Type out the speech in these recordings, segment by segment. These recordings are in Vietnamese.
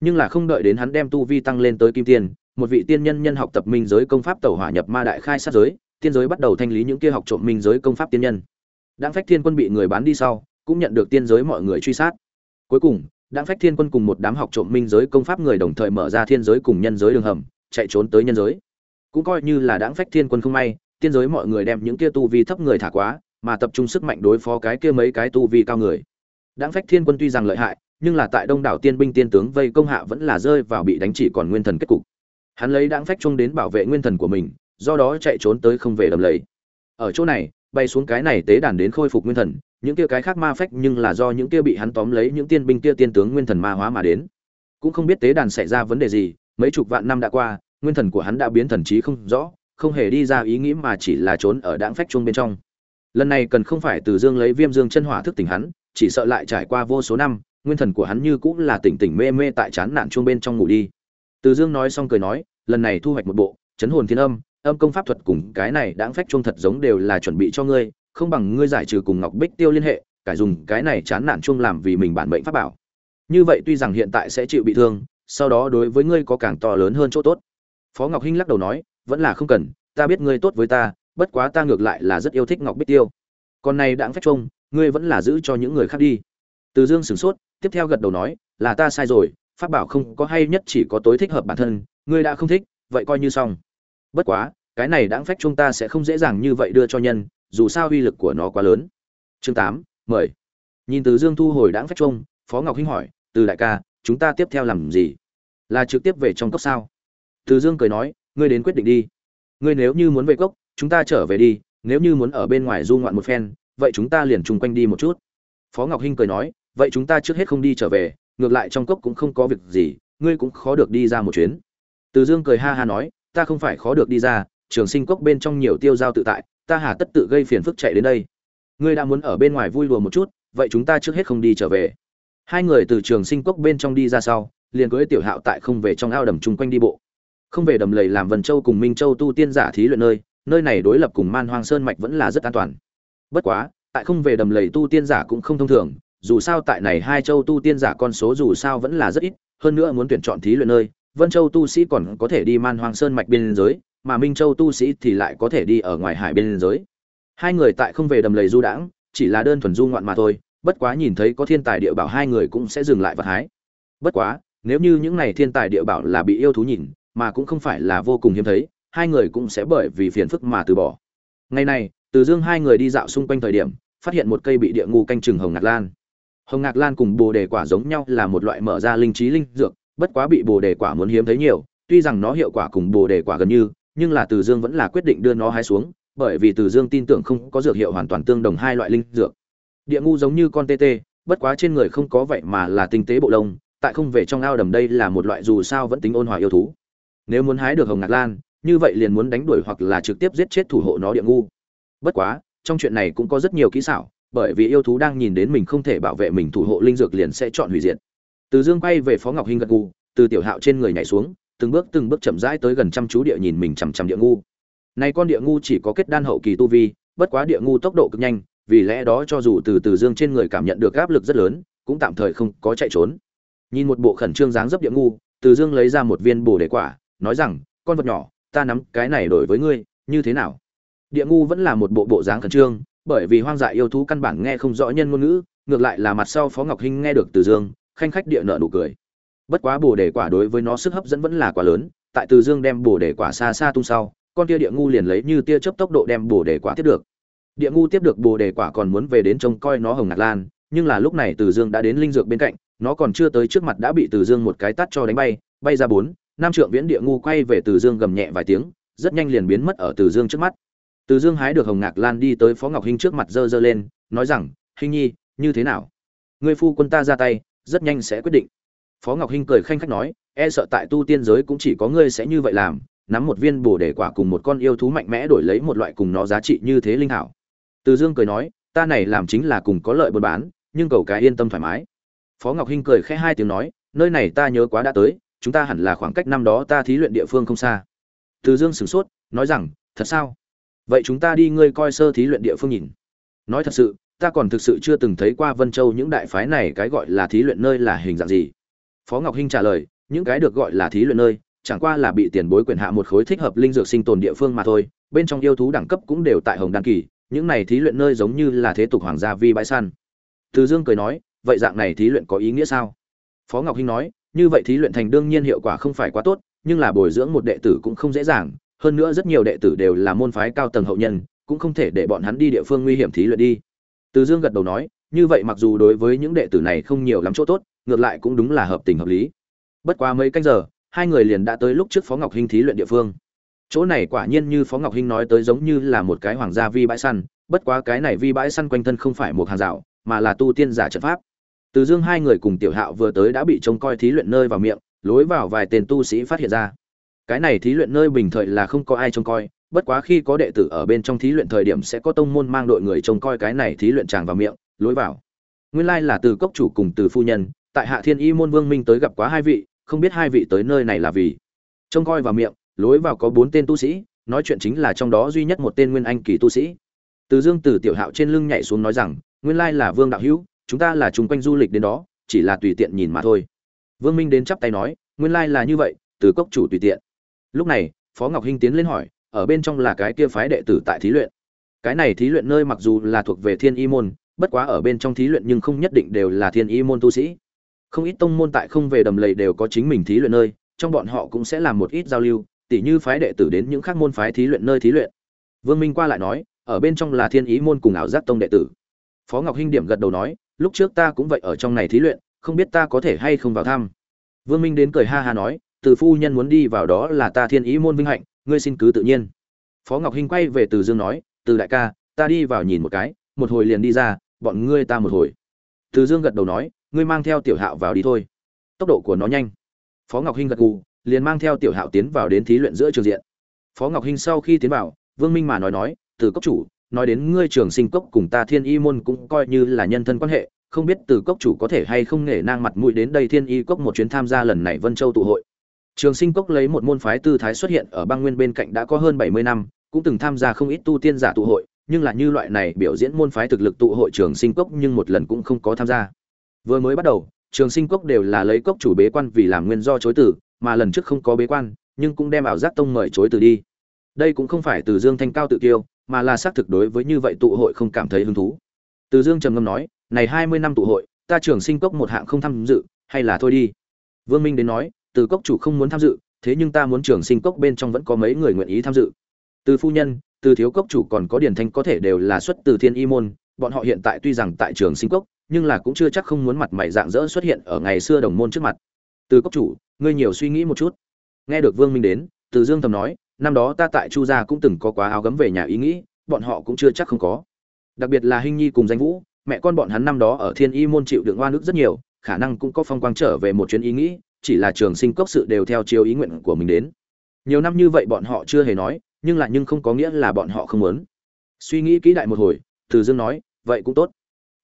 nhưng là không đợi đến hắn đem tu vi tăng lên tới kim tiên, một vị tiên nhân nhân học tập minh giới công pháp tẩu hỏa nhập ma đại khai sát giới, tiên giới bắt đầu thanh lý những kia học trộm minh giới công pháp tiên nhân. Đặng phách thiên quân bị người bán đi sau, cũng nhận được tiên giới mọi người truy sát. Cuối cùng, đặng phách thiên quân cùng một đám học trộm minh giới công pháp người đồng thời mở ra thiên giới cùng nhân giới đường hầm, chạy trốn tới nhân giới. Cũng coi như là đặng phách thiên quân không may, tiên giới mọi người đem những kia tu vi thấp người thả quá, mà tập trung sức mạnh đối phó cái kia mấy cái tu vi cao người. Đặng phách thiên quân tuy rằng lợi hại nhưng là tại đông đảo tiên binh tiên tướng vây công hạ vẫn là rơi vào bị đánh chỉ còn nguyên thần kết cục. Hắn lấy đáng phách chung đến bảo vệ nguyên thần của mình, do đó chạy trốn tới không về đầm lầy. Ở chỗ này, bay xuống cái này tế đàn đến khôi phục nguyên thần, những kia cái khác ma phách nhưng là do những kia bị hắn tóm lấy những tiên binh kia tiên tướng nguyên thần ma hóa mà đến. Cũng không biết tế đàn xảy ra vấn đề gì, mấy chục vạn năm đã qua, nguyên thần của hắn đã biến thần trí không rõ, không hề đi ra ý nghĩ mà chỉ là trốn ở đãng phách chung bên trong. Lần này cần không phải từ dương lấy viêm dương chân hỏa thức tỉnh hắn, chỉ sợ lại trải qua vô số năm nguyên thần của hắn như cũng là tỉnh tỉnh mê mê tại chán nạn chuông bên trong ngủ đi. Từ dương nói xong cười nói, lần này thu hoạch một bộ, chấn hồn thiên âm âm công pháp thuật cùng cái này đãng phách chuông thật giống đều là chuẩn bị cho ngươi, không bằng ngươi giải trừ cùng ngọc bích tiêu liên hệ, cải dùng cái này chán nản chuông làm vì mình bản mệnh pháp bảo. Như vậy tuy rằng hiện tại sẽ chịu bị thương, sau đó đối với ngươi có càng to lớn hơn chỗ tốt. Phó ngọc hinh lắc đầu nói, vẫn là không cần, ta biết ngươi tốt với ta, bất quá ta ngược lại là rất yêu thích ngọc bích tiêu. Còn này đãng phách chuông, ngươi vẫn là giữ cho những người khác đi từ dương sửng sốt, tiếp theo gật đầu nói, là ta sai rồi, pháp bảo không có hay nhất chỉ có tối thích hợp bản thân, ngươi đã không thích, vậy coi như xong. Bất quá, cái này đãng phách chúng ta sẽ không dễ dàng như vậy đưa cho nhân, dù sao uy lực của nó quá lớn. Chương tám, mời. Nhìn từ dương thu hồi đãng phách trung phó ngọc hinh hỏi, từ đại ca, chúng ta tiếp theo làm gì? Là trực tiếp về trong cốc sao? Từ dương cười nói, ngươi đến quyết định đi. Ngươi nếu như muốn về cốc, chúng ta trở về đi, nếu như muốn ở bên ngoài du ngoạn một phen, vậy chúng ta liền chung quanh đi một chút. Phó ngọc hinh cười nói vậy chúng ta trước hết không đi trở về, ngược lại trong cốc cũng không có việc gì, ngươi cũng khó được đi ra một chuyến. Từ dương cười ha ha nói, ta không phải khó được đi ra, trường sinh cốc bên trong nhiều tiêu giao tự tại, ta hà tất tự gây phiền phức chạy đến đây. Ngươi đã muốn ở bên ngoài vui đùa một chút, vậy chúng ta trước hết không đi trở về. Hai người từ trường sinh cốc bên trong đi ra sau, liền cưới tiểu hạo tại không về trong ao đầm chung quanh đi bộ. Không về đầm lầy làm vần châu cùng minh châu tu tiên giả thí luyện nơi nơi này đối lập cùng man hoang sơn mạch vẫn là rất an toàn. Bất quá, tại không về đầm lầy tu tiên giả cũng không thông thường dù sao tại này hai châu tu tiên giả con số dù sao vẫn là rất ít hơn nữa muốn tuyển chọn thí luyện nơi vân châu tu sĩ còn có thể đi man hoang sơn mạch biên giới mà Minh Châu tu sĩ thì lại có thể đi ở ngoài hải biên giới. Hai người tại không về đầm lầy du đãng, chỉ là đơn thuần du ngoạn mà thôi, bất quá nhìn thấy có thiên tài địa bảo hai người cũng sẽ dừng lại vật hái. Bất quá, nếu như những này thiên tài địa bảo là bị yêu thú nhìn, mà cũng không phải là vô cùng hiếm thấy, hai người cũng sẽ bởi vì phiền phức mà từ bỏ. Ngày này, Từ Dương hai người đi dạo xung quanh thời điểm, phát hiện một cây bị địa ngu canh chừng hồng ngạt lan. Hồng ngạc lan cùng bồ đề quả giống nhau là một loại mở ra linh trí linh dược, bất quá bị bồ đề quả muốn hiếm thấy nhiều, tuy rằng nó hiệu quả cùng bồ đề quả gần như, nhưng là Từ Dương vẫn là quyết định đưa nó hái xuống, bởi vì Từ Dương tin tưởng không có dược hiệu hoàn toàn tương đồng hai loại linh dược. Địa ngu giống như con tê tê, bất quá trên người không có vậy mà là tinh tế bộ lông, tại không về trong ao đầm đây là một loại dù sao vẫn tính ôn hòa yêu thú. Nếu muốn hái được hồng ngạc lan, như vậy liền muốn đánh đuổi hoặc là trực tiếp giết chết thủ hộ nó địa ngu. Bất quá, trong chuyện này cũng có rất nhiều kỹ xảo, bởi vì yêu thú đang nhìn đến mình không thể bảo vệ mình thủ hộ linh dược liền sẽ chọn hủy diệt. Từ Dương quay về Phó Ngọc Hinh gật gù, từ tiểu hạo trên người nhảy xuống, từng bước từng bước chậm rãi tới gần chăm chú địa nhìn mình chằm chằm địa ngu. Này con địa ngu chỉ có kết đan hậu kỳ tu vi, bất quá địa ngu tốc độ cực nhanh, vì lẽ đó cho dù từ từ dương trên người cảm nhận được áp lực rất lớn, cũng tạm thời không có chạy trốn. Nhìn một bộ khẩn trương dáng dấp địa ngu, từ dương lấy ra một viên bồ đề quả, nói rằng, con vật nhỏ, ta nắm cái này đổi với ngươi, như thế nào? Địa ngu vẫn là một bộ bộ dáng khẩn trương, bởi vì hoang dại yêu thú căn bản nghe không rõ nhân ngôn ngữ, ngược lại là mặt sau Phó Ngọc Hinh nghe được từ dương, khanh khách địa nợ nụ cười. Bất quá bồ đề quả đối với nó sức hấp dẫn vẫn là quá lớn tại từ dương đem bồ đề quả xa xa tung sau con tia địa ngu liền lấy như tia chớp tốc độ đem bồ đề quả tiếp được. Địa ngu tiếp được bồ đề quả còn muốn về đến trông coi nó hồng ngạc lan nhưng là lúc này từ dương đã đến linh dược bên cạnh nó còn chưa tới trước mặt đã bị từ dương một cái tắt cho đánh bay bay ra bốn nam trượng viễn địa ngu quay về từ dương gầm nhẹ vài tiếng rất nhanh liền biến mất ở từ dương trước mắt từ dương hái được hồng ngạc lan đi tới phó ngọc hinh trước mặt giơ giơ lên, nói rằng, hinh nhi, như thế nào? Người phu quân ta ra tay, rất nhanh sẽ quyết định. Phó ngọc hinh cười khanh khách nói e sợ tại tu tiên giới cũng chỉ có ngươi sẽ như vậy làm, nắm một viên bổ đề quả cùng một con yêu thú mạnh mẽ đổi lấy một loại cùng nó giá trị như thế linh hảo. Từ dương cười nói, ta này làm chính là cùng có lợi buôn bán, nhưng cầu cái yên tâm thoải mái. Phó ngọc hinh cười khẽ hai tiếng nói, nơi này ta nhớ quá đã tới, chúng ta hẳn là khoảng cách năm đó ta thí luyện địa phương không xa. Từ dương sửng sốt, nói rằng, thật sao? Vậy chúng ta đi ngươi coi sơ thí luyện địa phương nhìn. Nói thật sự, ta còn thực sự chưa từng thấy qua vân châu những đại phái này cái gọi là thí luyện nơi là hình dạng gì. Phó ngọc hinh trả lời, những cái được gọi là thí luyện nơi, chẳng qua là bị tiền bối quyền hạ một khối thích hợp linh dược sinh tồn địa phương mà thôi, bên trong yêu thú đẳng cấp cũng đều tại hồng đan kỳ, những này thí luyện nơi giống như là thế tục hoàng gia vi bãi săn từ dương cười nói, vậy dạng này thí luyện có ý nghĩa sao? Phó ngọc hinh nói, như vậy thí luyện thành đương nhiên hiệu quả không phải quá tốt, nhưng là bồi dưỡng một đệ tử cũng không dễ dàng hơn nữa rất nhiều đệ tử đều là môn phái cao tầng hậu nhân, cũng không thể để bọn hắn đi địa phương nguy hiểm thí luyện đi. Từ dương gật đầu nói, như vậy mặc dù đối với những đệ tử này không nhiều lắm chỗ tốt, ngược lại cũng đúng là hợp tình hợp lý. Bất quá mấy canh giờ, hai người liền đã tới lúc trước phó ngọc hinh thí luyện địa phương. Chỗ này quả nhiên như phó ngọc hinh nói tới giống như là một cái hoàng gia vi bãi săn, bất quá cái này vi bãi săn quanh thân không phải một hàng rào, mà là tu tiên giả trận pháp. Từ dương hai người cùng tiểu hạo vừa tới đã bị trông coi thí luyện nơi vào miệng, lối vào vài tên tu sĩ phát hiện ra cái này thí luyện nơi bình thời là không có ai trông coi, bất quá khi có đệ tử ở bên trong thí luyện thời điểm sẽ có tông môn mang đội người trông coi cái này thí luyện tràng vào miệng, lối vào. Nguyên lai là từ cốc chủ cùng từ phu nhân, tại hạ thiên y môn vương minh tới gặp quá hai vị, không biết hai vị tới nơi này là vì. Trông coi vào miệng, lối vào có bốn tên tu sĩ, nói chuyện chính là trong đó duy nhất một tên nguyên anh kỳ tu sĩ. Từ dương từ tiểu hạo trên lưng nhảy xuống nói rằng, nguyên lai là vương đạo hữu, chúng ta là chung quanh du lịch đến đó, chỉ là tùy tiện nhìn mà thôi. Vương minh đến chắp tay nói, nguyên lai là như vậy, từ cốc chủ tùy tiện lúc này, phó ngọc hinh tiến lên hỏi, ở bên trong là cái kia phái đệ tử tại thí luyện? Cái này thí luyện nơi mặc dù là thuộc về thiên y môn, bất quá ở bên trong thí luyện nhưng không nhất định đều là thiên y môn tu sĩ. Không ít tông môn tại không về đầm lầy đều có chính mình thí luyện nơi, trong bọn họ cũng sẽ làm một ít giao lưu, tỉ như phái đệ tử đến những khác môn phái thí luyện nơi thí luyện. Vương minh qua lại nói, ở bên trong là thiên ý môn cùng ảo giác tông đệ tử. Phó ngọc hinh điểm gật đầu nói, lúc trước ta cũng vậy ở trong này thí luyện, không biết ta có thể hay không vào thăm. Vương minh đến cười ha ha nói từ phu nhân muốn đi vào đó là ta thiên ý môn vinh hạnh, ngươi xin cứ tự nhiên. Phó ngọc hinh quay về từ dương nói, từ đại ca, ta đi vào nhìn một cái, một hồi liền đi ra, bọn ngươi ta một hồi. Từ dương gật đầu nói, ngươi mang theo tiểu hạo vào đi thôi. Tốc độ của nó nhanh. Phó ngọc hinh gật gù, liền mang theo tiểu hạo tiến vào đến thí luyện giữa trường diện. Phó ngọc hinh sau khi tiến vào, vương minh mà nói nói, từ cốc chủ, nói đến ngươi trường sinh cốc cùng ta thiên y môn cũng coi như là nhân thân quan hệ, không biết từ cốc chủ có thể hay không nể nang mặt mũi đến đây thiên y cốc một chuyến tham gia lần này vân châu tụ hội trường sinh cốc lấy một môn phái tư thái xuất hiện ở bang nguyên bên cạnh đã có hơn bảy mươi năm cũng từng tham gia không ít tu tiên giả tụ hội nhưng là như loại này biểu diễn môn phái thực lực tụ hội trường sinh cốc nhưng một lần cũng không có tham gia. Vừa mới bắt đầu trường sinh cốc đều là lấy cốc chủ bế quan vì làm nguyên do chối từ, mà lần trước không có bế quan nhưng cũng đem ảo giác tông mời chối từ đi. Đây cũng không phải từ dương thanh cao tự kiêu mà là xác thực đối với như vậy tụ hội không cảm thấy hứng thú. Từ dương trầm ngâm nói này hai mươi năm tụ hội ta trường sinh cốc một hạng không tham dự hay là thôi đi. Vương minh đến nói từ cốc chủ không muốn tham dự, thế nhưng ta muốn trường sinh cốc bên trong vẫn có mấy người nguyện ý tham dự. Từ phu nhân, từ thiếu cốc chủ còn có điển thanh có thể đều là xuất từ thiên y môn, bọn họ hiện tại tuy rằng tại trường sinh cốc, nhưng là cũng chưa chắc không muốn mặt mày dạng dỡ xuất hiện ở ngày xưa đồng môn trước mặt. Từ cốc chủ, ngươi nhiều suy nghĩ một chút. Nghe được vương minh đến, từ dương thầm nói, năm đó ta tại chu gia cũng từng có quá áo gấm về nhà ý nghĩ, bọn họ cũng chưa chắc không có. Đặc biệt là hinh nhi cùng danh vũ, mẹ con bọn hắn năm đó ở thiên y môn chịu đựng oan ức rất nhiều, khả năng cũng có phong quang trở về một chuyến ý nghĩ chỉ là trường sinh cốc sự đều theo chiều ý nguyện của mình đến. Nhiều năm như vậy bọn họ chưa hề nói, nhưng lại nhưng không có nghĩa là bọn họ không muốn. Suy nghĩ kỹ đại một hồi, từ dương nói, vậy cũng tốt.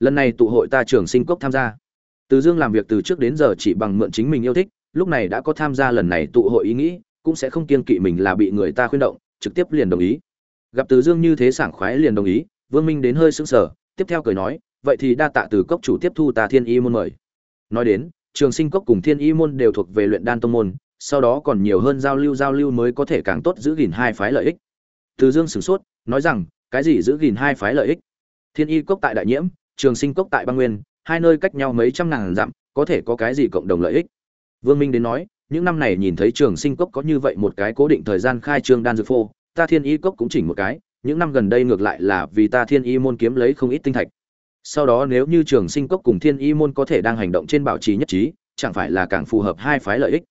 Lần này tụ hội ta trường sinh cốc tham gia. Từ dương làm việc từ trước đến giờ chỉ bằng mượn chính mình yêu thích, lúc này đã có tham gia lần này tụ hội ý nghĩ, cũng sẽ không kiên kỵ mình là bị người ta khuyên động, trực tiếp liền đồng ý. Gặp từ dương như thế sảng khoái liền đồng ý, vương minh đến hơi sững sờ, tiếp theo cười nói, vậy thì đa tạ từ cốc chủ tiếp thu ta thiên y môn mời. Nói đến trường sinh cốc cùng thiên y môn đều thuộc về luyện đan tông môn sau đó còn nhiều hơn giao lưu giao lưu mới có thể càng tốt giữ gìn hai phái lợi ích. Từ dương sửng sốt nói rằng cái gì giữ gìn hai phái lợi ích? Thiên y cốc tại đại nhiễm trường sinh cốc tại băng nguyên hai nơi cách nhau mấy trăm ngàn dặm có thể có cái gì cộng đồng lợi ích? Vương Minh đến nói, những năm này nhìn thấy Trường Sinh Cốc có như vậy một cái cố định thời gian khai trương đan dược phô, ta Thiên Y Cốc cũng chỉnh một cái, những năm gần đây ngược lại là vì ta Thiên Y môn kiếm lấy không ít tinh thạch. Sau đó nếu như Trường Sinh Cốc cùng Thiên Y môn có thể đang hành động trên bảo trì nhất trí, chẳng phải là càng phù hợp hai phái lợi ích.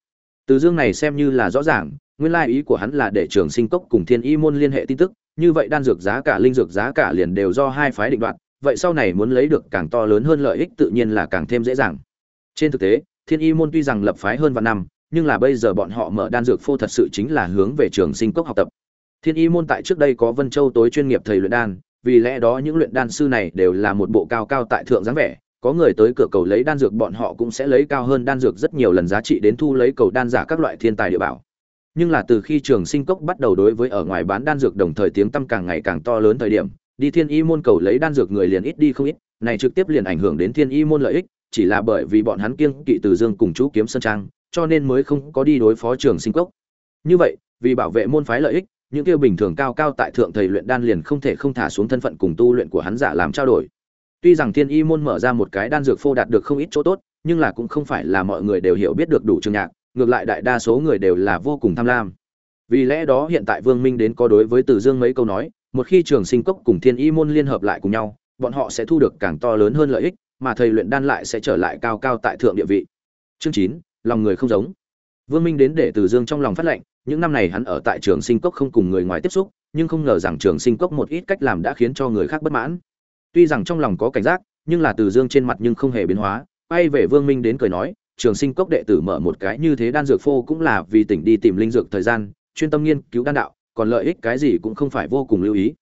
Từ Dương này xem như là rõ ràng, nguyên lai ý của hắn là để Trường Sinh Cốc cùng Thiên Y môn liên hệ tin tức, như vậy đan dược giá cả linh dược giá cả liền đều do hai phái định đoạt, vậy sau này muốn lấy được càng to lớn hơn lợi ích tự nhiên là càng thêm dễ dàng. Trên thực tế, thiên y môn tuy rằng lập phái hơn vạn năm nhưng là bây giờ bọn họ mở đan dược phô thật sự chính là hướng về trường sinh cốc học tập thiên y môn tại trước đây có vân châu tối chuyên nghiệp thầy luyện đan vì lẽ đó những luyện đan sư này đều là một bộ cao cao tại thượng dáng vẻ có người tới cửa cầu lấy đan dược bọn họ cũng sẽ lấy cao hơn đan dược rất nhiều lần giá trị đến thu lấy cầu đan giả các loại thiên tài địa bảo nhưng là từ khi trường sinh cốc bắt đầu đối với ở ngoài bán đan dược đồng thời tiếng tăm càng ngày càng to lớn thời điểm đi thiên y môn cầu lấy đan dược người liền ít đi không ít này trực tiếp liền ảnh hưởng đến thiên y môn lợi ích chỉ là bởi vì bọn hắn kiêng kỵ Từ Dương cùng chú kiếm sơn trang, cho nên mới không có đi đối phó Trường Sinh Cốc. Như vậy, vì bảo vệ môn phái lợi ích, những kia bình thường cao cao tại thượng thầy luyện đan liền không thể không thả xuống thân phận cùng tu luyện của hắn giả làm trao đổi. Tuy rằng Thiên Y môn mở ra một cái đan dược phô đạt được không ít chỗ tốt, nhưng là cũng không phải là mọi người đều hiểu biết được đủ trường nhạc, ngược lại đại đa số người đều là vô cùng tham lam. Vì lẽ đó hiện tại Vương Minh đến có đối với Từ Dương mấy câu nói, một khi Trường Sinh Cốc cùng Thiên Y môn liên hợp lại cùng nhau, bọn họ sẽ thu được càng to lớn hơn lợi ích, mà thầy luyện đan lại sẽ trở lại cao cao tại thượng địa vị. Chương 9, lòng người không giống. Vương Minh đến để Từ Dương trong lòng phát lệnh, những năm này hắn ở tại Trường Sinh Cốc không cùng người ngoài tiếp xúc, nhưng không ngờ rằng Trường Sinh Cốc một ít cách làm đã khiến cho người khác bất mãn. Tuy rằng trong lòng có cảnh giác, nhưng là Từ Dương trên mặt nhưng không hề biến hóa, bay về Vương Minh đến cười nói, Trường Sinh Cốc đệ tử mở một cái như thế đan dược phô cũng là vì tỉnh đi tìm linh dược thời gian, chuyên tâm nghiên cứu đan đạo, còn lợi ích cái gì cũng không phải vô cùng lưu ý.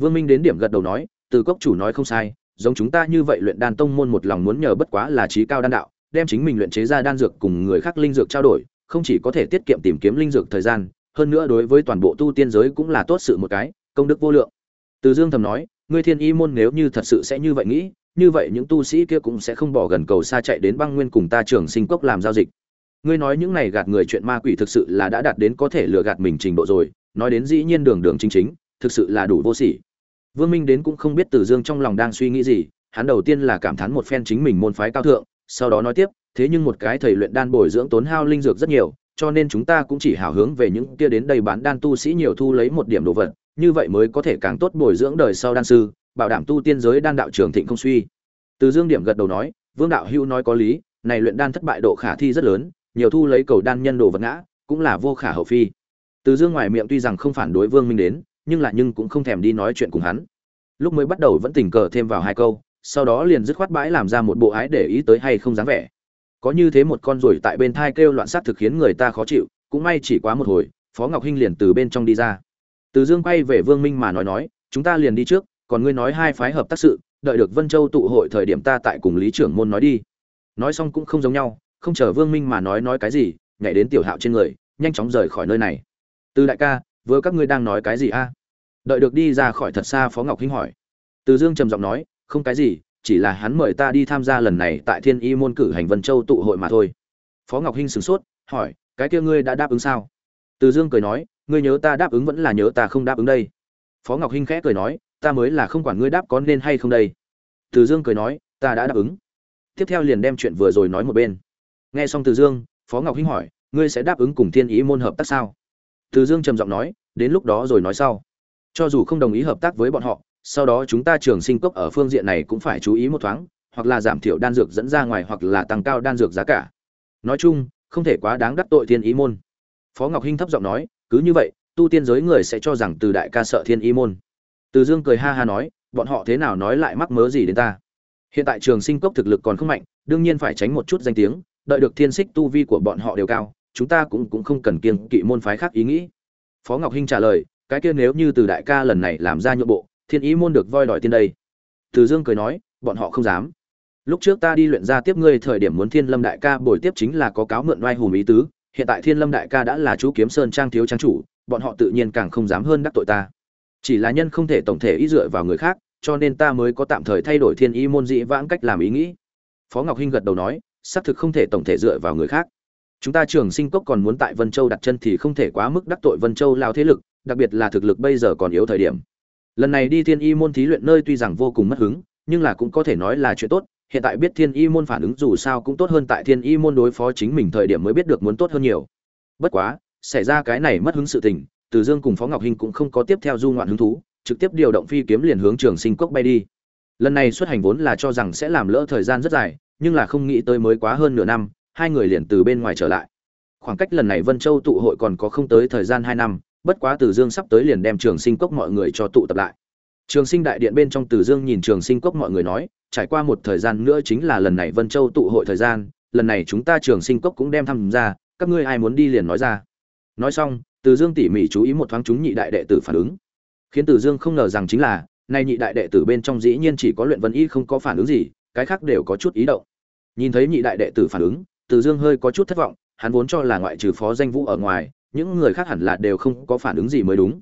Vương Minh đến điểm gật đầu nói, từ cốc chủ nói không sai, giống chúng ta như vậy luyện đan tông môn một lòng muốn nhờ bất quá là trí cao đan đạo, đem chính mình luyện chế ra đan dược cùng người khác linh dược trao đổi, không chỉ có thể tiết kiệm tìm kiếm linh dược thời gian, hơn nữa đối với toàn bộ tu tiên giới cũng là tốt sự một cái, công đức vô lượng. Từ Dương thầm nói, ngươi Thiên Y môn nếu như thật sự sẽ như vậy nghĩ, như vậy những tu sĩ kia cũng sẽ không bỏ gần cầu xa chạy đến băng nguyên cùng ta trưởng sinh cốc làm giao dịch. Ngươi nói những này gạt người chuyện ma quỷ thực sự là đã đạt đến có thể lừa gạt mình trình độ rồi, nói đến dĩ nhiên đường đường chính chính, thực sự là đủ vô sỉ. Vương Minh đến cũng không biết Từ Dương trong lòng đang suy nghĩ gì, hắn đầu tiên là cảm thán một phen chính mình môn phái cao thượng, sau đó nói tiếp, thế nhưng một cái thầy luyện đan bồi dưỡng tốn hao linh dược rất nhiều, cho nên chúng ta cũng chỉ hảo hướng về những kia đến đây bán đan tu sĩ nhiều thu lấy một điểm đồ vật, như vậy mới có thể càng tốt bồi dưỡng đời sau đan sư, bảo đảm tu tiên giới đan đạo trường thịnh không suy. Từ Dương điểm gật đầu nói, Vương đạo hữu nói có lý, này luyện đan thất bại độ khả thi rất lớn, nhiều thu lấy cầu đan nhân đồ vật ngã, cũng là vô khả hậu phi. Từ Dương ngoài miệng tuy rằng không phản đối Vương Minh đến, nhưng là nhưng cũng không thèm đi nói chuyện cùng hắn. Lúc mới bắt đầu vẫn tình cờ thêm vào hai câu, sau đó liền dứt khoát bãi làm ra một bộ ái để ý tới hay không dáng vẻ. Có như thế một con ruồi tại bên thai kêu loạn sát thực khiến người ta khó chịu, cũng may chỉ quá một hồi, Phó Ngọc Hinh liền từ bên trong đi ra. Từ Dương quay về Vương Minh mà nói nói, chúng ta liền đi trước, còn ngươi nói hai phái hợp tác sự, đợi được Vân Châu tụ hội thời điểm ta tại cùng Lý trưởng môn nói đi. Nói xong cũng không giống nhau, không chờ Vương Minh mà nói nói cái gì, nhảy đến tiểu hạo trên người, nhanh chóng rời khỏi nơi này. Từ đại ca, vừa các ngươi đang nói cái gì a? Đợi được đi ra khỏi thật xa Phó Ngọc Hinh hỏi. Từ Dương trầm giọng nói, không cái gì, chỉ là hắn mời ta đi tham gia lần này tại Thiên Y môn cử hành Vân Châu tụ hội mà thôi. Phó Ngọc Hinh sửng sốt, hỏi, cái kia ngươi đã đáp ứng sao? Từ Dương cười nói, ngươi nhớ ta đáp ứng vẫn là nhớ ta không đáp ứng đây. Phó Ngọc Hinh khẽ cười nói, ta mới là không quản ngươi đáp có nên hay không đây. Từ Dương cười nói, ta đã đáp ứng. Tiếp theo liền đem chuyện vừa rồi nói một bên. Nghe xong Từ Dương, Phó Ngọc Hinh hỏi, ngươi sẽ đáp ứng cùng Thiên Ý môn hợp tác sao? Từ Dương trầm giọng nói, đến lúc đó rồi nói sau. Cho dù không đồng ý hợp tác với bọn họ, sau đó chúng ta trường sinh cốc ở phương diện này cũng phải chú ý một thoáng, hoặc là giảm thiểu đan dược dẫn ra ngoài hoặc là tăng cao đan dược giá cả. Nói chung, không thể quá đáng đắc tội Thiên Ý môn. Phó Ngọc Hinh thấp giọng nói, cứ như vậy, tu tiên giới người sẽ cho rằng Từ đại ca sợ Thiên Ý môn. Từ Dương cười ha ha nói, bọn họ thế nào nói lại mắc mớ gì đến ta? Hiện tại trường sinh cốc thực lực còn không mạnh, đương nhiên phải tránh một chút danh tiếng, đợi được thiên xích tu vi của bọn họ đều cao, chúng ta cũng cũng không cần kiêng kỵ môn phái khác ý nghĩ. Phó Ngọc Hinh trả lời, cái kia nếu như từ đại ca lần này làm ra nhượng bộ, thiên ý môn được voi đòi tiên đây. Từ Dương cười nói, bọn họ không dám. Lúc trước ta đi luyện ra tiếp ngươi thời điểm muốn Thiên Lâm đại ca bồi tiếp chính là có cáo mượn oai hùm ý tứ, hiện tại Thiên Lâm đại ca đã là chú kiếm sơn trang thiếu trang chủ, bọn họ tự nhiên càng không dám hơn đắc tội ta. Chỉ là nhân không thể tổng thể ý dựa vào người khác, cho nên ta mới có tạm thời thay đổi thiên ý môn dị vãng cách làm ý nghĩ. Phó Ngọc Hinh gật đầu nói, xác thực không thể tổng thể dựa vào người khác. Chúng ta Trường Sinh Cốc còn muốn tại Vân Châu đặt chân thì không thể quá mức đắc tội Vân Châu lao thế lực, đặc biệt là thực lực bây giờ còn yếu thời điểm. Lần này đi Thiên Y môn thí luyện nơi tuy rằng vô cùng mất hứng, nhưng là cũng có thể nói là chuyện tốt, hiện tại biết Thiên Y môn phản ứng dù sao cũng tốt hơn tại Thiên Y môn đối phó chính mình thời điểm mới biết được muốn tốt hơn nhiều. Bất quá, xảy ra cái này mất hứng sự tình, Từ Dương cùng Phó Ngọc Hinh cũng không có tiếp theo du ngoạn hứng thú, trực tiếp điều động phi kiếm liền hướng Trường Sinh Cốc bay đi. Lần này xuất hành vốn là cho rằng sẽ làm lỡ thời gian rất dài, nhưng là không nghĩ tới mới quá hơn nửa năm, hai người liền từ bên ngoài trở lại. Khoảng cách lần này Vân Châu tụ hội còn có không tới thời gian hai năm, bất quá Từ Dương sắp tới liền đem Trường Sinh Cốc mọi người cho tụ tập lại. Trường Sinh đại điện bên trong Từ Dương nhìn Trường Sinh Cốc mọi người nói, trải qua một thời gian nữa chính là lần này Vân Châu tụ hội thời gian, lần này chúng ta Trường Sinh Cốc cũng đem tham gia, các ngươi ai muốn đi liền nói ra. Nói xong, Từ Dương tỉ mỉ chú ý một thoáng chúng nhị đại đệ tử phản ứng khiến Từ Dương không ngờ rằng chính là, nay nhị đại đệ tử bên trong dĩ nhiên chỉ có luyện vân y không có phản ứng gì, cái khác đều có chút ý động. Nhìn thấy nhị đại đệ tử phản ứng, Từ Dương hơi có chút thất vọng, hắn vốn cho là ngoại trừ Phó Danh Vũ ở ngoài, những người khác hẳn là đều không có phản ứng gì mới đúng.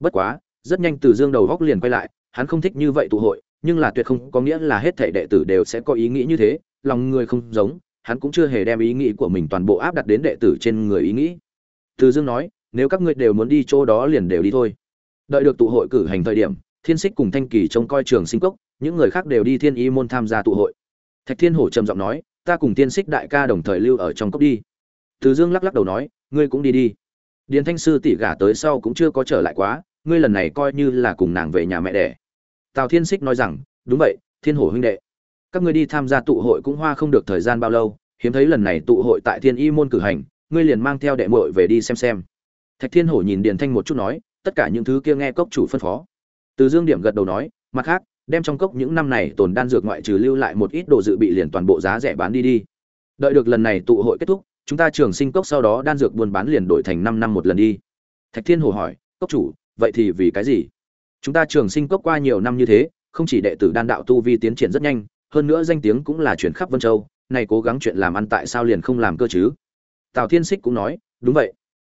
Bất quá, rất nhanh Từ Dương đầu góc liền quay lại, hắn không thích như vậy tụ hội, nhưng là tuyệt không có nghĩa là hết thảy đệ tử đều sẽ có ý nghĩ như thế, lòng người không giống hắn cũng chưa hề đem ý nghĩ của mình toàn bộ áp đặt đến đệ tử trên người ý nghĩ. Từ dương nói nếu các ngươi đều muốn đi chỗ đó liền đều đi thôi. Đợi được tụ hội cử hành thời điểm thiên xích cùng thanh kỳ trông coi trường sinh cốc những người khác đều đi thiên y môn tham gia tụ hội. Thạch thiên hổ trầm giọng nói ta cùng thiên xích đại ca đồng thời lưu ở trong cốc đi. Từ dương lắc lắc đầu nói ngươi cũng đi đi điền thanh sư tỷ gả tới sau cũng chưa có trở lại quá, ngươi lần này coi như là cùng nàng về nhà mẹ đẻ. Tào thiên xích nói rằng, đúng vậy, thiên hổ huynh đệ. Các ngươi đi tham gia tụ hội cũng hoa không được thời gian bao lâu, hiếm thấy lần này tụ hội tại thiên y môn cử hành, ngươi liền mang theo đệ muội về đi xem xem. Thạch thiên hổ nhìn điền thanh một chút nói, tất cả những thứ kia nghe cốc chủ phân phó. Từ dương điểm gật đầu nói, mặt khác, đem trong cốc những năm này tồn đan dược ngoại trừ lưu lại một ít đồ dự bị liền toàn bộ giá rẻ bán đi đi. Đợi được lần này tụ hội kết thúc chúng ta trường sinh cốc sau đó đan dược buôn bán liền đổi thành năm năm một lần đi. Thạch thiên hồ hỏi, cốc chủ, vậy thì vì cái gì? Chúng ta trường sinh cốc qua nhiều năm như thế, không chỉ đệ tử đan đạo tu vi tiến triển rất nhanh, hơn nữa danh tiếng cũng là chuyển khắp vân châu này cố gắng chuyện làm ăn tại sao liền không làm cơ chứ? Tào thiên xích cũng nói, đúng vậy.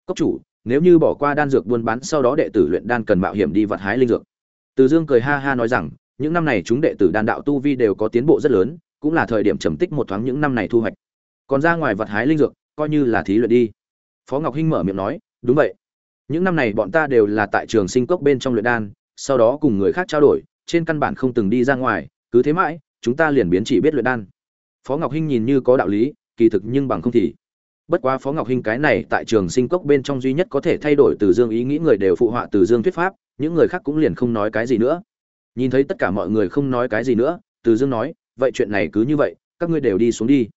Cốc chủ, nếu như bỏ qua đan dược buôn bán sau đó đệ tử luyện đan cần mạo hiểm đi vật hái linh dược. Từ dương cười ha ha nói rằng, những năm này chúng đệ tử đan đạo tu vi đều có tiến bộ rất lớn, cũng là thời điểm trầm tích một thoáng những năm này thu hoạch còn ra ngoài vật hái linh dược, coi như là thí luyện đi. Phó ngọc hinh mở miệng nói, đúng vậy. Những năm này bọn ta đều là tại trường sinh cốc bên trong luyện đan, sau đó cùng người khác trao đổi, trên căn bản không từng đi ra ngoài, cứ thế mãi, chúng ta liền biến chỉ biết luyện đan. Phó ngọc hinh nhìn như có đạo lý, kỳ thực nhưng bằng không thì. Bất quá phó ngọc hinh cái này tại trường sinh cốc bên trong duy nhất có thể thay đổi từ dương ý nghĩ người đều phụ họa từ dương thuyết pháp, những người khác cũng liền không nói cái gì nữa. Nhìn thấy tất cả mọi người không nói cái gì nữa, từ dương nói, vậy chuyện này cứ như vậy, các ngươi đều đi xuống đi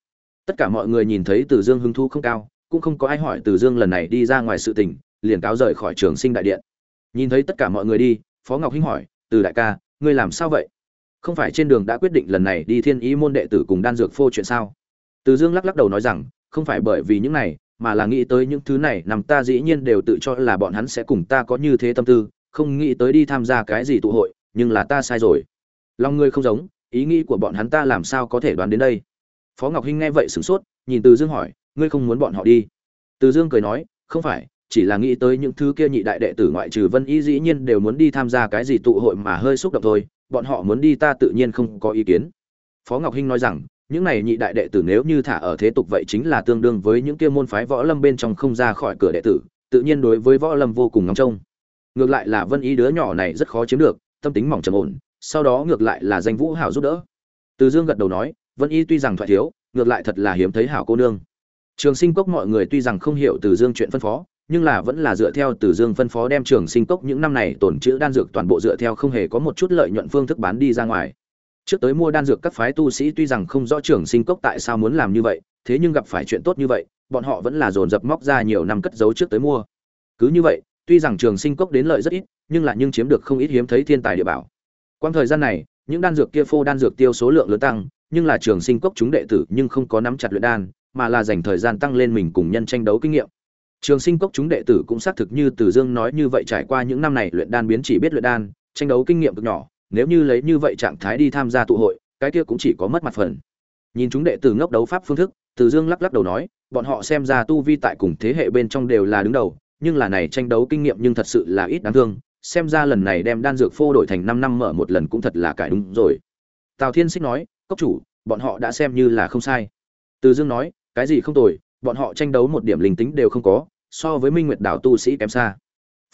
tất cả mọi người nhìn thấy từ dương hứng thu không cao, cũng không có ai hỏi từ dương lần này đi ra ngoài sự tình, liền cáo rời khỏi trường sinh đại điện. Nhìn thấy tất cả mọi người đi, phó ngọc hinh hỏi, từ đại ca, ngươi làm sao vậy? Không phải trên đường đã quyết định lần này đi thiên ý môn đệ tử cùng đan dược phô chuyện sao? Từ dương lắc lắc đầu nói rằng, không phải bởi vì những này, mà là nghĩ tới những thứ này, nằm ta dĩ nhiên đều tự cho là bọn hắn sẽ cùng ta có như thế tâm tư, không nghĩ tới đi tham gia cái gì tụ hội, nhưng là ta sai rồi. Lòng ngươi không giống, ý nghĩ của bọn hắn ta làm sao có thể đoán đến đây? Phó ngọc hinh nghe vậy sửng sốt, nhìn từ dương hỏi, ngươi không muốn bọn họ đi? Từ dương cười nói, không phải, chỉ là nghĩ tới những thứ kia nhị đại đệ tử ngoại trừ vân y dĩ nhiên đều muốn đi tham gia cái gì tụ hội mà hơi xúc động thôi, bọn họ muốn đi ta tự nhiên không có ý kiến. Phó ngọc hinh nói rằng, những này nhị đại đệ tử nếu như thả ở thế tục vậy chính là tương đương với những kia môn phái võ lâm bên trong không ra khỏi cửa đệ tử, tự nhiên đối với võ lâm vô cùng ngóng trông. Ngược lại là vân y đứa nhỏ này rất khó chiếm được, tâm tính mỏng trầm ổn, sau đó ngược lại là danh vũ hảo giúp đỡ. Từ dương gật đầu nói vân y tuy rằng thoại thiếu, ngược lại thật là hiếm thấy hảo cô nương. Trường sinh cốc mọi người tuy rằng không hiểu từ dương chuyện phân phó, nhưng là vẫn là dựa theo từ dương phân phó đem trường sinh cốc những năm này tổn chữ đan dược toàn bộ dựa theo không hề có một chút lợi nhuận phương thức bán đi ra ngoài. Trước tới mua đan dược các phái tu sĩ tuy rằng không rõ trường sinh cốc tại sao muốn làm như vậy, thế nhưng gặp phải chuyện tốt như vậy, bọn họ vẫn là dồn dập móc ra nhiều năm cất giấu trước tới mua. Cứ như vậy, tuy rằng trường sinh cốc đến lợi rất ít, nhưng lại nhưng chiếm được không ít hiếm thấy thiên tài địa bảo. Quang thời gian này, những đan dược kia phô đan dược tiêu số lượng lớn tăng nhưng là trường sinh cốc chúng đệ tử nhưng không có nắm chặt luyện đan, mà là dành thời gian tăng lên mình cùng nhân tranh đấu kinh nghiệm. Trường sinh cốc chúng đệ tử cũng xác thực như từ dương nói như vậy trải qua những năm này luyện đan biến chỉ biết luyện đan, tranh đấu kinh nghiệm cực nhỏ, nếu như lấy như vậy trạng thái đi tham gia tụ hội, cái kia cũng chỉ có mất mặt phần. Nhìn chúng đệ tử ngốc đấu pháp phương thức, từ dương lắc lắc đầu nói, bọn họ xem ra tu vi tại cùng thế hệ bên trong đều là đứng đầu, nhưng là này tranh đấu kinh nghiệm nhưng thật sự là ít đáng thương, xem ra lần này đem đan dược phô đổi thành năm năm mở một lần cũng thật là cải đúng rồi. Tào thiên xích nói cốc chủ, bọn họ đã xem như là không sai. Từ dương nói, cái gì không tồi, bọn họ tranh đấu một điểm linh tính đều không có, so với minh nguyệt đảo tu sĩ kém xa.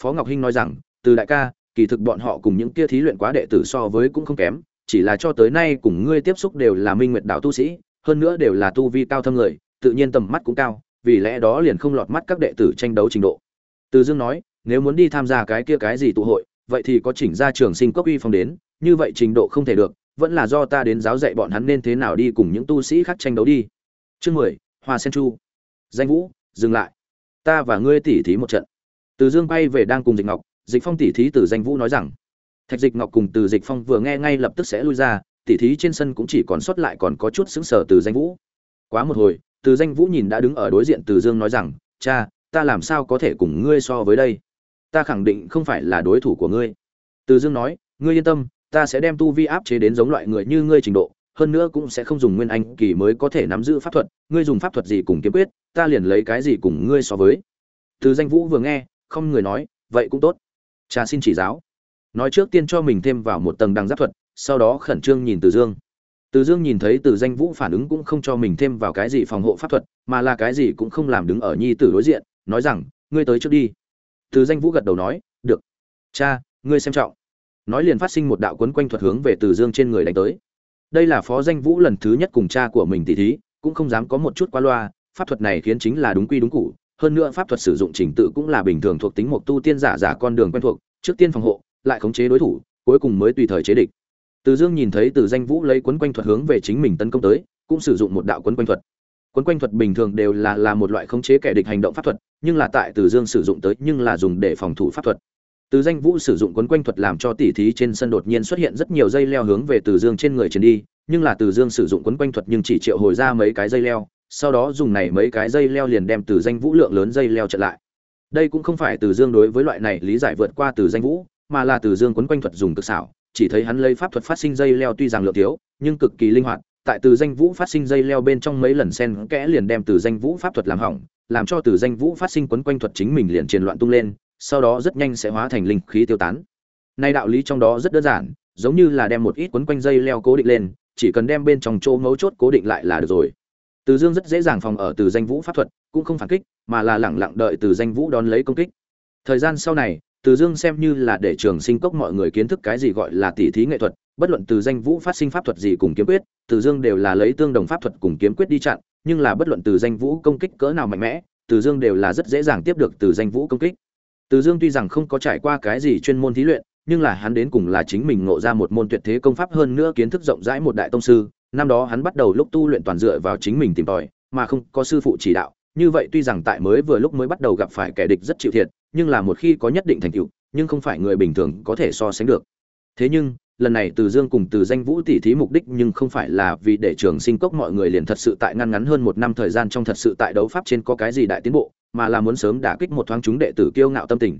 Phó ngọc hinh nói rằng, từ đại ca, kỳ thực bọn họ cùng những kia thí luyện quá đệ tử so với cũng không kém, chỉ là cho tới nay cùng ngươi tiếp xúc đều là minh nguyệt đảo tu sĩ, hơn nữa đều là tu vi cao thâm người, tự nhiên tầm mắt cũng cao, vì lẽ đó liền không lọt mắt các đệ tử tranh đấu trình độ. Từ dương nói, nếu muốn đi tham gia cái kia cái gì tụ hội, vậy thì có chỉnh ra trường sinh cốc uy phong đến, như vậy trình độ không thể được vẫn là do ta đến giáo dạy bọn hắn nên thế nào đi cùng những tu sĩ khác tranh đấu đi. Chương mười, hoa sen chu. Danh vũ, dừng lại. Ta và ngươi tỉ thí một trận. Từ dương bay về đang cùng dịch ngọc, dịch phong tỉ thí từ danh vũ nói rằng. Thạch dịch ngọc cùng từ dịch phong vừa nghe ngay lập tức sẽ lui ra, tỉ thí trên sân cũng chỉ còn sót lại còn có chút xứng sở từ danh vũ. Quá một hồi, từ danh vũ nhìn đã đứng ở đối diện từ dương nói rằng, cha, ta làm sao có thể cùng ngươi so với đây? Ta khẳng định không phải là đối thủ của ngươi. Từ dương nói, ngươi yên tâm ta sẽ đem tu vi áp chế đến giống loại người như ngươi trình độ, hơn nữa cũng sẽ không dùng nguyên anh kỳ mới có thể nắm giữ pháp thuật, ngươi dùng pháp thuật gì cùng kiếm quyết, ta liền lấy cái gì cùng ngươi so với. Từ danh vũ vừa nghe, không người nói, vậy cũng tốt. Cha xin chỉ giáo. Nói trước tiên cho mình thêm vào một tầng đằng giáp thuật, sau đó khẩn trương nhìn từ dương. Từ dương nhìn thấy từ danh vũ phản ứng cũng không cho mình thêm vào cái gì phòng hộ pháp thuật, mà là cái gì cũng không làm đứng ở nhi tử đối diện, nói rằng, ngươi tới trước đi. Từ danh vũ gật đầu nói, được. Cha, ngươi xem trọng nói liền phát sinh một đạo quấn quanh thuật hướng về từ dương trên người đánh tới. Đây là phó danh vũ lần thứ nhất cùng cha của mình tỉ thí, cũng không dám có một chút qua loa, pháp thuật này khiến chính là đúng quy đúng cụ hơn nữa pháp thuật sử dụng trình tự cũng là bình thường thuộc tính một tu tiên giả giả con đường quen thuộc, trước tiên phòng hộ, lại khống chế đối thủ, cuối cùng mới tùy thời chế địch. Từ dương nhìn thấy từ danh vũ lấy quấn quanh thuật hướng về chính mình tấn công tới, cũng sử dụng một đạo quấn quanh thuật. Quấn quanh thuật bình thường đều là là một loại khống chế kẻ địch hành động pháp thuật, nhưng là tại từ dương sử dụng tới nhưng là dùng để phòng thủ pháp thuật từ danh vũ sử dụng quấn quanh thuật làm cho tỉ thí trên sân đột nhiên xuất hiện rất nhiều dây leo hướng về từ dương trên người trên đi, nhưng là từ dương sử dụng quấn quanh thuật nhưng chỉ triệu hồi ra mấy cái dây leo, sau đó dùng này mấy cái dây leo liền đem từ danh vũ lượng lớn dây leo chặn lại. Đây cũng không phải từ dương đối với loại này lý giải vượt qua từ danh vũ, mà là từ dương quấn quanh thuật dùng cực xảo, chỉ thấy hắn lấy pháp thuật phát sinh dây leo tuy rằng lượng thiếu, nhưng cực kỳ linh hoạt, tại từ danh vũ phát sinh dây leo bên trong mấy lần sen kẽ liền đem từ danh vũ pháp thuật làm hỏng, làm cho từ danh vũ phát sinh quấn quanh thuật chính mình liền triền loạn tung lên sau đó rất nhanh sẽ hóa thành linh khí tiêu tán. Nay đạo lý trong đó rất đơn giản, giống như là đem một ít quấn quanh dây leo cố định lên, chỉ cần đem bên trong chỗ mấu chốt cố định lại là được rồi. Từ dương rất dễ dàng phòng ở từ danh vũ pháp thuật, cũng không phản kích, mà là lẳng lặng đợi từ danh vũ đón lấy công kích. Thời gian sau này, từ dương xem như là để trường sinh cốc mọi người kiến thức cái gì gọi là tỷ thí nghệ thuật, bất luận từ danh vũ phát sinh pháp thuật gì cùng kiếm quyết, từ dương đều là lấy tương đồng pháp thuật cùng kiếm quyết đi chặn, nhưng là bất luận từ danh vũ công kích cỡ nào mạnh mẽ, từ dương đều là rất dễ dàng tiếp được từ danh vũ công kích từ dương tuy rằng không có trải qua cái gì chuyên môn thí luyện, nhưng là hắn đến cùng là chính mình ngộ ra một môn tuyệt thế công pháp hơn nữa kiến thức rộng rãi một đại tông sư. Năm đó hắn bắt đầu lúc tu luyện toàn dựa vào chính mình tìm tòi, mà không có sư phụ chỉ đạo. Như vậy tuy rằng tại mới vừa lúc mới bắt đầu gặp phải kẻ địch rất chịu thiệt, nhưng là một khi có nhất định thành tựu, nhưng không phải người bình thường có thể so sánh được. Thế nhưng, lần này từ dương cùng từ danh vũ tỷ thí mục đích nhưng không phải là vì để trường sinh cốc mọi người liền thật sự tại ngăn ngắn hơn một năm thời gian trong thật sự tại đấu pháp trên có cái gì đại tiến bộ mà là muốn sớm đả kích một thoáng chúng đệ tử kiêu ngạo tâm tình.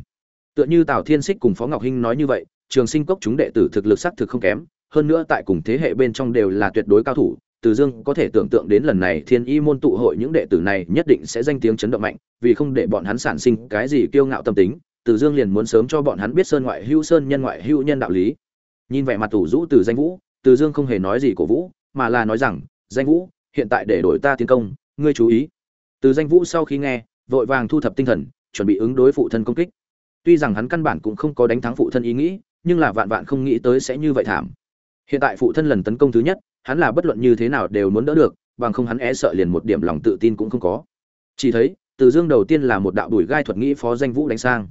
Tựa như tào thiên xích cùng phó ngọc hinh nói như vậy, trường sinh cốc chúng đệ tử thực lực sắc thực không kém, hơn nữa tại cùng thế hệ bên trong đều là tuyệt đối cao thủ, từ dương có thể tưởng tượng đến lần này thiên y môn tụ hội những đệ tử này nhất định sẽ danh tiếng chấn động mạnh, vì không để bọn hắn sản sinh cái gì kiêu ngạo tâm tính, từ dương liền muốn sớm cho bọn hắn biết sơn ngoại hữu sơn nhân ngoại hữu nhân đạo lý. Nhìn vẻ mặt tủ rũ từ danh vũ, từ dương không hề nói gì cổ vũ, mà là nói rằng, danh vũ, hiện tại để đổi ta tiến công, ngươi chú ý. Từ danh vũ sau khi nghe vội vàng thu thập tinh thần chuẩn bị ứng đối phụ thân công kích. Tuy rằng hắn căn bản cũng không có đánh thắng phụ thân ý nghĩ nhưng là vạn vạn không nghĩ tới sẽ như vậy thảm. Hiện tại phụ thân lần tấn công thứ nhất hắn là bất luận như thế nào đều muốn đỡ được bằng không hắn e sợ liền một điểm lòng tự tin cũng không có. Chỉ thấy từ dương đầu tiên là một đạo đuổi gai thuật nghĩ phó danh vũ đánh sang.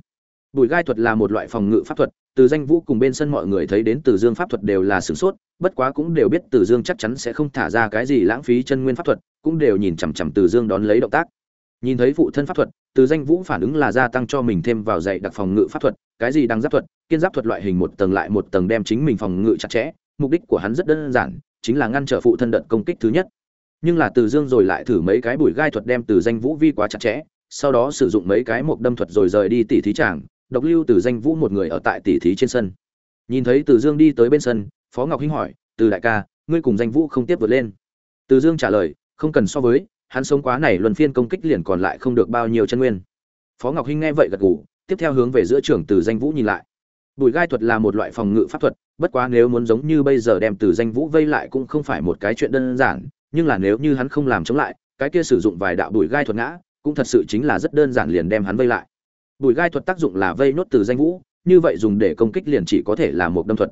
Đùi gai thuật là một loại phòng ngự pháp thuật, từ danh vũ cùng bên sân mọi người thấy đến Từ Dương pháp thuật đều là sửng sốt, bất quá cũng đều biết Từ Dương chắc chắn sẽ không thả ra cái gì lãng phí chân nguyên pháp thuật, cũng đều nhìn chằm chằm Từ Dương đón lấy động tác. Nhìn thấy phụ thân pháp thuật, Từ danh vũ phản ứng là gia tăng cho mình thêm vào dạy đặc phòng ngự pháp thuật, cái gì đang giáp thuật, kiên giáp thuật loại hình một tầng lại một tầng đem chính mình phòng ngự chặt chẽ, mục đích của hắn rất đơn giản, chính là ngăn trở phụ thân đợt công kích thứ nhất. Nhưng là Từ Dương rồi lại thử mấy cái bùi gai thuật đem Từ danh vũ vi quá chặt chẽ, sau đó sử dụng mấy cái mục đâm thuật rồi rời đi tỉ thí tràng, độc lưu từ danh vũ một người ở tại tỷ thí trên sân nhìn thấy từ dương đi tới bên sân phó ngọc hinh hỏi từ đại ca ngươi cùng danh vũ không tiếp vượt lên từ dương trả lời không cần so với hắn sống quá này luân phiên công kích liền còn lại không được bao nhiêu chân nguyên. Phó ngọc hinh nghe vậy gật gù, tiếp theo hướng về giữa trưởng từ danh vũ nhìn lại. Bùi gai thuật là một loại phòng ngự pháp thuật, bất quá nếu muốn giống như bây giờ đem từ danh vũ vây lại cũng không phải một cái chuyện đơn giản, nhưng là nếu như hắn không làm chống lại, cái kia sử dụng vài đạo bùi gai thuật ngã, cũng thật sự chính là rất đơn giản liền đem hắn vây lại. Bùi gai thuật tác dụng là vây nốt từ danh vũ, như vậy dùng để công kích liền chỉ có thể là một đâm thuật.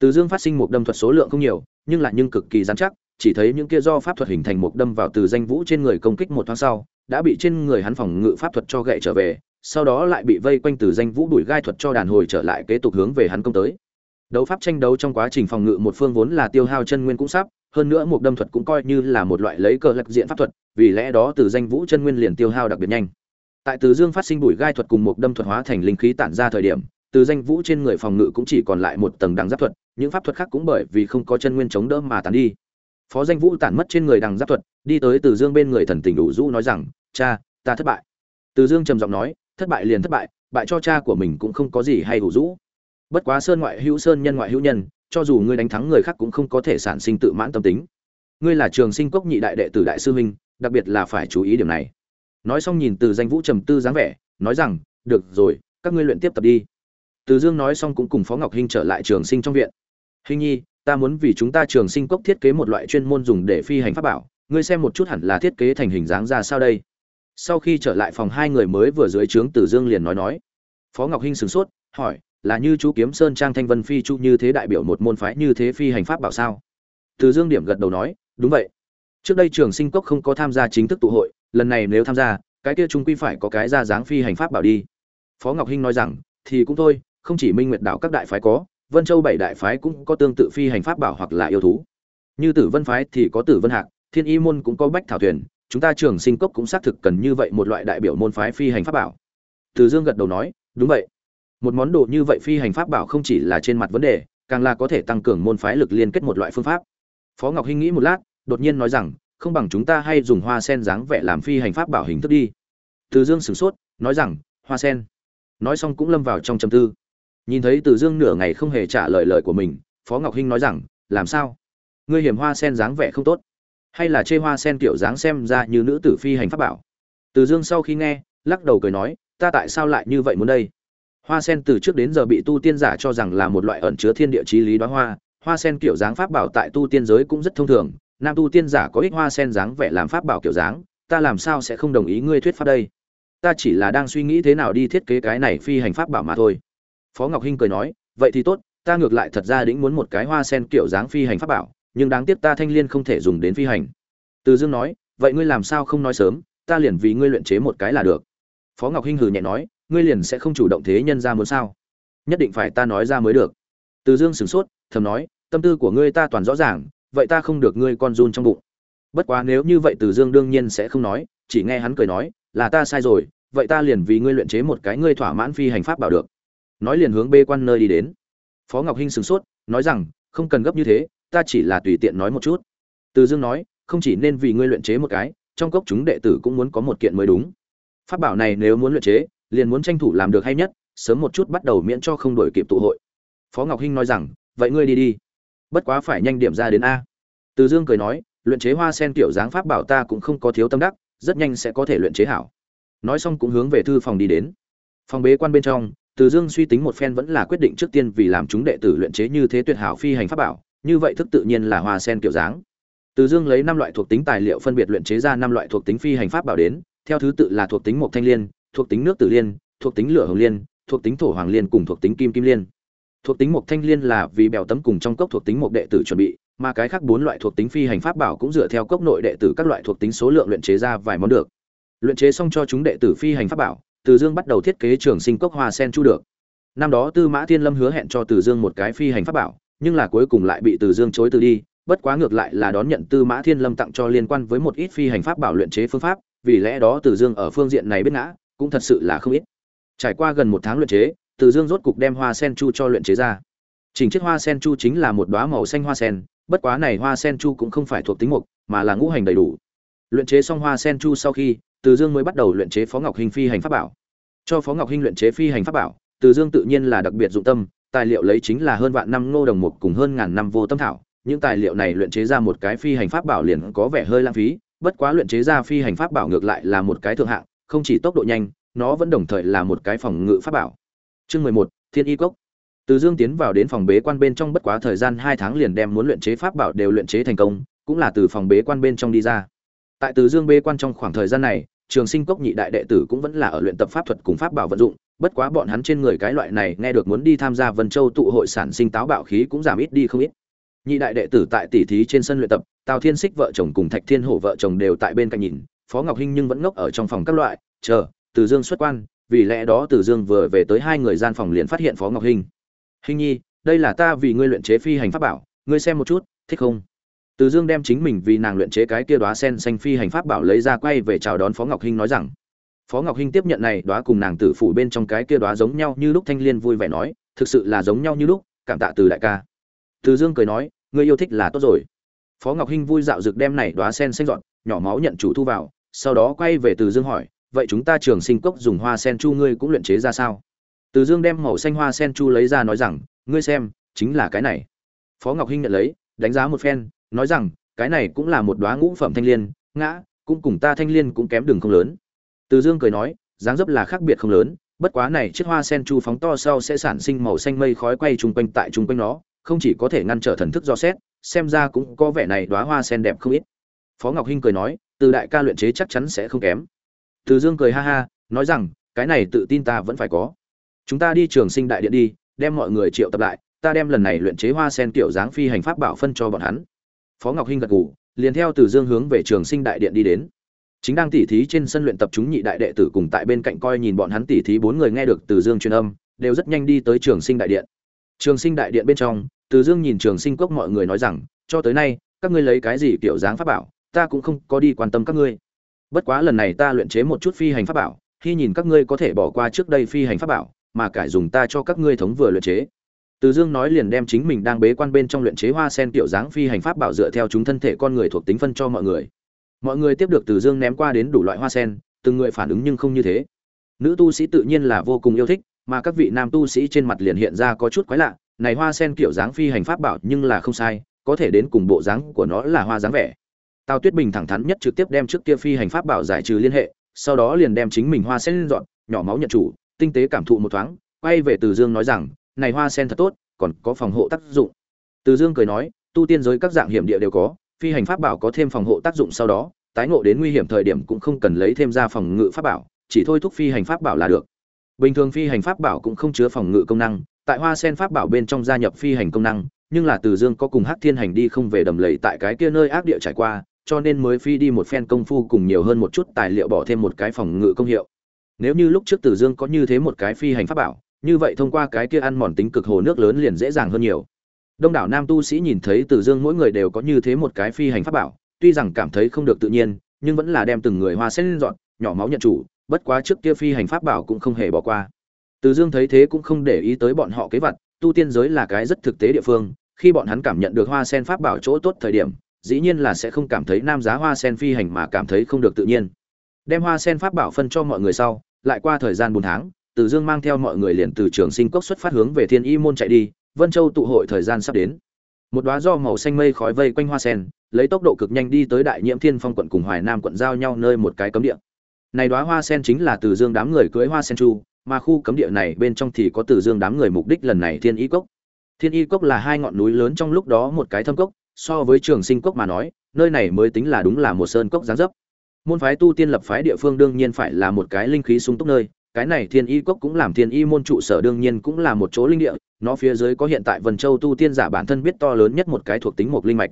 Từ dương phát sinh một đâm thuật số lượng không nhiều, nhưng lại nhưng cực kỳ dán chắc chỉ thấy những kia do pháp thuật hình thành một đâm vào từ danh vũ trên người công kích một thoáng sau, đã bị trên người hắn phòng ngự pháp thuật cho gậy trở về, sau đó lại bị vây quanh từ danh vũ đuổi gai thuật cho đàn hồi trở lại kế tục hướng về hắn công tới. Đấu pháp tranh đấu trong quá trình phòng ngự một phương vốn là tiêu hao chân nguyên cũng sắp, hơn nữa một đâm thuật cũng coi như là một loại lấy cờ lạc diện pháp thuật, vì lẽ đó từ danh vũ chân nguyên liền tiêu hao đặc biệt nhanh. Tại từ dương phát sinh bụi gai thuật cùng một đâm thuật hóa thành linh khí tản ra thời điểm, từ danh vũ trên người phòng ngự cũng chỉ còn lại một tầng đằng giáp thuật, những pháp thuật khác cũng bởi vì không có chân nguyên chống đỡ mà tàn đi phó danh vũ tản mất trên người đằng giáp thuật, đi tới từ dương bên người thần tình đủ rũ nói rằng, cha, ta thất bại. Từ dương trầm giọng nói, thất bại liền thất bại bại cho cha của mình cũng không có gì hay đủ rũ. Bất quá sơn ngoại hữu sơn nhân ngoại hữu nhân, cho dù ngươi đánh thắng người khác cũng không có thể sản sinh tự mãn tâm tính. Ngươi là trường sinh cốc nhị đại đệ tử đại sư huynh, đặc biệt là phải chú ý điểm này. Nói xong nhìn từ danh vũ trầm tư dáng vẻ, nói rằng, được rồi, các ngươi luyện tiếp tập đi. Từ dương nói xong cũng cùng phó ngọc hinh trở lại trường sinh trong viện. Hình nhi ta muốn vì chúng ta trường sinh cốc thiết kế một loại chuyên môn dùng để phi hành pháp bảo, ngươi xem một chút hẳn là thiết kế thành hình dáng ra sao đây? Sau khi trở lại phòng hai người mới vừa dưới trướng tử dương liền nói nói. Phó ngọc hinh sửng sốt, hỏi, là như chú kiếm sơn trang thanh vân phi chu như thế đại biểu một môn phái như thế phi hành pháp bảo sao? Từ dương điểm gật đầu nói, đúng vậy. Trước đây trường sinh cốc không có tham gia chính thức tụ hội, lần này nếu tham gia, cái kia chúng quy phải có cái ra dáng phi hành pháp bảo đi. Phó ngọc hinh nói rằng, thì cũng thôi, không chỉ minh nguyệt đạo các đại phái có vân châu bảy đại phái cũng có tương tự phi hành pháp bảo hoặc là yêu thú. Như tử vân phái thì có tử vân hạc, thiên y môn cũng có bách thảo thuyền, chúng ta trường sinh cốc cũng xác thực cần như vậy một loại đại biểu môn phái phi hành pháp bảo. Từ dương gật đầu nói, đúng vậy. Một món đồ như vậy phi hành pháp bảo không chỉ là trên mặt vấn đề, càng là có thể tăng cường môn phái lực liên kết một loại phương pháp. Phó ngọc hinh nghĩ một lát, đột nhiên nói rằng, không bằng chúng ta hay dùng hoa sen dáng vẻ làm phi hành pháp bảo hình thức đi. Từ dương sửng sốt, nói rằng, hoa sen. Nói xong cũng lâm vào trong trầm tư nhìn thấy từ dương nửa ngày không hề trả lời lời của mình, phó ngọc hinh nói rằng, làm sao? Ngươi hiểm hoa sen dáng vẻ không tốt. Hay là chê hoa sen kiểu dáng xem ra như nữ tử phi hành pháp bảo? Từ dương sau khi nghe, lắc đầu cười nói, ta tại sao lại như vậy muốn đây? Hoa sen từ trước đến giờ bị tu tiên giả cho rằng là một loại ẩn chứa thiên địa chí lý đoá hoa hoa sen kiểu dáng pháp bảo tại tu tiên giới cũng rất thông thường. Nam tu tiên giả có ích hoa sen dáng vẻ làm pháp bảo kiểu dáng, ta làm sao sẽ không đồng ý ngươi thuyết pháp đây? Ta chỉ là đang suy nghĩ thế nào đi thiết kế cái này phi hành pháp bảo mà thôi phó ngọc hinh cười nói, vậy thì tốt, ta ngược lại thật ra đĩnh muốn một cái hoa sen kiểu dáng phi hành pháp bảo, nhưng đáng tiếc ta thanh liên không thể dùng đến phi hành. Từ dương nói, vậy ngươi làm sao không nói sớm, ta liền vì ngươi luyện chế một cái là được. Phó ngọc hinh hừ nhẹ nói, ngươi liền sẽ không chủ động thế nhân ra muốn sao? Nhất định phải ta nói ra mới được. Từ dương sửng sốt, thầm nói, tâm tư của ngươi ta toàn rõ ràng, vậy ta không được ngươi con run trong bụng. Bất quá nếu như vậy từ dương đương nhiên sẽ không nói, chỉ nghe hắn cười nói, là ta sai rồi, vậy ta liền vì ngươi luyện chế một cái ngươi thỏa mãn phi hành pháp bảo được nói liền hướng bê quan nơi đi đến. Phó ngọc hinh sửng sốt, nói rằng, không cần gấp như thế, ta chỉ là tùy tiện nói một chút. Từ dương nói, không chỉ nên vì ngươi luyện chế một cái, trong cốc chúng đệ tử cũng muốn có một kiện mới đúng. Pháp bảo này nếu muốn luyện chế, liền muốn tranh thủ làm được hay nhất, sớm một chút bắt đầu miễn cho không đổi kịp tụ hội. Phó ngọc hinh nói rằng, vậy ngươi đi đi. Bất quá phải nhanh điểm ra đến a. Từ dương cười nói, luyện chế hoa sen kiểu dáng pháp bảo ta cũng không có thiếu tâm đắc, rất nhanh sẽ có thể luyện chế hảo. Nói xong cũng hướng về thư phòng đi đến. Phòng bế quan bên trong từ dương suy tính một phen vẫn là quyết định trước tiên vì làm chúng đệ tử luyện chế như thế tuyệt hảo phi hành pháp bảo như vậy thức tự nhiên là hoa sen kiểu dáng từ dương lấy năm loại thuộc tính tài liệu phân biệt luyện chế ra năm loại thuộc tính phi hành pháp bảo đến theo thứ tự là thuộc tính mộc thanh liên thuộc tính nước tử liên thuộc tính lửa hồng liên thuộc tính thổ hoàng liên cùng thuộc tính kim kim liên thuộc tính mộc thanh liên là vì bèo tấm cùng trong cốc thuộc tính mộc đệ tử chuẩn bị mà cái khác bốn loại thuộc tính phi hành pháp bảo cũng dựa theo cốc nội đệ tử các loại thuộc tính số lượng luyện chế ra vài món được luyện chế xong cho chúng đệ tử phi hành pháp bảo từ dương bắt đầu thiết kế trường sinh cốc hoa sen chu được. Năm đó tư mã thiên lâm hứa hẹn cho từ dương một cái phi hành pháp bảo, nhưng là cuối cùng lại bị từ dương chối từ đi, bất quá ngược lại là đón nhận tư mã thiên lâm tặng cho liên quan với một ít phi hành pháp bảo luyện chế phương pháp, vì lẽ đó từ dương ở phương diện này biết ngã, cũng thật sự là không ít. Trải qua gần một tháng luyện chế, từ dương rốt cục đem hoa sen chu cho luyện chế ra. Chỉnh chiếc hoa sen chu chính là một đóa màu xanh hoa sen, bất quá này hoa sen chu cũng không phải thuộc tính mục, mà là ngũ hành đầy đủ. Luyện chế xong hoa sen chu sau khi từ dương mới bắt đầu luyện chế phó ngọc hình phi hành pháp bảo. Cho phó ngọc hinh luyện chế phi hành pháp bảo, từ dương tự nhiên là đặc biệt dụng tâm, tài liệu lấy chính là hơn vạn năm ngô đồng mục cùng hơn ngàn năm vô tâm thảo. Những tài liệu này luyện chế ra một cái phi hành pháp bảo liền có vẻ hơi lãng phí, bất quá luyện chế ra phi hành pháp bảo ngược lại là một cái thượng hạng, không chỉ tốc độ nhanh, nó vẫn đồng thời là một cái phòng ngự pháp bảo. Chương mười một, thiên y cốc. Từ dương tiến vào đến phòng bế quan bên trong bất quá thời gian hai tháng liền đem muốn luyện chế pháp bảo đều luyện chế thành công, cũng là từ phòng bế quan bên trong đi ra. Tại từ dương bế quan trong khoảng thời gian này trường sinh cốc nhị đại đệ tử cũng vẫn là ở luyện tập pháp thuật cùng pháp bảo vận dụng, bất quá bọn hắn trên người cái loại này nghe được muốn đi tham gia vân châu tụ hội sản sinh táo bạo khí cũng giảm ít đi không ít. Nhị đại đệ tử tại tỷ thí trên sân luyện tập, tào thiên xích vợ chồng cùng thạch thiên hổ vợ chồng đều tại bên cạnh nhìn, phó ngọc hinh nhưng vẫn ngốc ở trong phòng các loại, chờ, từ dương xuất quan, vì lẽ đó từ dương vừa về tới hai người gian phòng liền phát hiện phó ngọc hinh. Hinh nhi, đây là ta vì ngươi luyện chế phi hành pháp bảo, ngươi xem một chút, thích không? Từ dương đem chính mình vì nàng luyện chế cái kia đóa sen xanh phi hành pháp bảo lấy ra quay về chào đón phó ngọc hinh nói rằng, phó ngọc hinh tiếp nhận này đóa cùng nàng tử phủ bên trong cái kia đóa giống nhau như lúc thanh liên vui vẻ nói, thực sự là giống nhau như lúc, cảm tạ từ đại ca. Từ dương cười nói ngươi yêu thích là tốt rồi. Phó ngọc hinh vui dạo dược đem này đóa sen xanh dọn, nhỏ máu nhận chủ thu vào, sau đó quay về từ dương hỏi, vậy chúng ta trường sinh cốc dùng hoa sen chu ngươi cũng luyện chế ra sao? Từ dương đem màu xanh hoa sen chu lấy ra nói rằng, ngươi xem, chính là cái này. Phó ngọc hinh nhận lấy, đánh giá một phen nói rằng, cái này cũng là một đóa ngũ phẩm thanh liên, ngã, cũng cùng ta thanh liên cũng kém đường không lớn. Từ dương cười nói, dáng dấp là khác biệt không lớn, bất quá này chiếc hoa sen chu phóng to sau sẽ sản sinh màu xanh mây khói quay chung quanh tại chung quanh nó, không chỉ có thể ngăn trở thần thức do xét, xem ra cũng có vẻ này đóa hoa sen đẹp không ít. Phó ngọc hinh cười nói, từ đại ca luyện chế chắc chắn sẽ không kém. Từ dương cười ha ha, nói rằng, cái này tự tin ta vẫn phải có. Chúng ta đi trường sinh đại điện đi, đem mọi người triệu tập lại, ta đem lần này luyện chế hoa sen kiểu dáng phi hành pháp bảo phân cho bọn hắn phó ngọc hinh gật gù, liền theo từ dương hướng về trường sinh đại điện đi đến. Chính đang tỉ thí trên sân luyện tập chúng nhị đại đệ tử cùng tại bên cạnh coi nhìn bọn hắn tỉ thí bốn người nghe được từ dương truyền âm, đều rất nhanh đi tới trường sinh đại điện. Trường sinh đại điện bên trong, từ dương nhìn trường sinh cốc mọi người nói rằng, cho tới nay, các ngươi lấy cái gì kiểu dáng pháp bảo, ta cũng không có đi quan tâm các ngươi. Bất quá lần này ta luyện chế một chút phi hành pháp bảo, khi nhìn các ngươi có thể bỏ qua trước đây phi hành pháp bảo, mà cải dùng ta cho các ngươi thống vừa luyện chế từ dương nói liền đem chính mình đang bế quan bên trong luyện chế hoa sen tiểu dáng phi hành pháp bảo dựa theo chúng thân thể con người thuộc tính phân cho mọi người. Mọi người tiếp được từ dương ném qua đến đủ loại hoa sen, từng người phản ứng nhưng không như thế. Nữ tu sĩ tự nhiên là vô cùng yêu thích, mà các vị nam tu sĩ trên mặt liền hiện ra có chút quái lạ, này hoa sen kiểu dáng phi hành pháp bảo nhưng là không sai, có thể đến cùng bộ dáng của nó là hoa dáng vẻ. Tào tuyết bình thẳng thắn nhất trực tiếp đem trước kia phi hành pháp bảo giải trừ liên hệ, sau đó liền đem chính mình hoa sen dọn, nhỏ máu nhận chủ, tinh tế cảm thụ một thoáng, quay về từ dương nói rằng này hoa sen thật tốt, còn có phòng hộ tác dụng. Từ dương cười nói, tu tiên giới các dạng hiểm địa đều có, phi hành pháp bảo có thêm phòng hộ tác dụng sau đó, tái ngộ đến nguy hiểm thời điểm cũng không cần lấy thêm ra phòng ngự pháp bảo, chỉ thôi thúc phi hành pháp bảo là được. Bình thường phi hành pháp bảo cũng không chứa phòng ngự công năng, tại hoa sen pháp bảo bên trong gia nhập phi hành công năng, nhưng là từ dương có cùng hắc thiên hành đi không về đầm lầy tại cái kia nơi ác địa trải qua, cho nên mới phi đi một phen công phu cùng nhiều hơn một chút tài liệu bỏ thêm một cái phòng ngự công hiệu. Nếu như lúc trước từ dương có như thế một cái phi hành pháp bảo như vậy thông qua cái kia ăn mòn tính cực hồ nước lớn liền dễ dàng hơn nhiều. Đông đảo nam tu sĩ nhìn thấy từ dương mỗi người đều có như thế một cái phi hành pháp bảo, tuy rằng cảm thấy không được tự nhiên, nhưng vẫn là đem từng người hoa sen dọn, nhỏ máu nhận chủ, bất quá trước kia phi hành pháp bảo cũng không hề bỏ qua. Từ dương thấy thế cũng không để ý tới bọn họ kế vật, tu tiên giới là cái rất thực tế địa phương, khi bọn hắn cảm nhận được hoa sen pháp bảo chỗ tốt thời điểm, dĩ nhiên là sẽ không cảm thấy nam giá hoa sen phi hành mà cảm thấy không được tự nhiên. Đem hoa sen pháp bảo phân cho mọi người sau, lại qua thời gian bốn tháng từ dương mang theo mọi người liền từ trường sinh cốc xuất phát hướng về thiên y môn chạy đi, vân châu tụ hội thời gian sắp đến. Một đóa do màu xanh mây khói vây quanh hoa sen, lấy tốc độ cực nhanh đi tới đại nhiễm thiên phong quận cùng hoài nam quận giao nhau nơi một cái cấm địa. Này đóa hoa sen chính là từ dương đám người cưới hoa sen chu, mà khu cấm địa này bên trong thì có từ dương đám người mục đích lần này thiên y cốc. Thiên y cốc là hai ngọn núi lớn trong lúc đó một cái thâm cốc, so với trường sinh cốc mà nói, nơi này mới tính là đúng là một sơn cốc giáng dấp. Môn phái tu tiên lập phái địa phương đương nhiên phải là một cái linh khí sung túc nơi cái này thiên y cốc cũng làm thiên y môn trụ sở đương nhiên cũng là một chỗ linh địa, nó phía dưới có hiện tại vân châu tu tiên giả bản thân biết to lớn nhất một cái thuộc tính một linh mạch.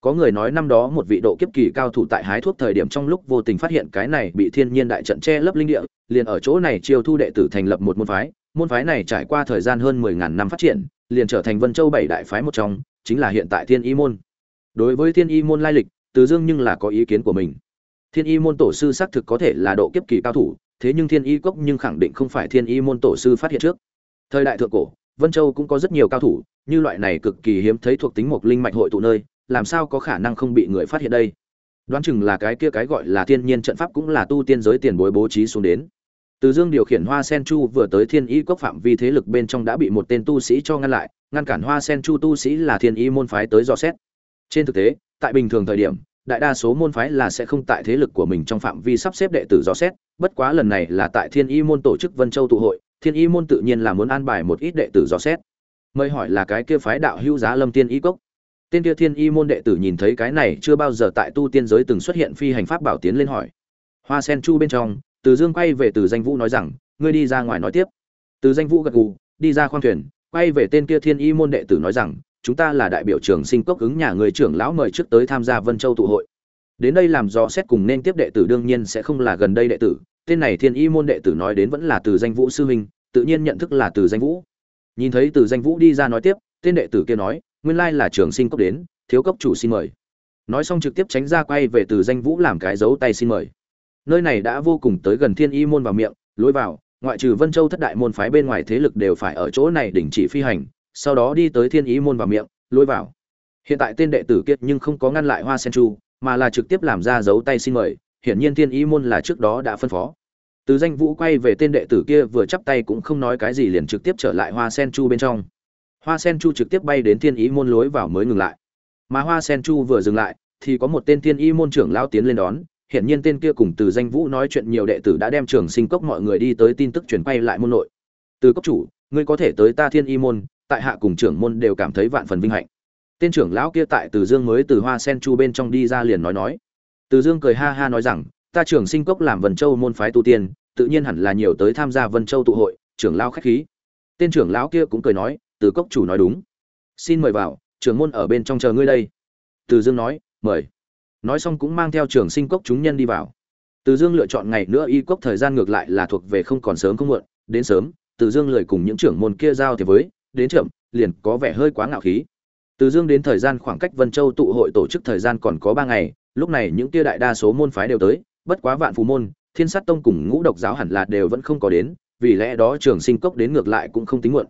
Có người nói năm đó một vị độ kiếp kỳ cao thủ tại hái thuốc thời điểm trong lúc vô tình phát hiện cái này bị thiên nhiên đại trận che lấp linh địa, liền ở chỗ này chiêu thu đệ tử thành lập một môn phái môn phái này trải qua thời gian hơn mười ngàn năm phát triển, liền trở thành vân châu bảy đại phái một trong, chính là hiện tại thiên y môn. Đối với thiên y môn lai lịch, từ dương nhưng là có ý kiến của mình. Thiên y môn tổ sư xác thực có thể là độ kiếp kỳ cao thủ thế nhưng thiên y cốc nhưng khẳng định không phải thiên y môn tổ sư phát hiện trước. Thời đại thượng cổ, vân châu cũng có rất nhiều cao thủ, như loại này cực kỳ hiếm thấy thuộc tính một linh mạch hội tụ nơi, làm sao có khả năng không bị người phát hiện đây? Đoán chừng là cái kia cái gọi là thiên nhiên trận pháp cũng là tu tiên giới tiền bối bố trí xuống đến. Từ dương điều khiển hoa sen chu vừa tới thiên y cốc phạm vi thế lực bên trong đã bị một tên tu sĩ cho ngăn lại, ngăn cản hoa sen chu tu sĩ là thiên y môn phái tới dò xét. Trên thực tế, tại bình thường thời điểm, đại đa số môn phái là sẽ không tại thế lực của mình trong phạm vi sắp xếp đệ tử dò xét bất quá lần này là tại thiên y môn tổ chức vân châu tụ hội, thiên y môn tự nhiên là muốn an bài một ít đệ tử dò xét. Mời hỏi là cái kia phái đạo hữu giá lâm tiên y cốc. Tên kia thiên y môn đệ tử nhìn thấy cái này chưa bao giờ tại tu tiên giới từng xuất hiện phi hành pháp bảo tiến lên hỏi. Hoa sen chu bên trong, từ dương quay về từ danh vũ nói rằng, ngươi đi ra ngoài nói tiếp. Từ danh vũ gật gù, đi ra khoang thuyền. Quay về tên kia thiên y môn đệ tử nói rằng, chúng ta là đại biểu trường sinh cốc ứng nhà người trưởng lão mời trước tới tham gia vân châu tụ hội đến đây làm do xét cùng nên tiếp đệ tử đương nhiên sẽ không là gần đây đệ tử. Tên này thiên y môn đệ tử nói đến vẫn là từ danh vũ sư huynh, tự nhiên nhận thức là từ danh vũ. Nhìn thấy từ danh vũ đi ra nói tiếp, tên đệ tử kia nói, nguyên lai là trường sinh cốc đến, thiếu cốc chủ xin mời. Nói xong trực tiếp tránh ra quay về từ danh vũ làm cái dấu tay xin mời. Nơi này đã vô cùng tới gần thiên y môn vào miệng, lối vào, ngoại trừ vân châu thất đại môn phái bên ngoài thế lực đều phải ở chỗ này đình chỉ phi hành, sau đó đi tới thiên y môn vào miệng, lối vào. Hiện tại tên đệ tử kiệt nhưng không có ngăn lại hoa sen chu mà là trực tiếp làm ra dấu tay xin mời, hiển nhiên thiên Ý môn là trước đó đã phân phó. Từ danh vũ quay về tên đệ tử kia vừa chắp tay cũng không nói cái gì liền trực tiếp trở lại hoa sen chu bên trong. Hoa sen chu trực tiếp bay đến thiên ý môn lối vào mới ngừng lại. Mà hoa sen chu vừa dừng lại, thì có một tên thiên Ý môn trưởng lao tiến lên đón hiện nhiên tên kia cùng từ danh vũ nói chuyện nhiều đệ tử đã đem trường sinh cốc mọi người đi tới tin tức truyền quay lại môn nội. Từ cốc chủ, ngươi có thể tới ta thiên y môn, tại hạ cùng trưởng môn đều cảm thấy vạn phần vinh hạnh tên trưởng lão kia tại từ dương mới từ hoa sen chu bên trong đi ra liền nói nói. Từ dương cười ha ha nói rằng, ta trưởng sinh cốc làm vân châu môn phái tu tiên, tự nhiên hẳn là nhiều tới tham gia vân châu tụ hội, trưởng lão khách khí. Tên trưởng lão kia cũng cười nói, từ cốc chủ nói đúng. Xin mời vào, trưởng môn ở bên trong chờ ngươi đây. Từ dương nói, mời. Nói xong cũng mang theo trưởng sinh cốc chúng nhân đi vào. Từ dương lựa chọn ngày nữa y cốc thời gian ngược lại là thuộc về không còn sớm không muộn, đến sớm, từ dương lười cùng những trưởng môn kia giao thì với, đến chậm, liền có vẻ hơi quá ngạo khí từ dương đến thời gian khoảng cách vân châu tụ hội tổ chức thời gian còn có ba ngày, lúc này những kia đại đa số môn phái đều tới, bất quá vạn phù môn, thiên sát tông cùng ngũ độc giáo hẳn là đều vẫn không có đến, vì lẽ đó trường sinh cốc đến ngược lại cũng không tính muộn.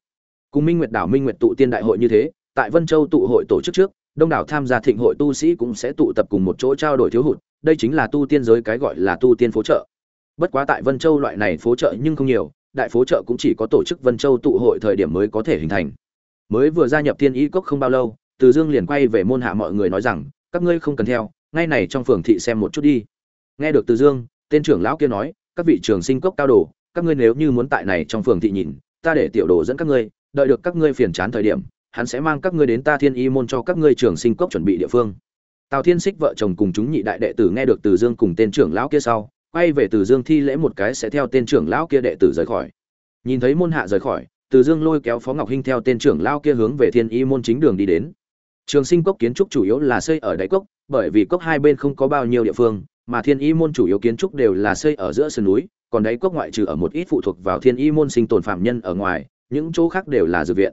Cùng minh nguyệt đảo minh nguyệt tụ tiên đại hội như thế, tại vân châu tụ hội tổ chức trước, đông đảo tham gia thịnh hội tu sĩ cũng sẽ tụ tập cùng một chỗ trao đổi thiếu hụt, đây chính là tu tiên giới cái gọi là tu tiên phố trợ bất quá tại vân châu loại này phố trợ nhưng không nhiều, đại phố trợ cũng chỉ có tổ chức vân châu tụ hội thời điểm mới có thể hình thành. Mới vừa gia nhập thiên ý cốc không bao lâu từ dương liền quay về môn hạ mọi người nói rằng, các ngươi không cần theo, ngay này trong phường thị xem một chút đi. Nghe được từ dương, tên trưởng lão kia nói, các vị trường sinh cốc cao đồ, các ngươi nếu như muốn tại này trong phường thị nhìn, ta để tiểu đồ dẫn các ngươi, đợi được các ngươi phiền chán thời điểm, hắn sẽ mang các ngươi đến ta thiên y môn cho các ngươi trường sinh cốc chuẩn bị địa phương. Tào thiên xích vợ chồng cùng chúng nhị đại đệ tử nghe được từ dương cùng tên trưởng lão kia sau, quay về từ dương thi lễ một cái sẽ theo tên trưởng lão kia đệ tử rời khỏi. Nhìn thấy môn hạ rời khỏi, từ dương lôi kéo phó ngọc hinh theo tên trưởng lão kia hướng về thiên y môn chính đường đi đến trường sinh cốc kiến trúc chủ yếu là xây ở đáy cốc, bởi vì cốc hai bên không có bao nhiêu địa phương, mà thiên y môn chủ yếu kiến trúc đều là xây ở giữa sườn núi, còn đáy cốc ngoại trừ ở một ít phụ thuộc vào thiên y môn sinh tồn phạm nhân ở ngoài, những chỗ khác đều là dược viện.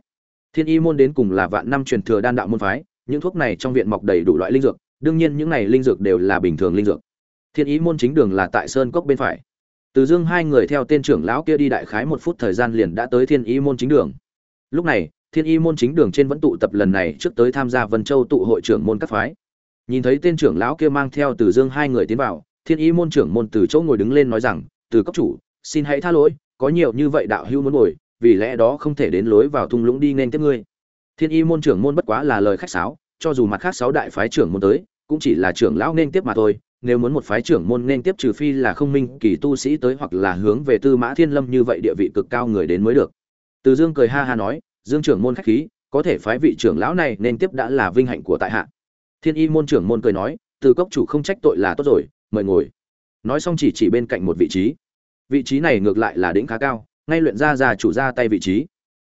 Thiên y môn đến cùng là vạn năm truyền thừa đan đạo môn phái, những thuốc này trong viện mọc đầy đủ loại linh dược, đương nhiên những này linh dược đều là bình thường linh dược. Thiên ý môn chính đường là tại sơn cốc bên phải. Từ dương hai người theo tên trưởng lão kia đi đại khái một phút thời gian liền đã tới thiên ý môn chính đường. Lúc này thiên y môn chính đường trên vẫn tụ tập lần này trước tới tham gia vân châu tụ hội trưởng môn các phái. Nhìn thấy tên trưởng lão kia mang theo từ dương hai người tiến vào, thiên y môn trưởng môn từ chỗ ngồi đứng lên nói rằng, từ cấp chủ, xin hãy tha lỗi, có nhiều như vậy đạo hưu muốn ngồi, vì lẽ đó không thể đến lối vào thung lũng đi nên tiếp ngươi. Thiên y môn trưởng môn bất quá là lời khách sáo, cho dù mặt khác sáu đại phái trưởng môn tới, cũng chỉ là trưởng lão nên tiếp mà thôi, nếu muốn một phái trưởng môn nên tiếp trừ phi là không minh kỳ tu sĩ tới hoặc là hướng về tư mã thiên lâm như vậy địa vị cực cao người đến mới được. Từ dương cười ha ha nói dương trưởng môn khách khí, có thể phái vị trưởng lão này nên tiếp đã là vinh hạnh của tại hạ. Thiên y môn trưởng môn cười nói, từ cốc chủ không trách tội là tốt rồi, mời ngồi. Nói xong chỉ chỉ bên cạnh một vị trí. Vị trí này ngược lại là đỉnh khá cao, ngay luyện ra ra chủ ra tay vị trí.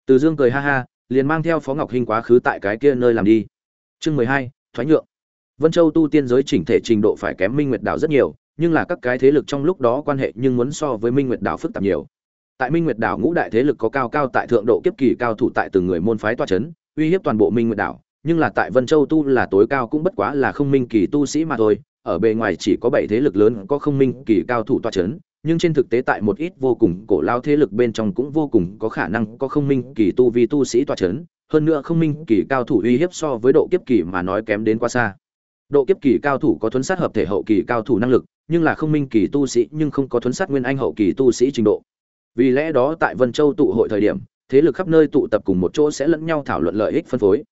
Từ dương cười ha ha, liền mang theo phó ngọc hinh quá khứ tại cái kia nơi làm đi. Chương mười hai, thoái nhượng. Vân châu tu tiên giới chỉnh thể trình độ phải kém minh nguyệt đảo rất nhiều, nhưng là các cái thế lực trong lúc đó quan hệ nhưng muốn so với minh nguyệt đảo phức tạp nhiều tại minh nguyệt đảo ngũ đại thế lực có cao cao tại thượng độ kiếp kỳ cao thủ tại từng người môn phái toa c h ấ n uy hiếp toàn bộ minh nguyệt đảo, nhưng là tại vân châu tu là tối cao cũng bất quá là không minh kỳ tu sĩ mà thôi, ở bề ngoài chỉ có bảy thế lực lớn có không minh kỳ cao thủ toa c h ấ n nhưng trên thực tế tại một ít vô cùng cổ lao thế lực bên trong cũng vô cùng có khả năng có không minh kỳ tu vi tu sĩ toa c h ấ n hơn nữa không minh kỳ cao thủ uy hiếp so với độ kiếp kỳ mà nói kém đến quá xa. Độ kiếp kỳ cao thủ có thuấn sát hợp thể hậu kỳ cao thủ năng lực, nhưng là không minh kỳ tu sĩ nhưng không có thuấn sát nguyên anh hậu kỳ tu sĩ trình độ vì lẽ đó tại vân châu tụ hội thời điểm, thế lực khắp nơi tụ tập cùng một chỗ sẽ lẫn nhau thảo luận lợi ích phân phối.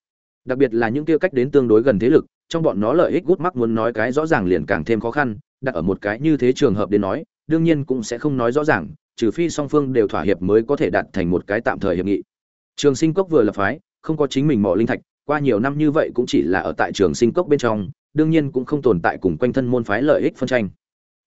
Đặc biệt là những kia cách đến tương đối gần thế lực, trong bọn nó lợi ích gút mắc muốn nói cái rõ ràng liền càng thêm khó khăn, đặt ở một cái như thế trường hợp đến nói, đương nhiên cũng sẽ không nói rõ ràng, trừ phi song phương đều thỏa hiệp mới có thể đạt thành một cái tạm thời hiệp nghị. Trường sinh cốc vừa lập phái, không có chính mình mỏ linh thạch, qua nhiều năm như vậy cũng chỉ là ở tại trường sinh cốc bên trong, đương nhiên cũng không tồn tại cùng quanh thân môn phái lợi ích phân tranh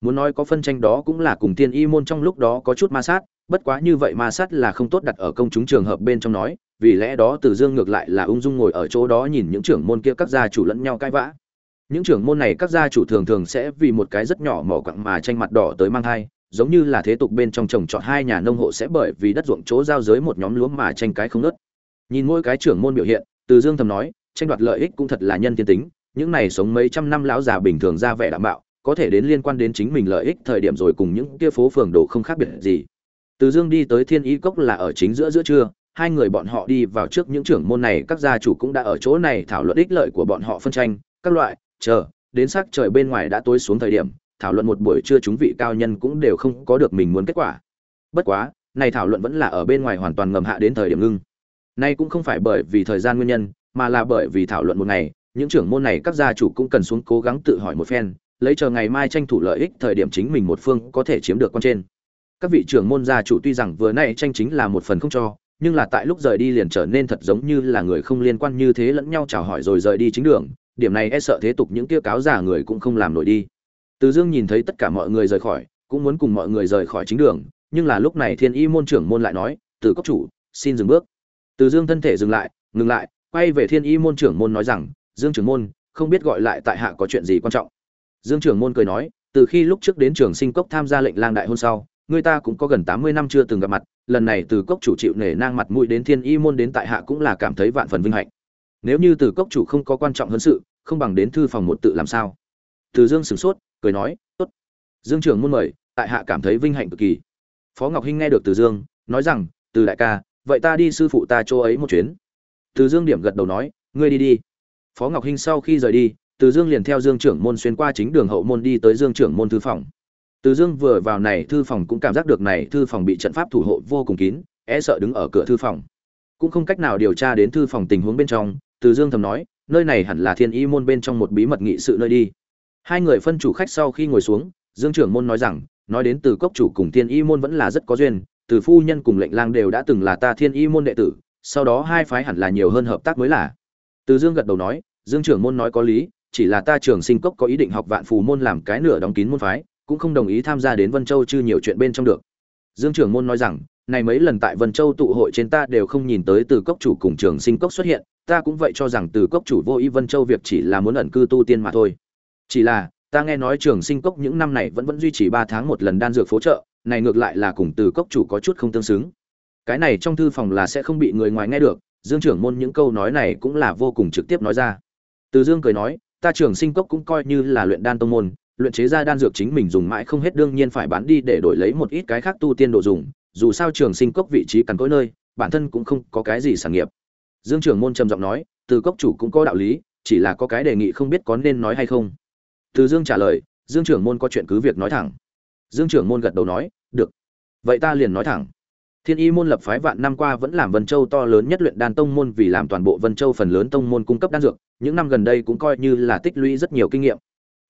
muốn nói có phân tranh đó cũng là cùng tiên y môn trong lúc đó có chút ma sát, bất quá như vậy ma sát là không tốt đặt ở công chúng trường hợp bên trong nói, vì lẽ đó từ dương ngược lại là ung dung ngồi ở chỗ đó nhìn những trưởng môn kia các gia chủ lẫn nhau cãi vã. Những trưởng môn này các gia chủ thường thường sẽ vì một cái rất nhỏ mỏ quặng mà tranh mặt đỏ tới mang thai, giống như là thế tục bên trong trồng trọt hai nhà nông hộ sẽ bởi vì đất ruộng chỗ giao giới một nhóm lúa mà tranh cái không nớt nhìn mỗi cái trưởng môn biểu hiện, từ dương thầm nói, tranh đoạt lợi ích cũng thật là nhân thiên tính, những này sống mấy trăm năm lão già bình thường ra vẻ đảm bảo có thể đến liên quan đến chính mình lợi ích thời điểm rồi cùng những kia phố phường đồ không khác biệt gì. Từ dương đi tới thiên ý cốc là ở chính giữa giữa trưa, hai người bọn họ đi vào trước những trưởng môn này, các gia chủ cũng đã ở chỗ này thảo luận ích lợi của bọn họ phân tranh, các loại, chờ, đến sắc trời bên ngoài đã tối xuống thời điểm, thảo luận một buổi trưa chúng vị cao nhân cũng đều không có được mình muốn kết quả. Bất quá, này thảo luận vẫn là ở bên ngoài hoàn toàn ngầm hạ đến thời điểm ngưng. Nay cũng không phải bởi vì thời gian nguyên nhân, mà là bởi vì thảo luận một ngày, những trưởng môn này các gia chủ cũng cần xuống cố gắng tự hỏi một phen lấy chờ ngày mai tranh thủ lợi ích thời điểm chính mình một phương có thể chiếm được con trên. Các vị trưởng môn gia chủ tuy rằng vừa nay tranh chính là một phần không cho, nhưng là tại lúc rời đi liền trở nên thật giống như là người không liên quan như thế lẫn nhau chào hỏi rồi rời đi chính đường, điểm này e sợ thế tục những kia cáo giả người cũng không làm nổi đi. Từ dương nhìn thấy tất cả mọi người rời khỏi, cũng muốn cùng mọi người rời khỏi chính đường, nhưng là lúc này thiên y môn trưởng môn lại nói, từ cốc chủ, xin dừng bước. Từ dương thân thể dừng lại, ngừng lại, quay về thiên y môn trưởng môn nói rằng, dương trưởng môn, không biết gọi lại tại hạ có chuyện gì quan trọng dương trưởng môn cười nói, từ khi lúc trước đến trường sinh cốc tham gia lệnh lang đại hôn sau, người ta cũng có gần tám mươi năm chưa từng gặp mặt, lần này từ cốc chủ chịu nể nang mặt mũi đến thiên y môn đến tại hạ cũng là cảm thấy vạn phần vinh hạnh. Nếu như từ cốc chủ không có quan trọng hơn sự, không bằng đến thư phòng một tự làm sao? Từ dương sửng sốt, cười nói, tốt. Dương trưởng môn mời, tại hạ cảm thấy vinh hạnh cực kỳ. Phó ngọc hinh nghe được từ dương, nói rằng, từ đại ca, vậy ta đi sư phụ ta chỗ ấy một chuyến. Từ dương điểm gật đầu nói, ngươi đi đi. Phó ngọc hinh sau khi rời đi từ dương liền theo dương trưởng môn xuyên qua chính đường hậu môn đi tới dương trưởng môn thư phòng. Từ dương vừa vào này thư phòng cũng cảm giác được này thư phòng bị trận pháp thủ hộ vô cùng kín e sợ đứng ở cửa thư phòng. Cũng không cách nào điều tra đến thư phòng tình huống bên trong, từ dương thầm nói, nơi này hẳn là thiên y môn bên trong một bí mật nghị sự nơi đi. Hai người phân chủ khách sau khi ngồi xuống, dương trưởng môn nói rằng, nói đến từ cốc chủ cùng thiên y môn vẫn là rất có duyên, từ phu nhân cùng lệnh lang đều đã từng là ta thiên y môn đệ tử, sau đó hai phái hẳn là nhiều hơn hợp tác mới là. Từ dương gật đầu nói, dương trưởng môn nói có lý chỉ là ta trường sinh cốc có ý định học vạn phù môn làm cái nửa đóng kín môn phái, cũng không đồng ý tham gia đến vân châu chư nhiều chuyện bên trong được. Dương trưởng môn nói rằng, này mấy lần tại vân châu tụ hội trên ta đều không nhìn tới từ cốc chủ cùng trường sinh cốc xuất hiện, ta cũng vậy cho rằng từ cốc chủ vô ý vân châu việc chỉ là muốn ẩn cư tu tiên mà thôi. Chỉ là, ta nghe nói trường sinh cốc những năm này vẫn vẫn duy trì ba tháng một lần đan dược phố trợ, này ngược lại là cùng từ cốc chủ có chút không tương xứng. Cái này trong thư phòng là sẽ không bị người ngoài nghe được. Dương trưởng môn những câu nói này cũng là vô cùng trực tiếp nói ra. Từ dương cười nói ta trường sinh cốc cũng coi như là luyện đan tông môn, luyện chế ra đan dược chính mình dùng mãi không hết đương nhiên phải bán đi để đổi lấy một ít cái khác tu tiên đồ dùng, dù sao trường sinh cốc vị trí cằn cỗi nơi, bản thân cũng không có cái gì sản nghiệp. Dương trưởng môn trầm giọng nói, từ cốc chủ cũng có đạo lý, chỉ là có cái đề nghị không biết có nên nói hay không. Từ dương trả lời, dương trưởng môn có chuyện cứ việc nói thẳng. Dương trưởng môn gật đầu nói, được. Vậy ta liền nói thẳng thiên y môn lập phái vạn năm qua vẫn làm vân châu to lớn nhất luyện đan tông môn vì làm toàn bộ vân châu phần lớn tông môn cung cấp đan dược, những năm gần đây cũng coi như là tích lũy rất nhiều kinh nghiệm.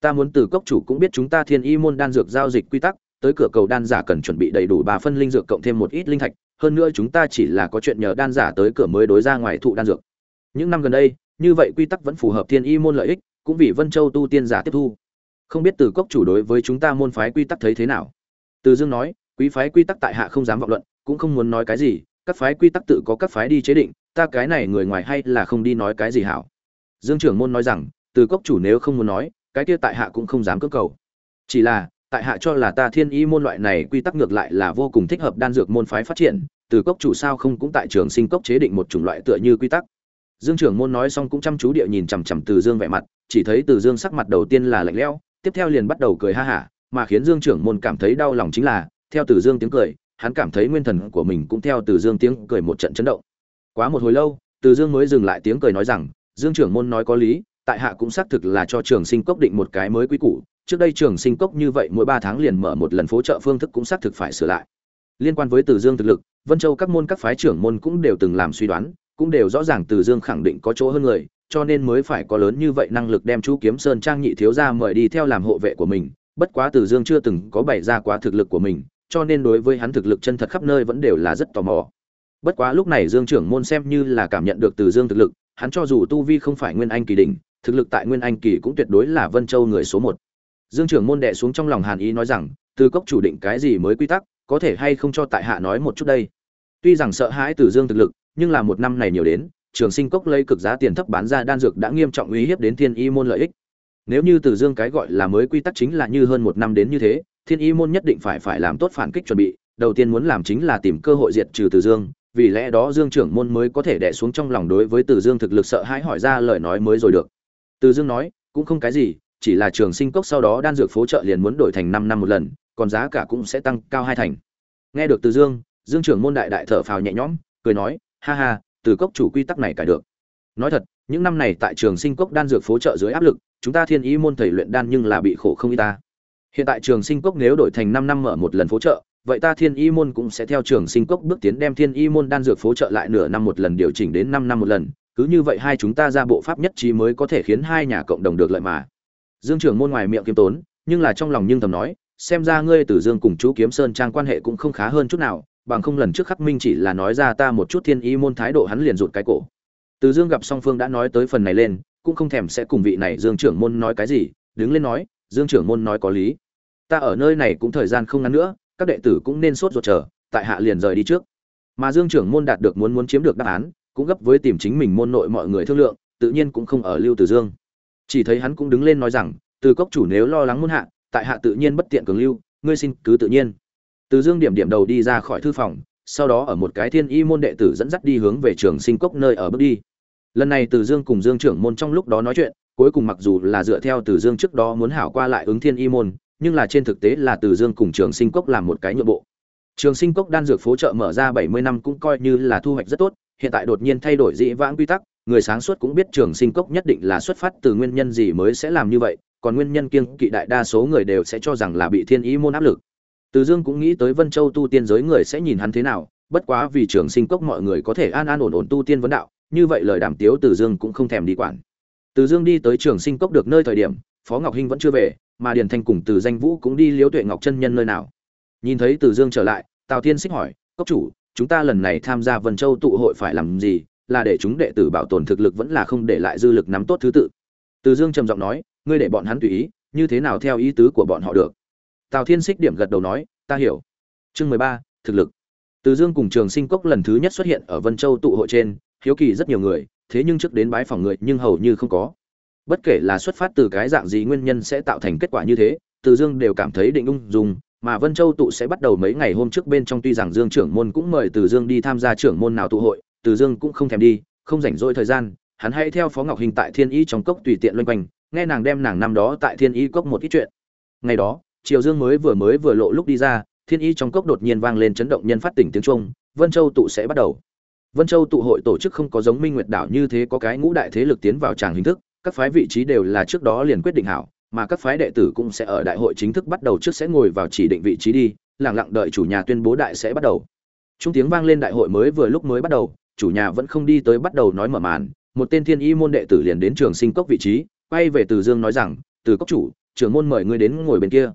Ta muốn từ cốc chủ cũng biết chúng ta thiên y môn đan dược giao dịch quy tắc, tới cửa cầu đan giả cần chuẩn bị đầy đủ ba phân linh dược cộng thêm một ít linh thạch, hơn nữa chúng ta chỉ là có chuyện nhờ đan giả tới cửa mới đối ra ngoài thụ đan dược. Những năm gần đây, như vậy quy tắc vẫn phù hợp thiên y môn lợi ích, cũng vì vân châu tu tiên giả tiếp thu. Không biết từ cốc chủ đối với chúng ta môn phái quy tắc thấy thế nào? Từ dương nói, quý phái quy tắc tại hạ không dám vọng luận cũng không muốn nói cái gì, các phái quy tắc tự có các phái đi chế định, ta cái này người ngoài hay là không đi nói cái gì hảo. Dương trưởng môn nói rằng, từ cốc chủ nếu không muốn nói, cái kia tại hạ cũng không dám cưỡng cầu. Chỉ là, tại hạ cho là ta thiên y môn loại này quy tắc ngược lại là vô cùng thích hợp đan dược môn phái phát triển, từ cốc chủ sao không cũng tại trường sinh cốc chế định một chủng loại tựa như quy tắc. Dương trưởng môn nói xong cũng chăm chú địa nhìn chằm chằm từ dương vẻ mặt, chỉ thấy từ dương sắc mặt đầu tiên là lạnh lẽo, tiếp theo liền bắt đầu cười ha hả, mà khiến dương trưởng môn cảm thấy đau lòng chính là, theo từ dương tiếng cười hắn cảm thấy nguyên thần của mình cũng theo từ dương tiếng cười một trận chấn động. Quá một hồi lâu, từ dương mới dừng lại tiếng cười nói rằng, dương trưởng môn nói có lý, tại hạ cũng xác thực là cho trường sinh cốc định một cái mới quý củ, trước đây trường sinh cốc như vậy mỗi ba tháng liền mở một lần phố trợ phương thức cũng xác thực phải sửa lại. Liên quan với từ dương thực lực, vân châu các môn các phái trưởng môn cũng đều từng làm suy đoán, cũng đều rõ ràng từ dương khẳng định có chỗ hơn người, cho nên mới phải có lớn như vậy năng lực đem chú kiếm sơn trang nhị thiếu ra mời đi theo làm hộ vệ của mình. Bất quá từ dương chưa từng có bày ra quá thực lực của mình cho nên đối với hắn thực lực chân thật khắp nơi vẫn đều là rất tò mò. Bất quá lúc này dương trưởng môn xem như là cảm nhận được từ dương thực lực, hắn cho dù tu vi không phải nguyên anh kỳ đỉnh, thực lực tại nguyên anh kỳ cũng tuyệt đối là vân châu người số một. Dương trưởng môn đệ xuống trong lòng hàn ý nói rằng, từ cốc chủ định cái gì mới quy tắc, có thể hay không cho tại hạ nói một chút đây? Tuy rằng sợ hãi từ dương thực lực, nhưng là một năm này nhiều đến, trường sinh cốc lấy cực giá tiền thấp bán ra đan dược đã nghiêm trọng uy hiếp đến thiên y môn lợi ích. Nếu như từ dương cái gọi là mới quy tắc chính là như hơn một năm đến như thế thiên y môn nhất định phải phải làm tốt phản kích chuẩn bị, đầu tiên muốn làm chính là tìm cơ hội diệt trừ từ dương, vì lẽ đó dương trưởng môn mới có thể đẻ xuống trong lòng đối với từ dương thực lực sợ hãi hỏi ra lời nói mới rồi được. Từ dương nói, cũng không cái gì, chỉ là trường sinh cốc sau đó đan dược phố trợ liền muốn đổi thành năm năm một lần, còn giá cả cũng sẽ tăng cao hai thành. Nghe được từ dương dương trưởng môn đại đại thở phào nhẹ nhõm, cười nói, ha ha, từ cốc chủ quy tắc này cải được. Nói thật, những năm này tại trường sinh cốc đan dược phố trợ dưới áp lực, chúng ta thiên ý môn thầy luyện đan nhưng là bị khổ không y ta hiện tại trường sinh cốc nếu đổi thành năm năm mở một lần phố trợ vậy ta thiên y môn cũng sẽ theo trường sinh cốc bước tiến đem thiên y môn đan dược phố trợ lại nửa năm một lần điều chỉnh đến năm năm một lần. Cứ như vậy hai chúng ta ra bộ pháp nhất trí mới có thể khiến hai nhà cộng đồng được lợi mà. Dương trưởng môn ngoài miệng kiêm tốn, nhưng là trong lòng nhưng thầm nói, xem ra ngươi tử dương cùng chú kiếm sơn trang quan hệ cũng không khá hơn chút nào, bằng không lần trước khắc minh chỉ là nói ra ta một chút thiên y môn thái độ hắn liền rụt cái cổ. Từ dương gặp song phương đã nói tới phần này lên, cũng không thèm sẽ cùng vị này dương trưởng môn nói cái gì, đứng lên nói dương trưởng môn nói có lý. Ta ở nơi này cũng thời gian không ngắn nữa, các đệ tử cũng nên sốt ruột chờ, tại hạ liền rời đi trước. Mà dương trưởng môn đạt được muốn muốn chiếm được đáp án, cũng gấp với tìm chính mình môn nội mọi người thương lượng, tự nhiên cũng không ở lưu từ dương. Chỉ thấy hắn cũng đứng lên nói rằng, từ cốc chủ nếu lo lắng môn hạ, tại hạ tự nhiên bất tiện cường lưu, ngươi xin cứ tự nhiên. Từ dương điểm điểm đầu đi ra khỏi thư phòng, sau đó ở một cái thiên y môn đệ tử dẫn dắt đi hướng về trường sinh cốc nơi ở bước đi. Lần này từ dương cùng dương trưởng môn trong lúc đó nói chuyện cuối cùng mặc dù là dựa theo từ dương trước đó muốn hảo qua lại ứng thiên y môn, nhưng là trên thực tế là từ dương cùng trường sinh cốc làm một cái nhượng bộ. Trường sinh cốc đan dược phố chợ mở ra bảy mươi năm cũng coi như là thu hoạch rất tốt, hiện tại đột nhiên thay đổi dị vãng quy tắc, người sáng suốt cũng biết trường sinh cốc nhất định là xuất phát từ nguyên nhân gì mới sẽ làm như vậy, còn nguyên nhân kiêng kỵ đại đa số người đều sẽ cho rằng là bị thiên ý môn áp lực. Từ dương cũng nghĩ tới vân châu tu tiên giới người sẽ nhìn hắn thế nào, bất quá vì trường sinh cốc mọi người có thể an an ổn ổn tu tiên vấn đạo, như vậy lời đàm tiếu từ dương cũng không thèm đi quản từ dương đi tới trường sinh cốc được nơi thời điểm, phó ngọc hinh vẫn chưa về, mà điền thanh cùng từ danh vũ cũng đi liếu tuệ ngọc chân nhân nơi nào. Nhìn thấy từ dương trở lại, tào thiên xích hỏi, cốc chủ, chúng ta lần này tham gia vân châu tụ hội phải làm gì? Là để chúng đệ tử bảo tồn thực lực vẫn là không để lại dư lực nắm tốt thứ tự. Từ dương trầm giọng nói, ngươi để bọn hắn tùy ý, như thế nào theo ý tứ của bọn họ được? Tào thiên xích điểm gật đầu nói, ta hiểu. Chương mười ba, thực lực. Từ dương cùng trường sinh cốc lần thứ nhất xuất hiện ở vân châu tụ hội trên, hiếu kỳ rất nhiều người thế nhưng trước đến bái phòng người nhưng hầu như không có. Bất kể là xuất phát từ cái dạng gì nguyên nhân sẽ tạo thành kết quả như thế, từ dương đều cảm thấy định ung dung, mà vân châu tụ sẽ bắt đầu mấy ngày hôm trước bên trong tuy rằng dương trưởng môn cũng mời từ dương đi tham gia trưởng môn nào tụ hội, từ dương cũng không thèm đi, không rảnh rỗi thời gian, hắn hãy theo phó ngọc hình tại thiên ý trong cốc tùy tiện loanh quanh, nghe nàng đem nàng năm đó tại thiên ý cốc một ít chuyện. Ngày đó, triều dương mới vừa mới vừa lộ lúc đi ra, thiên ý trong cốc đột nhiên vang lên chấn động nhân phát tỉnh tiếng trung, vân châu tụ sẽ bắt đầu vân châu tụ hội tổ chức không có giống minh nguyệt đảo như thế có cái ngũ đại thế lực tiến vào tràng hình thức, các phái vị trí đều là trước đó liền quyết định hảo, mà các phái đệ tử cũng sẽ ở đại hội chính thức bắt đầu trước sẽ ngồi vào chỉ định vị trí đi, lặng lặng đợi chủ nhà tuyên bố đại sẽ bắt đầu. Trung tiếng vang lên đại hội mới vừa lúc mới bắt đầu, chủ nhà vẫn không đi tới bắt đầu nói mở màn, một tên thiên y môn đệ tử liền đến trường sinh cốc vị trí, quay về từ dương nói rằng, từ cốc chủ, trưởng môn mời ngươi đến ngồi bên kia.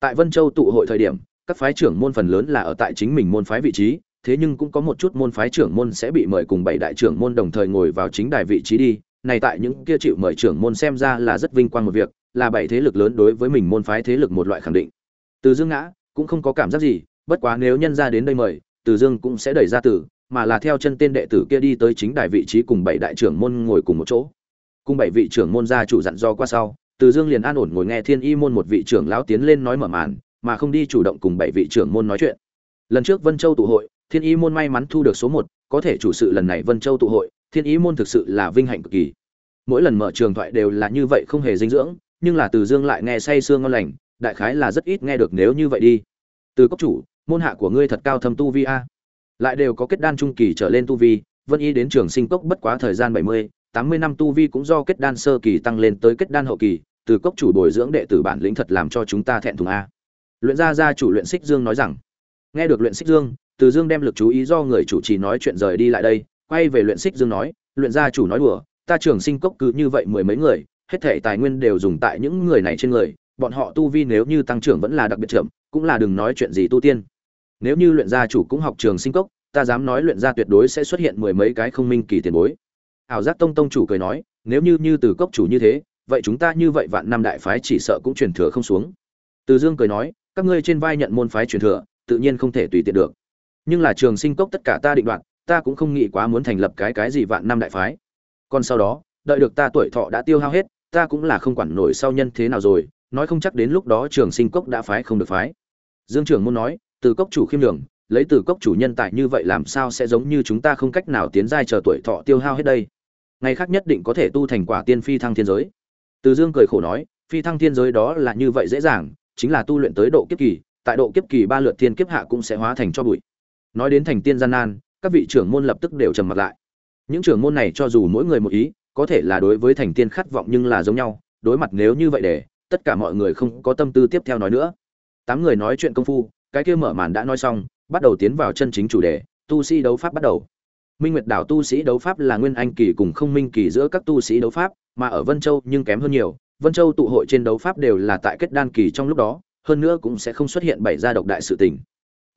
Tại vân châu tụ hội thời điểm, các phái trưởng môn phần lớn là ở tại chính mình môn phái vị trí thế nhưng cũng có một chút môn phái trưởng môn sẽ bị mời cùng bảy đại trưởng môn đồng thời ngồi vào chính đài vị trí đi. Này tại những kia chịu mời trưởng môn xem ra là rất vinh quang một việc, là bảy thế lực lớn đối với mình môn phái thế lực một loại khẳng định. Từ dương ngã cũng không có cảm giác gì, bất quá nếu nhân ra đến đây mời, từ dương cũng sẽ đẩy ra tử mà là theo chân tên đệ tử kia đi tới chính đài vị trí cùng bảy đại trưởng môn ngồi cùng một chỗ. Cùng bảy vị trưởng môn gia chủ dặn do qua sau, từ dương liền an ổn ngồi nghe thiên y môn một vị trưởng lão tiến lên nói mở màn, mà không đi chủ động cùng bảy vị trưởng môn nói chuyện. Lần trước vân châu tụ hội thiên y môn may mắn thu được số một, có thể chủ sự lần này vân châu tụ hội, thiên y môn thực sự là vinh hạnh cực kỳ. Mỗi lần mở trường thoại đều là như vậy không hề dinh dưỡng, nhưng là từ dương lại nghe say sương ngon lành, đại khái là rất ít nghe được nếu như vậy đi. Từ cốc chủ, môn hạ của ngươi thật cao thâm tu vi a. Lại đều có kết đan trung kỳ trở lên tu vi, vân y đến trường sinh cốc bất quá thời gian bảy mươi, tám mươi năm tu vi cũng do kết đan sơ kỳ tăng lên tới kết đan hậu kỳ, từ cốc chủ bồi dưỡng đệ tử bản lĩnh thật làm cho chúng ta thẹn thùng a. Luyện gia gia chủ luyện xích dương nói rằng, nghe được luyện xích dương từ dương đem lực chú ý do người chủ trì nói chuyện rời đi lại đây, quay về luyện xích dương nói, luyện gia chủ nói đùa, ta trường sinh cốc cứ như vậy mười mấy người, hết thể tài nguyên đều dùng tại những người này trên người, bọn họ tu vi nếu như tăng trưởng vẫn là đặc biệt chậm, cũng là đừng nói chuyện gì tu tiên. Nếu như luyện gia chủ cũng học trường sinh cốc, ta dám nói luyện gia tuyệt đối sẽ xuất hiện mười mấy cái không minh kỳ tiền bối. Ảo giác tông tông chủ cười nói, nếu như như từ cốc chủ như thế, vậy chúng ta như vậy vạn năm đại phái chỉ sợ cũng truyền thừa không xuống. Từ dương cười nói, các ngươi trên vai nhận môn phái truyền thừa, tự nhiên không thể tùy tiện được nhưng là trường sinh cốc tất cả ta định đoạt, ta cũng không nghĩ quá muốn thành lập cái cái gì vạn năm đại phái. Còn sau đó, đợi được ta tuổi thọ đã tiêu hao hết, ta cũng là không quản nổi sau nhân thế nào rồi, nói không chắc đến lúc đó trường sinh cốc đã phái không được phái. Dương trưởng muốn nói, từ cốc chủ khiêm đường lấy từ cốc chủ nhân tại như vậy làm sao sẽ giống như chúng ta không cách nào tiến giai chờ tuổi thọ tiêu hao hết đây? Ngày khác nhất định có thể tu thành quả tiên phi thăng thiên giới. Từ dương cười khổ nói, phi thăng thiên giới đó là như vậy dễ dàng, chính là tu luyện tới độ kiếp kỳ, tại độ kiếp kỳ ba lượt thiên kiếp hạ cũng sẽ hóa thành cho bụi nói đến thành tiên gian nan, các vị trưởng môn lập tức đều trầm mặt lại. Những trưởng môn này cho dù mỗi người một ý, có thể là đối với thành tiên khát vọng nhưng là giống nhau, đối mặt nếu như vậy để, tất cả mọi người không có tâm tư tiếp theo nói nữa. Tám người nói chuyện công phu, cái kia mở màn đã nói xong, bắt đầu tiến vào chân chính chủ đề, tu sĩ đấu pháp bắt đầu. Minh nguyệt đảo tu sĩ đấu pháp là nguyên anh kỳ cùng không minh kỳ giữa các tu sĩ đấu pháp, mà ở vân châu nhưng kém hơn nhiều. Vân châu tụ hội trên đấu pháp đều là tại kết đan kỳ trong lúc đó, hơn nữa cũng sẽ không xuất hiện bảy gia độc đại sự tình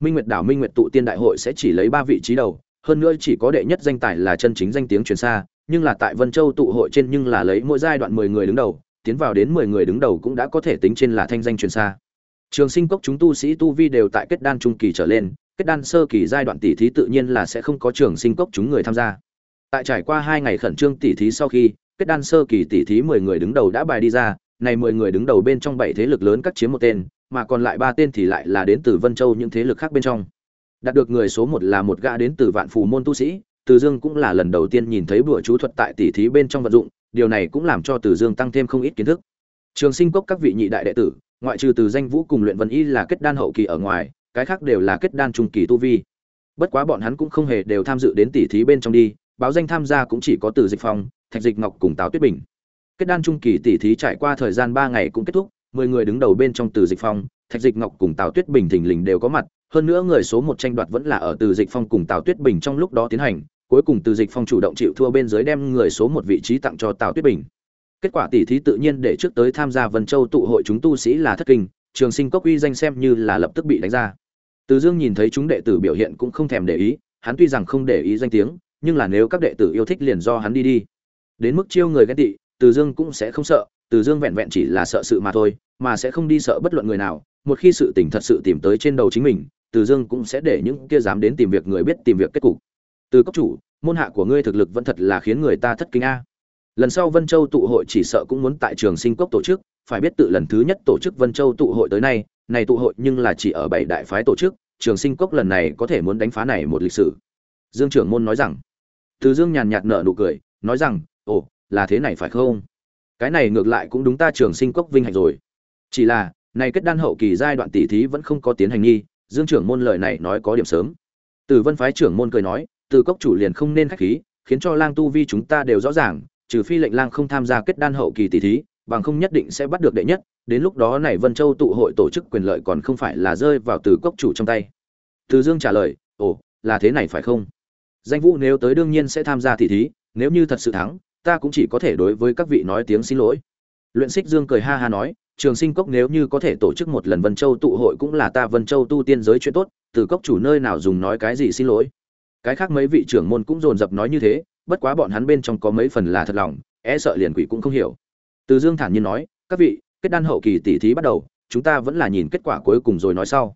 minh nguyệt đảo minh nguyệt tụ tiên đại hội sẽ chỉ lấy ba vị trí đầu, hơn nữa chỉ có đệ nhất danh tài là chân chính danh tiếng truyền xa, nhưng là tại vân châu tụ hội trên nhưng là lấy mỗi giai đoạn mười người đứng đầu, tiến vào đến mười người đứng đầu cũng đã có thể tính trên là thanh danh truyền xa. Trường sinh cốc chúng tu sĩ tu vi đều tại kết đan trung kỳ trở lên, kết đan sơ kỳ giai đoạn tỷ thí tự nhiên là sẽ không có trường sinh cốc chúng người tham gia. Tại trải qua hai ngày khẩn trương tỷ thí sau khi, kết đan sơ kỳ tỷ thí mười người đứng đầu đã bài đi ra, này mười người đứng đầu bên trong bảy thế lực lớn các chiếm một tên mà còn lại ba tên thì lại là đến từ Vân Châu những thế lực khác bên trong. Đạt được người số một là một gã đến từ Vạn Phù môn tu sĩ, Từ Dương cũng là lần đầu tiên nhìn thấy bùa chú thuật tại tỷ thí bên trong vận dụng, điều này cũng làm cho Từ Dương tăng thêm không ít kiến thức. Trường Sinh Cốc các vị nhị đại đệ tử, ngoại trừ từ danh vũ cùng luyện vân y là kết đan hậu kỳ ở ngoài, cái khác đều là kết đan trung kỳ tu vi. Bất quá bọn hắn cũng không hề đều tham dự đến tỷ thí bên trong đi, báo danh tham gia cũng chỉ có Từ Dịch Phong, Thạch Dịch Ngọc cùng Tào Tuyết Bình. Kết đan trung kỳ tỷ thí trải qua thời gian 3 ngày cũng kết thúc, 10 người đứng đầu bên trong Từ Dịch Phong, Thạch Dịch Ngọc cùng Tào Tuyết Bình thình lình đều có mặt, hơn nữa người số một tranh đoạt vẫn là ở Từ Dịch Phong cùng Tào Tuyết Bình trong lúc đó tiến hành, cuối cùng Từ Dịch Phong chủ động chịu thua bên dưới đem người số một vị trí tặng cho Tào Tuyết Bình. Kết quả tỷ thí tự nhiên để trước tới tham gia Vân Châu tụ hội chúng tu sĩ là thất kinh, Trường Sinh Cốc uy danh xem như là lập tức bị đánh ra. Từ Dương nhìn thấy chúng đệ tử biểu hiện cũng không thèm để ý, hắn tuy rằng không để ý danh tiếng, nhưng là nếu các đệ tử yêu thích liền do hắn đi đi. Đến mức chiêu người ghét tị, Từ Dương cũng sẽ không sợ, Từ Dương vẹn vẹn chỉ là sợ sự mà thôi, mà sẽ không đi sợ bất luận người nào, một khi sự tình thật sự tìm tới trên đầu chính mình từ dương cũng sẽ để những kia dám đến tìm việc người biết tìm việc kết cục. Từ cấp chủ môn hạ của ngươi thực lực vẫn thật là khiến người ta thất kinh a. Lần sau vân châu tụ hội chỉ sợ cũng muốn tại trường sinh cốc tổ chức phải biết tự lần thứ nhất tổ chức vân châu tụ hội tới nay này tụ hội nhưng là chỉ ở bảy đại phái tổ chức trường sinh cốc lần này có thể muốn đánh phá này một lịch sử. Dương trưởng môn nói rằng từ dương nhàn nhạt nở nụ cười nói rằng ồ là thế này phải không? Cái này ngược lại cũng đúng ta trường sinh cốc vinh hạnh rồi chỉ là này kết đan hậu kỳ giai đoạn tỷ thí vẫn không có tiến hành nghi, Dương trưởng môn lời này nói có điểm sớm. Từ Vân phái trưởng môn cười nói, từ cốc chủ liền không nên khách khí, khiến cho Lang tu vi chúng ta đều rõ ràng, trừ phi lệnh Lang không tham gia kết đan hậu kỳ tỷ thí, bằng không nhất định sẽ bắt được đệ nhất, đến lúc đó này Vân Châu tụ hội tổ chức quyền lợi còn không phải là rơi vào từ cốc chủ trong tay. Từ Dương trả lời, "Ồ, là thế này phải không? Danh Vũ nếu tới đương nhiên sẽ tham gia tỷ thí, nếu như thật sự thắng, ta cũng chỉ có thể đối với các vị nói tiếng xin lỗi." Luyện Xích Dương cười ha ha nói, trường sinh cốc nếu như có thể tổ chức một lần vân châu tụ hội cũng là ta vân châu tu tiên giới chuyện tốt, từ cốc chủ nơi nào dùng nói cái gì xin lỗi. Cái khác mấy vị trưởng môn cũng dồn dập nói như thế, bất quá bọn hắn bên trong có mấy phần là thật lòng e sợ liền quỷ cũng không hiểu. Từ dương thản nhiên nói, các vị, kết đan hậu kỳ tỷ thí bắt đầu, chúng ta vẫn là nhìn kết quả cuối cùng rồi nói sau.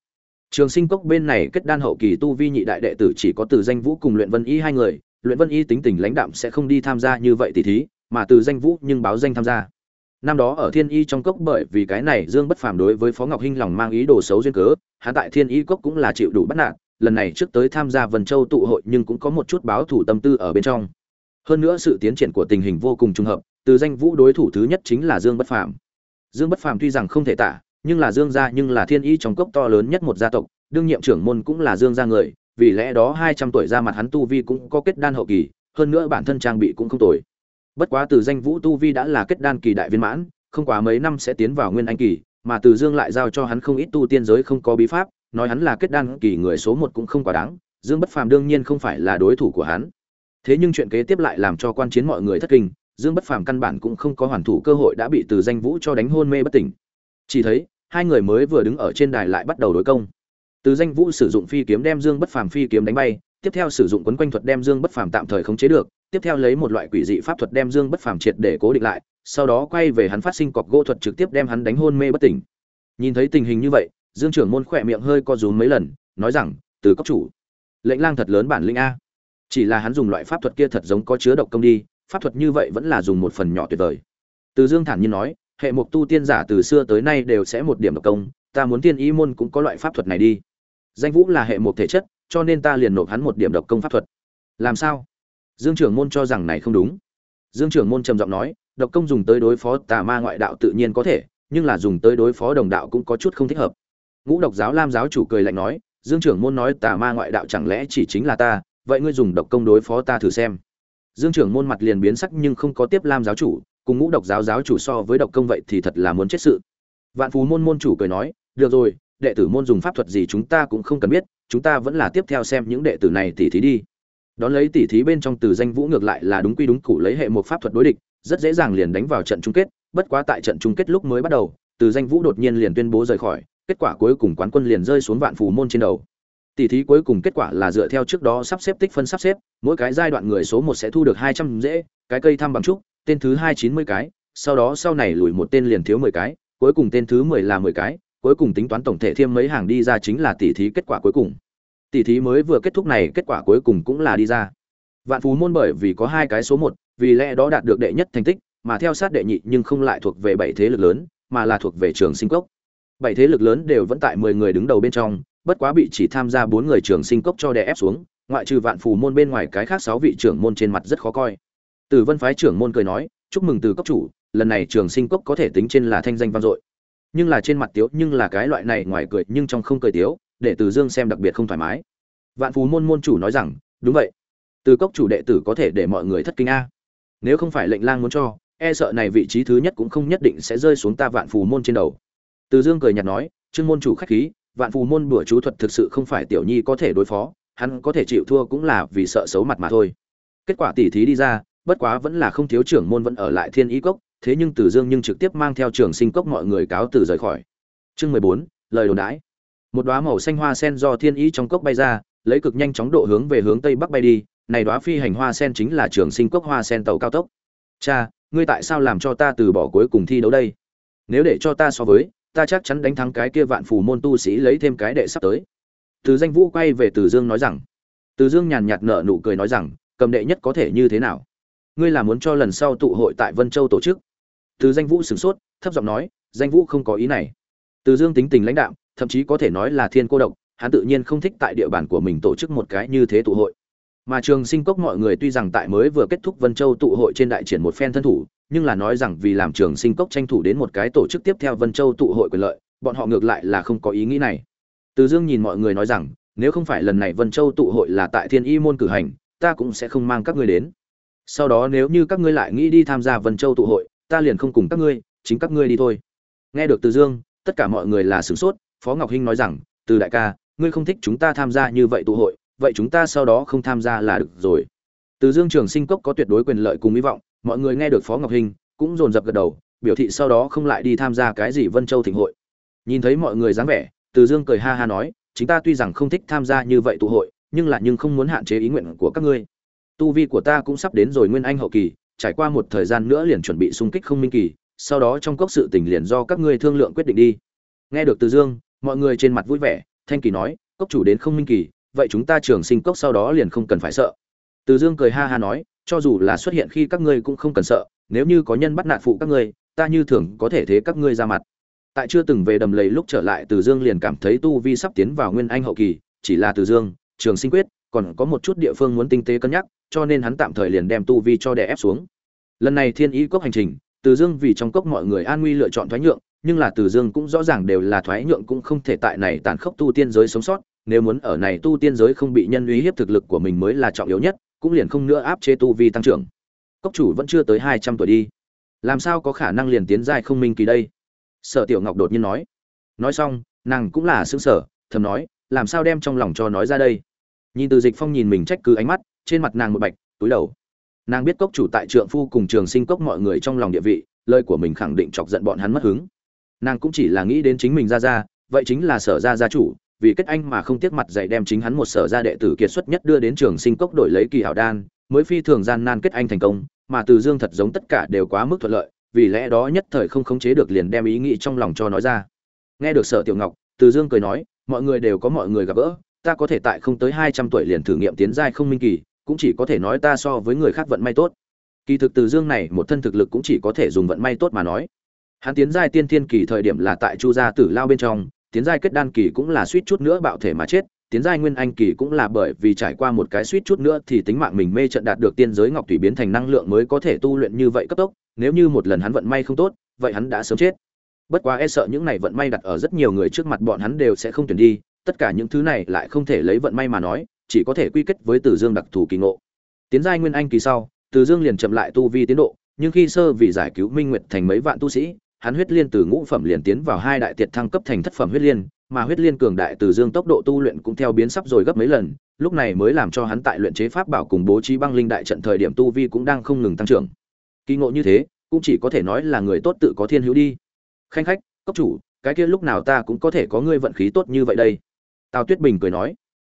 Trường sinh cốc bên này kết đan hậu kỳ tu vi nhị đại đệ tử chỉ có từ danh vũ cùng luyện vân y hai người, luyện vân y tính tình lãnh đạm sẽ không đi tham gia như vậy tỷ thí, mà từ danh vũ nhưng báo danh tham gia năm đó ở thiên y trong cốc bởi vì cái này dương bất phàm đối với phó ngọc hinh lòng mang ý đồ xấu duyên cớ, hắn tại thiên y cốc cũng là chịu đủ bắt nạt, lần này trước tới tham gia vân châu tụ hội nhưng cũng có một chút báo thủ tâm tư ở bên trong. Hơn nữa sự tiến triển của tình hình vô cùng trùng hợp, từ danh vũ đối thủ thứ nhất chính là dương bất phàm. Dương bất phàm tuy rằng không thể tả, nhưng là dương gia nhưng là thiên y trong cốc to lớn nhất một gia tộc, đương nhiệm trưởng môn cũng là dương gia người, vì lẽ đó hai trăm tuổi ra mặt hắn tu vi cũng có kết đan hậu kỳ, hơn nữa bản thân trang bị cũng không tồi bất quá từ danh vũ tu vi đã là kết đan kỳ đại viên mãn, không quá mấy năm sẽ tiến vào nguyên anh kỳ, mà từ dương lại giao cho hắn không ít tu tiên giới không có bí pháp, nói hắn là kết đan kỳ người số một cũng không quá đáng, dương bất phàm đương nhiên không phải là đối thủ của hắn. Thế nhưng chuyện kế tiếp lại làm cho quan chiến mọi người thất kinh, dương bất phàm căn bản cũng không có hoàn thủ cơ hội đã bị từ danh vũ cho đánh hôn mê bất tỉnh. Chỉ thấy, hai người mới vừa đứng ở trên đài lại bắt đầu đối công. Từ danh vũ sử dụng phi kiếm đem dương bất phàm phi kiếm đánh bay tiếp theo sử dụng quấn quanh thuật đem dương bất phàm tạm thời khống chế được tiếp theo lấy một loại quỷ dị pháp thuật đem Dương Bất Phàm triệt để cố định lại, sau đó quay về hắn phát sinh cọc gỗ thuật trực tiếp đem hắn đánh hôn mê bất tỉnh. Nhìn thấy tình hình như vậy, Dương trưởng môn khỏe miệng hơi co rúm mấy lần, nói rằng, "Từ cấp chủ, lệnh lang thật lớn bản lĩnh a." Chỉ là hắn dùng loại pháp thuật kia thật giống có chứa độc công đi, pháp thuật như vậy vẫn là dùng một phần nhỏ tuyệt vời. Từ Dương thản nhiên nói, hệ mục tu tiên giả từ xưa tới nay đều sẽ một điểm độc công, ta muốn tiên ý môn cũng có loại pháp thuật này đi. Danh Vũ là hệ mục thể chất, cho nên ta liền nộp hắn một điểm độc công pháp thuật. Làm sao? dương trưởng môn cho rằng này không đúng dương trưởng môn trầm giọng nói, độc công dùng tới đối phó tà ma ngoại đạo tự nhiên có thể, nhưng là dùng tới đối phó đồng đạo cũng có chút không thích hợp ngũ độc giáo lam giáo chủ cười lạnh nói, dương trưởng môn nói tà ma ngoại đạo chẳng lẽ chỉ chính là ta, vậy ngươi dùng độc công đối phó ta thử xem dương trưởng môn mặt liền biến sắc nhưng không có tiếp lam giáo chủ, cùng ngũ độc giáo giáo chủ so với độc công vậy thì thật là muốn chết sự vạn phú môn môn chủ cười nói, được rồi, đệ tử môn dùng pháp thuật gì chúng ta cũng không cần biết chúng ta vẫn là tiếp theo xem những đệ tử này tỉ thí đi. Đón lấy tỉ thí bên trong từ danh vũ ngược lại là đúng quy đúng cụ lấy hệ một pháp thuật đối địch rất dễ dàng liền đánh vào trận chung kết bất quá tại trận chung kết lúc mới bắt đầu từ danh vũ đột nhiên liền tuyên bố rời khỏi kết quả cuối cùng quán quân liền rơi xuống vạn phù môn trên đầu. Tỷ thí cuối cùng kết quả là dựa theo trước đó sắp xếp tích phân sắp xếp, mỗi cái giai đoạn người số một sẽ thu được hai trăm dễ, cái cây thăm bằng trúc, tên thứ hai chín mươi cái, sau đó sau này lùi một tên liền thiếu mười cái, cuối cùng tên thứ mười là mười cái, cuối cùng tính toán tổng thể thêm mấy hàng đi ra chính là tỷ thí kết quả cuối cùng. Tỷ thí mới vừa kết thúc này, kết quả cuối cùng cũng là đi ra. Vạn Phú môn bởi vì có hai cái số một, vì lẽ đó đạt được đệ nhất thành tích, mà theo sát đệ nhị nhưng không lại thuộc về bảy thế lực lớn, mà là thuộc về trường sinh cốc. Bảy thế lực lớn đều vẫn tại mười người đứng đầu bên trong, bất quá bị chỉ tham gia bốn người trường sinh cốc cho đè ép xuống, ngoại trừ Vạn Phù môn bên ngoài cái khác sáu vị trưởng môn trên mặt rất khó coi. Từ Vân phái trưởng môn cười nói, "Chúc mừng từ cốc chủ, lần này trường sinh cốc có thể tính trên là thanh danh vang dội." Nhưng là trên mặt tiếu nhưng là cái loại này ngoài cười nhưng trong không cười tiếu, để Từ Dương xem đặc biệt không thoải mái. Vạn Phù môn môn chủ nói rằng, "Đúng vậy, từ cốc chủ đệ tử có thể để mọi người thất kinh a. Nếu không phải lệnh lang muốn cho, e sợ này vị trí thứ nhất cũng không nhất định sẽ rơi xuống ta Vạn Phù môn trên đầu." Từ Dương cười nhạt nói, "Trương môn chủ khách khí, vạn phù môn bùa chú thuật thực sự không phải tiểu nhi có thể đối phó hắn có thể chịu thua cũng là vì sợ xấu mặt mà thôi kết quả tỉ thí đi ra bất quá vẫn là không thiếu trưởng môn vẫn ở lại thiên ý cốc thế nhưng từ dương nhưng trực tiếp mang theo trường sinh cốc mọi người cáo từ rời khỏi. Chương mười bốn, lời đồn đãi. Một đóa màu xanh hoa sen do thiên ý trong cốc bay ra, lấy cực nhanh chóng độ hướng về hướng tây bắc bay đi. Này đóa phi hành hoa sen chính là trường sinh cốc hoa sen tàu cao tốc. Cha, ngươi tại sao làm cho ta từ bỏ cuối cùng thi đấu đây? Nếu để cho ta so với, ta chắc chắn đánh thắng cái kia vạn phù môn tu sĩ lấy thêm cái đệ sắp tới. Từ danh vũ quay về từ dương nói rằng, từ dương nhàn nhạt nở nụ cười nói rằng, cầm đệ nhất có thể như thế nào? Ngươi là muốn cho lần sau tụ hội tại vân châu tổ chức từ danh vũ sửng sốt thấp giọng nói danh vũ không có ý này từ dương tính tình lãnh đạo thậm chí có thể nói là thiên cô độc hắn tự nhiên không thích tại địa bàn của mình tổ chức một cái như thế tụ hội mà trường sinh cốc mọi người tuy rằng tại mới vừa kết thúc vân châu tụ hội trên đại triển một phen thân thủ nhưng là nói rằng vì làm trường sinh cốc tranh thủ đến một cái tổ chức tiếp theo Vân Châu tụ hội quyền lợi, bọn họ ngược lại là không có ý nghĩ này. Từ Dương nhìn mọi người nói rằng, nếu không phải lần này Vân Châu tụ hội là tại Thiên Y môn cử hành, ta cũng sẽ không mang các ngươi đến. Sau đó nếu như các ngươi lại nghĩ đi tham gia Vân Châu tụ hội, ta liền không cùng các ngươi, chính các ngươi đi thôi. Nghe được Từ Dương, tất cả mọi người là sửng sốt, Phó Ngọc Hinh nói rằng, "Từ đại ca, ngươi không thích chúng ta tham gia như vậy tụ hội, vậy chúng ta sau đó không tham gia là được rồi." Từ Dương Trường Sinh Cốc có tuyệt đối quyền lợi cùng hy vọng, mọi người nghe được phó ngọc Hinh cũng dồn dập gật đầu biểu thị sau đó không lại đi tham gia cái gì vân châu thịnh hội nhìn thấy mọi người dáng vẻ từ dương cười ha ha nói chúng ta tuy rằng không thích tham gia như vậy tụ hội nhưng là nhưng không muốn hạn chế ý nguyện của các ngươi tu vi của ta cũng sắp đến rồi nguyên anh hậu kỳ trải qua một thời gian nữa liền chuẩn bị xung kích không minh kỳ, sau đó trong cốc sự tình liền do các ngươi thương lượng quyết định đi. Nghe được từ dương, mọi người trên mặt vui vẻ, thanh kỳ nói, cốc chủ đến không minh kỳ, vậy chúng ta trường sinh cốc sau đó liền không cần phải sợ. Từ dương cười ha ha nói, cho dù là xuất hiện khi các ngươi cũng không cần sợ, nếu như có nhân bắt nạt phụ các ngươi, ta như thường có thể thế các ngươi ra mặt. Tại chưa từng về đầm lầy lúc trở lại, từ dương liền cảm thấy tu vi sắp tiến vào nguyên anh hậu kỳ, chỉ là từ dương, trường sinh quyết còn có một chút địa phương muốn tinh tế cân nhắc, cho nên hắn tạm thời liền đem tu vi cho đè ép xuống. Lần này thiên ý cốc hành trình, từ dương vì trong cốc mọi người an nguy lựa chọn thoái nhượng, nhưng là từ dương cũng rõ ràng đều là thoái nhượng cũng không thể tại này tàn khốc tu tiên giới sống sót, nếu muốn ở này tu tiên giới không bị nhân uy hiếp thực lực của mình mới là trọng yếu nhất, cũng liền không nữa áp chế tu vi tăng trưởng. Cốc chủ vẫn chưa tới hai trăm tuổi đi. Làm sao có khả năng liền tiến giai không minh kỳ đây? Sở tiểu ngọc đột nhiên nói. Nói xong, nàng cũng là sững sở thầm nói, làm sao đem trong lòng cho nói ra đây? Nhìn từ dịch phong nhìn mình trách cứ ánh mắt, trên mặt nàng một bạch, túi đầu. Nàng biết cốc chủ tại trượng phu cùng trường sinh cốc mọi người trong lòng địa vị, lời của mình khẳng định chọc giận bọn hắn mất hứng. Nàng cũng chỉ là nghĩ đến chính mình ra ra, vậy chính là sở ra gia chủ, vì kết anh mà không tiếc mặt dạy đem chính hắn một sở Ra đệ tử kiệt xuất nhất đưa đến trường sinh cốc đổi lấy kỳ hảo đan, mới phi thường gian nan kết anh thành công, mà từ dương thật giống tất cả đều quá mức thuận lợi, vì lẽ đó nhất thời không khống chế được liền đem ý nghĩ trong lòng cho nói ra. Nghe được sở tiểu ngọc, từ dương cười nói, mọi người đều có mọi người gặp gỡ ta có thể tại không tới hai trăm tuổi liền thử nghiệm tiến giai không minh kỳ, cũng chỉ có thể nói ta so với người khác vận may tốt. Kỳ thực từ dương này, một thân thực lực cũng chỉ có thể dùng vận may tốt mà nói. Hắn tiến giai tiên thiên kỳ thời điểm là tại chu gia tử lao bên trong, tiến giai kết đan kỳ cũng là suýt chút nữa bạo thể mà chết, tiến giai nguyên anh kỳ cũng là bởi vì trải qua một cái suýt chút nữa thì tính mạng mình mê trận đạt được tiên giới ngọc thủy biến thành năng lượng mới có thể tu luyện như vậy cấp tốc, nếu như một lần hắn vận may không tốt, vậy hắn đã sớm chết. Bất quá e sợ những này vận may đặt ở rất nhiều người trước mặt bọn hắn đều sẽ không tuyển đi tất cả những thứ này lại không thể lấy vận may mà nói chỉ có thể quy kết với Từ Dương đặc thù kỳ ngộ. Tiến giai nguyên anh kỳ sau, Từ Dương liền chậm lại tu vi tiến độ, nhưng khi sơ vì giải cứu Minh Nguyệt thành mấy vạn tu sĩ, hắn huyết liên từ ngũ phẩm liền tiến vào hai đại tiệt thăng cấp thành thất phẩm huyết liên, mà huyết liên cường đại từ dương tốc độ tu luyện cũng theo biến sắp rồi gấp mấy lần, lúc này mới làm cho hắn tại luyện chế pháp bảo cùng bố trí băng linh đại trận thời điểm tu vi cũng đang không ngừng tăng trưởng. Kỳ ngộ như thế, cũng chỉ có thể nói là người tốt tự có thiên hữu đi. Khanh khách, cấp chủ, cái kia lúc nào ta cũng có thể có ngươi vận khí tốt như vậy đây. Tào Tuyết Bình cười nói.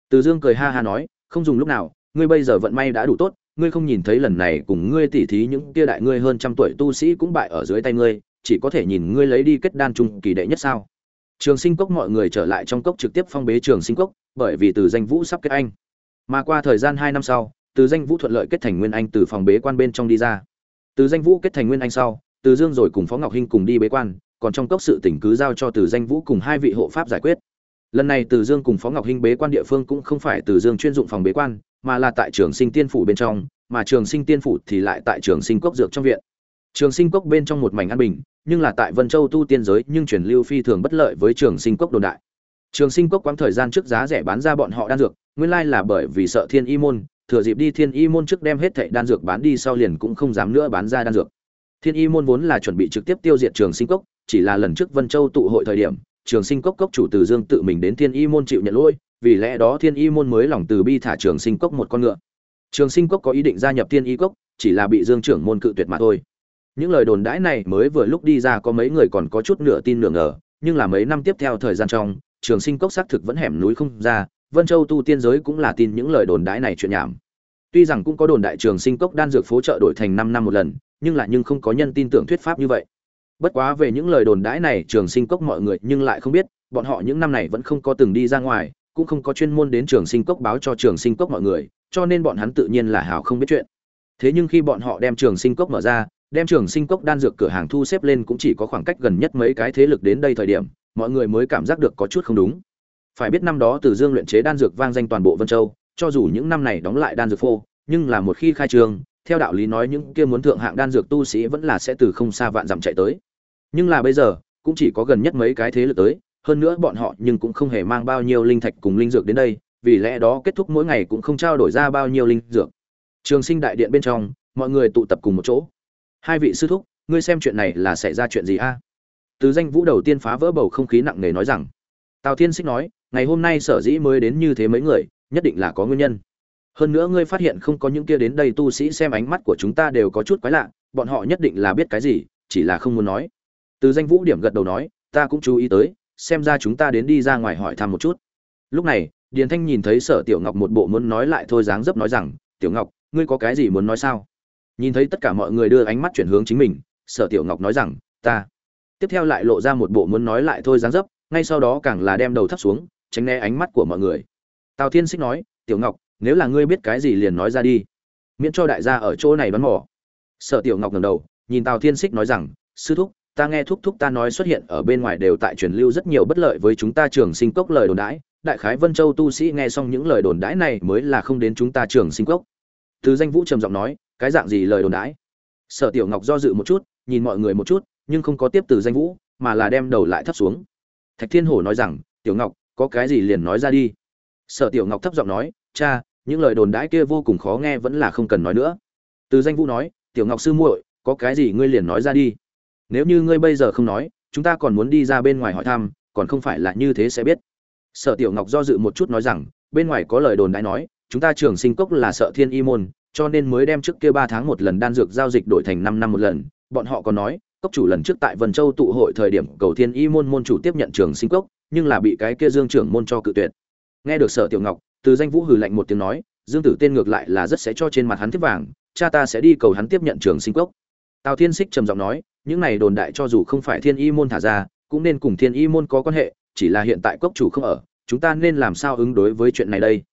từ dương cười ha ha nói, không dùng lúc nào, ngươi bây giờ vận may đã đủ tốt, ngươi không nhìn thấy lần này cùng ngươi tỉ thí những kia đại ngươi hơn trăm tuổi tu sĩ cũng bại ở dưới tay ngươi, chỉ có thể nhìn ngươi lấy đi kết đan trung kỳ đệ nhất sao. Trường sinh cốc mọi người trở lại trong cốc trực tiếp phong bế trường sinh cốc, bởi vì từ danh vũ sắp kết anh. Mà qua thời gian hai năm sau, từ danh vũ thuận lợi kết thành nguyên anh từ phòng bế quan bên trong đi ra. Từ danh vũ kết thành nguyên anh sau, từ dương rồi cùng phó ngọc hinh cùng đi bế quan, còn trong cốc sự tỉnh cứ giao cho từ danh vũ cùng hai vị hộ pháp giải quyết lần này từ dương cùng phó ngọc hinh bế quan địa phương cũng không phải từ dương chuyên dụng phòng bế quan, mà là tại trường sinh tiên phủ bên trong, mà trường sinh tiên phủ thì lại tại trường sinh cốc dược trong viện. Trường sinh cốc bên trong một mảnh an bình, nhưng là tại vân châu tu tiên giới nhưng truyền lưu phi thường bất lợi với trường sinh cốc đồn đại. Trường sinh cốc quãng thời gian trước giá rẻ bán ra bọn họ đan dược, nguyên lai là bởi vì sợ thiên y môn, thừa dịp đi thiên y môn trước đem hết thệ đan dược bán đi sau liền cũng không dám nữa bán ra đan dược. Thiên y môn vốn là chuẩn bị trực tiếp tiêu diệt trường sinh cốc, chỉ là lần trước vân châu tụ hội thời điểm trường sinh cốc cốc chủ từ dương tự mình đến thiên y môn chịu nhận lỗi, vì lẽ đó thiên y môn mới lòng từ bi thả trường sinh cốc một con ngựa. Trường sinh cốc có ý định gia nhập thiên y cốc, chỉ là bị dương trưởng môn cự tuyệt mà thôi. Những lời đồn đãi này mới vừa lúc đi ra có mấy người còn có chút nửa tin nửa ngờ, nhưng là mấy năm tiếp theo thời gian trong, trường sinh cốc xác thực vẫn hẻm núi không ra, vân châu tu tiên giới cũng là tin những lời đồn đãi này chuyện nhảm. Tuy rằng cũng có đồn đại trường sinh cốc đan dược phố trợ đổi thành năm năm một lần, nhưng là nhưng không có nhân tin tưởng thuyết pháp như vậy bất quá về những lời đồn đãi này, trường sinh cốc mọi người nhưng lại không biết, bọn họ những năm này vẫn không có từng đi ra ngoài, cũng không có chuyên môn đến trường sinh cốc báo cho trường sinh cốc mọi người, cho nên bọn hắn tự nhiên là hào không biết chuyện. Thế nhưng khi bọn họ đem trường sinh cốc mở ra, đem trường sinh cốc đan dược cửa hàng thu xếp lên cũng chỉ có khoảng cách gần nhất mấy cái thế lực đến đây thời điểm, mọi người mới cảm giác được có chút không đúng. Phải biết năm đó từ dương luyện chế đan dược vang danh toàn bộ vân châu, cho dù những năm này đóng lại đan dược phô, nhưng là một khi khai trường theo đạo lý nói những kia muốn thượng hạng đan dược tu sĩ vẫn là sẽ từ không xa vạn dặm chạy tới. Nhưng là bây giờ, cũng chỉ có gần nhất mấy cái thế lực tới, hơn nữa bọn họ nhưng cũng không hề mang bao nhiêu linh thạch cùng linh dược đến đây, vì lẽ đó kết thúc mỗi ngày cũng không trao đổi ra bao nhiêu linh dược. Trường sinh đại điện bên trong, mọi người tụ tập cùng một chỗ. Hai vị sư thúc, ngươi xem chuyện này là xảy ra chuyện gì a? Từ danh vũ đầu tiên phá vỡ bầu không khí nặng nề nói rằng, tào thiên Sích nói, ngày hôm nay sở dĩ mới đến như thế mấy người, nhất định là có nguyên nhân hơn nữa ngươi phát hiện không có những kia đến đây tu sĩ xem ánh mắt của chúng ta đều có chút quái lạ, bọn họ nhất định là biết cái gì, chỉ là không muốn nói. Từ danh vũ điểm gật đầu nói, ta cũng chú ý tới, xem ra chúng ta đến đi ra ngoài hỏi thăm một chút. Lúc này, điền thanh nhìn thấy sở tiểu ngọc một bộ muốn nói lại thôi dáng dấp nói rằng, tiểu ngọc, ngươi có cái gì muốn nói sao? Nhìn thấy tất cả mọi người đưa ánh mắt chuyển hướng chính mình, sở tiểu ngọc nói rằng, ta. Tiếp theo lại lộ ra một bộ muốn nói lại thôi dáng dấp, ngay sau đó càng là đem đầu thấp xuống, tránh né ánh mắt của mọi người. Tào thiên xích nói, tiểu ngọc nếu là ngươi biết cái gì liền nói ra đi. Miễn cho đại gia ở chỗ này đoán mỏ, sở tiểu ngọc ngẩng đầu nhìn tào thiên xích nói rằng sư thúc ta nghe thúc thúc ta nói xuất hiện ở bên ngoài đều tại truyền lưu rất nhiều bất lợi với chúng ta trường sinh cốc lời đồn đãi. Đại khái vân châu tu sĩ nghe xong những lời đồn đãi này mới là không đến chúng ta trường sinh cốc. Từ danh vũ trầm giọng nói cái dạng gì lời đồn đãi? Sở tiểu ngọc do dự một chút nhìn mọi người một chút nhưng không có tiếp từ danh vũ mà là đem đầu lại thấp xuống. Thạch thiên hổ nói rằng tiểu ngọc có cái gì liền nói ra đi. Sở tiểu ngọc thấp giọng nói cha những lời đồn đãi kia vô cùng khó nghe vẫn là không cần nói nữa. Từ danh vũ nói, tiểu ngọc sư muội, có cái gì ngươi liền nói ra đi. Nếu như ngươi bây giờ không nói, chúng ta còn muốn đi ra bên ngoài hỏi thăm, còn không phải là như thế sẽ biết. Sở tiểu ngọc do dự một chút nói rằng, bên ngoài có lời đồn đãi nói, chúng ta trường sinh cốc là sợ thiên y môn, cho nên mới đem trước kia ba tháng một lần đan dược giao dịch đổi thành năm năm một lần. Bọn họ còn nói, cốc chủ lần trước tại vân châu tụ hội thời điểm, cầu thiên y môn môn chủ tiếp nhận trường sinh cốc, nhưng là bị cái kia dương trưởng môn cho cự tuyệt. Nghe được sở tiểu ngọc từ danh vũ hừ lạnh một tiếng nói, dương tử tên ngược lại là rất sẽ cho trên mặt hắn tiếp vàng, cha ta sẽ đi cầu hắn tiếp nhận trường sinh cốc tào thiên xích trầm giọng nói, những này đồn đại cho dù không phải thiên y môn thả ra, cũng nên cùng thiên y môn có quan hệ, chỉ là hiện tại cốc chủ không ở, chúng ta nên làm sao ứng đối với chuyện này đây?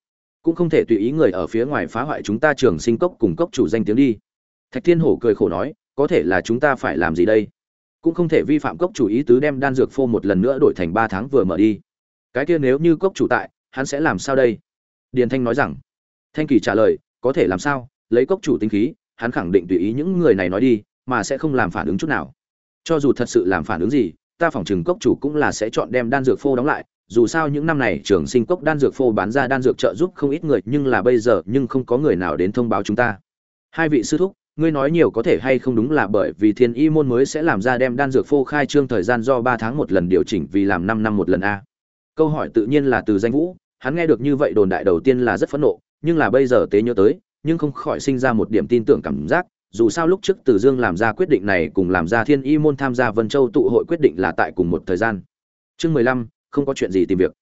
Cũng không thể tùy ý người ở phía ngoài phá hoại chúng ta trường sinh cốc cùng cốc chủ danh tiếng đi. Thạch thiên hổ cười khổ nói, có thể là chúng ta phải làm gì đây? Cũng không thể vi phạm cốc chủ ý tứ đem đan dược phô một lần nữa đổi thành ba tháng vừa mở đi. Cái kia nếu như cốc chủ tại, hắn sẽ làm sao đây? Điền thanh nói rằng, thanh kỳ trả lời, có thể làm sao? Lấy cốc chủ tính khí, hắn khẳng định tùy ý những người này nói đi, mà sẽ không làm phản ứng chút nào. Cho dù thật sự làm phản ứng gì, ta phỏng chừng cốc chủ cũng là sẽ chọn đem đan dược phô đóng lại. Dù sao những năm này trường sinh cốc đan dược phô bán ra đan dược trợ giúp không ít người, nhưng là bây giờ nhưng không có người nào đến thông báo chúng ta. Hai vị sư thúc, ngươi nói nhiều có thể hay không đúng là bởi vì thiên y môn mới sẽ làm ra đem đan dược phô khai trương thời gian do ba tháng một lần điều chỉnh vì làm năm năm một lần a. Câu hỏi tự nhiên là từ danh vũ hắn nghe được như vậy đồn đại đầu tiên là rất phẫn nộ nhưng là bây giờ tế nhớ tới nhưng không khỏi sinh ra một điểm tin tưởng cảm giác dù sao lúc trước Từ Dương làm ra quyết định này cùng làm ra Thiên Y môn tham gia Vân Châu tụ hội quyết định là tại cùng một thời gian. Chương mười lăm không có chuyện gì tìm việc.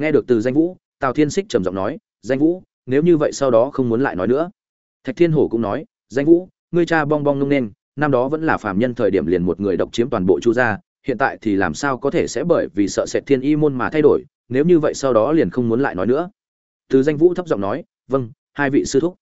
Nghe được từ danh Vũ, tào thiên xích trầm giọng nói danh vũ nếu như vậy sau đó không muốn lại nói nữa thạch thiên hổ cũng nói danh vũ ngươi cha bong bong nung nên năm đó vẫn là phàm nhân thời điểm liền một người độc chiếm toàn bộ chu gia hiện tại thì làm sao có thể sẽ bởi vì sợ sệt thiên y môn mà thay đổi, nếu như vậy sau đó liền không muốn lại nói nữa. Từ danh vũ thấp giọng nói vâng hai vị sư thúc.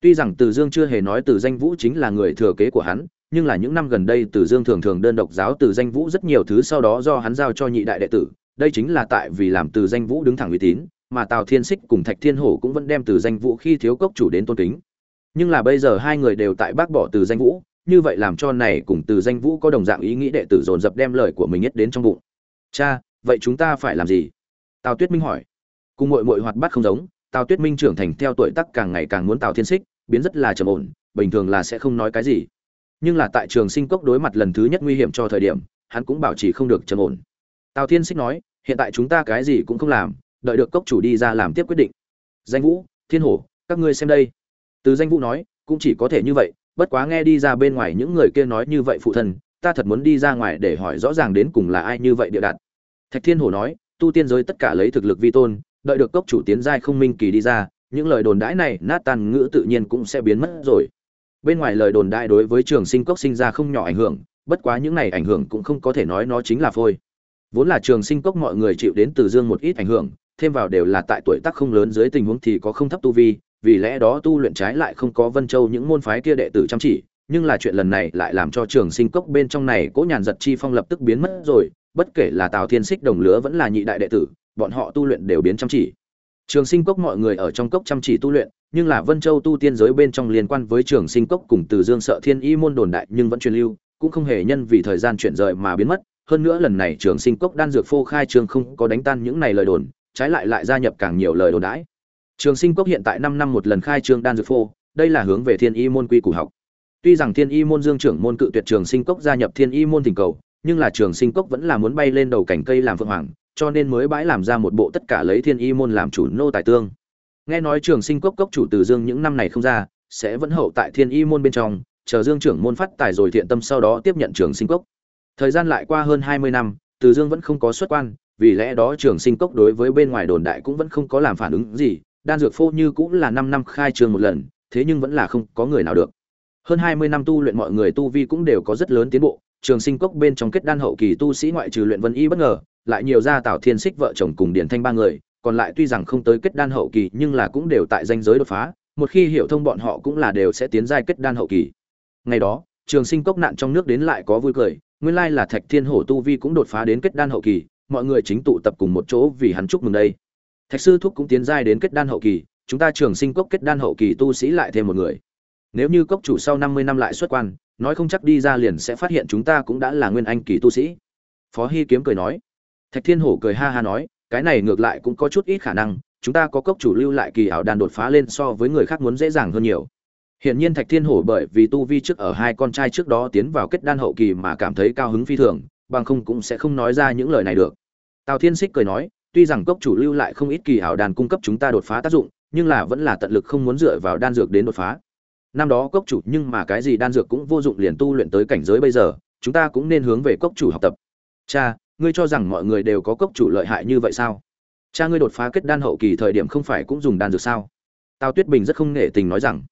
Tuy rằng từ dương chưa hề nói từ danh vũ chính là người thừa kế của hắn, nhưng là những năm gần đây từ dương thường thường đơn độc giáo từ danh vũ rất nhiều thứ sau đó do hắn giao cho nhị đại đệ tử. Đây chính là tại vì làm từ danh vũ đứng thẳng uy tín, mà tào thiên xích cùng thạch thiên hổ cũng vẫn đem từ danh vũ khi thiếu cốc chủ đến tôn kính. Nhưng là bây giờ hai người đều tại bác bỏ từ danh vũ như vậy làm cho này cùng từ danh vũ có đồng dạng ý nghĩ đệ tử dồn dập đem lời của mình nhất đến trong bụng. Cha, vậy chúng ta phải làm gì? Tào tuyết minh hỏi. Cùng mội mội hoạt bát không giống, tào tuyết minh trưởng thành theo tuổi tác càng ngày càng muốn tào thiên xích biến rất là trầm ổn, bình thường là sẽ không nói cái gì. Nhưng là tại trường sinh cốc đối mặt lần thứ nhất nguy hiểm cho thời điểm, hắn cũng bảo trì không được trầm ổn. Tào thiên xích nói, hiện tại chúng ta cái gì cũng không làm, đợi được cốc chủ đi ra làm tiếp quyết định. Danh vũ, thiên hổ, các ngươi xem đây. Từ danh vũ nói, cũng chỉ có thể như vậy bất quá nghe đi ra bên ngoài những người kia nói như vậy phụ thân, ta thật muốn đi ra ngoài để hỏi rõ ràng đến cùng là ai như vậy địa đặt. thạch thiên hổ nói, tu tiên giới tất cả lấy thực lực vi tôn, đợi được cốc chủ tiến giai không minh kỳ đi ra, những lời đồn đãi này nát tan ngữ tự nhiên cũng sẽ biến mất rồi bên ngoài lời đồn đại đối với trường sinh cốc sinh ra không nhỏ ảnh hưởng, bất quá những này ảnh hưởng cũng không có thể nói nó chính là phôi vốn là trường sinh cốc mọi người chịu đến từ dương một ít ảnh hưởng, thêm vào đều là tại tuổi tác không lớn dưới tình huống thì có không thấp tu vi vì lẽ đó tu luyện trái lại không có vân châu những môn phái kia đệ tử chăm chỉ nhưng là chuyện lần này lại làm cho trường sinh cốc bên trong này cố nhàn giật chi phong lập tức biến mất rồi bất kể là tào thiên xích đồng lứa vẫn là nhị đại đệ tử bọn họ tu luyện đều biến chăm chỉ trường sinh cốc mọi người ở trong cốc chăm chỉ tu luyện nhưng là Vân Châu tu tiên giới bên trong liên quan với Trường Sinh Cốc cùng Từ Dương Sợ Thiên Y môn đồn đại nhưng vẫn truyền lưu, cũng không hề nhân vì thời gian chuyển rời mà biến mất, hơn nữa lần này Trường Sinh Cốc đan dược phô khai trường không có đánh tan những này lời đồn, trái lại lại gia nhập càng nhiều lời đồn đãi. Trường Sinh Cốc hiện tại 5 năm một lần khai trương đan dược phô, đây là hướng về Thiên Y môn quy củ học. Tuy rằng Thiên Y môn Dương trưởng môn cự tuyệt Trường Sinh Cốc gia nhập Thiên Y môn thỉnh cầu, nhưng là Trường Sinh Cốc vẫn là muốn bay lên đầu cảnh cây làm phượng hoàng, cho nên mới bãi làm ra một bộ tất cả lấy Thiên Y môn làm chủ nô tài tương nghe nói trường sinh cốc cốc chủ từ dương những năm này không ra sẽ vẫn hậu tại thiên y môn bên trong chờ dương trưởng môn phát tài rồi thiện tâm sau đó tiếp nhận trường sinh cốc thời gian lại qua hơn hai mươi năm từ dương vẫn không có xuất quan vì lẽ đó trường sinh cốc đối với bên ngoài đồn đại cũng vẫn không có làm phản ứng gì đan dược phô như cũng là năm năm khai trường một lần thế nhưng vẫn là không có người nào được hơn hai mươi năm tu luyện mọi người tu vi cũng đều có rất lớn tiến bộ trường sinh cốc bên trong kết đan hậu kỳ tu sĩ ngoại trừ luyện vân y bất ngờ lại nhiều gia tảo thiên xích vợ chồng cùng điển thanh ba người còn lại tuy rằng không tới kết đan hậu kỳ nhưng là cũng đều tại danh giới đột phá, một khi hiểu thông bọn họ cũng là đều sẽ tiến giai kết đan hậu kỳ. Ngày đó, Trường Sinh cốc nạn trong nước đến lại có vui cười, nguyên lai là Thạch Thiên Hổ tu vi cũng đột phá đến kết đan hậu kỳ, mọi người chính tụ tập cùng một chỗ vì hắn chúc mừng đây. Thạch sư thúc cũng tiến giai đến kết đan hậu kỳ, chúng ta Trường Sinh cốc kết đan hậu kỳ tu sĩ lại thêm một người. Nếu như cốc chủ sau 50 năm lại xuất quan, nói không chắc đi ra liền sẽ phát hiện chúng ta cũng đã là nguyên anh kỳ tu sĩ. Phó Hi kiếm cười nói. Thạch Thiên Hổ cười ha ha nói, cái này ngược lại cũng có chút ít khả năng chúng ta có cốc chủ lưu lại kỳ ảo đan đột phá lên so với người khác muốn dễ dàng hơn nhiều Hiển nhiên Thạch Thiên Hổ bởi vì tu vi trước ở hai con trai trước đó tiến vào kết đan hậu kỳ mà cảm thấy cao hứng phi thường, bằng không cũng sẽ không nói ra những lời này được. Tào Thiên Sích cười nói, tuy rằng cốc chủ lưu lại không ít kỳ ảo đan cung cấp chúng ta đột phá tác dụng, nhưng là vẫn là tận lực không muốn dựa vào đan dược đến đột phá. Năm đó cốc chủ nhưng mà cái gì đan dược cũng vô dụng liền tu luyện tới cảnh giới bây giờ, chúng ta cũng nên hướng về cốc chủ học tập. Cha, ngươi cho rằng mọi người đều có cốc chủ lợi hại như vậy sao cha ngươi đột phá kết đan hậu kỳ thời điểm không phải cũng dùng đan dược sao tào tuyết bình rất không nể tình nói rằng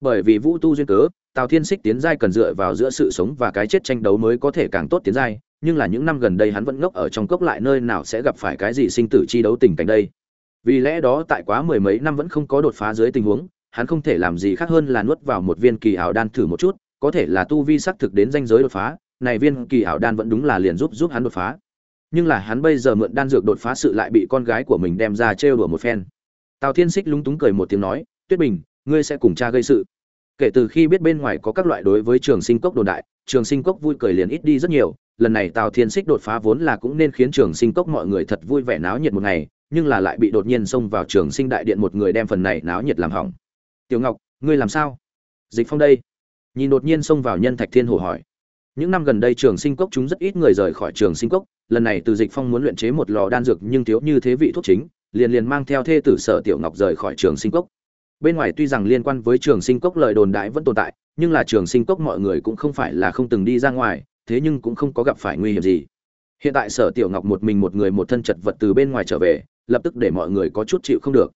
bởi vì vũ tu duyên cớ tào thiên xích tiến giai cần dựa vào giữa sự sống và cái chết tranh đấu mới có thể càng tốt tiến giai nhưng là những năm gần đây hắn vẫn ngốc ở trong cốc lại nơi nào sẽ gặp phải cái gì sinh tử chi đấu tình cảnh đây? Vì lẽ đó tại quá mười mấy năm vẫn không có đột phá dưới tình huống, hắn không thể làm gì khác hơn là nuốt vào một viên kỳ ảo đan thử một chút, có thể là tu vi xác thực đến danh giới đột phá, này viên kỳ ảo đan vẫn đúng là liền giúp giúp hắn đột phá. Nhưng là hắn bây giờ mượn đan dược đột phá sự lại bị con gái của mình đem ra trêu đùa một phen. Tào thiên xích lúng túng cười một tiếng nói, tuyết bình, ngươi sẽ cùng cha gây sự. Kể từ khi biết bên ngoài có các loại đối với trường sinh cốc đồn đại, trường sinh cốc vui cười liền ít đi rất nhiều lần này tào thiên xích đột phá vốn là cũng nên khiến trường sinh cốc mọi người thật vui vẻ náo nhiệt một ngày, nhưng là lại bị đột nhiên xông vào trường sinh đại điện một người đem phần này náo nhiệt làm hỏng. Tiểu ngọc, ngươi làm sao? Dịch phong đây. Nhìn đột nhiên xông vào nhân thạch thiên hồ hỏi. Những năm gần đây trường sinh cốc chúng rất ít người rời khỏi trường sinh cốc, lần này từ dịch phong muốn luyện chế một lò đan dược nhưng thiếu như thế vị thuốc chính, liền liền mang theo thê tử sở tiểu ngọc rời khỏi trường sinh cốc. Bên ngoài tuy rằng liên quan với trường sinh cốc lời đồn đại vẫn tồn tại, nhưng là trường sinh cốc mọi người cũng không phải là không từng đi ra ngoài thế nhưng cũng không có gặp phải nguy hiểm gì. Hiện tại sở tiểu ngọc một mình một người một thân chật vật từ bên ngoài trở về, lập tức để mọi người có chút chịu không được.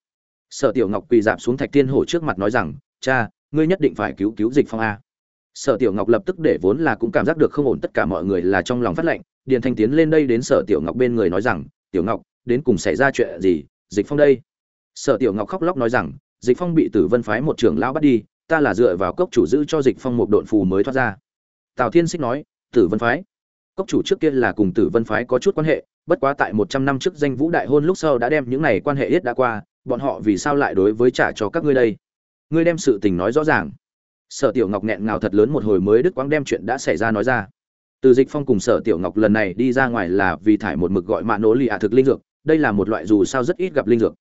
Sở tiểu ngọc quỳ dạp xuống thạch thiên hổ trước mặt nói rằng, cha, ngươi nhất định phải cứu cứu dịch phong a. Sở tiểu ngọc lập tức để vốn là cũng cảm giác được không ổn tất cả mọi người là trong lòng phát lệnh, điền thanh tiến lên đây đến sở tiểu ngọc bên người nói rằng, tiểu ngọc, đến cùng xảy ra chuyện gì? Dịch phong đây. Sở tiểu ngọc khóc lóc nói rằng, dịch phong bị tử vân phái một trưởng lão bắt đi, ta là dựa vào cốc chủ giữ cho dịch phong một độn phù mới thoát ra. Tào thiên xích nói tử vân phái. Cốc chủ trước kia là cùng tử vân phái có chút quan hệ, bất quá tại một trăm năm trước danh vũ đại hôn lúc sau đã đem những này quan hệ ít đã qua, bọn họ vì sao lại đối với trả cho các ngươi đây? Ngươi đem sự tình nói rõ ràng. Sở tiểu ngọc nghẹn ngào thật lớn một hồi mới đức quang đem chuyện đã xảy ra nói ra. Từ dịch phong cùng sở tiểu ngọc lần này đi ra ngoài là vì thải một mực gọi mạ nỗ lì ạ thực linh dược, đây là một loại dù sao rất ít gặp linh dược.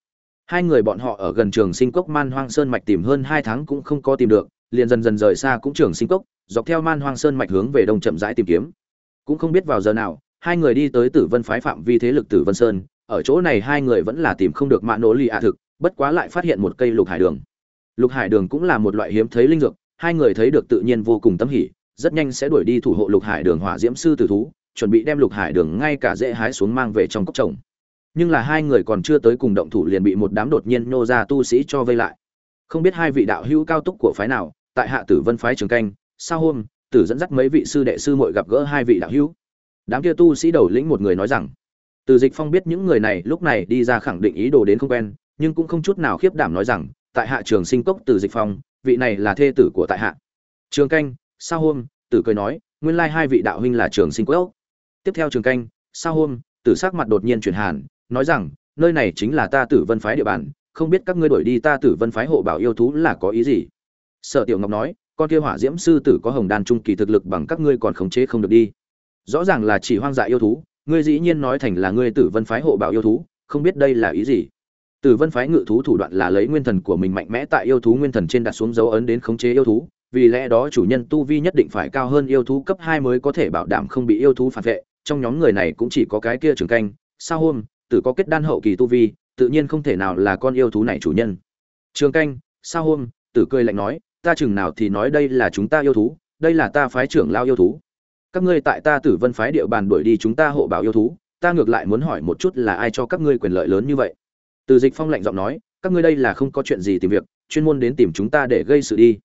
Hai người bọn họ ở gần trường sinh cốc man hoang sơn mạch tìm hơn hai tháng cũng không có tìm được, liền dần dần rời xa cũng trường sinh cốc dọc theo man hoang sơn mạch hướng về đông chậm rãi tìm kiếm. Cũng không biết vào giờ nào, hai người đi tới tử vân phái phạm vi thế lực tử vân sơn. Ở chỗ này hai người vẫn là tìm không được mạ nỗ lì ạ thực, bất quá lại phát hiện một cây lục hải đường. Lục hải đường cũng là một loại hiếm thấy linh dược, hai người thấy được tự nhiên vô cùng tâm hỉ, rất nhanh sẽ đuổi đi thủ hộ lục hải đường hỏa diễm sư tử thú, chuẩn bị đem lục hải đường ngay cả dễ hái xuống mang về trong cốc trồng. Nhưng là hai người còn chưa tới cùng động thủ liền bị một đám đột nhiên nô ra tu sĩ cho vây lại. Không biết hai vị đạo hữu cao túc của phái nào, tại hạ tử vân phái trường canh sao hôm, tử dẫn dắt mấy vị sư đệ sư muội gặp gỡ hai vị đạo hữu. Đám kia tu sĩ đầu lĩnh một người nói rằng, từ dịch phong biết những người này lúc này đi ra khẳng định ý đồ đến không quen, nhưng cũng không chút nào khiếp đảm nói rằng, tại hạ trường sinh cốc từ dịch phong, vị này là thê tử của tại hạ. Trường canh, sao hôm? Tử cười nói, nguyên lai hai vị đạo huynh là trường sinh cốc. Tiếp theo trường canh, sao hôm? Tử sắc mặt đột nhiên chuyển hàn, nói rằng, nơi này chính là ta tử vân phái địa bàn, không biết các ngươi đuổi đi ta tử vân phái hộ bảo yêu thú là có ý gì? Sở tiểu ngọc nói con kia hỏa diễm sư tử có hồng đan trung kỳ thực lực bằng các ngươi còn khống chế không được đi. Rõ ràng là chỉ hoang dại yêu thú, ngươi dĩ nhiên nói thành là ngươi tử vân phái hộ bảo yêu thú, không biết đây là ý gì. Tử vân phái ngự thú thủ đoạn là lấy nguyên thần của mình mạnh mẽ tại yêu thú nguyên thần trên đặt xuống dấu ấn đến khống chế yêu thú, vì lẽ đó chủ nhân tu vi nhất định phải cao hơn yêu thú cấp hai mới có thể bảo đảm không bị yêu thú phản vệ, trong nhóm người này cũng chỉ có cái kia trường canh sao hôm tử có kết đan hậu kỳ tu vi, tự nhiên không thể nào là con yêu thú này chủ nhân. Trường canh sao hôm tử cười lạnh nói ta chừng nào thì nói đây là chúng ta yêu thú, đây là ta phái trưởng lao yêu thú. Các ngươi tại ta tử vân phái địa bàn đuổi đi chúng ta hộ bảo yêu thú, ta ngược lại muốn hỏi một chút là ai cho các ngươi quyền lợi lớn như vậy? Từ dịch phong lạnh giọng nói, các ngươi đây là không có chuyện gì tìm việc, chuyên môn đến tìm chúng ta để gây sự đi.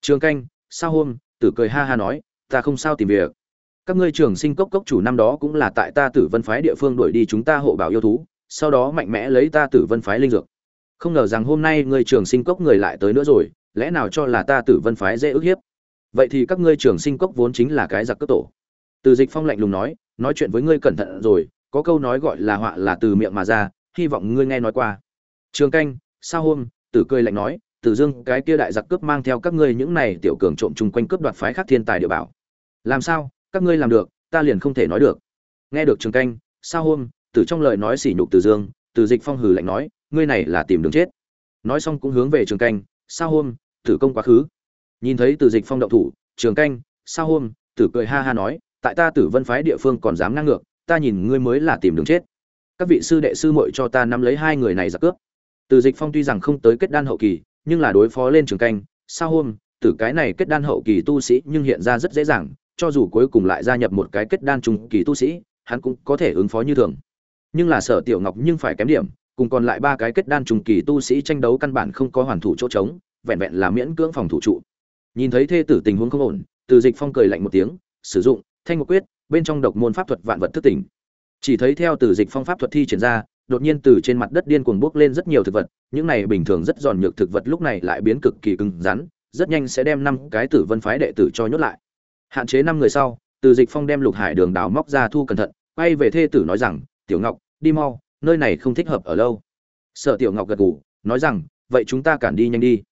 Trường canh, sao hôm, tử cười ha ha nói, ta không sao tìm việc. Các ngươi trường sinh cốc cốc chủ năm đó cũng là tại ta tử vân phái địa phương đuổi đi chúng ta hộ bảo yêu thú, sau đó mạnh mẽ lấy ta tử vân phái linh dược. Không ngờ rằng hôm nay ngươi trường sinh cốc người lại tới nữa rồi lẽ nào cho là ta tử vân phái dễ ức hiếp? Vậy thì các ngươi trường sinh cốc vốn chính là cái giặc cướp tổ. Từ dịch phong lạnh lùng nói nói chuyện với ngươi cẩn thận rồi, có câu nói gọi là họa là từ miệng mà ra, hy vọng ngươi nghe nói qua. Trường canh sao hôm tử cười lạnh nói, tử dương, cái kia đại giặc cướp mang theo các ngươi những này tiểu cường trộm chung quanh cướp đoạt phái khác thiên tài địa bảo. Làm sao? Các ngươi làm được, ta liền không thể nói được. Nghe được trường canh sao hôm tử trong lời nói sỉ nhục Tử dương từ dịch phong hừ lạnh nói, ngươi này là tìm đường chết. Nói xong cũng hướng về trường canh sao hôm, tử công quá khứ. Nhìn thấy từ dịch phong động thủ, trường canh, sao hôm, tử cười ha ha nói, tại ta tử vân phái địa phương còn dám ngang ngược, ta nhìn ngươi mới là tìm đường chết. Các vị sư đệ sư muội cho ta nắm lấy hai người này giặc cướp. Từ dịch phong tuy rằng không tới kết đan hậu kỳ, nhưng là đối phó lên trường canh, sao hôm, tử cái này kết đan hậu kỳ tu sĩ nhưng hiện ra rất dễ dàng, cho dù cuối cùng lại gia nhập một cái kết đan trung kỳ tu sĩ, hắn cũng có thể ứng phó như thường. Nhưng là sở tiểu ngọc nhưng phải kém điểm cùng còn lại ba cái kết đan trùng kỳ tu sĩ tranh đấu căn bản không có hoàn thủ chỗ trống, vẹn vẹn là miễn cưỡng phòng thủ trụ. Nhìn thấy thê tử tình huống không ổn, từ dịch phong cười lạnh một tiếng, sử dụng, thanh một quyết, bên trong độc môn pháp thuật vạn vật thức tỉnh. Chỉ thấy theo từ dịch phong pháp thuật thi triển ra, đột nhiên từ trên mặt đất điên cuồng bốc lên rất nhiều thực vật, những này bình thường rất giòn nhược thực vật lúc này lại biến cực kỳ cứng rắn, rất nhanh sẽ đem năm cái tử vân phái đệ tử cho nhốt lại. Hạn chế năm người sau, từ dịch phong đem lục hải đường đào móc ra thu cẩn thận, quay về thê tử nói rằng, tiểu ngọc, đi mau nơi này không thích hợp ở lâu. Sợ tiểu ngọc gật gù, nói rằng, vậy chúng ta cản đi nhanh đi.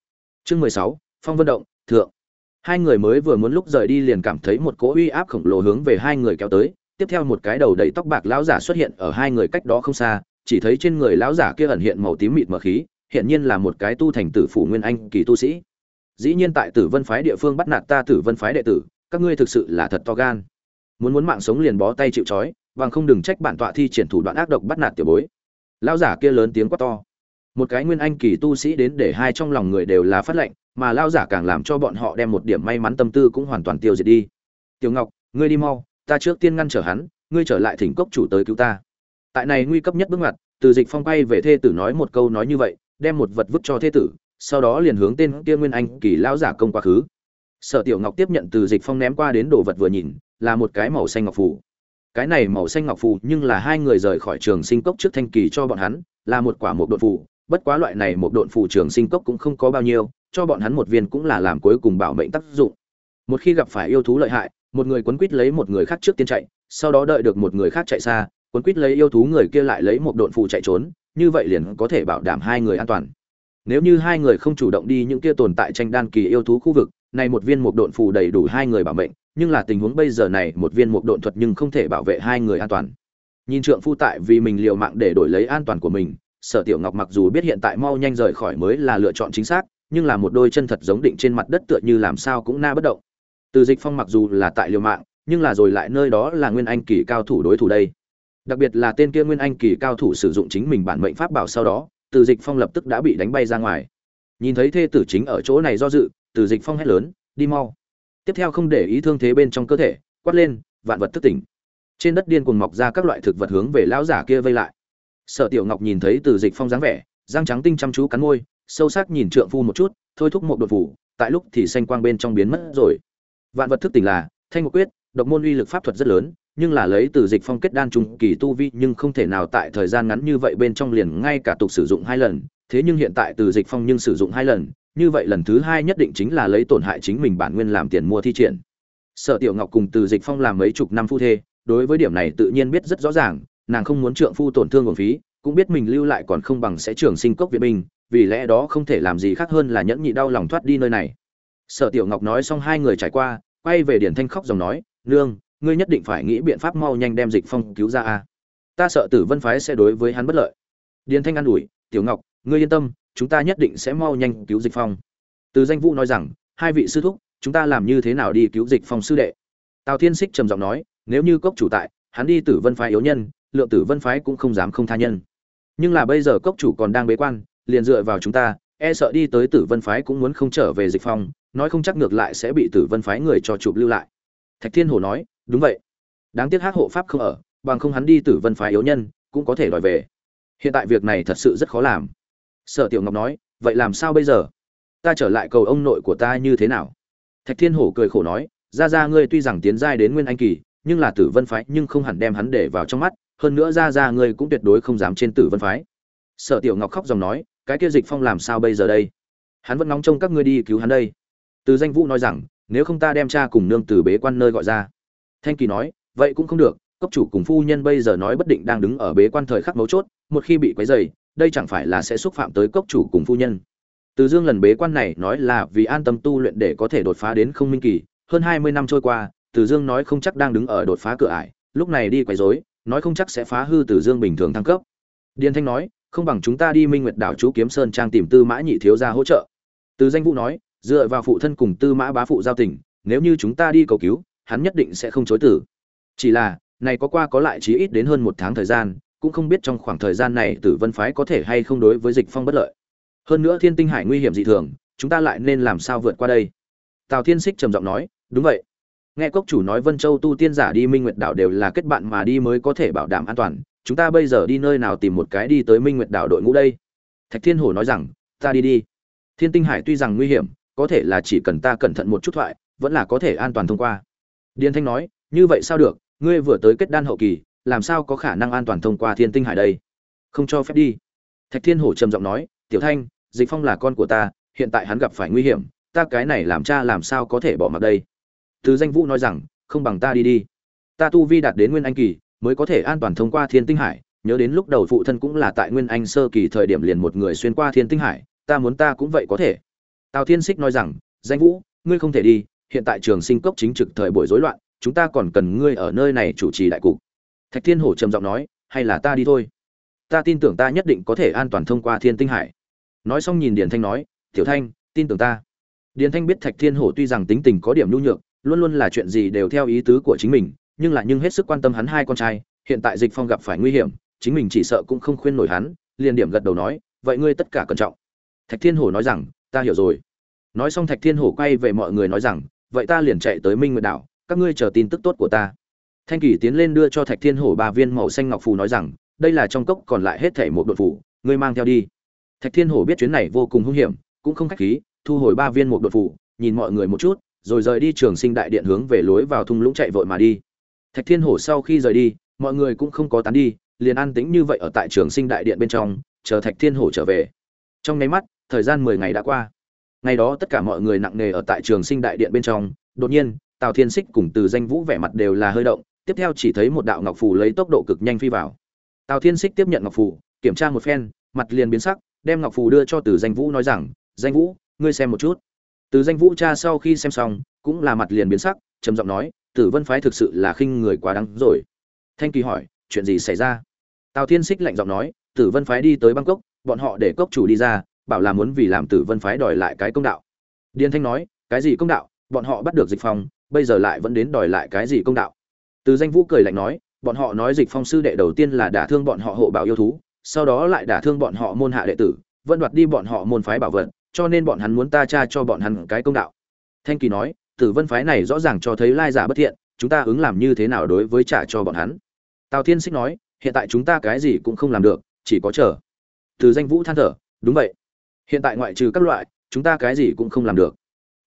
Chương mười sáu, phong vân động, thượng. Hai người mới vừa muốn lúc rời đi liền cảm thấy một cỗ uy áp khổng lồ hướng về hai người kéo tới. Tiếp theo một cái đầu đầy tóc bạc lão giả xuất hiện ở hai người cách đó không xa, chỉ thấy trên người lão giả kia ẩn hiện màu tím mịt mờ khí hiện nhiên là một cái tu thành tử phủ nguyên anh kỳ tu sĩ. Dĩ nhiên tại tử vân phái địa phương bắt nạt ta tử vân phái đệ tử, các ngươi thực sự là thật to gan. Muốn muốn mạng sống liền bó tay chịu trói bằng không đừng trách bản tọa thi triển thủ đoạn ác độc bắt nạt tiểu bối. Lão giả kia lớn tiếng quát to. Một cái nguyên anh kỳ tu sĩ đến để hai trong lòng người đều là phát lệnh, mà lao giả càng làm cho bọn họ đem một điểm may mắn tâm tư cũng hoàn toàn tiêu diệt đi. Tiểu ngọc, ngươi đi mau, ta trước tiên ngăn trở hắn, ngươi trở lại thỉnh cốc chủ tới cứu ta. Tại này nguy cấp nhất bước ngoặt, từ dịch phong bay về thê tử nói một câu nói như vậy, đem một vật vứt cho thê tử, sau đó liền hướng tên kia nguyên anh kỳ lão giả công quá khứ. Sở tiểu ngọc tiếp nhận từ dịch phong ném qua đến đồ vật vừa nhìn, là một cái màu xanh ngọc phủ cái này màu xanh ngọc phù nhưng là hai người rời khỏi trường sinh cốc trước thanh kỳ cho bọn hắn, là một quả một độn phù. Bất quá loại này một độn phù trường sinh cốc cũng không có bao nhiêu, cho bọn hắn một viên cũng là làm cuối cùng bảo mệnh tác dụng. Một khi gặp phải yêu thú lợi hại, một người quấn quýt lấy một người khác trước tiên chạy, sau đó đợi được một người khác chạy xa, quấn quýt lấy yêu thú người kia lại lấy một độn phù chạy trốn, như vậy liền có thể bảo đảm hai người an toàn. Nếu như hai người không chủ động đi những kia tồn tại tranh đan kỳ yêu thú khu vực, này một viên một độn phù đầy đủ hai người bảo mệnh nhưng là tình huống bây giờ này, một viên một độn thuật nhưng không thể bảo vệ hai người an toàn. Nhìn trượng phu tại vì mình liều mạng để đổi lấy an toàn của mình, sở tiểu ngọc mặc dù biết hiện tại mau nhanh rời khỏi mới là lựa chọn chính xác, nhưng là một đôi chân thật giống định trên mặt đất tựa như làm sao cũng na bất động. Từ dịch phong mặc dù là tại liều mạng, nhưng là rồi lại nơi đó là nguyên anh kỳ cao thủ đối thủ đây. Đặc biệt là tên kia nguyên anh kỳ cao thủ sử dụng chính mình bản mệnh pháp bảo sau đó, từ dịch phong lập tức đã bị đánh bay ra ngoài. Nhìn thấy thê tử chính ở chỗ này do dự, từ dịch phong hét lớn, đi mau tiếp theo không để ý thương thế bên trong cơ thể, quát lên, vạn vật thức tỉnh. Trên đất điên cuồng mọc ra các loại thực vật hướng về lão giả kia vây lại. Sở tiểu ngọc nhìn thấy từ dịch phong dáng vẻ, răng trắng tinh chăm chú cắn môi, sâu sắc nhìn trượng phu một chút, thôi thúc một đột phủ tại lúc thì xanh quang bên trong biến mất rồi. Vạn vật thức tỉnh là, thanh ngọc quyết, độc môn uy lực pháp thuật rất lớn, nhưng là lấy từ dịch phong kết đan trùng kỳ tu vi nhưng không thể nào tại thời gian ngắn như vậy bên trong liền ngay cả tục sử dụng hai lần. Thế nhưng hiện tại từ dịch phong nhưng sử dụng hai lần như vậy lần thứ hai nhất định chính là lấy tổn hại chính mình bản nguyên làm tiền mua thi triển. Sở tiểu ngọc cùng từ dịch phong làm mấy chục năm phu thê, đối với điểm này tự nhiên biết rất rõ ràng, nàng không muốn trượng phu tổn thương nguồn phí, cũng biết mình lưu lại còn không bằng sẽ trường sinh cốc viện binh, vì lẽ đó không thể làm gì khác hơn là nhẫn nhị đau lòng thoát đi nơi này. Sở tiểu ngọc nói xong hai người trải qua, quay về điển thanh khóc dòng nói, nương, ngươi nhất định phải nghĩ biện pháp mau nhanh đem dịch phong cứu ra a. Ta sợ tử vân phái sẽ đối với hắn bất lợi. Điển thanh an ủi, tiểu ngọc ngươi yên tâm, chúng ta nhất định sẽ mau nhanh cứu dịch phong. Từ danh vũ nói rằng, hai vị sư thúc, chúng ta làm như thế nào đi cứu dịch phong sư đệ? Tào thiên xích trầm giọng nói, nếu như cốc chủ tại, hắn đi tử vân phái yếu nhân, lượng tử vân phái cũng không dám không tha nhân. Nhưng là bây giờ cốc chủ còn đang bế quan, liền dựa vào chúng ta e sợ đi tới tử vân phái cũng muốn không trở về dịch phong, nói không chắc ngược lại sẽ bị tử vân phái người cho chụp lưu lại. Thạch thiên hổ nói, đúng vậy. Đáng tiếc hát hộ pháp không ở, bằng không hắn đi tử vân phái yếu nhân, cũng có thể đòi về. Hiện tại việc này thật sự rất khó làm sở tiểu ngọc nói, vậy làm sao bây giờ? Ta trở lại cầu ông nội của ta như thế nào? Thạch thiên hổ cười khổ nói ra ra ngươi tuy rằng tiến giai đến nguyên anh kỳ, nhưng là tử vân phái nhưng không hẳn đem hắn để vào trong mắt, hơn nữa ra ra ngươi cũng tuyệt đối không dám trên tử vân phái. Sở tiểu ngọc khóc dòng nói, cái kia dịch phong làm sao bây giờ đây? Hắn vẫn nóng trông các ngươi đi cứu hắn đây. Từ danh vũ nói rằng, nếu không ta đem cha cùng nương từ bế quan nơi gọi ra. Thanh kỳ nói, vậy cũng không được cấp chủ cùng phu nhân bây giờ nói bất định đang đứng ở bế quan thời khắc mấu chốt, một khi bị quấy dày đây chẳng phải là sẽ xúc phạm tới cốc chủ cùng phu nhân. Từ dương lần bế quan này nói là vì an tâm tu luyện để có thể đột phá đến không minh kỳ. Hơn hai mươi năm trôi qua, từ dương nói không chắc đang đứng ở đột phá cửa ải, lúc này đi quấy rối, nói không chắc sẽ phá hư từ dương bình thường thăng cấp. Điền thanh nói, không bằng chúng ta đi minh nguyệt đảo chú kiếm sơn trang tìm tư mã nhị thiếu gia hỗ trợ. Từ danh vũ nói, dựa vào phụ thân cùng tư mã bá phụ giao tình, nếu như chúng ta đi cầu cứu, hắn nhất định sẽ không chối tử chỉ là, này có qua có lại chí ít đến hơn một tháng thời gian cũng không biết trong khoảng thời gian này tử vân phái có thể hay không đối với dịch phong bất lợi. Hơn nữa thiên tinh hải nguy hiểm dị thường, chúng ta lại nên làm sao vượt qua đây? Tào thiên Sích trầm giọng nói, đúng vậy. Nghe cốc chủ nói vân châu tu tiên giả đi minh nguyệt đảo đều là kết bạn mà đi mới có thể bảo đảm an toàn, chúng ta bây giờ đi nơi nào tìm một cái đi tới minh nguyệt đảo đội ngũ đây? Thạch thiên hổ nói rằng, ta đi đi. Thiên tinh hải tuy rằng nguy hiểm, có thể là chỉ cần ta cẩn thận một chút thoại, vẫn là có thể an toàn thông qua. Điền thanh nói, như vậy sao được, ngươi vừa tới kết đan hậu kỳ làm sao có khả năng an toàn thông qua thiên tinh hải đây? Không cho phép đi. Thạch thiên hổ trầm giọng nói, tiểu thanh, dịch phong là con của ta, hiện tại hắn gặp phải nguy hiểm, ta cái này làm cha làm sao có thể bỏ mặc đây? Từ danh vũ nói rằng, không bằng ta đi đi. Ta tu vi đạt đến nguyên anh kỳ, mới có thể an toàn thông qua thiên tinh hải. Nhớ đến lúc đầu phụ thân cũng là tại nguyên anh sơ kỳ thời điểm liền một người xuyên qua thiên tinh hải, ta muốn ta cũng vậy có thể. Tào thiên xích nói rằng, danh vũ, ngươi không thể đi, hiện tại trường sinh cốc chính trực thời buổi rối loạn, chúng ta còn cần ngươi ở nơi này chủ trì đại cục thạch thiên hổ trầm giọng nói, hay là ta đi thôi. Ta tin tưởng ta nhất định có thể an toàn thông qua thiên tinh hải. Nói xong nhìn điền thanh nói, tiểu thanh, tin tưởng ta. Điền thanh biết thạch thiên hổ tuy rằng tính tình có điểm nhu nhược, luôn luôn là chuyện gì đều theo ý tứ của chính mình, nhưng là nhưng hết sức quan tâm hắn hai con trai, hiện tại dịch phong gặp phải nguy hiểm, chính mình chỉ sợ cũng không khuyên nổi hắn, liền điểm gật đầu nói, vậy ngươi tất cả cẩn trọng. Thạch thiên hổ nói rằng, ta hiểu rồi. Nói xong thạch thiên hổ quay về mọi người nói rằng, vậy ta liền chạy tới minh nguyệt đảo, các ngươi chờ tin tức tốt của ta thanh kỳ tiến lên đưa cho thạch thiên hổ ba viên màu xanh ngọc phù nói rằng đây là trong cốc còn lại hết thảy một đột phù, ngươi mang theo đi. Thạch thiên hổ biết chuyến này vô cùng hung hiểm cũng không khách khí thu hồi ba viên một đột phù, nhìn mọi người một chút rồi rời đi trường sinh đại điện hướng về lối vào thung lũng chạy vội mà đi. Thạch thiên hổ sau khi rời đi mọi người cũng không có tán đi liền an tĩnh như vậy ở tại trường sinh đại điện bên trong chờ thạch thiên hổ trở về. Trong nháy mắt thời gian mười ngày đã qua. Ngày đó tất cả mọi người nặng nề ở tại trường sinh đại điện bên trong đột nhiên tào thiên xích cùng từ danh vũ vẻ mặt đều là hơi động tiếp theo chỉ thấy một đạo ngọc phù lấy tốc độ cực nhanh phi vào. Tào thiên xích tiếp nhận ngọc phù, kiểm tra một phen, mặt liền biến sắc, đem ngọc phù đưa cho từ danh vũ nói rằng, danh vũ, ngươi xem một chút. Từ danh vũ cha sau khi xem xong, cũng là mặt liền biến sắc, trầm giọng nói, tử vân phái thực sự là khinh người quá đáng rồi. Thanh kỳ hỏi, chuyện gì xảy ra? Tào thiên xích lạnh giọng nói, tử vân phái đi tới bangkok, bọn họ để cốc chủ đi ra, bảo là muốn vì làm tử vân phái đòi lại cái công đạo. Điền thanh nói, cái gì công đạo? Bọn họ bắt được dịch phong bây giờ lại vẫn đến đòi lại cái gì công đạo? Từ danh vũ cười lạnh nói, bọn họ nói dịch phong sư đệ đầu tiên là đả thương bọn họ hộ bảo yêu thú, sau đó lại đả thương bọn họ môn hạ đệ tử, vẫn đoạt đi bọn họ môn phái bảo vật, cho nên bọn hắn muốn ta tra cho bọn hắn cái công đạo. Thanh kỳ nói, tử vân phái này rõ ràng cho thấy lai giả bất thiện, chúng ta ứng làm như thế nào đối với trả cho bọn hắn? Tào thiên xích nói, hiện tại chúng ta cái gì cũng không làm được, chỉ có chờ. Từ danh vũ than thở, đúng vậy. Hiện tại ngoại trừ các loại, chúng ta cái gì cũng không làm được.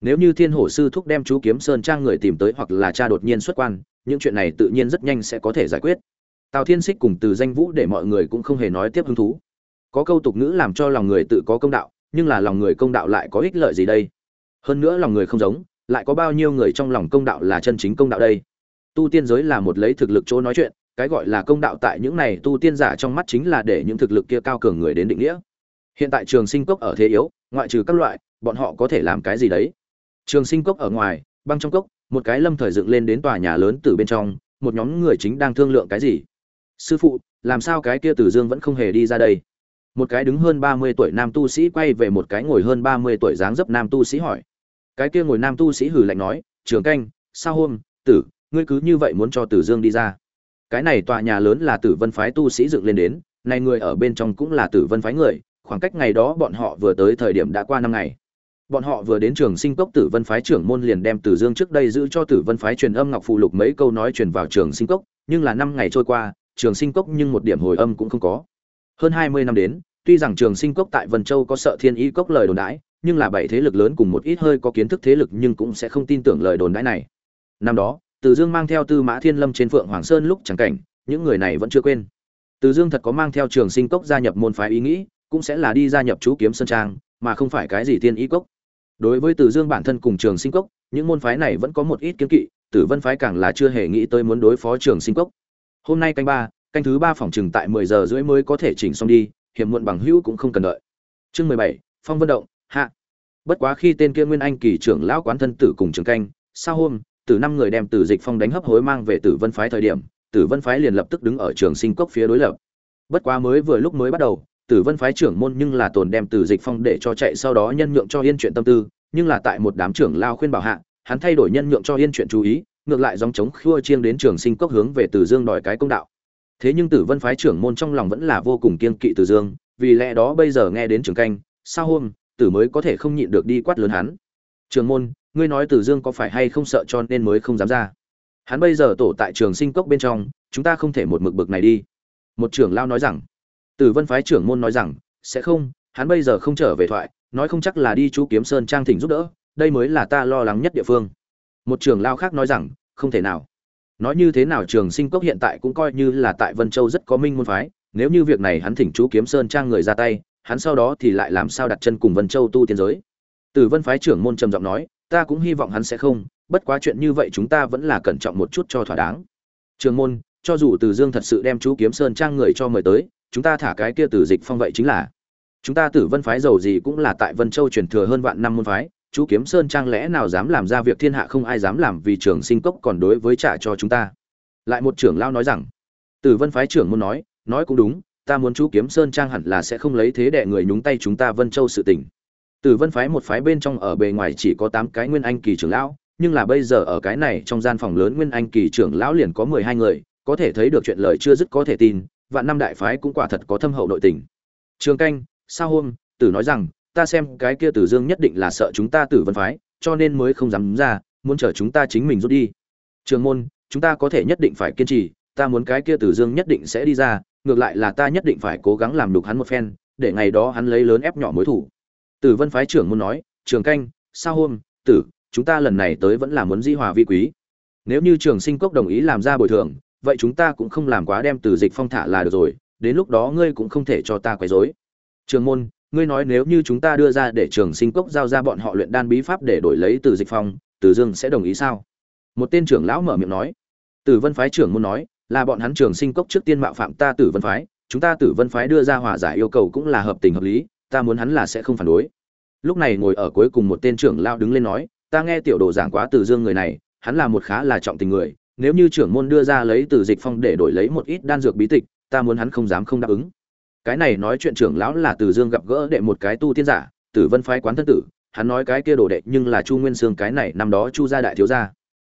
Nếu như thiên hổ sư thúc đem chú kiếm sơn trang người tìm tới hoặc là cha đột nhiên xuất quan những chuyện này tự nhiên rất nhanh sẽ có thể giải quyết. Tào thiên xích cùng từ danh vũ để mọi người cũng không hề nói tiếp hứng thú. Có câu tục ngữ làm cho lòng người tự có công đạo, nhưng là lòng người công đạo lại có ích lợi gì đây? Hơn nữa lòng người không giống, lại có bao nhiêu người trong lòng công đạo là chân chính công đạo đây? Tu tiên giới là một lấy thực lực chỗ nói chuyện, cái gọi là công đạo tại những này tu tiên giả trong mắt chính là để những thực lực kia cao cường người đến định nghĩa. Hiện tại trường sinh cốc ở thế yếu, ngoại trừ các loại, bọn họ có thể làm cái gì đấy? Trường sinh cốc ở ngoài, băng trong cốc một cái lâm thời dựng lên đến tòa nhà lớn từ bên trong, một nhóm người chính đang thương lượng cái gì? Sư phụ, làm sao cái kia tử dương vẫn không hề đi ra đây? Một cái đứng hơn ba mươi tuổi nam tu sĩ quay về một cái ngồi hơn ba mươi tuổi dáng dấp nam tu sĩ hỏi. Cái kia ngồi nam tu sĩ hử lạnh nói, trường canh, sao hôm, tử, ngươi cứ như vậy muốn cho tử dương đi ra? Cái này tòa nhà lớn là tử vân phái tu sĩ dựng lên đến, này người ở bên trong cũng là tử vân phái người, khoảng cách ngày đó bọn họ vừa tới thời điểm đã qua năm ngày bọn họ vừa đến trường sinh cốc tử vân phái trưởng môn liền đem tử dương trước đây giữ cho tử vân phái truyền âm ngọc phụ lục mấy câu nói truyền vào trường sinh cốc, nhưng là năm ngày trôi qua, trường sinh cốc nhưng một điểm hồi âm cũng không có. Hơn hai mươi năm đến, tuy rằng trường sinh cốc tại vân châu có sợ thiên y cốc lời đồn đãi, nhưng là bảy thế lực lớn cùng một ít hơi có kiến thức thế lực nhưng cũng sẽ không tin tưởng lời đồn đãi này. Năm đó, tử dương mang theo tư mã thiên lâm trên phượng hoàng sơn lúc chẳng cảnh, những người này vẫn chưa quên. Tử dương thật có mang theo trường sinh cốc gia nhập môn phái ý nghĩ, cũng sẽ là đi gia nhập chú kiếm sơn trang, mà không phải cái gì thiên y cốc đối với từ dương bản thân cùng trường sinh cốc, những môn phái này vẫn có một ít kiến kỵ tử vân phái càng là chưa hề nghĩ tới muốn đối phó trường sinh cốc. Hôm nay canh ba, canh thứ ba phòng chừng tại mười giờ rưỡi mới có thể chỉnh xong đi, hiểm muộn bằng hữu cũng không cần đợi. Chương mười bảy, phong vân động, hạ. Bất quá khi tên kia nguyên anh kỳ trưởng lão quán thân tử cùng trường canh sao hôm, từ năm người đem tử dịch phong đánh hấp hối mang về tử vân phái thời điểm tử vân phái liền lập tức đứng ở trường sinh cốc phía đối lập. Bất quá mới vừa lúc mới bắt đầu tử vân phái trưởng môn nhưng là tồn đem tử dịch phong để cho chạy sau đó nhân nhượng cho yên chuyện tâm tư, nhưng là tại một đám trưởng lao khuyên bảo hạ, hắn thay đổi nhân nhượng cho yên chuyện chú ý, ngược lại dòng chống khua chiêng đến trường sinh cốc hướng về tử dương đòi cái công đạo. Thế nhưng tử vân phái trưởng môn trong lòng vẫn là vô cùng kiên kỵ tử dương, vì lẽ đó bây giờ nghe đến trường canh, sao hôm, tử mới có thể không nhịn được đi quát lớn hắn. Trường môn, ngươi nói tử dương có phải hay không sợ cho nên mới không dám ra? Hắn bây giờ tổ tại trường sinh cốc bên trong, chúng ta không thể một mực bực này đi. Một trưởng lao nói rằng tử vân phái trưởng môn nói rằng, sẽ không, hắn bây giờ không trở về thoại, nói không chắc là đi chú kiếm sơn trang thỉnh giúp đỡ, đây mới là ta lo lắng nhất địa phương. Một trưởng lao khác nói rằng, không thể nào. Nói như thế nào trường sinh cốc hiện tại cũng coi như là tại vân châu rất có minh môn phái, nếu như việc này hắn thỉnh chú kiếm sơn trang người ra tay, hắn sau đó thì lại làm sao đặt chân cùng vân châu tu tiên giới? Tử vân phái trưởng môn trầm giọng nói, ta cũng hy vọng hắn sẽ không, bất quá chuyện như vậy chúng ta vẫn là cẩn trọng một chút cho thỏa đáng. Trường môn cho dù từ dương thật sự đem chú kiếm sơn trang người cho mời tới, chúng ta thả cái kia từ dịch phong vậy chính là. Chúng ta tử vân phái giàu gì cũng là tại vân châu truyền thừa hơn vạn năm môn phái, chú kiếm sơn trang lẽ nào dám làm ra việc thiên hạ không ai dám làm vì trường sinh cốc còn đối với trả cho chúng ta? Lại một trưởng lao nói rằng, tử vân phái trưởng muốn nói nói cũng đúng, ta muốn chú kiếm sơn trang hẳn là sẽ không lấy thế đệ người nhúng tay chúng ta vân châu sự tình. Tử vân phái một phái bên trong ở bề ngoài chỉ có tám cái nguyên anh kỳ trưởng lão, nhưng là bây giờ ở cái này trong gian phòng lớn nguyên anh kỳ trưởng lão liền có mười hai người có thể thấy được chuyện lời chưa dứt có thể tin, vạn năm đại phái cũng quả thật có thâm hậu nội tình. Trường canh sao hôm, tử nói rằng, ta xem cái kia tử dương nhất định là sợ chúng ta tử vân phái, cho nên mới không dám ra, muốn chờ chúng ta chính mình rút đi. Trường môn, chúng ta có thể nhất định phải kiên trì, ta muốn cái kia tử dương nhất định sẽ đi ra, ngược lại là ta nhất định phải cố gắng làm đục hắn một phen, để ngày đó hắn lấy lớn ép nhỏ mối thủ. Tử vân phái trưởng muốn nói, trường canh sao hôm, tử, chúng ta lần này tới vẫn là muốn di hòa vi quý. Nếu như trường sinh cốc đồng ý làm ra bồi thường vậy chúng ta cũng không làm quá đem từ dịch phong thả là được rồi, đến lúc đó ngươi cũng không thể cho ta quấy rối. Trường môn, ngươi nói nếu như chúng ta đưa ra để trường sinh cốc giao ra bọn họ luyện đan bí pháp để đổi lấy từ dịch phong, từ dương sẽ đồng ý sao? Một tên trưởng lão mở miệng nói. Tử vân phái trưởng môn nói, là bọn hắn trường sinh cốc trước tiên mạo phạm ta tử vân phái, chúng ta tử vân phái đưa ra hòa giải yêu cầu cũng là hợp tình hợp lý, ta muốn hắn là sẽ không phản đối. Lúc này ngồi ở cuối cùng một tên trưởng lão đứng lên nói, ta nghe tiểu đồ giảng quá từ dương người này, hắn là một khá là trọng tình người nếu như trưởng môn đưa ra lấy từ dịch phong để đổi lấy một ít đan dược bí tịch, ta muốn hắn không dám không đáp ứng. Cái này nói chuyện trưởng lão là từ dương gặp gỡ đệ một cái tu tiên giả tử vân phái quán thân tử, hắn nói cái kia đồ đệ nhưng là chu nguyên sương cái này, năm đó chu gia đại thiếu gia.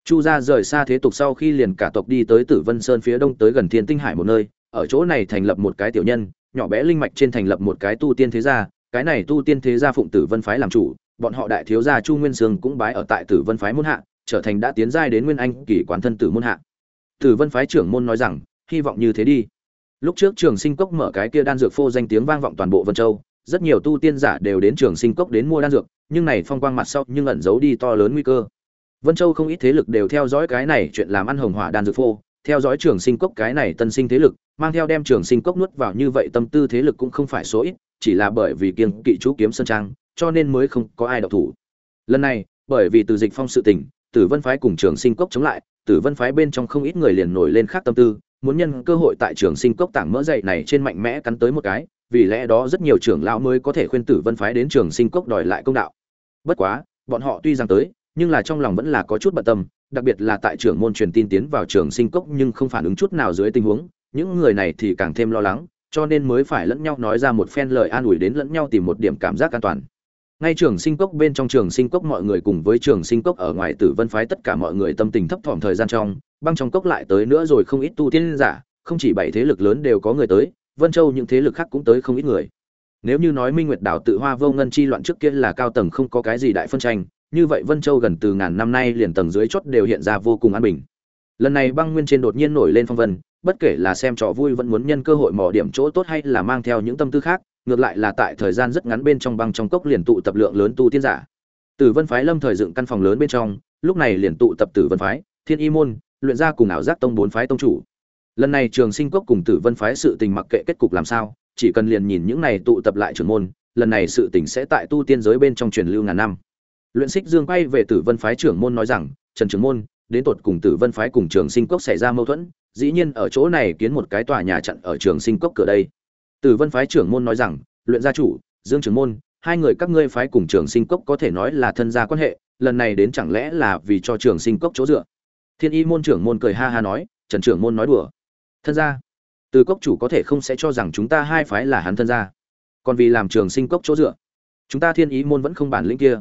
Chu gia rời xa thế tục sau khi liền cả tộc đi tới tử vân sơn phía đông tới gần thiên tinh hải một nơi, ở chỗ này thành lập một cái tiểu nhân, nhỏ bé linh mạch trên thành lập một cái tu tiên thế gia, cái này tu tiên thế gia phụng tử vân phái làm chủ, bọn họ đại thiếu gia chu nguyên sương cũng bái ở tại tử vân phái muốn hạ trở thành đã tiến giai đến nguyên anh kỳ quán thân tử môn hạ. Tử vân phái trưởng môn nói rằng, hy vọng như thế đi. Lúc trước trường sinh cốc mở cái kia đan dược phô danh tiếng vang vọng toàn bộ vân châu, rất nhiều tu tiên giả đều đến trường sinh cốc đến mua đan dược, nhưng này phong quang mặt sau nhưng ẩn giấu đi to lớn nguy cơ. Vân châu không ít thế lực đều theo dõi cái này chuyện làm ăn hồng hỏa đan dược phô, theo dõi trường sinh cốc cái này tân sinh thế lực, mang theo đem trường sinh cốc nuốt vào như vậy tâm tư thế lực cũng không phải số ít, chỉ là bởi vì kiêng kỵ chú kiếm sơn trang, cho nên mới không có ai đọc thủ. Lần này, bởi vì từ dịch phong sự tình tử vân phái cùng trường sinh cốc chống lại, tử vân phái bên trong không ít người liền nổi lên khác tâm tư, muốn nhân cơ hội tại trường sinh cốc tảng mỡ dậy này trên mạnh mẽ cắn tới một cái, vì lẽ đó rất nhiều trưởng lão mới có thể khuyên tử vân phái đến trường sinh cốc đòi lại công đạo. Bất quá, bọn họ tuy rằng tới, nhưng là trong lòng vẫn là có chút bận tâm, đặc biệt là tại trưởng môn truyền tin tiến vào trường sinh cốc nhưng không phản ứng chút nào dưới tình huống, những người này thì càng thêm lo lắng, cho nên mới phải lẫn nhau nói ra một phen lời an ủi đến lẫn nhau tìm một điểm cảm giác an toàn ngay trường sinh cốc bên trong trường sinh cốc mọi người cùng với trường sinh cốc ở ngoài tử vân phái tất cả mọi người tâm tình thấp thỏm thời gian trong, băng trong cốc lại tới nữa rồi không ít tu tiên giả, không chỉ bảy thế lực lớn đều có người tới, vân châu những thế lực khác cũng tới không ít người. Nếu như nói minh nguyệt đảo tự hoa vô ngân chi loạn trước kia là cao tầng không có cái gì đại phân tranh, như vậy vân châu gần từ ngàn năm nay liền tầng dưới chót đều hiện ra vô cùng an bình. Lần này băng nguyên trên đột nhiên nổi lên phong vân, bất kể là xem trò vui vẫn muốn nhân cơ hội mò điểm chỗ tốt hay là mang theo những tâm tư khác ngược lại là tại thời gian rất ngắn bên trong băng trong cốc liền tụ tập lượng lớn tu tiên giả. Tử vân phái lâm thời dựng căn phòng lớn bên trong, lúc này liền tụ tập tử vân phái, thiên y môn, luyện ra cùng ảo giác tông bốn phái tông chủ. Lần này trường sinh cốc cùng tử vân phái sự tình mặc kệ kết cục làm sao, chỉ cần liền nhìn những này tụ tập lại trưởng môn, lần này sự tình sẽ tại tu tiên giới bên trong truyền lưu ngàn năm. Luyện xích dương quay về tử vân phái trưởng môn nói rằng, trần trưởng môn, đến tột cùng tử vân phái cùng trường sinh cốc xảy ra mâu thuẫn, dĩ nhiên ở chỗ này kiến một cái tòa nhà chặn ở trường sinh cốc cửa đây tử vân phái trưởng môn nói rằng, luyện gia chủ, dương trưởng môn, hai người các ngươi phái cùng trường sinh cốc có thể nói là thân gia quan hệ, lần này đến chẳng lẽ là vì cho trường sinh cốc chỗ dựa? Thiên y môn trưởng môn cười ha ha nói, trần trưởng môn nói đùa. Thân gia? Từ cốc chủ có thể không sẽ cho rằng chúng ta hai phái là hắn thân gia. Còn vì làm trường sinh cốc chỗ dựa. Chúng ta thiên ý môn vẫn không bản lĩnh kia.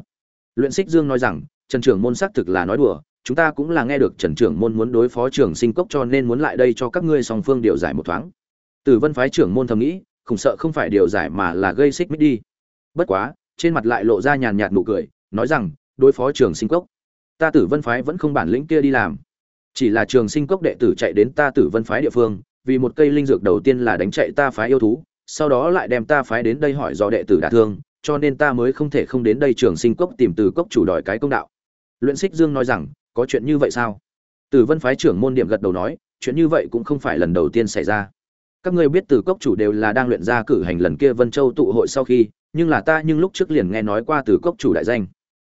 Luyện xích dương nói rằng, trần trưởng môn xác thực là nói đùa, chúng ta cũng là nghe được trần trưởng môn muốn đối phó trường sinh cốc cho nên muốn lại đây cho các ngươi song phương điều giải một thoáng. Tử vân phái trưởng môn thầm nghĩ không sợ không phải điều giải mà là gây xích mích đi. Bất quá, trên mặt lại lộ ra nhàn nhạt nụ cười, nói rằng, đối phó trường sinh cốc, ta tử vân phái vẫn không bản lĩnh kia đi làm. Chỉ là trường sinh cốc đệ tử chạy đến ta tử vân phái địa phương, vì một cây linh dược đầu tiên là đánh chạy ta phái yêu thú, sau đó lại đem ta phái đến đây hỏi do đệ tử đả thương, cho nên ta mới không thể không đến đây trường sinh cốc tìm từ cốc chủ đòi cái công đạo. Luyện xích dương nói rằng, có chuyện như vậy sao? Tử vân phái trưởng môn điểm gật đầu nói, chuyện như vậy cũng không phải lần đầu tiên xảy ra các ngươi biết từ cốc chủ đều là đang luyện ra cử hành lần kia vân châu tụ hội sau khi, nhưng là ta nhưng lúc trước liền nghe nói qua từ cốc chủ đại danh.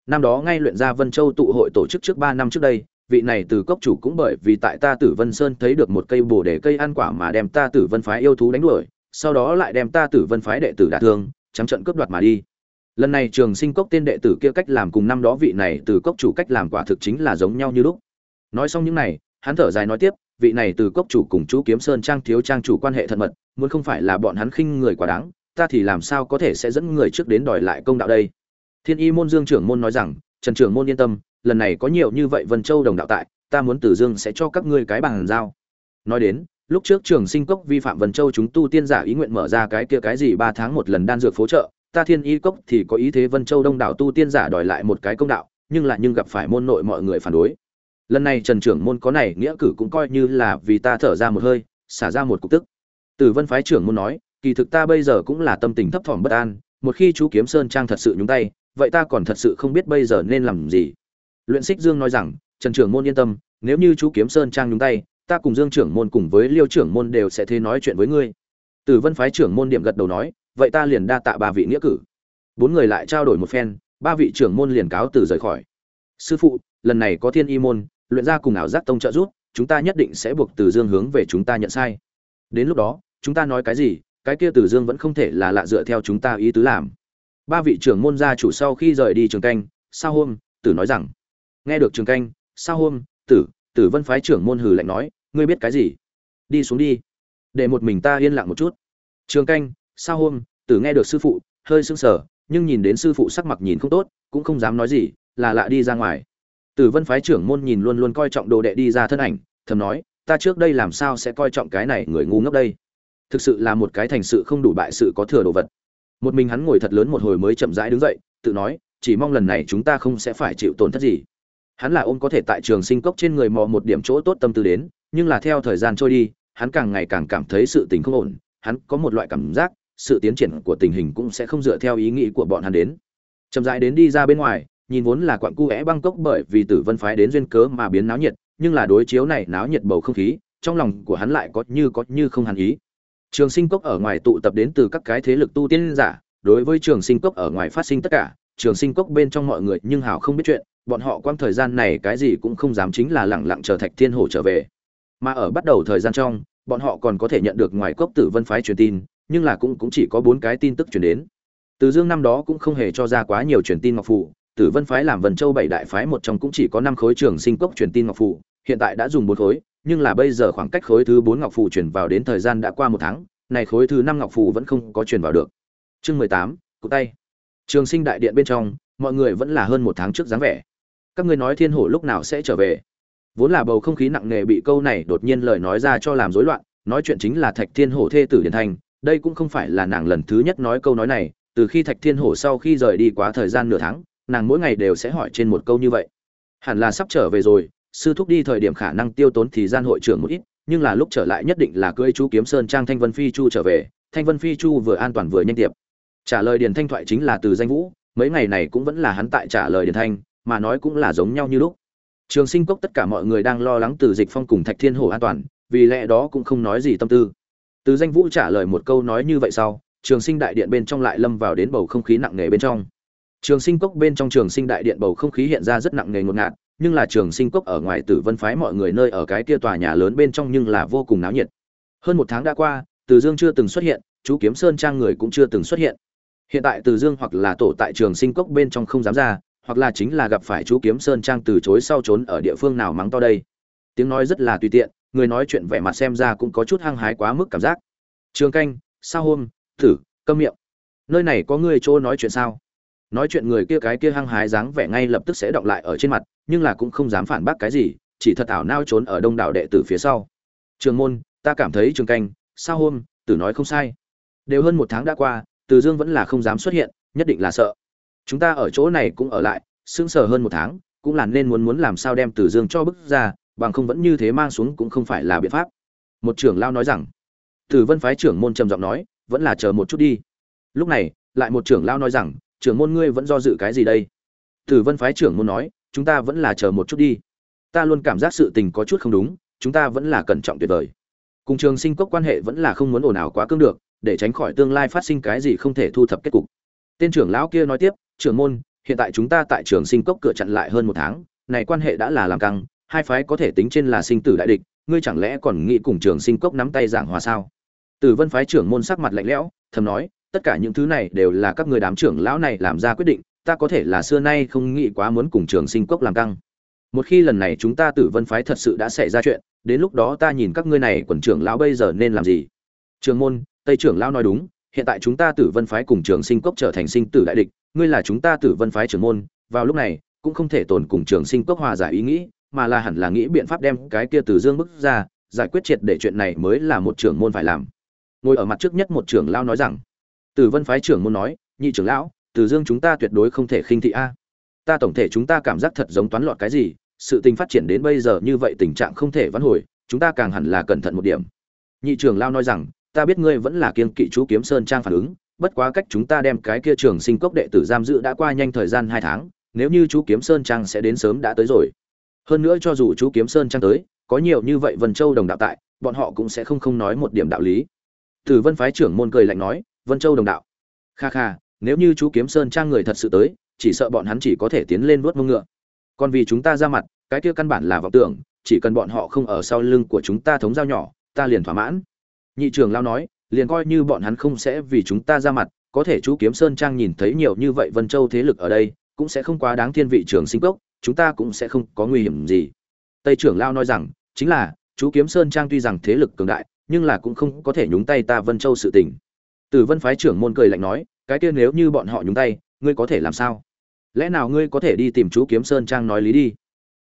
Năm đó ngay luyện ra vân châu tụ hội tổ chức trước ba năm trước đây, vị này từ cốc chủ cũng bởi vì tại ta tử vân sơn thấy được một cây bồ đề cây ăn quả mà đem ta tử vân phái yêu thú đánh đuổi, sau đó lại đem ta tử vân phái đệ tử đả thương, trắng trận cướp đoạt mà đi. Lần này trường sinh cốc tên đệ tử kia cách làm cùng năm đó vị này từ cốc chủ cách làm quả thực chính là giống nhau như lúc. Nói xong những này, hắn thở dài nói tiếp vị này từ cốc chủ cùng chú kiếm sơn trang thiếu trang chủ quan hệ thân mật, muốn không phải là bọn hắn khinh người quá đáng, ta thì làm sao có thể sẽ dẫn người trước đến đòi lại công đạo đây? Thiên y môn dương trưởng môn nói rằng, trần trưởng môn yên tâm, lần này có nhiều như vậy vân châu đồng đạo tại, ta muốn tử dương sẽ cho các ngươi cái bằng giao. Nói đến, lúc trước trường sinh cốc vi phạm vân châu chúng tu tiên giả ý nguyện mở ra cái kia cái gì ba tháng một lần đan dược phố trợ, ta thiên y cốc thì có ý thế vân châu đông đảo tu tiên giả đòi lại một cái công đạo, nhưng lại nhưng gặp phải môn nội mọi người phản đối lần này trần trưởng môn có này nghĩa cử cũng coi như là vì ta thở ra một hơi xả ra một cục tức Tử Vân phái trưởng môn nói, kỳ thực ta bây giờ cũng là tâm tình thấp thỏm bất an, một khi chú Kiếm Sơn Trang thật sự nhúng tay, vậy ta còn thật sự không biết bây giờ nên làm gì. Luyện Xích Dương nói rằng, Trần trưởng môn yên tâm, nếu như chú Kiếm Sơn Trang nhúng tay, ta cùng Dương trưởng môn cùng với Liêu trưởng môn đều sẽ thế nói chuyện với ngươi. Tử Vân phái trưởng môn điểm gật đầu nói, vậy ta liền đa tạ ba vị nghĩa cử. Bốn người lại trao đổi một phen, ba vị trưởng môn liền cáo từ rời khỏi. Sư phụ, lần này có Thiên Y môn, luyện ra cùng ảo giác tông trợ giúp, chúng ta nhất định sẽ buộc Từ Dương hướng về chúng ta nhận sai. Đến lúc đó, chúng ta nói cái gì, cái kia Từ Dương vẫn không thể là lạ dựa theo chúng ta ý tứ làm. Ba vị trưởng môn gia chủ sau khi rời đi trường canh, sao hôm, Tử nói rằng, nghe được trường canh, sao hôm, Tử, Tử Vân phái trưởng môn hừ lạnh nói, ngươi biết cái gì? Đi xuống đi, để một mình ta yên lặng một chút. Trường canh, sao hôm, Tử nghe được sư phụ, hơi sững sờ, nhưng nhìn đến sư phụ sắc mặt nhìn không tốt, cũng không dám nói gì, là lạ đi ra ngoài. Tử Vân phái trưởng môn nhìn luôn luôn coi trọng đồ đệ đi ra thân ảnh, thầm nói, ta trước đây làm sao sẽ coi trọng cái này người ngu ngốc đây? Thực sự là một cái thành sự không đủ bại sự có thừa đồ vật. Một mình hắn ngồi thật lớn một hồi mới chậm rãi đứng dậy, tự nói, chỉ mong lần này chúng ta không sẽ phải chịu tổn thất gì. Hắn là ôm có thể tại trường sinh cốc trên người mò một điểm chỗ tốt tâm tư đến, nhưng là theo thời gian trôi đi, hắn càng ngày càng cảm thấy sự tình không ổn, hắn có một loại cảm giác, sự tiến triển của tình hình cũng sẽ không dựa theo ý nghĩ của bọn hắn đến. Chậm rãi đến đi ra bên ngoài, nhìn vốn là quặng cu é bangkok bởi vì tử vân phái đến duyên cớ mà biến náo nhiệt, nhưng là đối chiếu này náo nhiệt bầu không khí, trong lòng của hắn lại có như có như không hẳn ý. Trường sinh cốc ở ngoài tụ tập đến từ các cái thế lực tu tiên giả, đối với trường sinh cốc ở ngoài phát sinh tất cả, trường sinh cốc bên trong mọi người nhưng hảo không biết chuyện, bọn họ quang thời gian này cái gì cũng không dám chính là lẳng lặng chờ thạch thiên hổ trở về. Mà ở bắt đầu thời gian trong, bọn họ còn có thể nhận được ngoài cốc tử vân phái truyền tin, nhưng là cũng cũng chỉ có bốn cái tin tức truyền đến. Từ dương năm đó cũng không hề cho ra quá nhiều truyền tin ngọc phụ Tử Vân phái làm Vân Châu bảy đại phái một trong cũng chỉ có năm khối trường sinh cốc truyền tin ngọc phù, hiện tại đã dùng bốn khối, nhưng là bây giờ khoảng cách khối thứ bốn ngọc phù truyền vào đến thời gian đã qua một tháng, này khối thứ năm ngọc phù vẫn không có truyền vào được. Chương mười tám, cụ tay. Trường Sinh đại điện bên trong, mọi người vẫn là hơn một tháng trước dáng vẻ. Các ngươi nói Thiên Hổ lúc nào sẽ trở về? Vốn là bầu không khí nặng nề bị câu này đột nhiên lời nói ra cho làm rối loạn, nói chuyện chính là Thạch Thiên Hổ thê tử Điền Thành, đây cũng không phải là nàng lần thứ nhất nói câu nói này, từ khi Thạch Thiên Hổ sau khi rời đi quá thời gian nửa tháng, nàng mỗi ngày đều sẽ hỏi trên một câu như vậy. Hẳn là sắp trở về rồi, sư thúc đi thời điểm khả năng tiêu tốn thì gian hội trưởng một ít, nhưng là lúc trở lại nhất định là cưỡi chú kiếm sơn trang thanh vân phi chu trở về, thanh vân phi chu vừa an toàn vừa nhanh tiệp. Trả lời điền thanh thoại chính là từ danh vũ, mấy ngày này cũng vẫn là hắn tại trả lời điền thanh, mà nói cũng là giống nhau như lúc. Trường sinh cốc tất cả mọi người đang lo lắng từ dịch phong cùng thạch thiên hổ an toàn, vì lẽ đó cũng không nói gì tâm tư. Từ danh vũ trả lời một câu nói như vậy sau, trường sinh đại điện bên trong lại lâm vào đến bầu không khí nặng nề bên trong. Trường Sinh Cốc bên trong Trường Sinh đại điện bầu không khí hiện ra rất nặng nề ngột ngạt, nhưng là Trường Sinh Cốc ở ngoài Tử Vân phái mọi người nơi ở cái kia tòa nhà lớn bên trong nhưng là vô cùng náo nhiệt. Hơn một tháng đã qua, Từ Dương chưa từng xuất hiện, chú Kiếm Sơn trang người cũng chưa từng xuất hiện. Hiện tại Từ Dương hoặc là tổ tại Trường Sinh Cốc bên trong không dám ra, hoặc là chính là gặp phải chú Kiếm Sơn trang từ chối sau trốn ở địa phương nào mắng to đây. Tiếng nói rất là tùy tiện, người nói chuyện vẻ mặt xem ra cũng có chút hăng hái quá mức cảm giác. Trường canh, sao hôm, thử, câm miệng. Nơi này có người chỗ nói chuyện sao? Nói chuyện người kia cái kia hăng hái dáng vẻ ngay lập tức sẽ động lại ở trên mặt, nhưng là cũng không dám phản bác cái gì, chỉ thật ảo nao trốn ở đông đảo đệ tử phía sau. Trường môn, ta cảm thấy trường canh, sao hôm, tử nói không sai. Đều hơn một tháng đã qua, từ dương vẫn là không dám xuất hiện, nhất định là sợ. Chúng ta ở chỗ này cũng ở lại, sững sờ hơn một tháng, cũng là nên muốn muốn làm sao đem từ dương cho bức ra, bằng không vẫn như thế mang xuống cũng không phải là biện pháp. Một trưởng lao nói rằng, từ vân phái trưởng môn trầm giọng nói, vẫn là chờ một chút đi. Lúc này, lại một trưởng lao nói rằng trưởng môn ngươi vẫn do dự cái gì đây? Tử vân phái trưởng môn nói, chúng ta vẫn là chờ một chút đi. Ta luôn cảm giác sự tình có chút không đúng, chúng ta vẫn là cẩn trọng tuyệt vời. Cùng trường sinh cốc quan hệ vẫn là không muốn ồn ào quá cương được, để tránh khỏi tương lai phát sinh cái gì không thể thu thập kết cục. Tên trưởng lão kia nói tiếp, trưởng môn, hiện tại chúng ta tại trường sinh cốc cửa chặn lại hơn một tháng, này quan hệ đã là làm căng, hai phái có thể tính trên là sinh tử đại địch, ngươi chẳng lẽ còn nghĩ cùng trường sinh cốc nắm tay giảng hòa sao? Tử vân phái trưởng môn sắc mặt lạnh lẽo, thầm nói tất cả những thứ này đều là các người đám trưởng lão này làm ra quyết định, ta có thể là xưa nay không nghĩ quá muốn cùng trường sinh cốc làm căng. Một khi lần này chúng ta tử vân phái thật sự đã xảy ra chuyện, đến lúc đó ta nhìn các ngươi này quần trưởng lão bây giờ nên làm gì? Trường môn, tây trưởng lão nói đúng, hiện tại chúng ta tử vân phái cùng trường sinh cốc trở thành sinh tử đại địch, ngươi là chúng ta tử vân phái trưởng môn, vào lúc này, cũng không thể tồn cùng trường sinh cốc hòa giải ý nghĩ, mà là hẳn là nghĩ biện pháp đem cái kia từ dương bức ra, giải quyết triệt để chuyện này mới là một trưởng môn phải làm. Ngồi ở mặt trước nhất một trưởng lão nói rằng Tử Vân phái trưởng muốn nói, nhị trưởng lão, Từ Dương chúng ta tuyệt đối không thể khinh thị a. Ta tổng thể chúng ta cảm giác thật giống toán loạn cái gì, sự tình phát triển đến bây giờ như vậy tình trạng không thể vãn hồi, chúng ta càng hẳn là cẩn thận một điểm. Nhị trưởng lão nói rằng, ta biết ngươi vẫn là kiên kỵ chú kiếm sơn trang phản ứng bất quá cách chúng ta đem cái kia trường sinh cốc đệ tử giam giữ đã qua nhanh thời gian hai tháng nếu như chú kiếm sơn trang sẽ đến sớm đã tới rồi hơn nữa cho dù chú kiếm sơn trang tới có nhiều như vậy vân châu đồng đạo tại bọn họ cũng sẽ không không nói một điểm đạo lý tử vân phái trưởng môn cười lạnh nói vân châu đồng đạo. Kha kha, nếu như chú kiếm sơn trang người thật sự tới, chỉ sợ bọn hắn chỉ có thể tiến lên vuốt mông ngựa. Còn vì chúng ta ra mặt, cái kia căn bản là vọng tưởng, chỉ cần bọn họ không ở sau lưng của chúng ta thống giao nhỏ, ta liền thỏa mãn. Nhị trưởng lao nói, liền coi như bọn hắn không sẽ vì chúng ta ra mặt, có thể chú kiếm sơn trang nhìn thấy nhiều như vậy vân châu thế lực ở đây, cũng sẽ không quá đáng thiên vị trưởng sinh cốc, chúng ta cũng sẽ không có nguy hiểm gì. Tây trưởng lao nói rằng, chính là, chú kiếm sơn trang tuy rằng thế lực cường đại, nhưng là cũng không có thể nhúng tay ta vân châu sự tình. Tử vân phái trưởng môn cười lạnh nói, cái kia nếu như bọn họ nhúng tay, ngươi có thể làm sao? Lẽ nào ngươi có thể đi tìm chú kiếm sơn trang nói lý đi?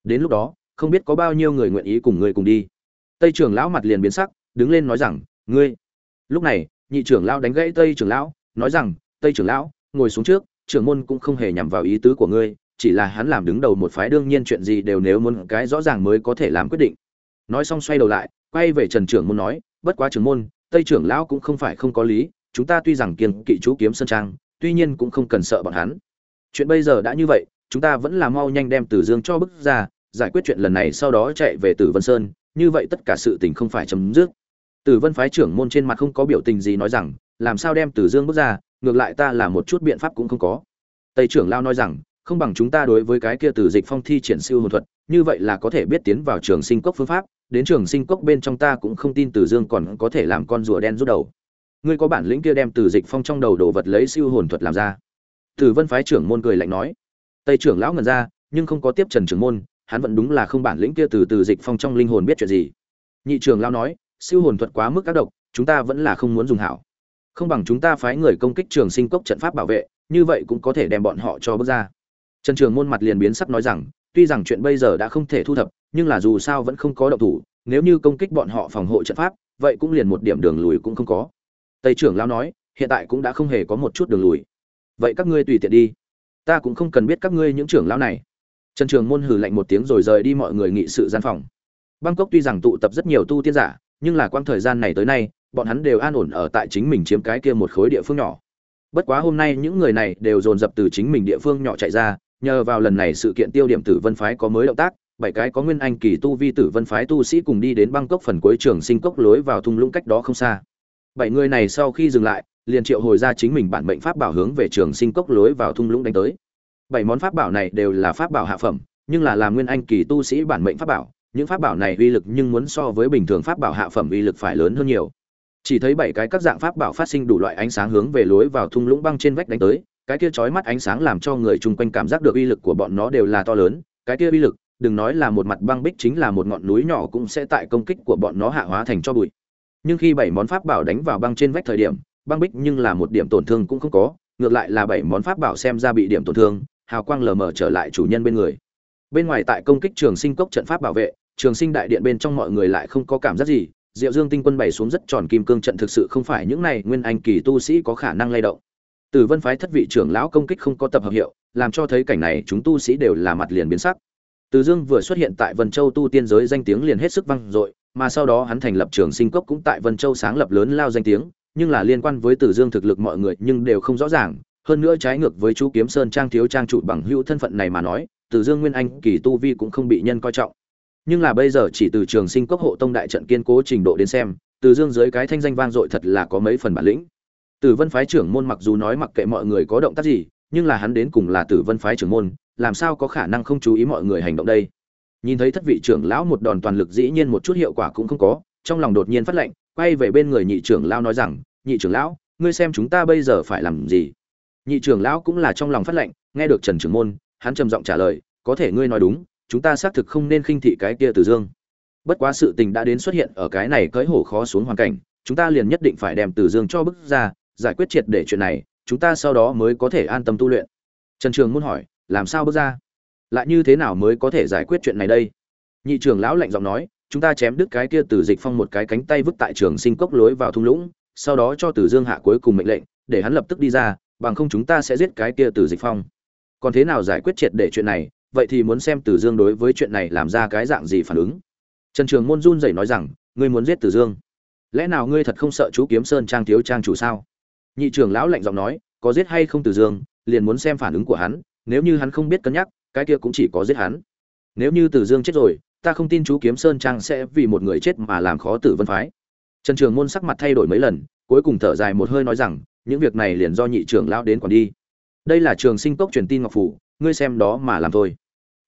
Đến lúc đó, không biết có bao nhiêu người nguyện ý cùng ngươi cùng đi. Tây trưởng lão mặt liền biến sắc, đứng lên nói rằng, ngươi. Lúc này, nhị trưởng lão đánh gãy tây trưởng lão, nói rằng, tây trưởng lão, ngồi xuống trước, trưởng môn cũng không hề nhằm vào ý tứ của ngươi, chỉ là hắn làm đứng đầu một phái đương nhiên chuyện gì đều nếu muốn cái rõ ràng mới có thể làm quyết định. Nói xong xoay đầu lại, quay về trần trưởng môn nói, bất quá trưởng môn, tây trưởng lão cũng không phải không có lý chúng ta tuy rằng kiêng kỵ chú kiếm sơn trang, tuy nhiên cũng không cần sợ bọn hắn. Chuyện bây giờ đã như vậy, chúng ta vẫn là mau nhanh đem tử dương cho bức ra, giải quyết chuyện lần này sau đó chạy về tử vân sơn, như vậy tất cả sự tình không phải chấm dứt. Tử vân phái trưởng môn trên mặt không có biểu tình gì nói rằng, làm sao đem tử dương bức ra, ngược lại ta là một chút biện pháp cũng không có. Tây trưởng lao nói rằng, không bằng chúng ta đối với cái kia tử dịch phong thi triển siêu hồn thuật, như vậy là có thể biết tiến vào trường sinh cốc phương pháp, đến trường sinh cốc bên trong ta cũng không tin tử dương còn có thể làm con rùa đen rút đầu ngươi có bản lĩnh kia đem từ dịch phong trong đầu đồ vật lấy siêu hồn thuật làm ra. Tử vân phái trưởng môn cười lạnh nói. Tây trưởng lão ngần ra, nhưng không có tiếp trần trưởng môn, hắn vẫn đúng là không bản lĩnh kia từ từ dịch phong trong linh hồn biết chuyện gì. Nhị trưởng lão nói, siêu hồn thuật quá mức các độc, chúng ta vẫn là không muốn dùng hảo. Không bằng chúng ta phái người công kích trường sinh cốc trận pháp bảo vệ, như vậy cũng có thể đem bọn họ cho bước ra. Trần trường môn mặt liền biến sắc nói rằng, tuy rằng chuyện bây giờ đã không thể thu thập, nhưng là dù sao vẫn không có động thủ, nếu như công kích bọn họ phòng hộ trận pháp, vậy cũng liền một điểm đường lùi cũng không có tây trưởng lão nói, hiện tại cũng đã không hề có một chút đường lùi. Vậy các ngươi tùy tiện đi. Ta cũng không cần biết các ngươi những trưởng lão này. Trần trường môn hừ lạnh một tiếng rồi rời đi mọi người nghị sự gian phòng. Bangkok tuy rằng tụ tập rất nhiều tu tiên giả, nhưng là quang thời gian này tới nay, bọn hắn đều an ổn ở tại chính mình chiếm cái kia một khối địa phương nhỏ. Bất quá hôm nay những người này đều dồn dập từ chính mình địa phương nhỏ chạy ra, nhờ vào lần này sự kiện tiêu điểm tử vân phái có mới động tác, bảy cái có nguyên anh kỳ tu vi tử vân phái tu sĩ cùng đi đến bangkok phần cuối trường sinh cốc lối vào thung lũng cách đó không xa bảy người này sau khi dừng lại, liền triệu hồi ra chính mình bản mệnh pháp bảo hướng về trường sinh cốc lối vào thung lũng đánh tới. Bảy món pháp bảo này đều là pháp bảo hạ phẩm, nhưng là làm nguyên anh kỳ tu sĩ bản mệnh pháp bảo, những pháp bảo này uy lực nhưng muốn so với bình thường pháp bảo hạ phẩm uy lực phải lớn hơn nhiều. Chỉ thấy bảy cái các dạng pháp bảo phát sinh đủ loại ánh sáng hướng về lối vào thung lũng băng trên vách đánh tới, cái kia chói mắt ánh sáng làm cho người chung quanh cảm giác được uy lực của bọn nó đều là to lớn, cái kia uy lực, đừng nói là một mặt băng bích chính là một ngọn núi nhỏ cũng sẽ tại công kích của bọn nó hạ hóa thành cho bụi nhưng khi bảy món pháp bảo đánh vào băng trên vách thời điểm, băng bích nhưng là một điểm tổn thương cũng không có, ngược lại là bảy món pháp bảo xem ra bị điểm tổn thương, hào quang lờ mờ trở lại chủ nhân bên người. Bên ngoài tại công kích trường sinh cốc trận pháp bảo vệ, trường sinh đại điện bên trong mọi người lại không có cảm giác gì, diệu dương tinh quân bày xuống rất tròn kim cương trận thực sự không phải những này nguyên anh kỳ tu sĩ có khả năng lay động. Tử vân phái thất vị trưởng lão công kích không có tập hợp hiệu, làm cho thấy cảnh này chúng tu sĩ đều là mặt liền biến sắc. Từ dương vừa xuất hiện tại vân châu tu tiên giới danh tiếng liền hết sức vang dội mà sau đó hắn thành lập trường sinh cốc cũng tại vân châu sáng lập lớn lao danh tiếng nhưng là liên quan với Tử Dương thực lực mọi người nhưng đều không rõ ràng, hơn nữa trái ngược với chú Kiếm Sơn trang thiếu trang trụ bằng hữu thân phận này mà nói, Tử Dương Nguyên Anh kỳ tu vi cũng không bị nhân coi trọng. Nhưng là bây giờ chỉ từ Trường Sinh Cốc hộ tông đại trận kiên cố trình độ đến xem, Tử Dương dưới cái thanh danh vang dội thật là có mấy phần bản lĩnh. Tử Vân phái trưởng môn mặc dù nói mặc kệ mọi người có động tác gì, nhưng là hắn đến cùng là Tử Vân phái trưởng môn, làm sao có khả năng không chú ý mọi người hành động đây? Nhìn thấy thất vị trưởng lão một đòn toàn lực dĩ nhiên một chút hiệu quả cũng không có, trong lòng đột nhiên phát lệnh, quay về bên người nhị trưởng lão nói rằng, nhị trưởng lão ngươi xem chúng ta bây giờ phải làm gì? Nhị trưởng lão cũng là trong lòng phát lệnh nghe được trần trưởng môn hắn trầm giọng trả lời có thể ngươi nói đúng chúng ta xác thực không nên khinh thị cái kia từ dương. Bất quá sự tình đã đến xuất hiện ở cái này cưỡi hổ khó xuống hoàn cảnh chúng ta liền nhất định phải đem từ dương cho bức ra giải quyết triệt để chuyện này chúng ta sau đó mới có thể an tâm tu luyện. Trần trường muốn hỏi làm sao bước ra? Lại như thế nào mới có thể giải quyết chuyện này đây nhị trưởng lão lạnh giọng nói chúng ta chém đứt cái kia từ dịch phong một cái cánh tay vứt tại trường sinh cốc lối vào thung lũng sau đó cho Từ Dương hạ cuối cùng mệnh lệnh, để hắn lập tức đi ra, bằng không chúng ta sẽ giết cái kia Từ Dịch Phong. Còn thế nào giải quyết triệt để chuyện này, vậy thì muốn xem Từ Dương đối với chuyện này làm ra cái dạng gì phản ứng. Trần Trường Môn run rẩy nói rằng, ngươi muốn giết Từ Dương? lẽ nào ngươi thật không sợ chú kiếm sơn trang thiếu trang chủ sao nhị trưởng lão lạnh giọng nói có giết hay không từ dương liền muốn xem phản ứng của hắn nếu như hắn không biết cân nhắc cái kia cũng chỉ có giết hắn. Nếu như từ dương chết rồi, ta không tin chú kiếm sơn trang sẽ vì một người chết mà làm khó tử vân phái. Trần trường môn sắc mặt thay đổi mấy lần, cuối cùng thở dài một hơi nói rằng, những việc này liền do nhị trưởng lão đến quản đi. Đây là trường sinh cốc truyền tin ngọc phủ, ngươi xem đó mà làm thôi.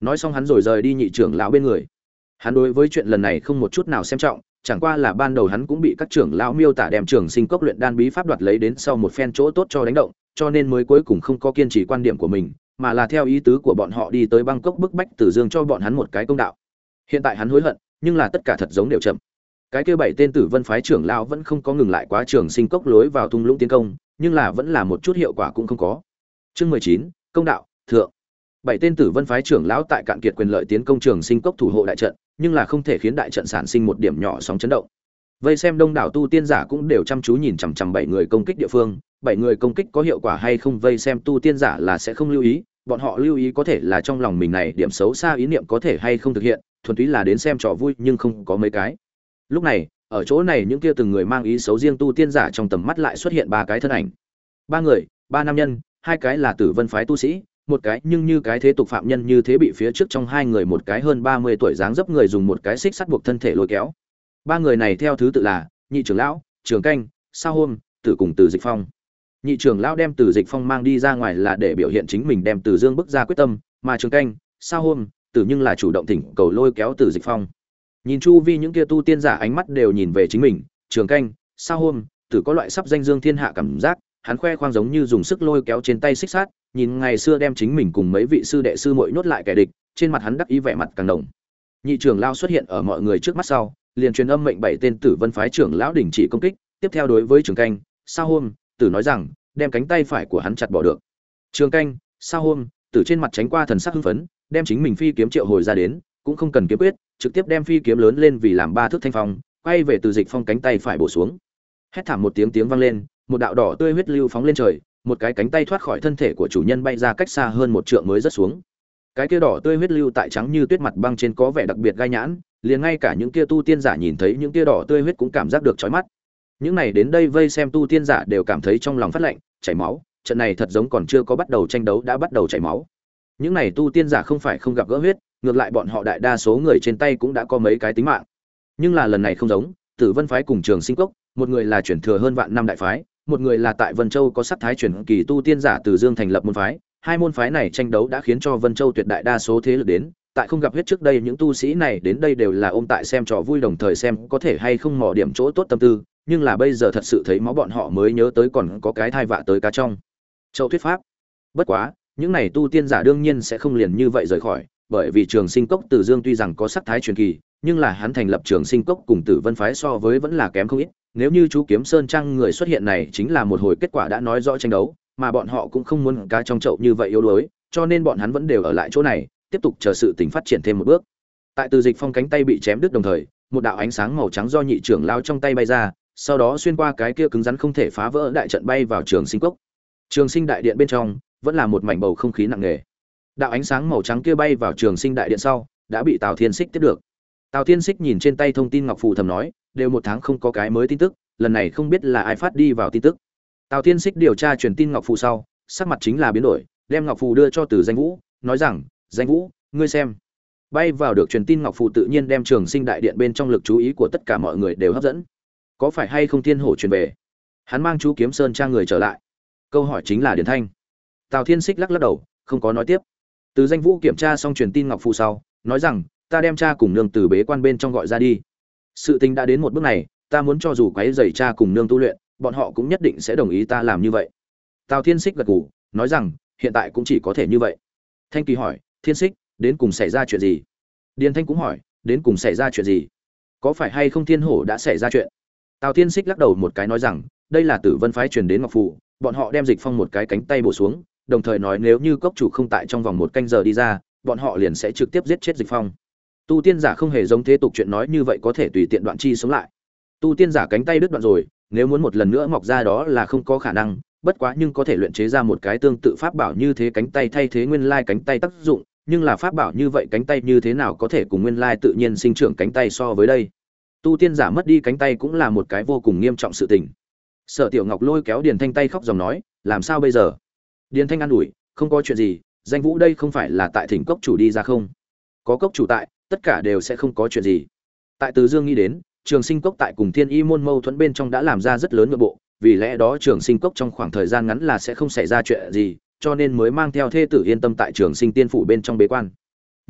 Nói xong hắn rồi rời đi nhị trưởng lão bên người. Hắn đối với chuyện lần này không một chút nào xem trọng, chẳng qua là ban đầu hắn cũng bị các trưởng lão miêu tả đem trường sinh cốc luyện đan bí pháp đoạt lấy đến sau một phen chỗ tốt cho đánh động cho nên mới cuối cùng không có kiên trì quan điểm của mình, mà là theo ý tứ của bọn họ đi tới bangkok bức bách tử dương cho bọn hắn một cái công đạo. Hiện tại hắn hối hận, nhưng là tất cả thật giống đều chậm. Cái kia bảy tên tử vân phái trưởng lão vẫn không có ngừng lại quá trường sinh cốc lối vào thung lũng tiến công, nhưng là vẫn là một chút hiệu quả cũng không có. Chương mười chín, công đạo, thượng. Bảy tên tử vân phái trưởng lão tại cạn kiệt quyền lợi tiến công trường sinh cốc thủ hộ đại trận, nhưng là không thể khiến đại trận sản sinh một điểm nhỏ sóng chấn động. Vây xem đông đảo tu tiên giả cũng đều chăm chú nhìn chằm chằm bảy người công kích địa phương bảy người công kích có hiệu quả hay không vây xem tu tiên giả là sẽ không lưu ý, bọn họ lưu ý có thể là trong lòng mình này điểm xấu xa ý niệm có thể hay không thực hiện, thuần túy là đến xem trò vui nhưng không có mấy cái. Lúc này, ở chỗ này những kia từng người mang ý xấu riêng tu tiên giả trong tầm mắt lại xuất hiện ba cái thân ảnh. Ba người, ba nam nhân, hai cái là tử vân phái tu sĩ, một cái nhưng như cái thế tục phạm nhân như thế bị phía trước trong hai người một cái hơn ba mươi tuổi dáng dấp người dùng một cái xích sắt buộc thân thể lôi kéo. Ba người này theo thứ tự là nhị trưởng lão, trường canh, sao hôm, tử cùng từ dịch phong nhị trưởng lão đem từ dịch phong mang đi ra ngoài là để biểu hiện chính mình đem từ dương bức ra quyết tâm, mà trường canh sao hôm, tử nhưng là chủ động thỉnh cầu lôi kéo từ dịch phong. Nhìn chu vi những kia tu tiên giả ánh mắt đều nhìn về chính mình, trường canh sao hôm, tử có loại sắp danh dương thiên hạ cảm giác, hắn khoe khoang giống như dùng sức lôi kéo trên tay xích sát nhìn ngày xưa đem chính mình cùng mấy vị sư đệ sư muội nhốt lại kẻ địch, trên mặt hắn đắc ý vẻ mặt càng đồng nhị trưởng lao xuất hiện ở mọi người trước mắt sau, liền truyền âm mệnh bảy tên tử vân phái trưởng lão đình chỉ công kích, tiếp theo đối với trường canh sao hôm tử nói rằng, đem cánh tay phải của hắn chặt bỏ được. Trường canh sao hôm tử trên mặt tránh qua thần sắc hưng phấn, đem chính mình phi kiếm triệu hồi ra đến, cũng không cần kiếm quyết, trực tiếp đem phi kiếm lớn lên vì làm ba thước thanh phong, quay về từ dịch phong cánh tay phải bổ xuống. Hét thảm một tiếng tiếng vang lên, một đạo đỏ tươi huyết lưu phóng lên trời, một cái cánh tay thoát khỏi thân thể của chủ nhân bay ra cách xa hơn một trượng mới rớt xuống. Cái kia đỏ tươi huyết lưu tại trắng như tuyết mặt băng trên có vẻ đặc biệt gai nhãn, liền ngay cả những kia tu tiên giả nhìn thấy những kia đỏ tươi huyết cũng cảm giác được chói mắt những này đến đây vây xem tu tiên giả đều cảm thấy trong lòng phát lạnh, chảy máu, trận này thật giống còn chưa có bắt đầu tranh đấu đã bắt đầu chảy máu. Những này tu tiên giả không phải không gặp gỡ huyết, ngược lại bọn họ đại đa số người trên tay cũng đã có mấy cái tính mạng. Nhưng là lần này không giống, tử vân phái cùng trường sinh cốc, một người là chuyển thừa hơn vạn năm đại phái, một người là tại vân châu có sắc thái chuyển kỳ tu tiên giả từ dương thành lập môn phái, hai môn phái này tranh đấu đã khiến cho vân châu tuyệt đại đa số thế lực đến, tại không gặp huyết trước đây những tu sĩ này đến đây đều là ôm tại xem trò vui đồng thời xem có thể hay không mò điểm chỗ tốt tâm tư nhưng là bây giờ thật sự thấy máu bọn họ mới nhớ tới còn có cái thai vạ tới cá trong. Châu thuyết pháp. Bất quá, những này tu tiên giả đương nhiên sẽ không liền như vậy rời khỏi, bởi vì trường sinh cốc từ dương tuy rằng có sắc thái truyền kỳ, nhưng là hắn thành lập trường sinh cốc cùng tử vân phái so với vẫn là kém không ít. Nếu như chú kiếm sơn trang người xuất hiện này chính là một hồi kết quả đã nói rõ tranh đấu, mà bọn họ cũng không muốn cá trong chậu như vậy yếu đuối, cho nên bọn hắn vẫn đều ở lại chỗ này, tiếp tục chờ sự tình phát triển thêm một bước. Tại từ dịch phong cánh tay bị chém đứt đồng thời, một đạo ánh sáng màu trắng do nhị trưởng lao trong tay bay ra sau đó xuyên qua cái kia cứng rắn không thể phá vỡ đại trận bay vào trường sinh cốc. Trường sinh đại điện bên trong vẫn là một mảnh bầu không khí nặng nề. Đạo ánh sáng màu trắng kia bay vào trường sinh đại điện sau đã bị tào thiên xích tiếp được. Tào thiên xích nhìn trên tay thông tin ngọc phù thầm nói, đều một tháng không có cái mới tin tức, lần này không biết là ai phát đi vào tin tức. Tào thiên xích điều tra truyền tin ngọc phù sau, sắc mặt chính là biến đổi, đem ngọc phù đưa cho từ danh vũ, nói rằng, danh vũ, ngươi xem. Bay vào được truyền tin ngọc phù tự nhiên đem trường sinh đại điện bên trong lực chú ý của tất cả mọi người đều hấp dẫn có phải hay không thiên hổ truyền về? Hắn mang chú kiếm sơn trang người trở lại. Câu hỏi chính là điển thanh. Tào thiên xích lắc lắc đầu, không có nói tiếp. Từ danh vũ kiểm tra xong truyền tin ngọc phù sau, nói rằng, ta đem cha cùng nương từ bế quan bên trong gọi ra đi. Sự tình đã đến một bước này, ta muốn cho dù quấy dày cha cùng nương tu luyện, bọn họ cũng nhất định sẽ đồng ý ta làm như vậy. Tào thiên xích gật gù, nói rằng, hiện tại cũng chỉ có thể như vậy. Thanh kỳ hỏi, thiên xích đến cùng xảy ra chuyện gì? Điền thanh cũng hỏi, đến cùng xảy ra chuyện gì? Có phải hay không thiên hổ đã xảy ra chuyện? Tào thiên xích lắc đầu một cái nói rằng đây là tử vân phái truyền đến ngọc phủ, bọn họ đem dịch phong một cái cánh tay bổ xuống đồng thời nói nếu như cốc chủ không tại trong vòng một canh giờ đi ra bọn họ liền sẽ trực tiếp giết chết dịch phong. Tu tiên giả không hề giống thế tục chuyện nói như vậy có thể tùy tiện đoạn chi sống lại. Tu tiên giả cánh tay đứt đoạn rồi nếu muốn một lần nữa mọc ra đó là không có khả năng bất quá nhưng có thể luyện chế ra một cái tương tự pháp bảo như thế cánh tay thay thế nguyên lai cánh tay tác dụng nhưng là pháp bảo như vậy cánh tay như thế nào có thể cùng nguyên lai tự nhiên sinh trưởng cánh tay so với đây? Tu tiên giả mất đi cánh tay cũng là một cái vô cùng nghiêm trọng sự tình. Sở tiểu ngọc lôi kéo điền thanh tay khóc dòng nói, làm sao bây giờ? Điền thanh an ủi, không có chuyện gì, danh vũ đây không phải là tại thỉnh cốc chủ đi ra không? Có cốc chủ tại, tất cả đều sẽ không có chuyện gì. Tại từ dương nghĩ đến, trường sinh cốc tại cùng thiên y môn mâu thuẫn bên trong đã làm ra rất lớn nội bộ, vì lẽ đó trường sinh cốc trong khoảng thời gian ngắn là sẽ không xảy ra chuyện gì, cho nên mới mang theo thê tử yên tâm tại trường sinh tiên phủ bên trong bế quan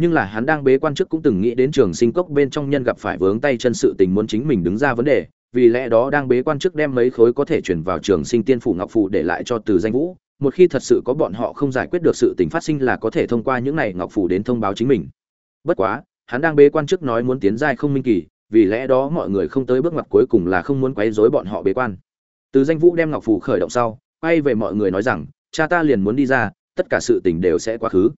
nhưng là hắn đang bế quan trước cũng từng nghĩ đến trường sinh cốc bên trong nhân gặp phải vướng tay chân sự tình muốn chính mình đứng ra vấn đề, vì lẽ đó đang bế quan trước đem mấy khối có thể chuyển vào trường sinh tiên phủ ngọc phủ để lại cho từ danh vũ. Một khi thật sự có bọn họ không giải quyết được sự tình phát sinh là có thể thông qua những này ngọc phủ đến thông báo chính mình. Bất quá, hắn đang bế quan trước nói muốn tiến giai không minh kỳ, vì lẽ đó mọi người không tới bước ngoặt cuối cùng là không muốn quấy rối bọn họ bế quan. Từ danh vũ đem ngọc phủ khởi động sau, quay về mọi người nói rằng, cha ta liền muốn đi ra, tất cả sự tình đều sẽ quá khứ.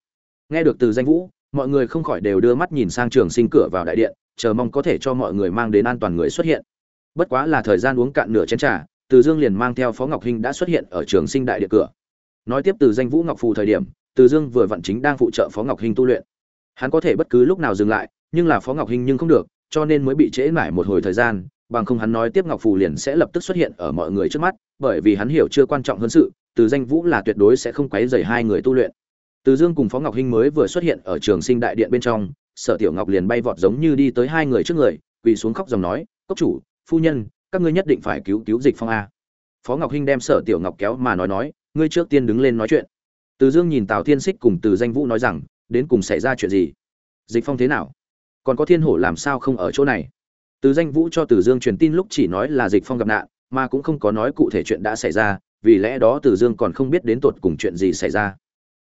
Nghe được từ danh vũ mọi người không khỏi đều đưa mắt nhìn sang trường sinh cửa vào đại điện, chờ mong có thể cho mọi người mang đến an toàn người xuất hiện. Bất quá là thời gian uống cạn nửa chén trà, từ dương liền mang theo phó ngọc hinh đã xuất hiện ở trường sinh đại điện cửa. Nói tiếp từ danh vũ ngọc phù thời điểm, từ dương vừa vặn chính đang phụ trợ phó ngọc hinh tu luyện. Hắn có thể bất cứ lúc nào dừng lại, nhưng là phó ngọc hinh nhưng không được, cho nên mới bị trễ mãi một hồi thời gian, bằng không hắn nói tiếp ngọc phù liền sẽ lập tức xuất hiện ở mọi người trước mắt, bởi vì hắn hiểu chưa quan trọng hơn sự, từ danh vũ là tuyệt đối sẽ không quấy rầy hai người tu luyện từ dương cùng phó ngọc hinh mới vừa xuất hiện ở trường sinh đại điện bên trong, sở tiểu ngọc liền bay vọt giống như đi tới hai người trước người, quỳ xuống khóc dòng nói, cốc chủ, phu nhân, các ngươi nhất định phải cứu cứu dịch phong a. Phó ngọc hinh đem sở tiểu ngọc kéo mà nói nói, ngươi trước tiên đứng lên nói chuyện. Từ dương nhìn tào thiên xích cùng từ danh vũ nói rằng, đến cùng xảy ra chuyện gì? Dịch phong thế nào? Còn có thiên hổ làm sao không ở chỗ này? Từ danh vũ cho từ dương truyền tin lúc chỉ nói là dịch phong gặp nạn, mà cũng không có nói cụ thể chuyện đã xảy ra, vì lẽ đó từ dương còn không biết đến tột cùng chuyện gì xảy ra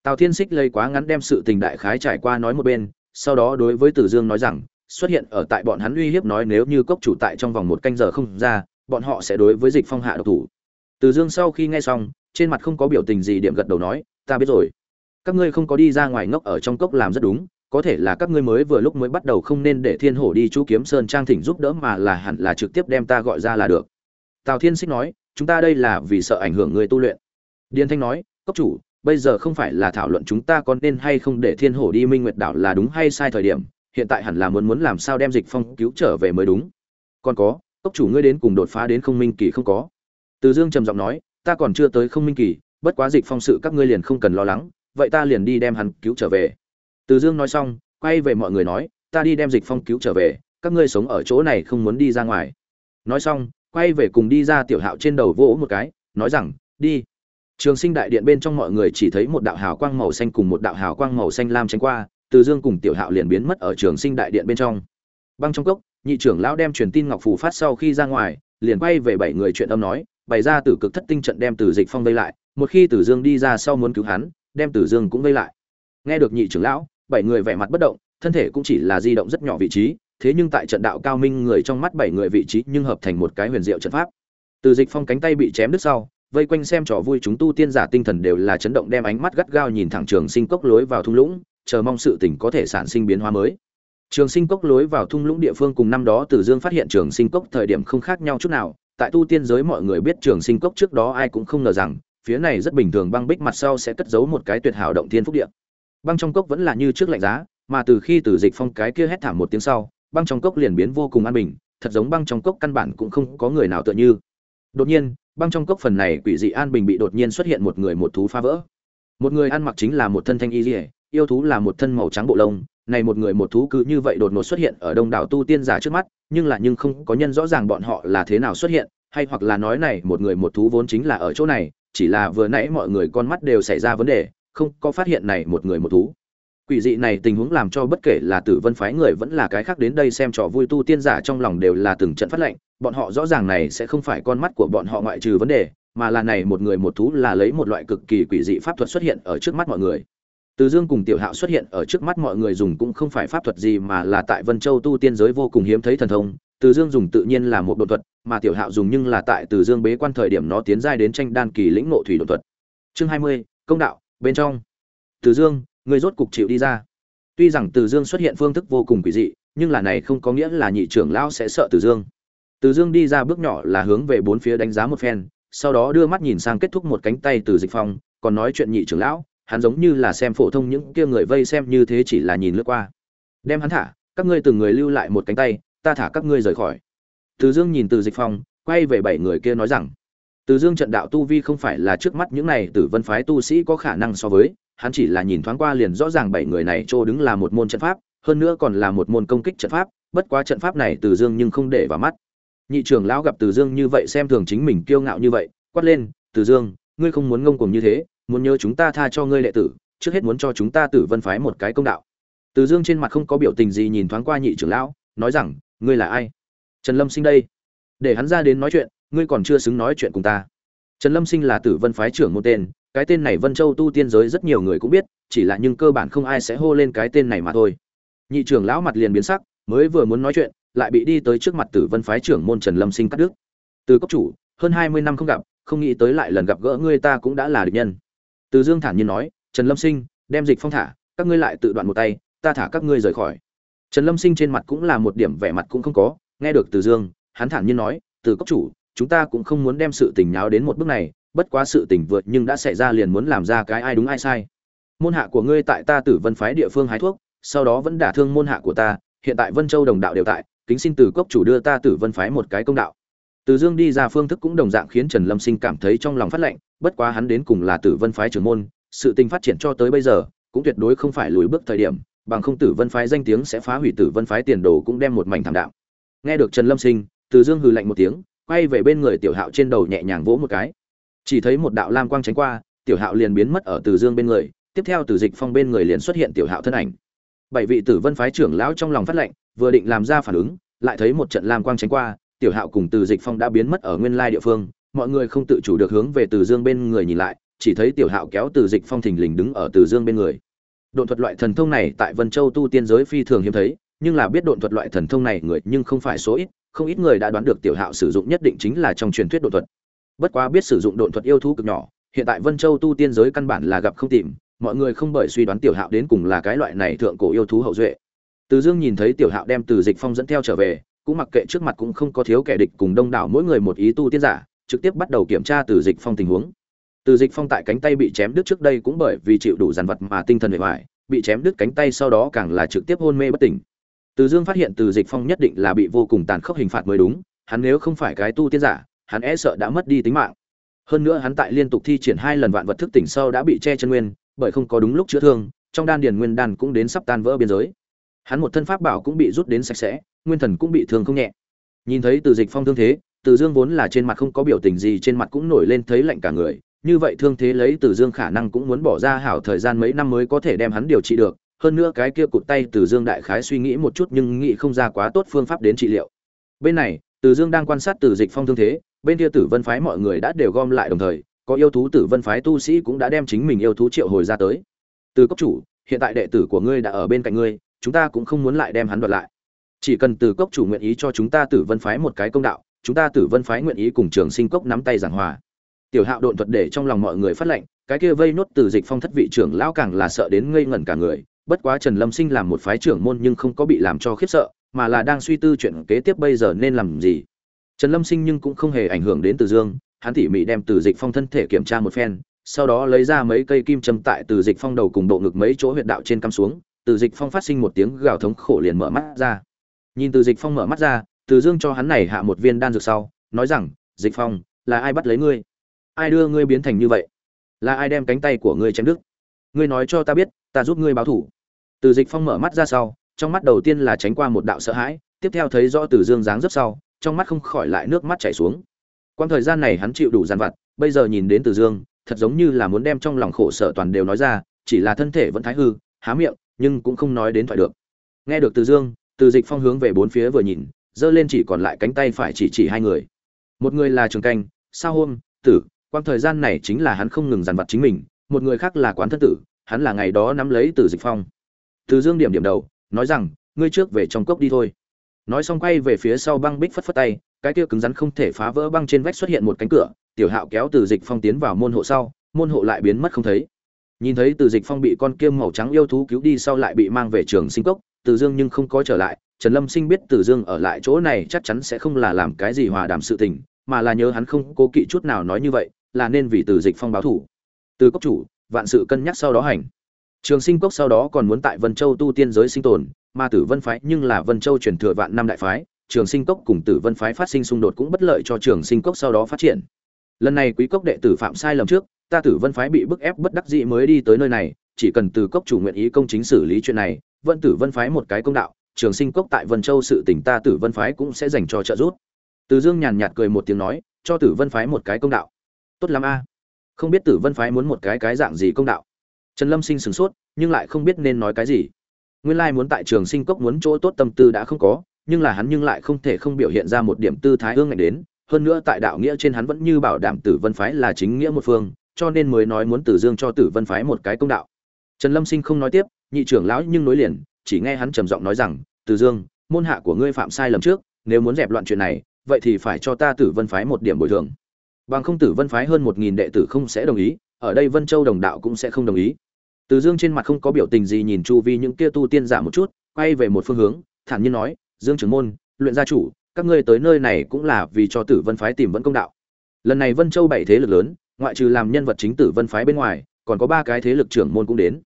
tào thiên xích lây quá ngắn đem sự tình đại khái trải qua nói một bên, sau đó đối với Tử dương nói rằng, xuất hiện ở tại bọn hắn uy hiếp nói nếu như cốc chủ tại trong vòng một canh giờ không ra, bọn họ sẽ đối với dịch phong hạ độc thủ. Từ dương sau khi nghe xong, trên mặt không có biểu tình gì điểm gật đầu nói, ta biết rồi. Các ngươi không có đi ra ngoài ngốc ở trong cốc làm rất đúng, có thể là các ngươi mới vừa lúc mới bắt đầu không nên để thiên hổ đi chú kiếm sơn trang thỉnh giúp đỡ mà là hẳn là trực tiếp đem ta gọi ra là được. Tào thiên xích nói, chúng ta đây là vì sợ ảnh hưởng người tu luyện. Điền thanh nói, cốc chủ bây giờ không phải là thảo luận chúng ta có nên hay không để thiên hổ đi minh nguyệt đảo là đúng hay sai thời điểm, hiện tại hẳn là muốn muốn làm sao đem dịch phong cứu trở về mới đúng. Còn có cốc chủ ngươi đến cùng đột phá đến không minh kỳ không có. Từ dương trầm giọng nói, ta còn chưa tới không minh kỳ, bất quá dịch phong sự các ngươi liền không cần lo lắng, vậy ta liền đi đem hắn cứu trở về. Từ dương nói xong, quay về mọi người nói, ta đi đem dịch phong cứu trở về, các ngươi sống ở chỗ này không muốn đi ra ngoài. Nói xong, quay về cùng đi ra tiểu hạo trên đầu vỗ một cái, nói rằng, đi trường sinh đại điện bên trong mọi người chỉ thấy một đạo hào quang màu xanh cùng một đạo hào quang màu xanh lam tránh qua từ dương cùng tiểu hạo liền biến mất ở trường sinh đại điện bên trong băng trong cốc nhị trưởng lão đem truyền tin ngọc phù phát sau khi ra ngoài liền quay về bảy người chuyện âm nói bày ra tử cực thất tinh trận đem từ Dịch Phong vây lại, một khi Từ Dương đi ra sau muốn cứu hắn, đem Từ Dương cũng vây lại. Nghe được nhị trưởng lão, bảy người vẻ mặt bất động, thân thể cũng chỉ là di động rất nhỏ vị trí, thế nhưng tại trận đạo cao minh người trong mắt bảy người vị trí nhưng hợp thành một cái huyền diệu trận pháp. Từ Dịch Phong cánh tay bị chém đứt sau, vây quanh xem trò vui chúng tu tiên giả tinh thần đều là chấn động đem ánh mắt gắt gao nhìn thẳng Trường Sinh cốc lối vào thung lũng, chờ mong sự tình có thể sản sinh biến hóa mới. Trường Sinh cốc lối vào thung lũng địa phương cùng năm đó Tử Dương phát hiện Trường Sinh cốc thời điểm không khác nhau chút nào, tại tu tiên giới mọi người biết trường sinh cốc trước đó ai cũng không ngờ rằng phía này rất bình thường băng bích mặt sau sẽ cất giấu một cái tuyệt hảo động thiên phúc địa băng trong cốc vẫn là như trước lạnh giá mà từ khi từ dịch phong cái kia hét thảm một tiếng sau băng trong cốc liền biến vô cùng an bình thật giống băng trong cốc căn bản cũng không có người nào tựa như đột nhiên băng trong cốc phần này quỷ dị an bình bị đột nhiên xuất hiện một người một thú phá vỡ. Một người ăn mặc chính là một thân thanh y dỉa yêu thú là một thân màu trắng bộ lông. Này một người một thú cứ như vậy đột ngột xuất hiện ở đông đảo tu tiên giả trước mắt, nhưng là nhưng không có nhân rõ ràng bọn họ là thế nào xuất hiện, hay hoặc là nói này một người một thú vốn chính là ở chỗ này, chỉ là vừa nãy mọi người con mắt đều xảy ra vấn đề, không có phát hiện này một người một thú. Quỷ dị này tình huống làm cho bất kể là tử vân phái người vẫn là cái khác đến đây xem trò vui tu tiên giả trong lòng đều là từng trận phát lệnh bọn họ rõ ràng này sẽ không phải con mắt của bọn họ ngoại trừ vấn đề mà là này một người một thú là lấy một loại cực kỳ quỷ dị pháp thuật xuất hiện ở trước mắt mọi người từ Dương cùng Tiểu Hạo xuất hiện ở trước mắt mọi người dùng cũng không phải pháp thuật gì mà là tại Vân Châu tu tiên giới vô cùng hiếm thấy thần thông. Từ Dương dùng tự nhiên là một đột thuật, mà Tiểu Hạo dùng nhưng là tại Từ Dương bế quan thời điểm nó tiến giai đến tranh đan kỳ lĩnh nộ thủy đột thuật. Chương 20, công đạo, bên trong. Từ Dương, người rốt cục chịu đi ra. Tuy rằng Từ Dương xuất hiện phương thức vô cùng quỷ dị, nhưng là này không có nghĩa là nhị trưởng lão sẽ sợ Từ Dương. Từ Dương đi ra bước nhỏ là hướng về bốn phía đánh giá một phen, sau đó đưa mắt nhìn sang kết thúc một cánh tay từ Dịch Phong, còn nói chuyện nhị trưởng lão, hắn giống như là xem phổ thông những kia người vây xem như thế chỉ là nhìn lướt qua. Đem hắn thả các ngươi từng người lưu lại một cánh tay ta thả các ngươi rời khỏi. Từ dương nhìn từ dịch phong quay về bảy người kia nói rằng từ dương trận đạo tu vi không phải là trước mắt những này tử vân phái tu sĩ có khả năng so với hắn chỉ là nhìn thoáng qua liền rõ ràng bảy người này chỗ đứng là một môn trận pháp hơn nữa còn là một môn công kích trận pháp bất quá trận pháp này từ dương nhưng không để vào mắt nhị trưởng lão gặp từ dương như vậy xem thường chính mình kiêu ngạo như vậy, quát lên, từ dương, ngươi không muốn ngông cuồng như thế, muốn nhớ chúng ta tha cho ngươi đệ tử, trước hết muốn cho chúng ta tử vân phái một cái công đạo. Từ dương trên mặt không có biểu tình gì nhìn thoáng qua nhị trưởng lão, nói rằng, ngươi là ai? Trần lâm sinh đây. Để hắn ra đến nói chuyện, ngươi còn chưa xứng nói chuyện cùng ta. Trần lâm sinh là tử vân phái trưởng một tên, cái tên này vân châu tu tiên giới rất nhiều người cũng biết, chỉ là nhưng cơ bản không ai sẽ hô lên cái tên này mà thôi. Nhị trưởng lão mặt liền biến sắc, mới vừa muốn nói chuyện lại bị đi tới trước mặt tử vân phái trưởng môn trần lâm sinh cắt đứt. Từ cấp chủ, hơn hai mươi năm không gặp, không nghĩ tới lại lần gặp gỡ ngươi ta cũng đã là địch nhân. Từ dương thản nhiên nói, trần lâm sinh, đem dịch phong thả, các ngươi lại tự đoạn một tay, ta thả các ngươi rời khỏi. Trần lâm sinh trên mặt cũng là một điểm vẻ mặt cũng không có, nghe được từ dương, hắn thản nhiên nói, từ cấp chủ, chúng ta cũng không muốn đem sự tình nháo đến một bước này, bất quá sự tình vượt nhưng đã xảy ra liền muốn làm ra cái ai đúng ai sai. Môn hạ của ngươi tại ta tử vân phái địa phương hái thuốc, sau đó vẫn đả thương môn hạ của ta, hiện tại vân châu đồng đạo đều tại kính xin từ cốc chủ đưa ta tử vân phái một cái công đạo. Từ dương đi ra phương thức cũng đồng dạng khiến trần lâm sinh cảm thấy trong lòng phát lệnh, bất quá hắn đến cùng là tử vân phái trưởng môn, sự tình phát triển cho tới bây giờ cũng tuyệt đối không phải lùi bước thời điểm, bằng không tử vân phái danh tiếng sẽ phá hủy tử vân phái tiền đồ cũng đem một mảnh thảm đạo nghe được trần lâm sinh, từ dương hừ lạnh một tiếng, quay về bên người tiểu hạo trên đầu nhẹ nhàng vỗ một cái. Chỉ thấy một đạo lam quang tránh qua, tiểu hạo liền biến mất ở từ dương bên người, tiếp theo từ dịch phong bên người liền xuất hiện tiểu hạo thân ảnh. Bảy vị tử vân phái trưởng lão trong lòng phát lệnh vừa định làm ra phản ứng, lại thấy một trận lam quang tránh qua, tiểu hạo cùng từ dịch phong đã biến mất ở nguyên lai địa phương, mọi người không tự chủ được hướng về từ dương bên người nhìn lại, chỉ thấy tiểu hạo kéo từ dịch phong thình lình đứng ở từ dương bên người. Độn thuật loại thần thông này tại vân châu tu tiên giới phi thường hiếm thấy, nhưng là biết độn thuật loại thần thông này người nhưng không phải số ít, không ít người đã đoán được tiểu hạo sử dụng nhất định chính là trong truyền thuyết độn thuật. Bất quá biết sử dụng độn thuật yêu thú cực nhỏ, hiện tại vân châu tu tiên giới căn bản là gặp không tìm, mọi người không bởi suy đoán tiểu hạo đến cùng là cái loại này thượng cổ yêu thú hậu duệ từ dương nhìn thấy tiểu hạo đem từ dịch phong dẫn theo trở về, cũng mặc kệ trước mặt cũng không có thiếu kẻ địch cùng đông đảo mỗi người một ý tu tiên giả, trực tiếp bắt đầu kiểm tra từ dịch phong tình huống. Từ dịch phong tại cánh tay bị chém đứt trước đây cũng bởi vì chịu đủ dàn vật mà tinh thần bề ngoài bị chém đứt cánh tay sau đó càng là trực tiếp hôn mê bất tỉnh. Từ dương phát hiện từ dịch phong nhất định là bị vô cùng tàn khốc hình phạt mới đúng, hắn nếu không phải cái tu tiên giả, hắn e sợ đã mất đi tính mạng. Hơn nữa hắn tại liên tục thi triển hai lần vạn vật thức tỉnh sau đã bị che chân nguyên, bởi không có đúng lúc chữa thương, trong đan điền nguyên đan cũng đến sắp tan vỡ biên giới hắn một thân pháp bảo cũng bị rút đến sạch sẽ, nguyên thần cũng bị thương không nhẹ. Nhìn thấy từ dịch phong thương thế, từ dương vốn là trên mặt không có biểu tình gì, trên mặt cũng nổi lên thấy lạnh cả người. Như vậy thương thế lấy từ dương khả năng cũng muốn bỏ ra hảo thời gian mấy năm mới có thể đem hắn điều trị được. Hơn nữa cái kia cụt tay từ dương đại khái suy nghĩ một chút nhưng nghĩ không ra quá tốt phương pháp đến trị liệu. Bên này, từ dương đang quan sát từ dịch phong thương thế, bên kia tử vân phái mọi người đã đều gom lại đồng thời, có yêu thú tử vân phái tu sĩ cũng đã đem chính mình yêu thú triệu hồi ra tới. Từ cấp chủ, hiện tại đệ tử của ngươi đã ở bên cạnh ngươi chúng ta cũng không muốn lại đem hắn đoạt lại. Chỉ cần từ cốc chủ nguyện ý cho chúng ta tử vân phái một cái công đạo, chúng ta tử vân phái nguyện ý cùng trường sinh cốc nắm tay giảng hòa. Tiểu hạo độn thuật để trong lòng mọi người phát lệnh, cái kia vây nốt từ dịch phong thất vị trưởng lão càng là sợ đến ngây ngẩn cả người, bất quá trần lâm sinh làm một phái trưởng môn nhưng không có bị làm cho khiếp sợ, mà là đang suy tư chuyện kế tiếp bây giờ nên làm gì. Trần lâm sinh nhưng cũng không hề ảnh hưởng đến từ dương, hắn tỉ mỉ đem từ dịch phong thân thể kiểm tra một phen, sau đó lấy ra mấy cây kim châm tại từ dịch phong đầu cùng bộ ngực mấy chỗ huyệt đạo trên cắm xuống từ dịch phong phát sinh một tiếng gào thống khổ liền mở mắt ra. Nhìn từ dịch phong mở mắt ra, từ dương cho hắn này hạ một viên đan dược sau, nói rằng, dịch phong, là ai bắt lấy ngươi? Ai đưa ngươi biến thành như vậy? Là ai đem cánh tay của ngươi chém đứt? Ngươi nói cho ta biết, ta giúp ngươi báo thủ. Từ dịch phong mở mắt ra sau, trong mắt đầu tiên là tránh qua một đạo sợ hãi, tiếp theo thấy rõ từ dương dáng dấp sau, trong mắt không khỏi lại nước mắt chảy xuống. Quãng thời gian này hắn chịu đủ gian vặt, bây giờ nhìn đến từ dương, thật giống như là muốn đem trong lòng khổ sở toàn đều nói ra, chỉ là thân thể vẫn thái hư, há miệng nhưng cũng không nói đến thoại được. Nghe được từ dương, từ dịch phong hướng về bốn phía vừa nhìn, giơ lên chỉ còn lại cánh tay phải chỉ chỉ hai người. Một người là trường canh sao hôm, tử, quang thời gian này chính là hắn không ngừng dằn vặt chính mình, một người khác là quán thân tử, hắn là ngày đó nắm lấy từ dịch phong. Từ dương điểm điểm đầu, nói rằng, ngươi trước về trong cốc đi thôi. Nói xong quay về phía sau băng bích phất phất tay, cái kia cứng rắn không thể phá vỡ băng trên vách xuất hiện một cánh cửa, tiểu hạo kéo từ dịch phong tiến vào môn hộ sau, môn hộ lại biến mất không thấy nhìn thấy từ dịch phong bị con kiêm màu trắng yêu thú cứu đi sau lại bị mang về trường sinh cốc, từ dương nhưng không có trở lại. Trần lâm sinh biết từ dương ở lại chỗ này chắc chắn sẽ không là làm cái gì hòa đàm sự tình, mà là nhớ hắn không cố kỵ chút nào nói như vậy, là nên vì từ dịch phong báo thủ. Từ cốc chủ, vạn sự cân nhắc sau đó hành. Trường sinh cốc sau đó còn muốn tại vân châu tu tiên giới sinh tồn, mà tử vân phái nhưng là vân châu truyền thừa vạn năm đại phái, trường sinh cốc cùng tử vân phái phát sinh xung đột cũng bất lợi cho trường sinh cốc sau đó phát triển. Lần này quý cốc đệ tử phạm sai lầm trước ta tử vân phái bị bức ép bất đắc dĩ mới đi tới nơi này, chỉ cần từ cốc chủ nguyện ý công chính xử lý chuyện này vân tử vân phái một cái công đạo, trường sinh cốc tại vân châu sự tỉnh ta tử vân phái cũng sẽ dành cho trợ giúp. Từ dương nhàn nhạt cười một tiếng nói, cho tử vân phái một cái công đạo. Tốt lắm a. Không biết tử vân phái muốn một cái cái dạng gì công đạo. Trần lâm sinh sửng sốt, nhưng lại không biết nên nói cái gì. Nguyên lai muốn tại trường sinh cốc muốn chỗ tốt tâm tư đã không có, nhưng là hắn nhưng lại không thể không biểu hiện ra một điểm tư thái ương ngạnh đến. Hơn nữa tại đạo nghĩa trên hắn vẫn như bảo đảm tử vân phái là chính nghĩa một phương cho nên mới nói muốn tử dương cho tử vân phái một cái công đạo. Trần lâm sinh không nói tiếp, nhị trưởng lão nhưng nối liền, chỉ nghe hắn trầm giọng nói rằng, tử dương, môn hạ của ngươi phạm sai lầm trước, nếu muốn dẹp loạn chuyện này, vậy thì phải cho ta tử vân phái một điểm bồi thường. Bằng không tử vân phái hơn một nghìn đệ tử không sẽ đồng ý, ở đây vân châu đồng đạo cũng sẽ không đồng ý. Từ dương trên mặt không có biểu tình gì nhìn chu vi những kia tu tiên giả một chút, quay về một phương hướng, thản nhiên nói, dương trưởng môn, luyện gia chủ, các ngươi tới nơi này cũng là vì cho tử vân phái tìm vẫn công đạo. Lần này vân châu bảy thế lực lớn ngoại trừ làm nhân vật chính tử vân phái bên ngoài, còn có ba cái thế lực trưởng môn cũng đến.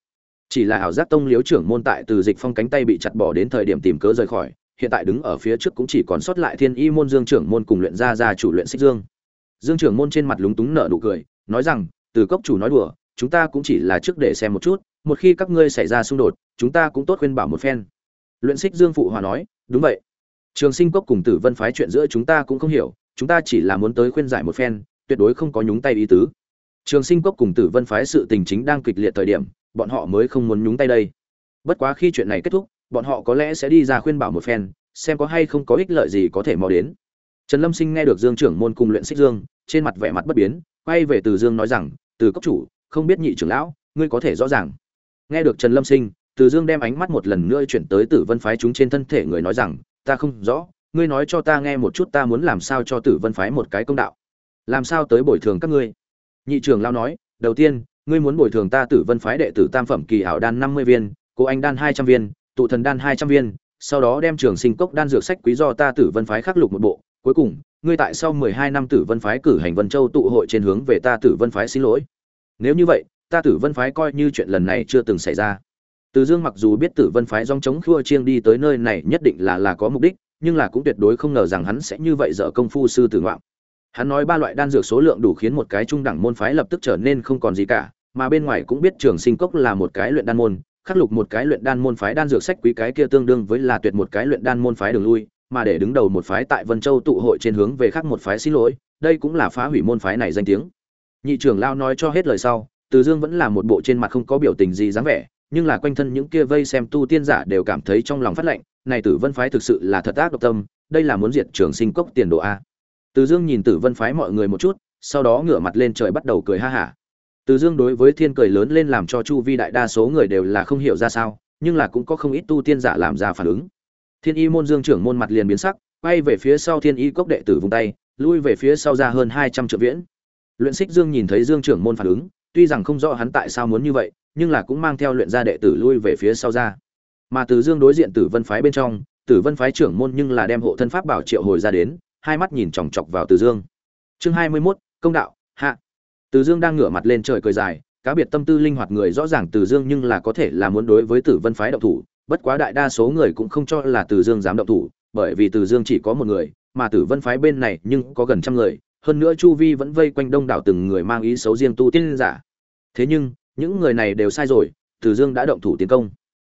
Chỉ là ảo giác tông liếu trưởng môn tại từ dịch phong cánh tay bị chặt bỏ đến thời điểm tìm cớ rời khỏi, hiện tại đứng ở phía trước cũng chỉ còn sót lại thiên y môn dương trưởng môn cùng luyện gia gia chủ luyện xích dương. Dương trưởng môn trên mặt lúng túng nở nụ cười, nói rằng, từ cốc chủ nói đùa, chúng ta cũng chỉ là trước để xem một chút, một khi các ngươi xảy ra xung đột, chúng ta cũng tốt khuyên bảo một phen. Luyện xích dương phụ hòa nói, đúng vậy. Trường sinh cốc cùng tử vân phái chuyện giữa chúng ta cũng không hiểu, chúng ta chỉ là muốn tới khuyên giải một phen tuyệt đối không có nhúng tay ý tứ. Trường sinh cốc cùng tử vân phái sự tình chính đang kịch liệt thời điểm, bọn họ mới không muốn nhúng tay đây. Bất quá khi chuyện này kết thúc, bọn họ có lẽ sẽ đi ra khuyên bảo một phen, xem có hay không có ích lợi gì có thể mò đến. Trần lâm sinh nghe được dương trưởng môn cùng luyện xích dương, trên mặt vẻ mặt bất biến, quay về từ dương nói rằng, từ cấp chủ, không biết nhị trưởng lão, ngươi có thể rõ ràng. Nghe được trần lâm sinh, từ dương đem ánh mắt một lần nữa chuyển tới tử vân phái chúng trên thân thể người nói rằng, ta không rõ, ngươi nói cho ta nghe một chút ta muốn làm sao cho tử vân phái một cái công đạo làm sao tới bồi thường các ngươi? Nhị trưởng lao nói, đầu tiên, ngươi muốn bồi thường ta tử vân phái đệ tử tam phẩm kỳ ảo đan năm mươi viên, cô anh đan hai trăm viên, tụ thần đan hai trăm viên, sau đó đem trường sinh cốc đan dược sách quý do ta tử vân phái khắc lục một bộ. Cuối cùng, ngươi tại sau mười hai năm tử vân phái cử hành vân châu tụ hội trên hướng về ta tử vân phái xin lỗi. Nếu như vậy, ta tử vân phái coi như chuyện lần này chưa từng xảy ra. Từ dương mặc dù biết tử vân phái dòng chống khua chiêng đi tới nơi này nhất định là là có mục đích, nhưng là cũng tuyệt đối không ngờ rằng hắn sẽ như vậy dở công phu sư tử ngoạm hắn nói ba loại đan dược số lượng đủ khiến một cái trung đẳng môn phái lập tức trở nên không còn gì cả mà bên ngoài cũng biết trường sinh cốc là một cái luyện đan môn khắc lục một cái luyện đan môn phái đan dược sách quý cái kia tương đương với là tuyệt một cái luyện đan môn phái đường lui mà để đứng đầu một phái tại vân châu tụ hội trên hướng về khác một phái xin lỗi đây cũng là phá hủy môn phái này danh tiếng. Nhị trưởng lao nói cho hết lời sau từ dương vẫn là một bộ trên mặt không có biểu tình gì dáng vẻ nhưng là quanh thân những kia vây xem tu tiên giả đều cảm thấy trong lòng phát lạnh, này tử vân phái thực sự là thật ác độc tâm đây là muốn diệt trường sinh cốc tiền đồ a từ dương nhìn tử vân phái mọi người một chút, sau đó ngửa mặt lên trời bắt đầu cười ha hả. Từ dương đối với thiên cười lớn lên làm cho chu vi đại đa số người đều là không hiểu ra sao, nhưng là cũng có không ít tu tiên giả làm ra phản ứng. Thiên y môn dương trưởng môn mặt liền biến sắc, quay về phía sau thiên y cốc đệ tử vùng tay, lui về phía sau ra hơn hai trăm triệu viễn. Luyện xích dương nhìn thấy dương trưởng môn phản ứng, tuy rằng không rõ hắn tại sao muốn như vậy, nhưng là cũng mang theo luyện gia đệ tử lui về phía sau ra. Mà từ dương đối diện tử vân phái bên trong, tử vân phái trưởng môn nhưng là đem hộ thân pháp bảo triệu hồi ra đến hai mắt nhìn chòng chọc vào từ dương. Chương hai mươi 21, công đạo hạ. Từ dương đang ngửa mặt lên trời cười dài cá biệt tâm tư linh hoạt người rõ ràng từ dương nhưng là có thể là muốn đối với tử vân phái động thủ bất quá đại đa số người cũng không cho là từ dương dám động thủ bởi vì từ dương chỉ có một người mà tử vân phái bên này nhưng có gần trăm người hơn nữa chu vi vẫn vây quanh đông đảo từng người mang ý xấu riêng tu tiên giả. Thế nhưng những người này đều sai rồi Từ dương đã động thủ tiến công.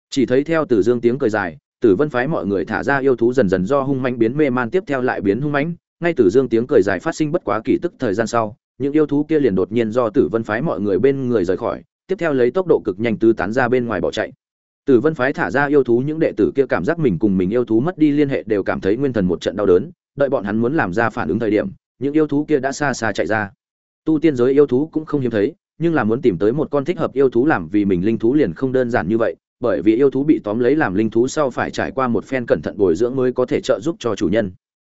Chỉ thấy theo Từ dương tiếng cười dài tử vân phái mọi người thả ra yêu thú dần dần do hung mãnh biến mê man tiếp theo lại biến hung mãnh. Ngay tử dương tiếng cười dài phát sinh bất quá kỳ tức thời gian sau, những yêu thú kia liền đột nhiên do tử vân phái mọi người bên người rời khỏi, tiếp theo lấy tốc độ cực nhanh tứ tán ra bên ngoài bỏ chạy. Tử vân phái thả ra yêu thú những đệ tử kia cảm giác mình cùng mình yêu thú mất đi liên hệ đều cảm thấy nguyên thần một trận đau đớn, đợi bọn hắn muốn làm ra phản ứng thời điểm, những yêu thú kia đã xa xa chạy ra. Tu tiên giới yêu thú cũng không hiếm thấy, nhưng là muốn tìm tới một con thích hợp yêu thú làm vì mình linh thú liền không đơn giản như vậy bởi vì yêu thú bị tóm lấy làm linh thú sau phải trải qua một phen cẩn thận bồi dưỡng mới có thể trợ giúp cho chủ nhân.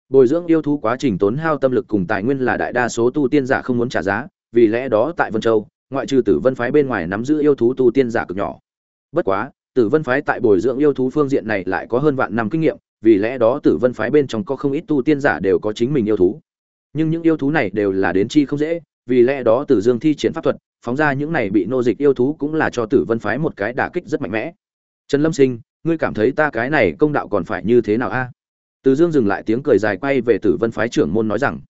Bồi dưỡng yêu thú quá trình tốn hao tâm lực cùng tài nguyên là đại đa số tu tiên giả không muốn trả giá, vì lẽ đó tại vân châu, ngoại trừ tử vân phái bên ngoài nắm giữ yêu thú tu tiên giả cực nhỏ. Bất quá, tử vân phái tại bồi dưỡng yêu thú phương diện này lại có hơn vạn năm kinh nghiệm, vì lẽ đó tử vân phái bên trong có không ít tu tiên giả đều có chính mình yêu thú. Nhưng những yêu thú này đều là đến chi không dễ, vì lẽ đó tử dương thi triển pháp thuật phóng ra những này bị nô dịch yêu thú cũng là cho tử vân phái một cái đả kích rất mạnh mẽ. Trần lâm sinh, ngươi cảm thấy ta cái này công đạo còn phải như thế nào a? Từ dương dừng lại tiếng cười dài quay về tử vân phái trưởng môn nói rằng,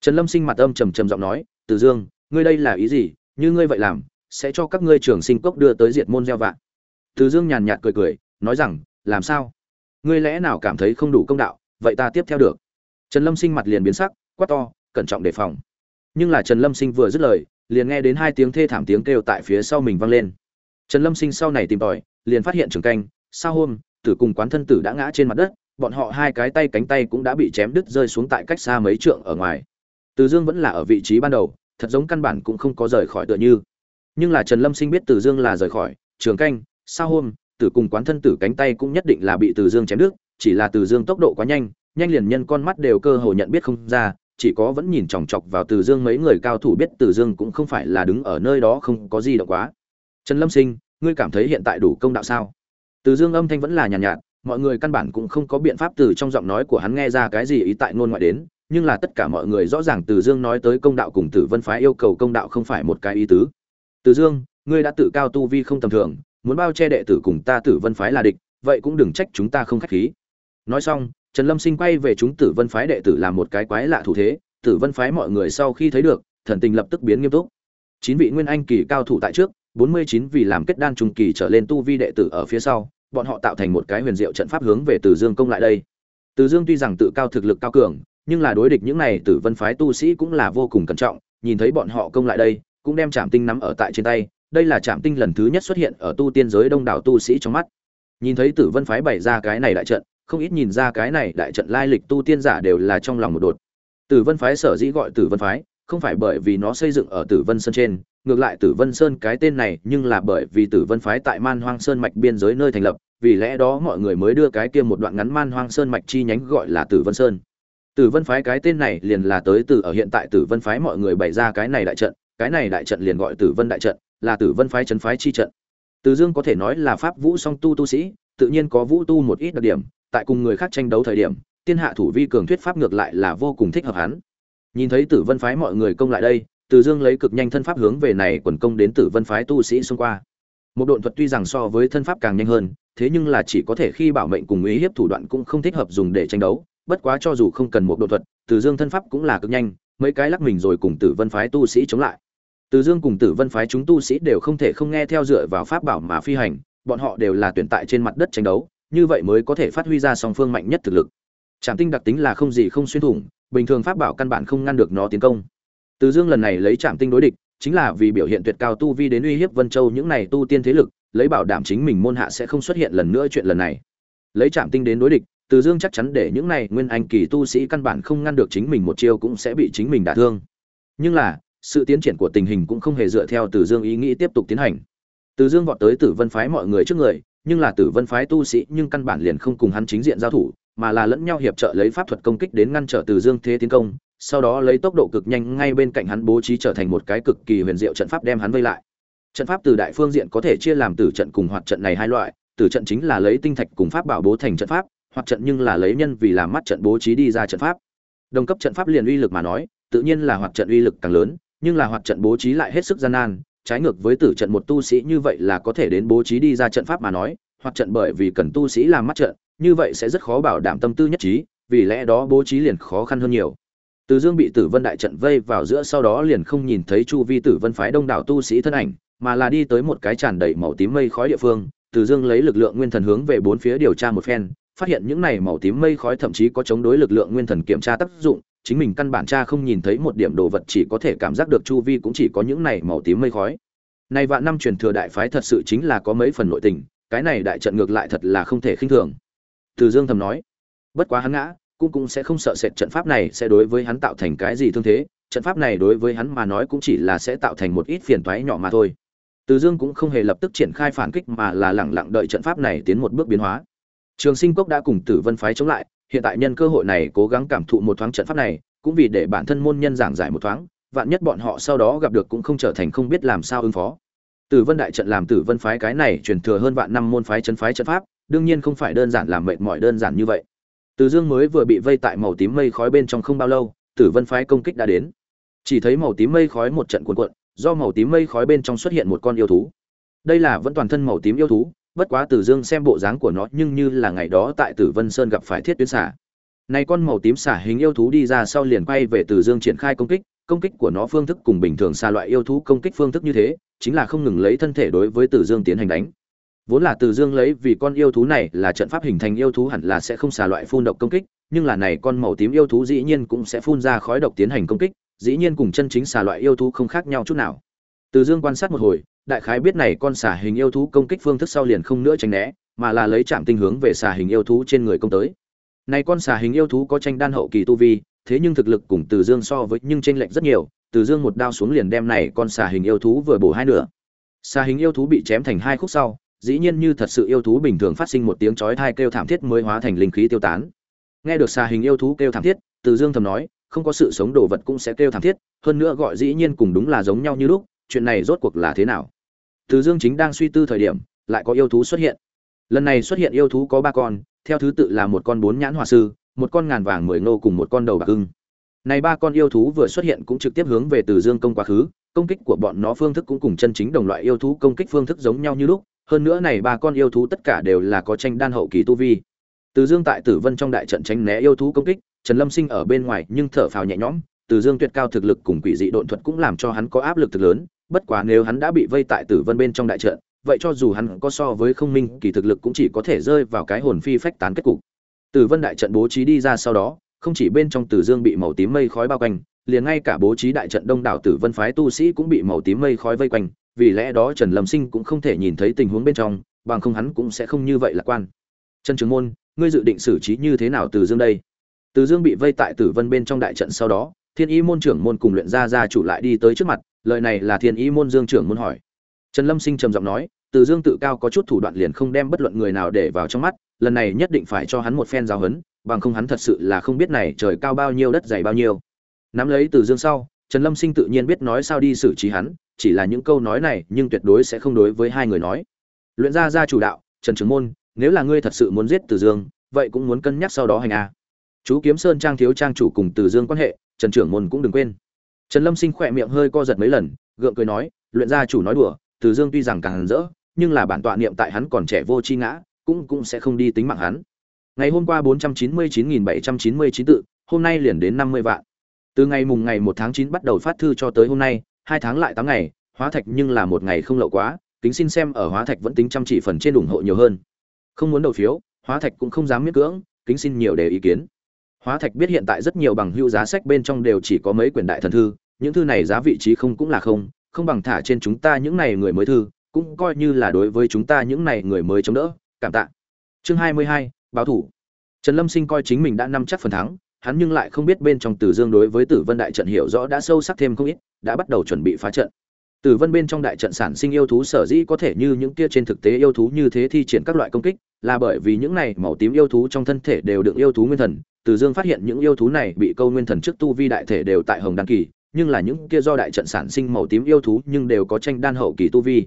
trần lâm sinh mặt âm trầm trầm giọng nói từ dương, ngươi đây là ý gì? Như ngươi vậy làm, sẽ cho các ngươi trưởng sinh cốc đưa tới diệt môn gieo vạn từ dương nhàn nhạt cười cười, nói rằng, làm sao? Ngươi lẽ nào cảm thấy không đủ công đạo, vậy ta tiếp theo được. Trần lâm sinh mặt liền biến sắc, quát to, cẩn trọng đề phòng. Nhưng là trần lâm sinh vừa dứt lời liền nghe đến hai tiếng thê thảm tiếng kêu tại phía sau mình vang lên. Trần lâm sinh sau này tìm tòi, liền phát hiện trường canh sao hôm, tử cùng quán thân tử đã ngã trên mặt đất, bọn họ hai cái tay cánh tay cũng đã bị chém đứt rơi xuống tại cách xa mấy trượng ở ngoài. Từ dương vẫn là ở vị trí ban đầu, thật giống căn bản cũng không có rời khỏi tựa như. Nhưng là trần lâm sinh biết từ dương là rời khỏi, trường canh sao hôm, tử cùng quán thân tử cánh tay cũng nhất định là bị từ dương chém đứt, chỉ là từ dương tốc độ quá nhanh nhanh liền nhân con mắt đều cơ hồ nhận biết không ra chỉ có vẫn nhìn chòng chọc vào từ dương mấy người cao thủ biết từ dương cũng không phải là đứng ở nơi đó không có gì động quá. Trần lâm sinh ngươi cảm thấy hiện tại đủ công đạo sao? Từ dương âm thanh vẫn là nhàn nhạt, nhạt mọi người căn bản cũng không có biện pháp từ trong giọng nói của hắn nghe ra cái gì ý tại ngôn ngoại đến nhưng là tất cả mọi người rõ ràng từ dương nói tới công đạo cùng tử vân phái yêu cầu công đạo không phải một cái ý tứ. Từ dương ngươi đã tự cao tu vi không tầm thường muốn bao che đệ tử cùng ta tử vân phái là địch vậy cũng đừng trách chúng ta không khách khí. Nói xong trần lâm sinh quay về chúng tử vân phái đệ tử làm một cái quái lạ thủ thế tử vân phái mọi người sau khi thấy được thần tình lập tức biến nghiêm túc chín vị nguyên anh kỳ cao thủ tại trước bốn mươi chín vị làm kết đan trung kỳ trở lên tu vi đệ tử ở phía sau bọn họ tạo thành một cái huyền diệu trận pháp hướng về Từ Dương công lại đây. Từ Dương tuy rằng tự cao thực lực cao cường, nhưng là đối địch những này Tử Vân phái tu sĩ cũng là vô cùng cẩn trọng, nhìn thấy bọn họ công lại đây, cũng đem Trảm Tinh nắm ở tại trên tay, đây là Trảm Tinh lần thứ nhất xuất hiện ở tu tiên giới đông đảo tu sĩ trong mắt. Nhìn thấy Tử Vân phái bày ra cái này đại trận, không ít nhìn ra cái này đại trận lai lịch tu tiên giả đều là trong lòng một đột. Tử Vân phái sở dĩ gọi Tử Vân phái, không phải bởi vì nó xây dựng ở Tử Vân Sơn trên, ngược lại Tử Vân Sơn cái tên này, nhưng là bởi vì Tử Vân phái tại Man Hoang Sơn mạch biên giới nơi thành lập, vì lẽ đó mọi người mới đưa cái kia một đoạn ngắn Man Hoang Sơn mạch chi nhánh gọi là Tử Vân Sơn. Tử Vân phái cái tên này liền là tới từ ở hiện tại Tử Vân phái mọi người bày ra cái này đại trận, cái này đại trận liền gọi Tử Vân đại trận, là Tử Vân phái trấn phái chi trận. Từ Dương có thể nói là pháp vũ song tu tu sĩ, tự nhiên có vũ tu một ít đặc điểm, tại cùng người khác tranh đấu thời điểm, tiên hạ thủ vi cường thuyết pháp ngược lại là vô cùng thích hợp hắn. Nhìn thấy Tử Vân phái mọi người công lại đây, Từ Dương lấy cực nhanh thân pháp hướng về này quần công đến Tử Vân phái tu sĩ xung qua. Một độn thuật tuy rằng so với thân pháp càng nhanh hơn, thế nhưng là chỉ có thể khi bảo mệnh cùng ý hiếp thủ đoạn cũng không thích hợp dùng để tranh đấu, bất quá cho dù không cần một độn thuật, Từ Dương thân pháp cũng là cực nhanh, mấy cái lắc mình rồi cùng Tử Vân phái tu sĩ chống lại. Từ Dương cùng Tử Vân phái chúng tu sĩ đều không thể không nghe theo dựa vào pháp bảo mà phi hành, bọn họ đều là tuyển tại trên mặt đất tranh đấu, như vậy mới có thể phát huy ra song phương mạnh nhất thực lực. Trảm tinh đặc tính là không gì không xuyên thủng, bình thường pháp bảo căn bản không ngăn được nó tiến công. Từ Dương lần này lấy Trảm tinh đối địch, chính là vì biểu hiện tuyệt cao tu vi đến uy hiếp Vân Châu những này tu tiên thế lực, lấy bảo đảm chính mình môn hạ sẽ không xuất hiện lần nữa chuyện lần này. Lấy Trảm tinh đến đối địch, Từ Dương chắc chắn để những này nguyên anh kỳ tu sĩ căn bản không ngăn được chính mình một chiêu cũng sẽ bị chính mình đả thương. Nhưng là, sự tiến triển của tình hình cũng không hề dựa theo Từ Dương ý nghĩ tiếp tục tiến hành. Từ Dương vọt tới Tử Vân phái mọi người trước người, nhưng là Tử Vân phái tu sĩ nhưng căn bản liền không cùng hắn chính diện giao thủ, mà là lẫn nhau hiệp trợ lấy pháp thuật công kích đến ngăn trở Từ Dương thế tiến công, sau đó lấy tốc độ cực nhanh ngay bên cạnh hắn bố trí trở thành một cái cực kỳ huyền diệu trận pháp đem hắn vây lại. Trận pháp từ đại phương diện có thể chia làm tử trận cùng hoạt trận này hai loại, tử trận chính là lấy tinh thạch cùng pháp bảo bố thành trận pháp, hoạt trận nhưng là lấy nhân vì làm mắt trận bố trí đi ra trận pháp. Đồng cấp trận pháp liền uy lực mà nói, tự nhiên là hoạt trận uy lực càng lớn, nhưng là hoạt trận bố trí lại hết sức gian nan, trái ngược với tử trận một tu sĩ như vậy là có thể đến bố trí đi ra trận pháp mà nói, hoặc trận bởi vì cần tu sĩ làm mắt trận, như vậy sẽ rất khó bảo đảm tâm tư nhất trí, vì lẽ đó bố trí liền khó khăn hơn nhiều. Từ Dương bị Tử Vân đại trận vây vào giữa sau đó liền không nhìn thấy chu vi Tử Vân phái đông đảo tu sĩ thân ảnh, mà là đi tới một cái tràn đầy màu tím mây khói địa phương, Từ Dương lấy lực lượng nguyên thần hướng về bốn phía điều tra một phen, phát hiện những này màu tím mây khói thậm chí có chống đối lực lượng nguyên thần kiểm tra tác dụng, chính mình căn bản cha không nhìn thấy một điểm đồ vật chỉ có thể cảm giác được chu vi cũng chỉ có những này màu tím mây khói. Này vạn năm truyền thừa đại phái thật sự chính là có mấy phần nội tình, cái này đại trận ngược lại thật là không thể khinh thường. Từ Dương thầm nói, bất quá hắn ngã, cũng cũng sẽ không sợ sệt trận pháp này sẽ đối với hắn tạo thành cái gì thương thế, trận pháp này đối với hắn mà nói cũng chỉ là sẽ tạo thành một ít phiền toái nhỏ mà thôi. Từ Dương cũng không hề lập tức triển khai phản kích mà là lặng lặng đợi trận pháp này tiến một bước biến hóa. Trường Sinh Cốc đã cùng Tử Vân phái chống lại, hiện tại nhân cơ hội này cố gắng cảm thụ một thoáng trận pháp này, cũng vì để bản thân môn nhân giảng giải một thoáng, vạn nhất bọn họ sau đó gặp được cũng không trở thành không biết làm sao ứng phó. Tử Vân đại trận làm Tử Vân phái cái này truyền thừa hơn vạn năm môn phái chân phái trận pháp, đương nhiên không phải đơn giản làm mệt mỏi đơn giản như vậy. Từ Dương mới vừa bị vây tại màu tím mây khói bên trong không bao lâu, Tử Vân phái công kích đã đến. Chỉ thấy màu tím mây khói một trận cuộn cuộn, do màu tím mây khói bên trong xuất hiện một con yêu thú. Đây là vẫn toàn thân màu tím yêu thú, bất quá Tử Dương xem bộ dáng của nó nhưng như là ngày đó tại Tử Vân Sơn gặp phải Thiết Tuyến xà. này con màu tím xả hình yêu thú đi ra sau liền quay về Tử dương triển khai công kích công kích của nó phương thức cùng bình thường xa loại yêu thú công kích phương thức như thế, chính là không ngừng lấy thân thể đối với Tử dương tiến hành đánh vốn là Tử dương lấy vì con yêu thú này là trận pháp hình thành yêu thú hẳn là sẽ không xả loại phun độc công kích, nhưng là này con màu tím yêu thú dĩ nhiên cũng sẽ phun ra khói độc tiến hành công kích, dĩ nhiên cùng chân chính xả loại yêu thú không khác nhau chút nào từ dương quan sát một hồi đại khái biết này con xà hình yêu thú công kích phương thức sau liền không nữa tránh né, mà là lấy chạm tinh hướng về xà hình yêu thú trên người công tới. Này con xà hình yêu thú có tranh đan hậu kỳ tu vi, thế nhưng thực lực cùng từ dương so với nhưng tranh lệch rất nhiều, từ dương một đao xuống liền đem này con xà hình yêu thú vừa bổ hai nửa. Xà hình yêu thú bị chém thành hai khúc sau, dĩ nhiên như thật sự yêu thú bình thường phát sinh một tiếng chói thai kêu thảm thiết mới hóa thành linh khí tiêu tán. Nghe được xà hình yêu thú kêu thảm thiết, từ dương thầm nói, không có sự sống đồ vật cũng sẽ kêu thảm thiết, hơn nữa gọi dĩ nhiên cùng đúng là giống nhau như lúc chuyện này rốt cuộc là thế nào? Từ dương chính đang suy tư thời điểm, lại có yêu thú xuất hiện. Lần này xuất hiện yêu thú có ba con, theo thứ tự là một con bốn nhãn hòa sư, một con ngàn vàng mười nô cùng một con đầu bạc hưng này ba con yêu thú vừa xuất hiện cũng trực tiếp hướng về từ dương công quá khứ, công kích của bọn nó phương thức cũng cùng chân chính đồng loại yêu thú công kích phương thức giống nhau như lúc, hơn nữa này ba con yêu thú tất cả đều là có tranh đan hậu kỳ tu vi. Từ dương tại tử vân trong đại trận tránh né yêu thú công kích, trần lâm sinh ở bên ngoài nhưng thở phào nhẹ nhõm, từ dương tuyệt cao thực lực cùng quỷ dị độn thuật cũng làm cho hắn có áp lực thực lớn bất quá nếu hắn đã bị vây tại tử vân bên trong đại trận vậy cho dù hắn có so với không minh kỳ thực lực cũng chỉ có thể rơi vào cái hồn phi phách tán kết cục tử vân đại trận bố trí đi ra sau đó không chỉ bên trong tử dương bị màu tím mây khói bao quanh liền ngay cả bố trí đại trận đông đảo tử vân phái tu sĩ cũng bị màu tím mây khói vây quanh vì lẽ đó Trần Lâm Sinh cũng không thể nhìn thấy tình huống bên trong, bằng không hắn cũng sẽ không như vậy lạc quan. Trần Trường Môn, ngươi dự định xử trí như thế nào Từ Dương đây? Từ Dương bị vây tại Tử Vân bên trong đại trận sau đó, Thiên Y môn trưởng môn cùng luyện gia gia chủ lại đi tới trước mặt, lời này là Thiên ý môn Dương trưởng muốn hỏi. Trần Lâm Sinh trầm giọng nói, Từ Dương tự cao có chút thủ đoạn liền không đem bất luận người nào để vào trong mắt, lần này nhất định phải cho hắn một phen giáo huấn, bằng không hắn thật sự là không biết này trời cao bao nhiêu đất dày bao nhiêu. Nắm lấy Từ Dương sau, Trần Lâm Sinh tự nhiên biết nói sao đi xử trí hắn, chỉ là những câu nói này nhưng tuyệt đối sẽ không đối với hai người nói luyện gia gia chủ đạo trần trưởng môn nếu là ngươi thật sự muốn giết từ dương vậy cũng muốn cân nhắc sau đó hành a chú kiếm sơn trang thiếu trang chủ cùng từ dương quan hệ trần trưởng môn cũng đừng quên trần lâm sinh khỏe miệng hơi co giật mấy lần, gượng cười nói, luyện gia chủ nói đùa, từ dương tuy rằng càng rỡ, nhưng là bản tọa niệm tại hắn còn trẻ vô chi ngã, cũng cũng sẽ không đi tính mạng hắn. Ngày hôm qua bốn trăm chín mươi chín nghìn bảy trăm chín mươi chín tự, hôm nay liền đến năm mươi vạn. Từ ngày mùng ngày một tháng chín bắt đầu phát thư cho tới hôm nay, hai tháng lại tám ngày, hóa thạch nhưng là một ngày không lậu quá, kính xin xem ở hóa thạch vẫn tính chăm chỉ phần trên ủng hộ nhiều hơn. Không muốn đầu phiếu, hóa thạch cũng không dám miết cưỡng, kính xin nhiều để ý kiến hóa thạch biết hiện tại rất nhiều bằng hữu giá sách bên trong đều chỉ có mấy quyển đại thần thư những thư này giá vị trí không cũng là không không bằng thả trên chúng ta những này người mới thư cũng coi như là đối với chúng ta những này người mới chống đỡ cảm tạ chương hai mươi hai báo thủ trần lâm sinh coi chính mình đã năm chắc phần thắng hắn nhưng lại không biết bên trong Tử Dương đối với Tử Vân đại trận hiểu rõ đã sâu sắc thêm không ít, đã bắt đầu chuẩn bị phá trận. Tử Vân bên trong đại trận sản sinh yêu thú sở dĩ có thể như những kia trên thực tế yêu thú như thế thi triển các loại công kích, là bởi vì những này màu tím yêu thú trong thân thể đều được yêu thú nguyên thần. Từ Dương phát hiện những yêu thú này bị câu nguyên thần trước tu vi đại thể đều tại hồng đan kỳ, nhưng là những kia do đại trận sản sinh màu tím yêu thú nhưng đều có tranh đan hậu kỳ tu vi.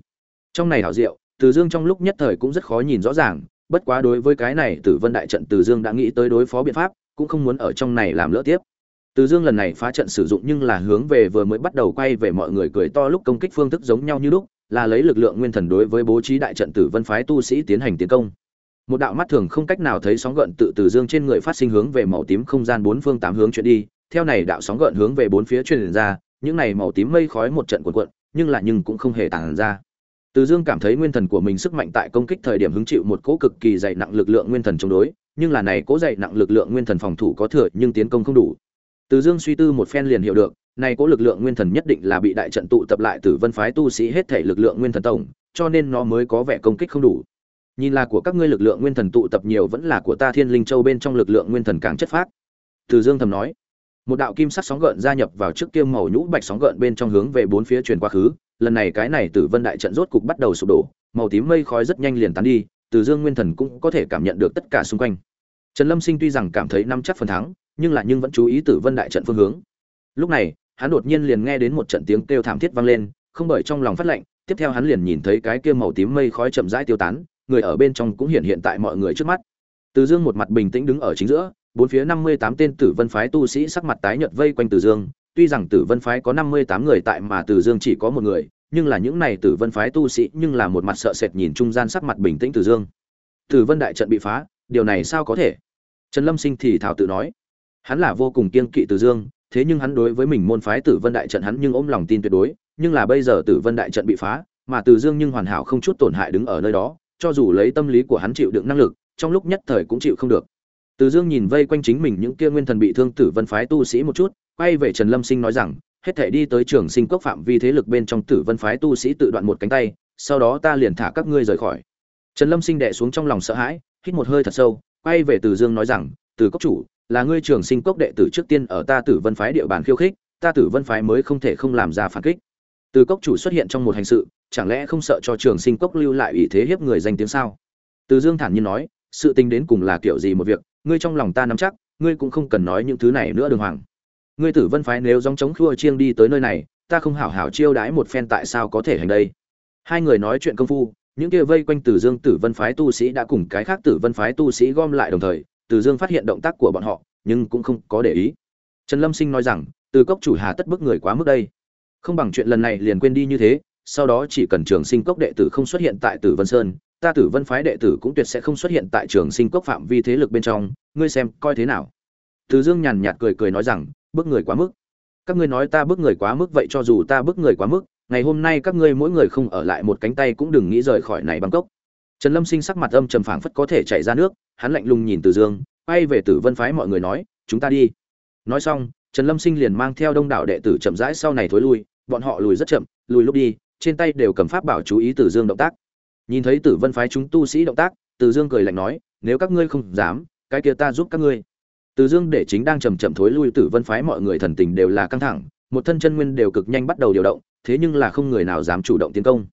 Trong này hảo diệu, Từ Dương trong lúc nhất thời cũng rất khó nhìn rõ ràng, bất quá đối với cái này Tử Vân đại trận Từ Dương đã nghĩ tới đối phó biện pháp, cũng không muốn ở trong này làm lỡ tiếp từ dương lần này phá trận sử dụng nhưng là hướng về vừa mới bắt đầu quay về mọi người cười to lúc công kích phương thức giống nhau như lúc là lấy lực lượng nguyên thần đối với bố trí đại trận tử vân phái tu sĩ tiến hành tiến công một đạo mắt thường không cách nào thấy sóng gợn tự từ dương trên người phát sinh hướng về màu tím không gian bốn phương tám hướng chuyển đi, theo này đạo sóng gợn hướng về bốn phía truyền ra, những này màu tím mây khói một trận cuộn cuộn, nhưng là nhưng cũng không hề tản ra. Từ dương cảm thấy nguyên thần của mình sức mạnh tại công kích thời điểm hứng chịu một cỗ cực kỳ dày nặng lực lượng nguyên thần chống đối, nhưng là này cỗ dày nặng lực lượng nguyên thần phòng thủ có thừa nhưng tiến công không đủ. Từ dương suy tư một phen liền hiểu được, này cỗ lực lượng nguyên thần nhất định là bị đại trận tụ tập lại từ vân phái tu sĩ hết thể lực lượng nguyên thần tổng, cho nên nó mới có vẻ công kích không đủ nhìn là của các ngươi lực lượng nguyên thần tụ tập nhiều vẫn là của ta thiên linh châu bên trong lực lượng nguyên thần càng chất phát từ dương thầm nói. Một đạo kim sắc sóng gợn gia nhập vào trước kia màu nhũ bạch sóng gợn bên trong hướng về bốn phía truyền quá khứ. Lần này cái này tử vân đại trận rốt cục bắt đầu sụp đổ. Màu tím mây khói rất nhanh liền tán đi. Từ dương nguyên thần cũng có thể cảm nhận được tất cả xung quanh. Trần lâm sinh tuy rằng cảm thấy năm chắc phần thắng, nhưng lại nhưng vẫn chú ý tử vân đại trận phương hướng. Lúc này, hắn đột nhiên liền nghe đến một trận tiếng kêu thảm thiết vang lên, không bởi trong lòng phát lệnh, tiếp theo hắn liền nhìn thấy cái kia màu tím mây khói chậm rãi tiêu tán người ở bên trong cũng hiện hiện tại mọi người trước mắt. Từ dương một mặt bình tĩnh đứng ở chính giữa, bốn phía năm mươi tám tên tử vân phái tu sĩ sắc mặt tái nhợt vây quanh từ dương. Tuy rằng tử vân phái có năm mươi tám người tại mà từ dương chỉ có một người, nhưng là những này tử vân phái tu sĩ nhưng là một mặt sợ sệt nhìn trung gian sắc mặt bình tĩnh từ dương. Tử vân đại trận bị phá, điều này sao có thể? Trần lâm sinh thì thảo tự nói. Hắn là vô cùng kiên kỵ từ dương, thế nhưng hắn đối với mình môn phái tử vân đại trận hắn nhưng ôm lòng tin tuyệt đối, nhưng là bây giờ tử vân đại trận bị phá, mà từ dương nhưng hoàn hảo không chút tổn hại đứng ở nơi đó cho dù lấy tâm lý của hắn chịu đựng năng lực, trong lúc nhất thời cũng chịu không được. Từ dương nhìn vây quanh chính mình những kia nguyên thần bị thương tử vân phái tu sĩ một chút, quay về trần lâm sinh nói rằng, hết thể đi tới trường sinh cốc phạm vi thế lực bên trong tử vân phái tu sĩ tự đoạn một cánh tay, sau đó ta liền thả các ngươi rời khỏi. Trần lâm sinh đệ xuống trong lòng sợ hãi, hít một hơi thật sâu, quay về từ dương nói rằng, từ cốc chủ, là ngươi trường sinh cốc đệ tử trước tiên ở ta tử vân phái địa bàn khiêu khích, ta tử vân phái mới không thể không làm ra phản kích. Từ cốc chủ xuất hiện trong một hành sự chẳng lẽ không sợ cho trường sinh cốc lưu lại ủy thế hiếp người danh tiếng sao từ dương thản nhiên nói sự tình đến cùng là kiểu gì một việc ngươi trong lòng ta nắm chắc ngươi cũng không cần nói những thứ này nữa đường hoàng ngươi tử vân phái nếu dòng chống khua chiêng đi tới nơi này ta không hảo hảo chiêu đãi một phen tại sao có thể hành đây hai người nói chuyện công phu những kia vây quanh Tử Dương Tử Vân phái tu sĩ đã cùng cái khác Tử Vân phái tu sĩ gom lại đồng thời, Tử Dương phát hiện động tác của bọn họ, nhưng cũng không có để ý. Trần Lâm Sinh nói rằng, từ cốc chủ hà tất bức người quá mức đây. Không bằng chuyện lần này liền quên đi như thế, sau đó chỉ cần Trường Sinh cốc đệ tử không xuất hiện tại Tử Vân Sơn, ta Tử Vân phái đệ tử cũng tuyệt sẽ không xuất hiện tại Trường Sinh cốc phạm vi thế lực bên trong, ngươi xem coi thế nào. Từ Dương nhàn nhạt cười cười nói rằng, bước người quá mức. Các ngươi nói ta bước người quá mức vậy cho dù ta bước người quá mức, ngày hôm nay các ngươi mỗi người không ở lại một cánh tay cũng đừng nghĩ rời khỏi này bangkok trần lâm sinh sắc mặt âm trầm phảng phất có thể chảy ra nước hắn lạnh lùng nhìn từ dương quay về tử vân phái mọi người nói chúng ta đi nói xong trần lâm sinh liền mang theo đông đảo đệ tử chậm rãi sau này thối lui bọn họ lùi rất chậm lùi lúc đi trên tay đều cầm pháp bảo chú ý tử dương động tác. Nhìn thấy tử vân phái chúng tu sĩ động tác tử dương cười lạnh nói, nếu các ngươi không dám, cái kia ta giúp các ngươi. Tử dương để chính đang chậm chậm thối lui tử vân phái mọi người thần tình đều là căng thẳng, một thân chân nguyên đều cực nhanh bắt đầu điều động, thế nhưng là không người nào dám chủ động tiến công.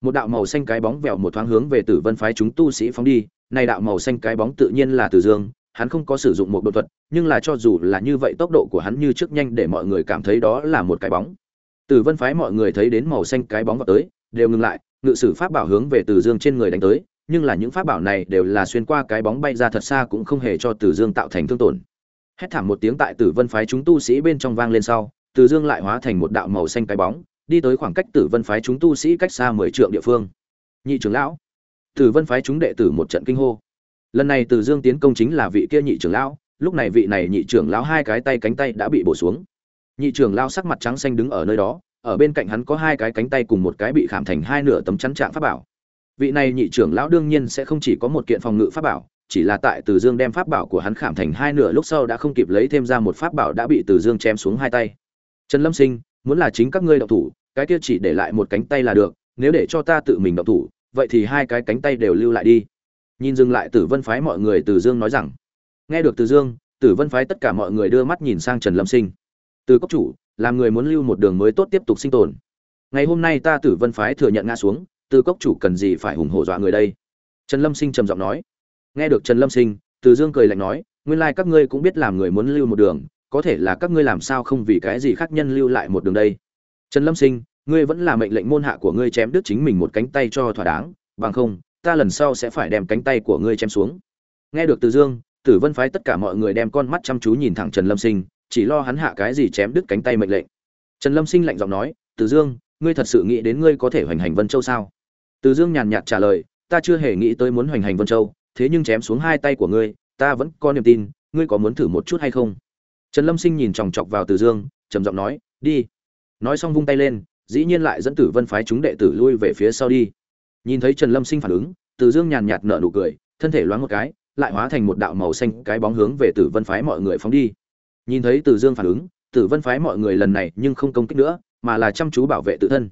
Một đạo màu xanh cái bóng vèo một thoáng hướng về tử vân phái chúng tu sĩ phóng đi, này đạo màu xanh cái bóng tự nhiên là tử dương, hắn không có sử dụng một đột thuật, nhưng là cho dù là như vậy tốc độ của hắn như trước nhanh để mọi người cảm thấy đó là một cái bóng tử vân phái mọi người thấy đến màu xanh cái bóng vào tới đều ngừng lại ngự sử pháp bảo hướng về từ dương trên người đánh tới nhưng là những pháp bảo này đều là xuyên qua cái bóng bay ra thật xa cũng không hề cho từ dương tạo thành thương tổn hét thảm một tiếng tại tử vân phái chúng tu sĩ bên trong vang lên sau từ dương lại hóa thành một đạo màu xanh cái bóng đi tới khoảng cách Tử Vân phái chúng tu sĩ cách xa mười trượng địa phương. Nhị trưởng lão, Tử Vân phái chúng đệ tử một trận kinh hô. Lần này Từ Dương tiến công chính là vị kia nhị trưởng lão, lúc này vị này nhị trưởng lão hai cái tay cánh tay đã bị bổ xuống. Nhị trưởng lão sắc mặt trắng xanh đứng ở nơi đó, ở bên cạnh hắn có hai cái cánh tay cùng một cái bị khảm thành hai nửa tấm chắn trạng pháp bảo. Vị này nhị trưởng lão đương nhiên sẽ không chỉ có một kiện phòng ngự pháp bảo, chỉ là tại Từ Dương đem pháp bảo của hắn khảm thành hai nửa lúc sau đã không kịp lấy thêm ra một pháp bảo đã bị Từ Dương chém xuống hai tay. Trần Lâm Sinh, muốn là chính các ngươi động thủ, cái kia chỉ để lại một cánh tay là được nếu để cho ta tự mình động thủ vậy thì hai cái cánh tay đều lưu lại đi nhìn dừng lại tử vân phái mọi người từ dương nói rằng nghe được từ dương tử vân phái tất cả mọi người đưa mắt nhìn sang trần lâm sinh từ cốc chủ, làm người muốn lưu một đường mới tốt tiếp tục sinh tồn. Ngày hôm nay ta tử vân phái thừa nhận ngã xuống, từ cốc chủ cần gì phải hùng hổ dọa người đây? Trần lâm sinh trầm giọng nói. Nghe được trần lâm sinh, từ dương cười lạnh nói, nguyên lai các ngươi cũng biết làm người muốn lưu một đường, có thể là các ngươi làm sao không vì cái gì khác nhân lưu lại một đường đây? Trần lâm sinh, ngươi vẫn là mệnh lệnh môn hạ của ngươi chém đứt chính mình một cánh tay cho thỏa đáng, bằng không, ta lần sau sẽ phải đem cánh tay của ngươi chém xuống. Nghe được từ dương, tử vân phái tất cả mọi người đem con mắt chăm chú nhìn thẳng trần lâm sinh chỉ lo hắn hạ cái gì chém đứt cánh tay mệnh lệnh. Trần lâm sinh lạnh giọng nói, từ dương, ngươi thật sự nghĩ đến ngươi có thể hoành hành vân châu sao? Từ dương nhàn nhạt trả lời, ta chưa hề nghĩ tới muốn hoành hành vân châu, thế nhưng chém xuống hai tay của ngươi, ta vẫn có niềm tin, ngươi có muốn thử một chút hay không? Trần lâm sinh nhìn chòng chọc vào từ dương, trầm giọng nói, đi. Nói xong vung tay lên, dĩ nhiên lại dẫn tử vân phái chúng đệ tử lui về phía sau đi. Nhìn thấy trần lâm sinh phản ứng, từ dương nhàn nhạt nở nụ cười, thân thể loáng một cái, lại hóa thành một đạo màu xanh cái bóng hướng về tử vân phái mọi người phóng đi nhìn thấy từ dương phản ứng tử vân phái mọi người lần này nhưng không công kích nữa mà là chăm chú bảo vệ tự thân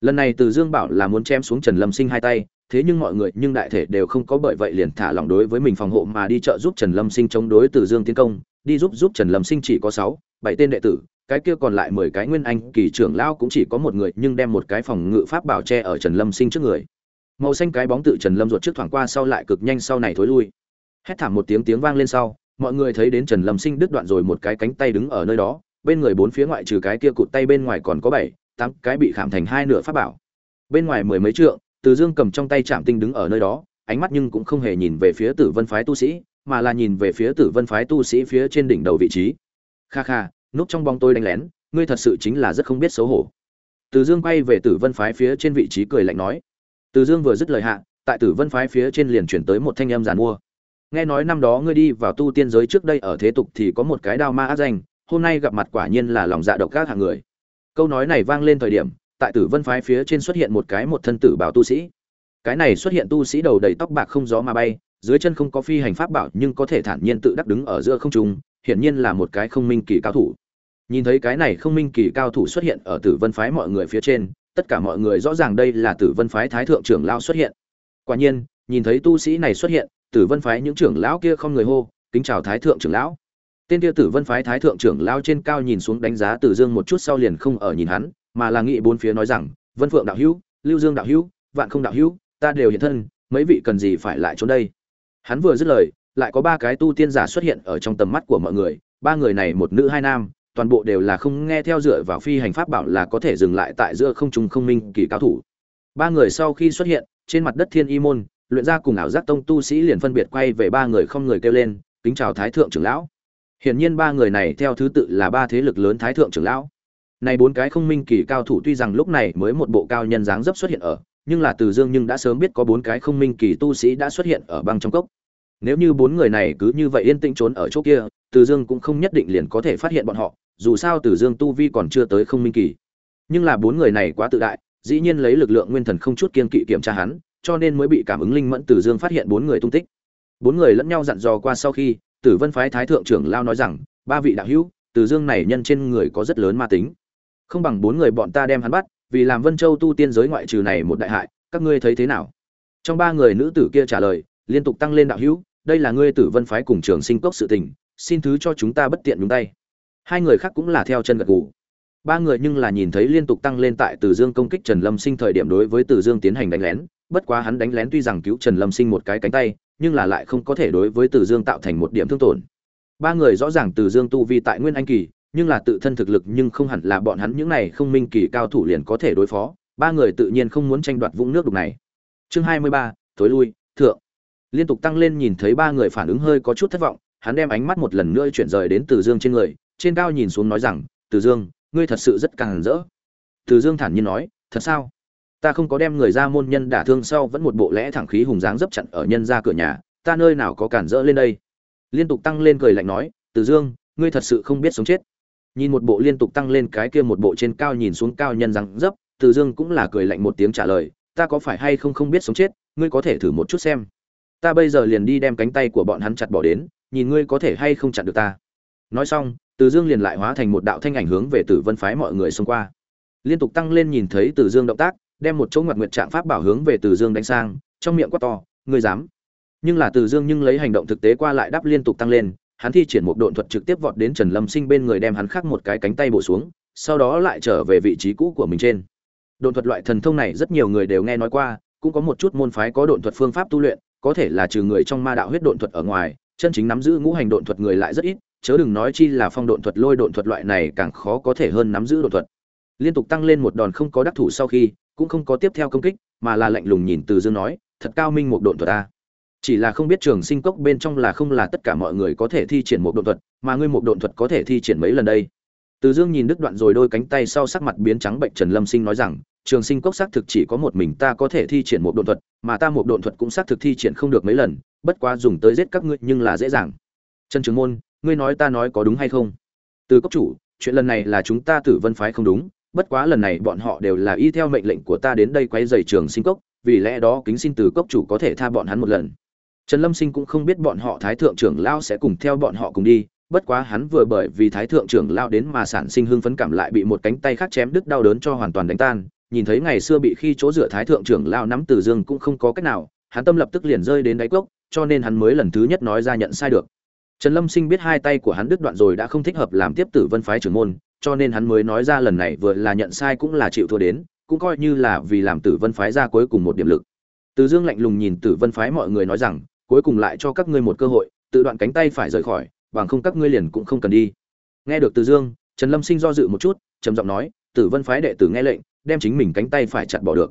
lần này từ dương bảo là muốn chém xuống trần lâm sinh hai tay thế nhưng mọi người nhưng đại thể đều không có bởi vậy liền thả lỏng đối với mình phòng hộ mà đi trợ giúp trần lâm sinh chống đối từ dương tiến công đi giúp giúp trần lâm sinh chỉ có sáu bảy tên đệ tử cái kia còn lại mười cái nguyên anh kỳ trưởng lao cũng chỉ có một người nhưng đem một cái phòng ngự pháp bảo che ở Trần Lâm Sinh trước người. Màu xanh cái bóng tự Trần Lâm ruột trước thoảng qua sau lại cực nhanh sau này thối lui. Hét thảm một tiếng tiếng vang lên sau, mọi người thấy đến Trần Lâm Sinh đứt đoạn rồi một cái cánh tay đứng ở nơi đó, bên người bốn phía ngoại trừ cái kia cụt tay bên ngoài còn có bảy, tám cái bị khảm thành hai nửa pháp bảo. Bên ngoài mười mấy trượng, Từ Dương cầm trong tay chạm tinh đứng ở nơi đó, ánh mắt nhưng cũng không hề nhìn về phía Tử Vân phái tu sĩ, mà là nhìn về phía Tử Vân phái tu sĩ phía trên đỉnh đầu vị trí. Kha kha, núp trong bóng tôi đánh lén ngươi thật sự chính là rất không biết xấu hổ từ dương quay về tử vân phái phía trên vị trí cười lạnh nói từ dương vừa dứt lời hạ tại tử vân phái phía trên liền chuyển tới một thanh âm giàn mua nghe nói năm đó ngươi đi vào tu tiên giới trước đây ở thế tục thì có một cái đao ma ác danh, hôm nay gặp mặt quả nhiên là lòng dạ độc các hạng người. Câu nói này vang lên thời điểm, tại tử vân phái phía trên xuất hiện một cái một thân tử bảo tu sĩ. Cái này xuất hiện tu sĩ đầu đầy tóc bạc không gió mà bay, dưới chân không có phi hành pháp bảo nhưng có thể thản nhiên tự đắc đứng ở giữa không trung, hiển nhiên là một cái không minh kỳ cao thủ. Nhìn thấy cái này không minh kỳ cao thủ xuất hiện ở tử vân phái mọi người phía trên, tất cả mọi người rõ ràng đây là tử vân phái thái thượng trưởng lao xuất hiện. Quả nhiên, nhìn thấy tu sĩ này xuất hiện tử vân phái những trưởng lão kia không người hô, kính chào thái thượng trưởng lão. Tên kia tử vân phái thái thượng trưởng lão trên cao nhìn xuống đánh giá tử dương một chút sau liền không ở nhìn hắn, mà là nghị bốn phía nói rằng, vân phượng đạo hữu, lưu dương đạo hữu, vạn không đạo hữu, ta đều hiện thân, mấy vị cần gì phải lại trốn đây? Hắn vừa dứt lời, lại có ba cái tu tiên giả xuất hiện ở trong tầm mắt của mọi người, ba người này một nữ hai nam, toàn bộ đều là không nghe theo dựa vào phi hành pháp bảo là có thể dừng lại tại giữa không trung không minh kỳ cao thủ. Ba người sau khi xuất hiện, trên mặt đất thiên y môn luyện ra cùng ảo giác tông tu sĩ liền phân biệt quay về ba người không người kêu lên, kính chào thái thượng trưởng lão. Hiển nhiên ba người này theo thứ tự là ba thế lực lớn thái thượng trưởng lão. Này bốn cái không minh kỳ cao thủ tuy rằng lúc này mới một bộ cao nhân dáng dấp xuất hiện ở, nhưng là từ dương nhưng đã sớm biết có bốn cái không minh kỳ tu sĩ đã xuất hiện ở băng trong cốc. Nếu như bốn người này cứ như vậy yên tĩnh trốn ở chỗ kia, từ dương cũng không nhất định liền có thể phát hiện bọn họ, dù sao từ dương tu vi còn chưa tới không minh kỳ. Nhưng là bốn người này quá tự đại, dĩ nhiên lấy lực lượng nguyên thần không chút kiên kỵ kiểm tra hắn cho nên mới bị cảm ứng linh mẫn từ dương phát hiện bốn người tung tích. Bốn người lẫn nhau dặn dò qua sau khi, tử vân phái thái thượng trưởng lao nói rằng, ba vị đạo hữu từ dương này nhân trên người có rất lớn ma tính. Không bằng bốn người bọn ta đem hắn bắt, vì làm vân châu tu tiên giới ngoại trừ này một đại hại, các ngươi thấy thế nào? Trong ba người nữ tử kia trả lời, liên tục tăng lên đạo hữu, đây là ngươi tử vân phái cùng trường sinh cốc sự tình, xin thứ cho chúng ta bất tiện nhúng tay. Hai người khác cũng là theo chân gật gù. Ba người nhưng là nhìn thấy liên tục tăng lên tại từ dương công kích trần lâm sinh thời điểm đối với từ dương tiến hành đánh lén bất quá hắn đánh lén tuy rằng cứu trần lâm sinh một cái cánh tay, nhưng là lại không có thể đối với từ dương tạo thành một điểm thương tổn. Ba người rõ ràng từ dương tu vi tại nguyên anh kỳ, nhưng là tự thân thực lực nhưng không hẳn là bọn hắn những này không minh kỳ cao thủ liền có thể đối phó, ba người tự nhiên không muốn tranh đoạt vũng nước đục này. Chương hai mươi ba, thối lui, thượng. Liên tục tăng lên nhìn thấy ba người phản ứng hơi có chút thất vọng, hắn đem ánh mắt một lần nữa chuyển rời đến từ dương trên người, trên cao nhìn xuống nói rằng, từ dương, ngươi thật sự rất càng rỡ. Từ dương thản nhiên nói, thật sao? Ta không có đem người ra môn nhân đả thương sau vẫn một bộ lẽ thẳng khí hùng dáng dấp chặn ở nhân ra cửa nhà, ta nơi nào có cản rỡ lên đây? Liên tục tăng lên cười lạnh nói, từ dương, ngươi thật sự không biết sống chết. Nhìn một bộ liên tục tăng lên cái kia một bộ trên cao nhìn xuống cao nhân răng dấp, từ dương cũng là cười lạnh một tiếng trả lời, ta có phải hay không không biết sống chết, ngươi có thể thử một chút xem. Ta bây giờ liền đi đem cánh tay của bọn hắn chặt bỏ đến, nhìn ngươi có thể hay không chặn được ta. Nói xong, từ dương liền lại hóa thành một đạo thanh ảnh hướng về tử vân phái mọi người xông qua. Liên tục tăng lên nhìn thấy từ dương động tác đem một chỗ ngoặt nguyệt trạng pháp bảo hướng về từ dương đánh sang, trong miệng quát to, ngươi dám? Nhưng là từ dương nhưng lấy hành động thực tế qua lại đáp liên tục tăng lên, hắn thi triển một độn thuật trực tiếp vọt đến trần lâm sinh bên người đem hắn khắc một cái cánh tay bổ xuống, sau đó lại trở về vị trí cũ của mình trên. Độn thuật loại thần thông này rất nhiều người đều nghe nói qua, cũng có một chút môn phái có độn thuật phương pháp tu luyện, có thể là trừ người trong ma đạo huyết độn thuật ở ngoài, chân chính nắm giữ ngũ hành độn thuật người lại rất ít, chớ đừng nói chi là phong độn thuật, lôi độn thuật loại này càng khó có thể hơn nắm giữ độn thuật. Liên tục tăng lên một đòn không có đắc thủ sau khi cũng không có tiếp theo công kích, mà là lạnh lùng nhìn từ dương nói, thật cao minh một độn thuật ta chỉ là không biết trường sinh cốc bên trong là không là tất cả mọi người có thể thi triển một độn thuật, mà ngươi một độn thuật có thể thi triển mấy lần đây? Từ dương nhìn đứt đoạn rồi đôi cánh tay sau sắc mặt biến trắng bệnh trần lâm sinh nói rằng, trường sinh cốc xác thực chỉ có một mình ta có thể thi triển một độn thuật, mà ta một độn thuật cũng xác thực thi triển không được mấy lần, bất quá dùng tới giết các ngươi nhưng là dễ dàng. Trần trường môn, ngươi nói ta nói có đúng hay không? Từ cốc chủ, chuyện lần này là chúng ta tử vân phái không đúng bất quá lần này bọn họ đều là y theo mệnh lệnh của ta đến đây quay dày trường sinh cốc, vì lẽ đó kính xin từ cốc chủ có thể tha bọn hắn một lần. Trần lâm sinh cũng không biết bọn họ thái thượng trưởng lao sẽ cùng theo bọn họ cùng đi, bất quá hắn vừa bởi vì thái thượng trưởng lao đến mà sản sinh hưng phấn cảm lại bị một cánh tay khác chém đứt đau đớn cho hoàn toàn đánh tan. Nhìn thấy ngày xưa bị khi chỗ dựa thái thượng trưởng lao nắm từ dương cũng không có cách nào, hắn tâm lập tức liền rơi đến đáy cốc, cho nên hắn mới lần thứ nhất nói ra nhận sai được. Trần lâm sinh biết hai tay của hắn đứt đoạn rồi đã không thích hợp làm tiếp tử vân phái trưởng môn cho nên hắn mới nói ra lần này vừa là nhận sai cũng là chịu thua đến, cũng coi như là vì làm tử vân phái ra cuối cùng một điểm lực. Từ dương lạnh lùng nhìn tử vân phái mọi người nói rằng, cuối cùng lại cho các ngươi một cơ hội, tự đoạn cánh tay phải rời khỏi, bằng không các ngươi liền cũng không cần đi. Nghe được từ dương, trần lâm sinh do dự một chút, trầm giọng nói, tử vân phái đệ tử nghe lệnh, đem chính mình cánh tay phải chặt bỏ được.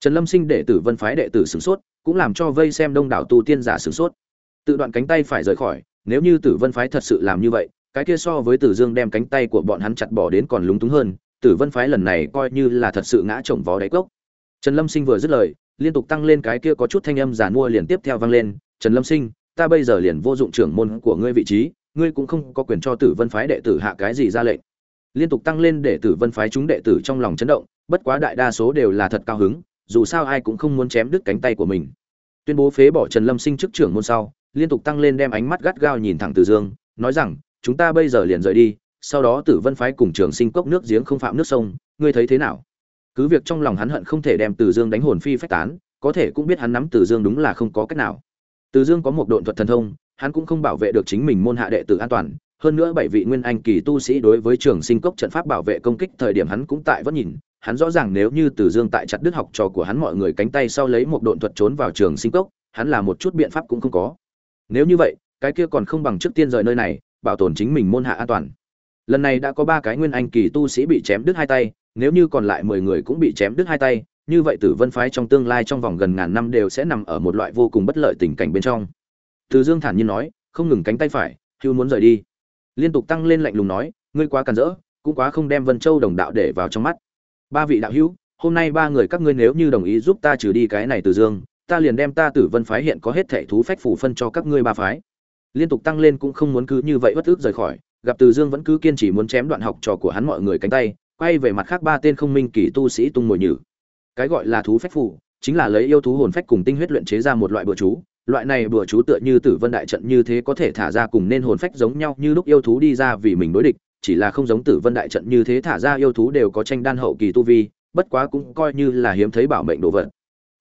Trần lâm sinh để tử vân phái đệ tử sửng sốt, cũng làm cho vây xem đông đảo tu tiên giả sửng sốt. Tự đoạn cánh tay phải rời khỏi, nếu như tử vân phái thật sự làm như vậy cái kia so với tử dương đem cánh tay của bọn hắn chặt bỏ đến còn lúng túng hơn, tử vân phái lần này coi như là thật sự ngã chồng vó đáy cốc. Trần lâm sinh vừa dứt lời, liên tục tăng lên cái kia có chút thanh âm giản mua liền tiếp theo vang lên, trần lâm sinh, ta bây giờ liền vô dụng trưởng môn của ngươi vị trí, ngươi cũng không có quyền cho tử vân phái đệ tử hạ cái gì ra lệnh. Liên tục tăng lên để tử vân phái chúng đệ tử trong lòng chấn động, bất quá đại đa số đều là thật cao hứng, dù sao ai cũng không muốn chém đứt cánh tay của mình. Tuyên bố phế bỏ trần lâm sinh chức trưởng môn sau, liên tục tăng lên đem ánh mắt gắt gao nhìn thẳng từ dương, nói rằng chúng ta bây giờ liền rời đi, sau đó tử vân phái cùng trường sinh cốc nước giếng không phạm nước sông, ngươi thấy thế nào? Cứ việc trong lòng hắn hận không thể đem từ dương đánh hồn phi phách tán, có thể cũng biết hắn nắm từ dương đúng là không có cách nào. Từ dương có một độn thuật thần thông, hắn cũng không bảo vệ được chính mình môn hạ đệ tử an toàn, hơn nữa bảy vị nguyên anh kỳ tu sĩ đối với trường sinh cốc trận pháp bảo vệ công kích thời điểm hắn cũng tại vẫn nhìn, hắn rõ ràng nếu như từ dương tại chặt đứt học trò của hắn mọi người cánh tay sau lấy một độn thuật trốn vào trường sinh cốc, hắn là một chút biện pháp cũng không có. Nếu như vậy, cái kia còn không bằng trước tiên rời nơi này bảo tồn chính mình môn hạ an toàn. Lần này đã có ba cái nguyên anh kỳ tu sĩ bị chém đứt hai tay, nếu như còn lại mười người cũng bị chém đứt hai tay, như vậy tử vân phái trong tương lai trong vòng gần ngàn năm đều sẽ nằm ở một loại vô cùng bất lợi tình cảnh bên trong. Từ dương thản nhiên nói, không ngừng cánh tay phải, hưu muốn rời đi. Liên tục tăng lên lạnh lùng nói, ngươi quá càn rỡ, cũng quá không đem vân châu đồng đạo để vào trong mắt. Ba vị đạo hữu, hôm nay ba người các ngươi nếu như đồng ý giúp ta trừ đi cái này từ dương, ta liền đem ta tử vân phái hiện có hết thảy thú phách phủ phân cho các ngươi ba phái liên tục tăng lên cũng không muốn cứ như vậy bất ức rời khỏi. Gặp từ dương vẫn cứ kiên trì muốn chém đoạn học trò của hắn mọi người cánh tay, quay về mặt khác ba tên không minh kỳ tu sĩ tung mồi nhử. Cái gọi là thú phách phủ chính là lấy yêu thú hồn phách cùng tinh huyết luyện chế ra một loại bừa chú. Loại này bừa chú tựa như tử vân đại trận như thế có thể thả ra cùng nên hồn phách giống nhau như lúc yêu thú đi ra vì mình đối địch, chỉ là không giống tử vân đại trận như thế thả ra yêu thú đều có tranh đan hậu kỳ tu vi, bất quá cũng coi như là hiếm thấy bảo mệnh đồ vật.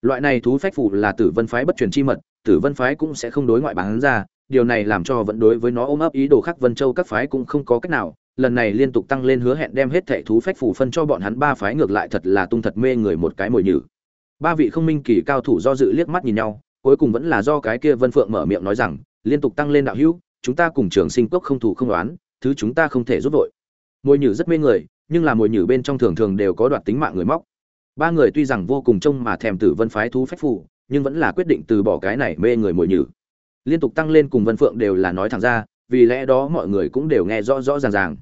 Loại này thú phách phủ là tử vân phái bất truyền chi mật, tử vân phái cũng sẽ không đối ngoại bán ra điều này làm cho vẫn đối với nó ôm ấp ý đồ khác vân châu các phái cũng không có cách nào. Lần này liên tục tăng lên hứa hẹn đem hết thệ thú phách phủ phân cho bọn hắn ba phái, ngược lại thật là tung thật mê người một cái mồi nhử. Ba vị không minh kỳ cao thủ do dự liếc mắt nhìn nhau, cuối cùng vẫn là do cái kia vân phượng mở miệng nói rằng, liên tục tăng lên đạo hữu, chúng ta cùng trường sinh cốc không thủ không đoán thứ chúng ta không thể giúp vội. Mồi nhử rất mê người, nhưng là mồi nhử bên trong thường thường đều có đoạt tính mạng người móc. Ba người tuy rằng vô cùng trông mà thèm tử vân phái thú phách phủ nhưng vẫn là quyết định từ bỏ cái này mê người mồi nhử liên tục tăng lên cùng vân phượng đều là nói thẳng ra, vì lẽ đó mọi người cũng đều nghe rõ rõ ràng ràng.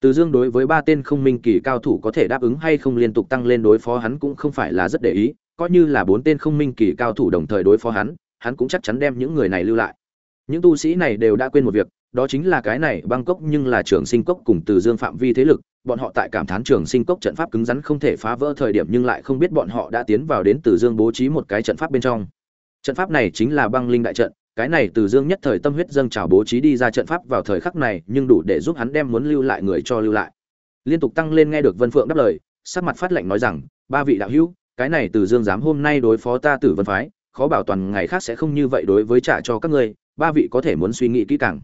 Từ dương đối với ba tên không minh kỳ cao thủ có thể đáp ứng hay không liên tục tăng lên đối phó hắn cũng không phải là rất để ý, coi như là bốn tên không minh kỳ cao thủ đồng thời đối phó hắn hắn cũng chắc chắn đem những người này lưu lại. Những tu sĩ này đều đã quên một việc, đó chính là cái này băng cốc nhưng là trường sinh cốc cùng từ dương phạm vi thế lực, bọn họ tại cảm thán trường sinh cốc trận pháp cứng rắn không thể phá vỡ thời điểm nhưng lại không biết bọn họ đã tiến vào đến từ dương bố trí một cái trận pháp bên trong. Trận pháp này chính là băng linh đại trận cái này từ dương nhất thời tâm huyết dâng trào bố trí đi ra trận pháp vào thời khắc này, nhưng đủ để giúp hắn đem muốn lưu lại người cho lưu lại. Liên tục tăng lên nghe được vân phượng đáp lời, sắc mặt phát lệnh nói rằng, ba vị đạo hữu, cái này từ dương dám hôm nay đối phó ta tử vân phái, khó bảo toàn ngày khác sẽ không như vậy đối với trả cho các ngươi, ba vị có thể muốn suy nghĩ kỹ càng.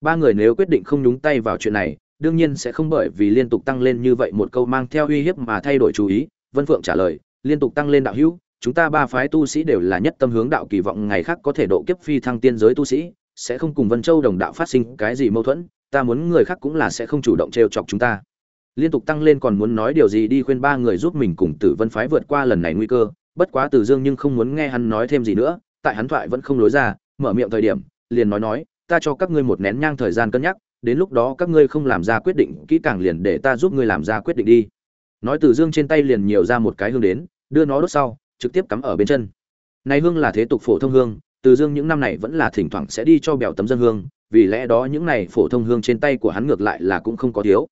Ba người nếu quyết định không nhúng tay vào chuyện này, đương nhiên sẽ không bởi vì liên tục tăng lên như vậy một câu mang theo uy hiếp mà thay đổi chú ý, vân phượng trả lời, liên tục tăng lên đạo hữu chúng ta ba phái tu sĩ đều là nhất tâm hướng đạo kỳ vọng, ngày khác có thể độ kiếp phi thăng tiên giới tu sĩ, sẽ không cùng vân châu đồng đạo phát sinh cái gì mâu thuẫn, ta muốn người khác cũng là sẽ không chủ động trêu chọc chúng ta. Liên tục tăng lên còn muốn nói điều gì đi khuyên ba người giúp mình cùng tử vân phái vượt qua lần này nguy cơ, bất quá từ dương nhưng không muốn nghe hắn nói thêm gì nữa, tại hắn thoại vẫn không lối ra, mở miệng thời điểm, liền nói nói, ta cho các ngươi một nén nhang thời gian cân nhắc, đến lúc đó các ngươi không làm ra quyết định, kỹ càng liền để ta giúp ngươi làm ra quyết định đi. Nói từ dương trên tay liền nhiều ra một cái hương đến, đưa nó đốt sau trực tiếp cắm ở bên chân. Này hương là thế tục phổ thông hương, từ dương những năm này vẫn là thỉnh thoảng sẽ đi cho bèo tấm dân hương, vì lẽ đó những này phổ thông hương trên tay của hắn ngược lại là cũng không có thiếu.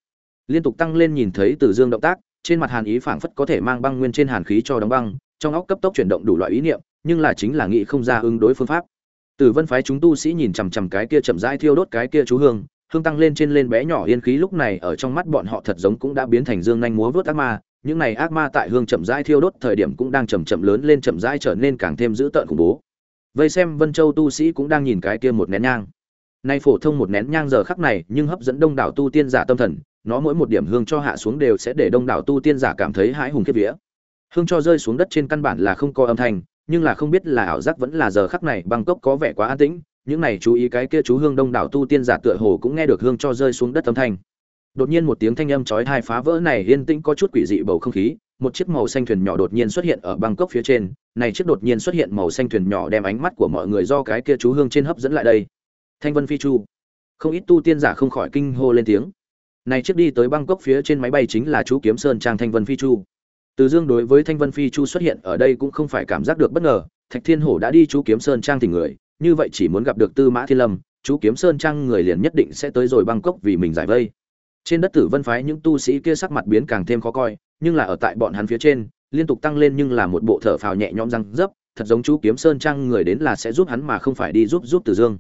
Liên tục tăng lên nhìn thấy từ dương động tác, trên mặt hàn ý phảng phất có thể mang băng nguyên trên hàn khí cho đóng băng, trong óc cấp tốc chuyển động đủ loại ý niệm, nhưng là chính là nghĩ không ra ứng đối phương pháp. Từ vân phái chúng tu sĩ nhìn chằm chằm cái kia chậm rãi thiêu đốt cái kia chú hương hương tăng lên trên lên bé nhỏ yên khí lúc này ở trong mắt bọn họ thật giống cũng đã biến thành dương nhanh múa vớt ác ma những này ác ma tại hương chậm rãi thiêu đốt thời điểm cũng đang chậm chậm lớn lên chậm rãi trở nên càng thêm dữ tợn khủng bố. Vây xem Vân Châu tu sĩ cũng đang nhìn cái kia một nén nhang. Nay phổ thông một nén nhang giờ khắc này, nhưng hấp dẫn đông đảo tu tiên giả tâm thần, nó mỗi một điểm hương cho hạ xuống đều sẽ để đông đảo tu tiên giả cảm thấy hãi hùng khiếp vía. Hương cho rơi xuống đất trên căn bản là không có âm thanh, nhưng là không biết là ảo giác vẫn là giờ khắc này Bangkok có vẻ quá an tĩnh, những này chú ý cái kia chú hương đông đảo tu tiên giả tựa hồ cũng nghe được hương cho rơi xuống đất âm thanh. Đột nhiên một tiếng thanh âm chói tai phá vỡ này yên tĩnh có chút quỷ dị bầu không khí, một chiếc màu xanh thuyền nhỏ đột nhiên xuất hiện ở Bangkok phía trên, này chiếc đột nhiên xuất hiện màu xanh thuyền nhỏ đem ánh mắt của mọi người do cái kia chú hương trên hấp dẫn lại đây. Thanh Vân Phi Chu. Không ít tu tiên giả không khỏi kinh hô lên tiếng. Này chiếc đi tới Bangkok phía trên máy bay chính là chú Kiếm Sơn Trang Thanh Vân Phi Chu. Từ Dương đối với Thanh Vân Phi Chu xuất hiện ở đây cũng không phải cảm giác được bất ngờ, Thạch Thiên Hổ đã đi chú Kiếm Sơn Trang thì người, như vậy chỉ muốn gặp được tư mã thiên lâm chú kiếm sơn trang người liền nhất định sẽ tới rồi bangkok vì mình giải vây trên đất tử vân phái những tu sĩ kia sắc mặt biến càng thêm khó coi, nhưng là ở tại bọn hắn phía trên, liên tục tăng lên nhưng là một bộ thở phào nhẹ nhõm răng dấp, thật giống chú kiếm sơn trang người đến là sẽ giúp hắn mà không phải đi giúp giúp tử dương.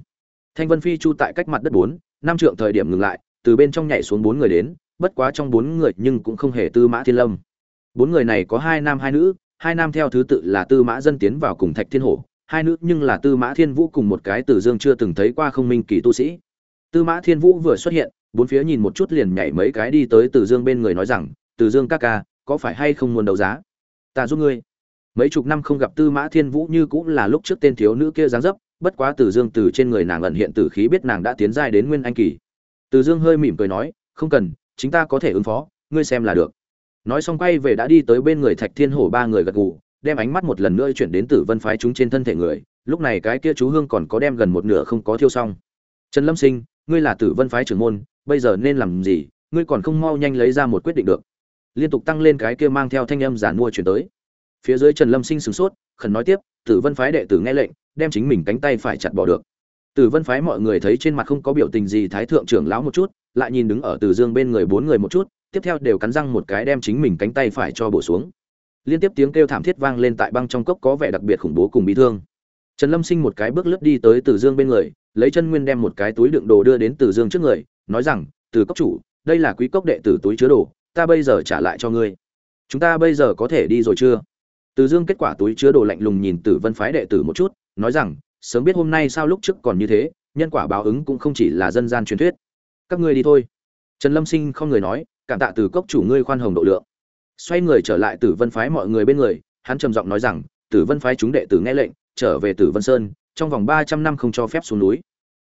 Thanh vân phi chu tại cách mặt đất bốn, năm trượng thời điểm ngừng lại, từ bên trong nhảy xuống bốn người đến, bất quá trong bốn người nhưng cũng không hề tư mã thiên lâm. Bốn người này có hai nam hai nữ, hai nam theo thứ tự là tư mã dân tiến vào cùng thạch thiên hổ, hai nữ nhưng là tư mã thiên vũ cùng một cái tử dương chưa từng thấy qua không minh kỳ tu sĩ. Tư mã thiên vũ vừa xuất hiện bốn phía nhìn một chút liền nhảy mấy cái đi tới Từ dương bên người nói rằng, Từ dương ca ca, có phải hay không muốn đấu giá? Ta giúp ngươi. Mấy chục năm không gặp tư mã thiên vũ như cũng là lúc trước tên thiếu nữ kia dáng dấp, bất quá Từ dương từ trên người nàng ẩn hiện tử khí biết nàng đã tiến giai đến nguyên anh kỳ. Từ dương hơi mỉm cười nói, không cần, chính ta có thể ứng phó, ngươi xem là được. Nói xong quay về đã đi tới bên người thạch thiên hổ ba người gật gù, đem ánh mắt một lần nữa chuyển đến tử vân phái chúng trên thân thể người, lúc này cái kia chú hương còn có đem gần một nửa không có thiêu xong. Trần lâm sinh, ngươi là tử vân phái trưởng môn bây giờ nên làm gì, ngươi còn không mau nhanh lấy ra một quyết định được. Liên tục tăng lên cái kia mang theo thanh âm giản mua chuyển tới. Phía dưới trần lâm sinh sửng sốt, khẩn nói tiếp, tử vân phái đệ tử nghe lệnh, đem chính mình cánh tay phải chặt bỏ được. Tử vân phái mọi người thấy trên mặt không có biểu tình gì, thái thượng trưởng lão một chút, lại nhìn đứng ở từ dương bên người bốn người một chút, tiếp theo đều cắn răng một cái đem chính mình cánh tay phải cho bổ xuống. Liên tiếp tiếng kêu thảm thiết vang lên tại băng trong cốc có vẻ đặc biệt khủng bố cùng bị thương. Trần lâm sinh một cái bước lướt đi tới từ dương bên người, lấy chân nguyên đem một cái túi đựng đồ đưa đến từ dương trước người nói rằng, từ cốc chủ, đây là quý cốc đệ tử túi chứa đồ, ta bây giờ trả lại cho ngươi. Chúng ta bây giờ có thể đi rồi chưa? Từ dương kết quả túi chứa đồ lạnh lùng nhìn tử vân phái đệ tử một chút, nói rằng, sớm biết hôm nay sao lúc trước còn như thế, nhân quả báo ứng cũng không chỉ là dân gian truyền thuyết. Các ngươi đi thôi. Trần lâm sinh không người nói, cảm tạ từ cốc chủ ngươi khoan hồng độ lượng. Xoay người trở lại tử vân phái mọi người bên người, hắn trầm giọng nói rằng, tử vân phái chúng đệ tử nghe lệnh, trở về tử vân sơn, trong vòng ba trăm năm không cho phép xuống núi.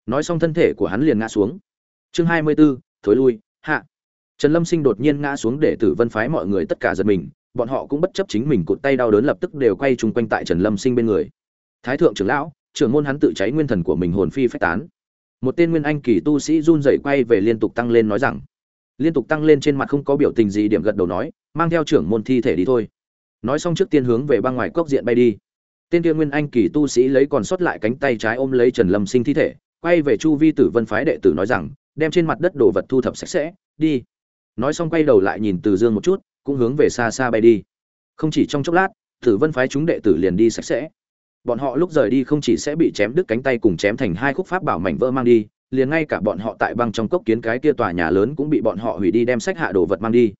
Nói xong thân thể của hắn liền ngã xuống chương hai mươi b ố thối lui, hạ. Trần lâm sinh đột nhiên ngã xuống để tử vân phái mọi người tất cả giật mình, bọn họ cũng bất chấp chính mình cụt tay đau đớn lập tức đều quay chung quanh tại trần lâm sinh bên người. Thái thượng trưởng lão, trưởng môn hắn tự cháy nguyên thần của mình hồn phi phách tán. Một tên nguyên anh kỳ tu sĩ run rẩy quay về liên tục tăng lên nói rằng, liên tục tăng lên trên mặt không có biểu tình gì điểm gật đầu nói, mang theo trưởng môn thi thể đi thôi. Nói xong trước tiên hướng về băng ngoài cốc diện bay đi. Tên kia nguyên anh kỳ tu sĩ lấy còn sót lại cánh tay trái ôm lấy trần lâm sinh thi thể, quay về chu vi tử vân phái đệ tử nói rằng đem trên mặt đất đồ vật thu thập sạch sẽ, đi. Nói xong quay đầu lại nhìn từ dương một chút, cũng hướng về xa xa bay đi. Không chỉ trong chốc lát, tử vân phái chúng đệ tử liền đi sạch sẽ. Bọn họ lúc rời đi không chỉ sẽ bị chém đứt cánh tay cùng chém thành hai khúc pháp bảo mảnh vỡ mang đi, liền ngay cả bọn họ tại băng trong cốc kiến cái kia tòa nhà lớn cũng bị bọn họ hủy đi đem sách hạ đồ vật mang đi.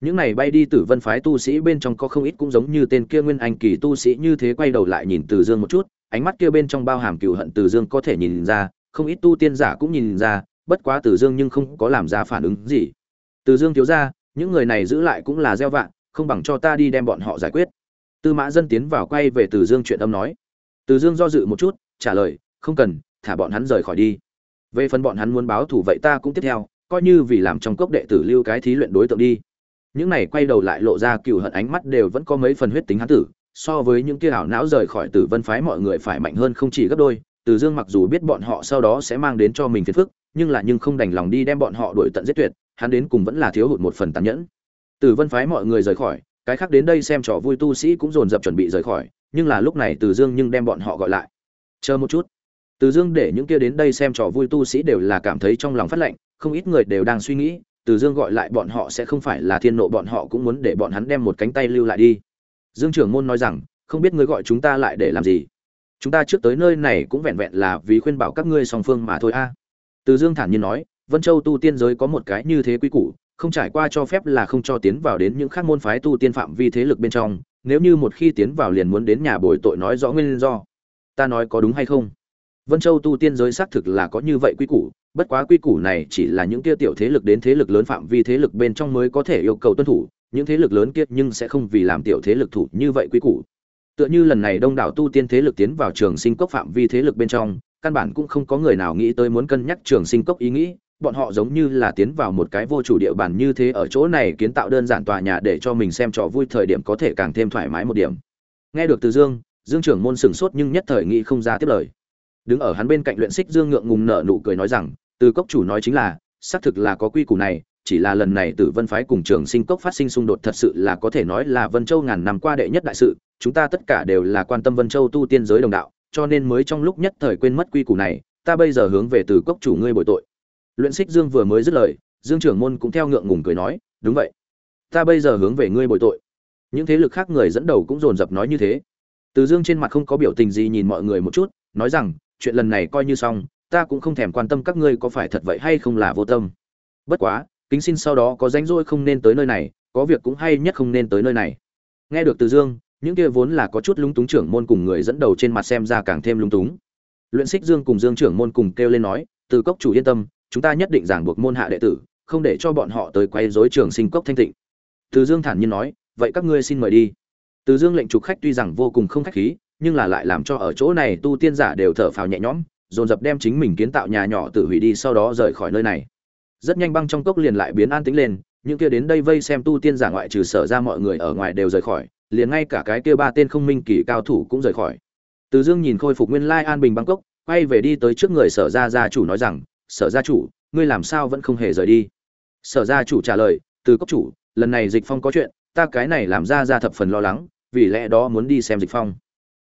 Những này bay đi tử vân phái tu sĩ bên trong có không ít cũng giống như tên kia nguyên anh kỳ tu sĩ như thế quay đầu lại nhìn từ dương một chút, ánh mắt kia bên trong bao hàm cựu hận từ dương có thể nhìn ra, không ít tu tiên giả cũng nhìn ra bất quá từ dương nhưng không có làm ra phản ứng gì. Từ dương thiếu ra, những người này giữ lại cũng là gieo vạn không bằng cho ta đi đem bọn họ giải quyết. Tư mã dân tiến vào quay về từ dương chuyện âm nói. Từ dương do dự một chút, trả lời, không cần, thả bọn hắn rời khỏi đi. Về phần bọn hắn muốn báo thủ vậy ta cũng tiếp theo, coi như vì làm trong cốc đệ tử lưu cái thí luyện đối tượng đi. Những này quay đầu lại lộ ra cừu hận ánh mắt đều vẫn có mấy phần huyết tính hắn tử, so với những kia ảo não rời khỏi tử vân phái mọi người phải mạnh hơn không chỉ gấp đôi từ dương mặc dù biết bọn họ sau đó sẽ mang đến cho mình phiền phức, nhưng là nhưng không đành lòng đi đem bọn họ đuổi tận giết tuyệt, hắn đến cùng vẫn là thiếu hụt một phần tàn nhẫn. Tử vân phái mọi người rời khỏi, cái khác đến đây xem trò vui tu sĩ cũng dồn dập chuẩn bị rời khỏi, nhưng là lúc này từ dương nhưng đem bọn họ gọi lại. Chờ một chút. Từ dương để những kia đến đây xem trò vui tu sĩ đều là cảm thấy trong lòng phát lạnh, không ít người đều đang suy nghĩ, từ dương gọi lại bọn họ sẽ không phải là thiên nộ bọn họ cũng muốn để bọn hắn đem một cánh tay lưu lại đi. Dương trưởng môn nói rằng, không biết ngươi gọi chúng ta lại để làm gì? Chúng ta trước tới nơi này cũng vẹn vẹn là vì khuyên bảo các ngươi song phương mà thôi a. Từ dương thản nhiên nói, vân châu tu tiên giới có một cái như thế quý củ, không trải qua cho phép là không cho tiến vào đến những khác môn phái tu tiên phạm vi thế lực bên trong, nếu như một khi tiến vào liền muốn đến nhà bồi tội nói rõ nguyên do. Ta nói có đúng hay không? Vân châu tu tiên giới xác thực là có như vậy quý củ, bất quá quy củ này chỉ là những kia tiểu thế lực đến thế lực lớn phạm vi thế lực bên trong mới có thể yêu cầu tuân thủ, những thế lực lớn kia nhưng sẽ không vì làm tiểu thế lực thủ như vậy quy củ tựa như lần này đông đảo tu tiên thế lực tiến vào trường sinh cốc phạm vi thế lực bên trong, căn bản cũng không có người nào nghĩ tới muốn cân nhắc trường sinh cốc ý nghĩ, bọn họ giống như là tiến vào một cái vô chủ địa bàn như thế ở chỗ này kiến tạo đơn giản tòa nhà để cho mình xem trò vui thời điểm có thể càng thêm thoải mái một điểm. Nghe được từ dương dương trưởng môn sửng sốt nhưng nhất thời nghĩ không ra tiếp lời. Đứng ở hắn bên cạnh luyện xích dương ngượng ngùng nở nụ cười nói rằng, từ cốc chủ nói chính là, xác thực là có quy củ này chỉ là lần này tử vân phái cùng trường sinh cốc phát sinh xung đột thật sự là có thể nói là vân châu ngàn năm qua đệ nhất đại sự, chúng ta tất cả đều là quan tâm vân châu tu tiên giới đồng đạo, cho nên mới trong lúc nhất thời quên mất quy củ này, ta bây giờ hướng về từ cốc chủ ngươi bồi tội. Luyện xích dương vừa mới dứt lời, dương trưởng môn cũng theo ngượng ngùng cười nói, đúng vậy, ta bây giờ hướng về ngươi bồi tội. Những thế lực khác người dẫn đầu cũng dồn dập nói như thế. Từ dương trên mặt không có biểu tình gì nhìn mọi người một chút, nói rằng, chuyện lần này coi như xong, ta cũng không thèm quan tâm các ngươi có phải thật vậy hay không là vô tâm. Bất quá kính xin sau đó có rảnh rỗi không nên tới nơi này, có việc cũng hay nhất không nên tới nơi này. Nghe được từ dương, những kia vốn là có chút lúng túng trưởng môn cùng người dẫn đầu trên mặt xem ra càng thêm lúng túng. Luyện xích dương cùng dương trưởng môn cùng kêu lên nói, từ cốc chủ yên tâm, chúng ta nhất định giảng buộc môn hạ đệ tử, không để cho bọn họ tới quay rối trường sinh cốc thanh tịnh. Từ dương thản nhiên nói, vậy các ngươi xin mời đi. Từ dương lệnh trục khách tuy rằng vô cùng không khách khí, nhưng là lại làm cho ở chỗ này tu tiên giả đều thở phào nhẹ nhõm, dồn dập đem chính mình kiến tạo nhà nhỏ tự hủy đi sau đó rời khỏi nơi này rất nhanh băng trong cốc liền lại biến an tĩnh lên, những kia đến đây vây xem tu tiên giả ngoại trừ sở ra mọi người ở ngoài đều rời khỏi, liền ngay cả cái kia ba tên không minh kỳ cao thủ cũng rời khỏi. Từ dương nhìn khôi phục nguyên lai an bình băng cốc, quay về đi tới trước người sở ra gia chủ nói rằng, sở gia chủ, ngươi làm sao vẫn không hề rời đi? Sở gia chủ trả lời, từ cốc chủ, lần này dịch phong có chuyện, ta cái này làm ra ra thập phần lo lắng, vì lẽ đó muốn đi xem dịch phong.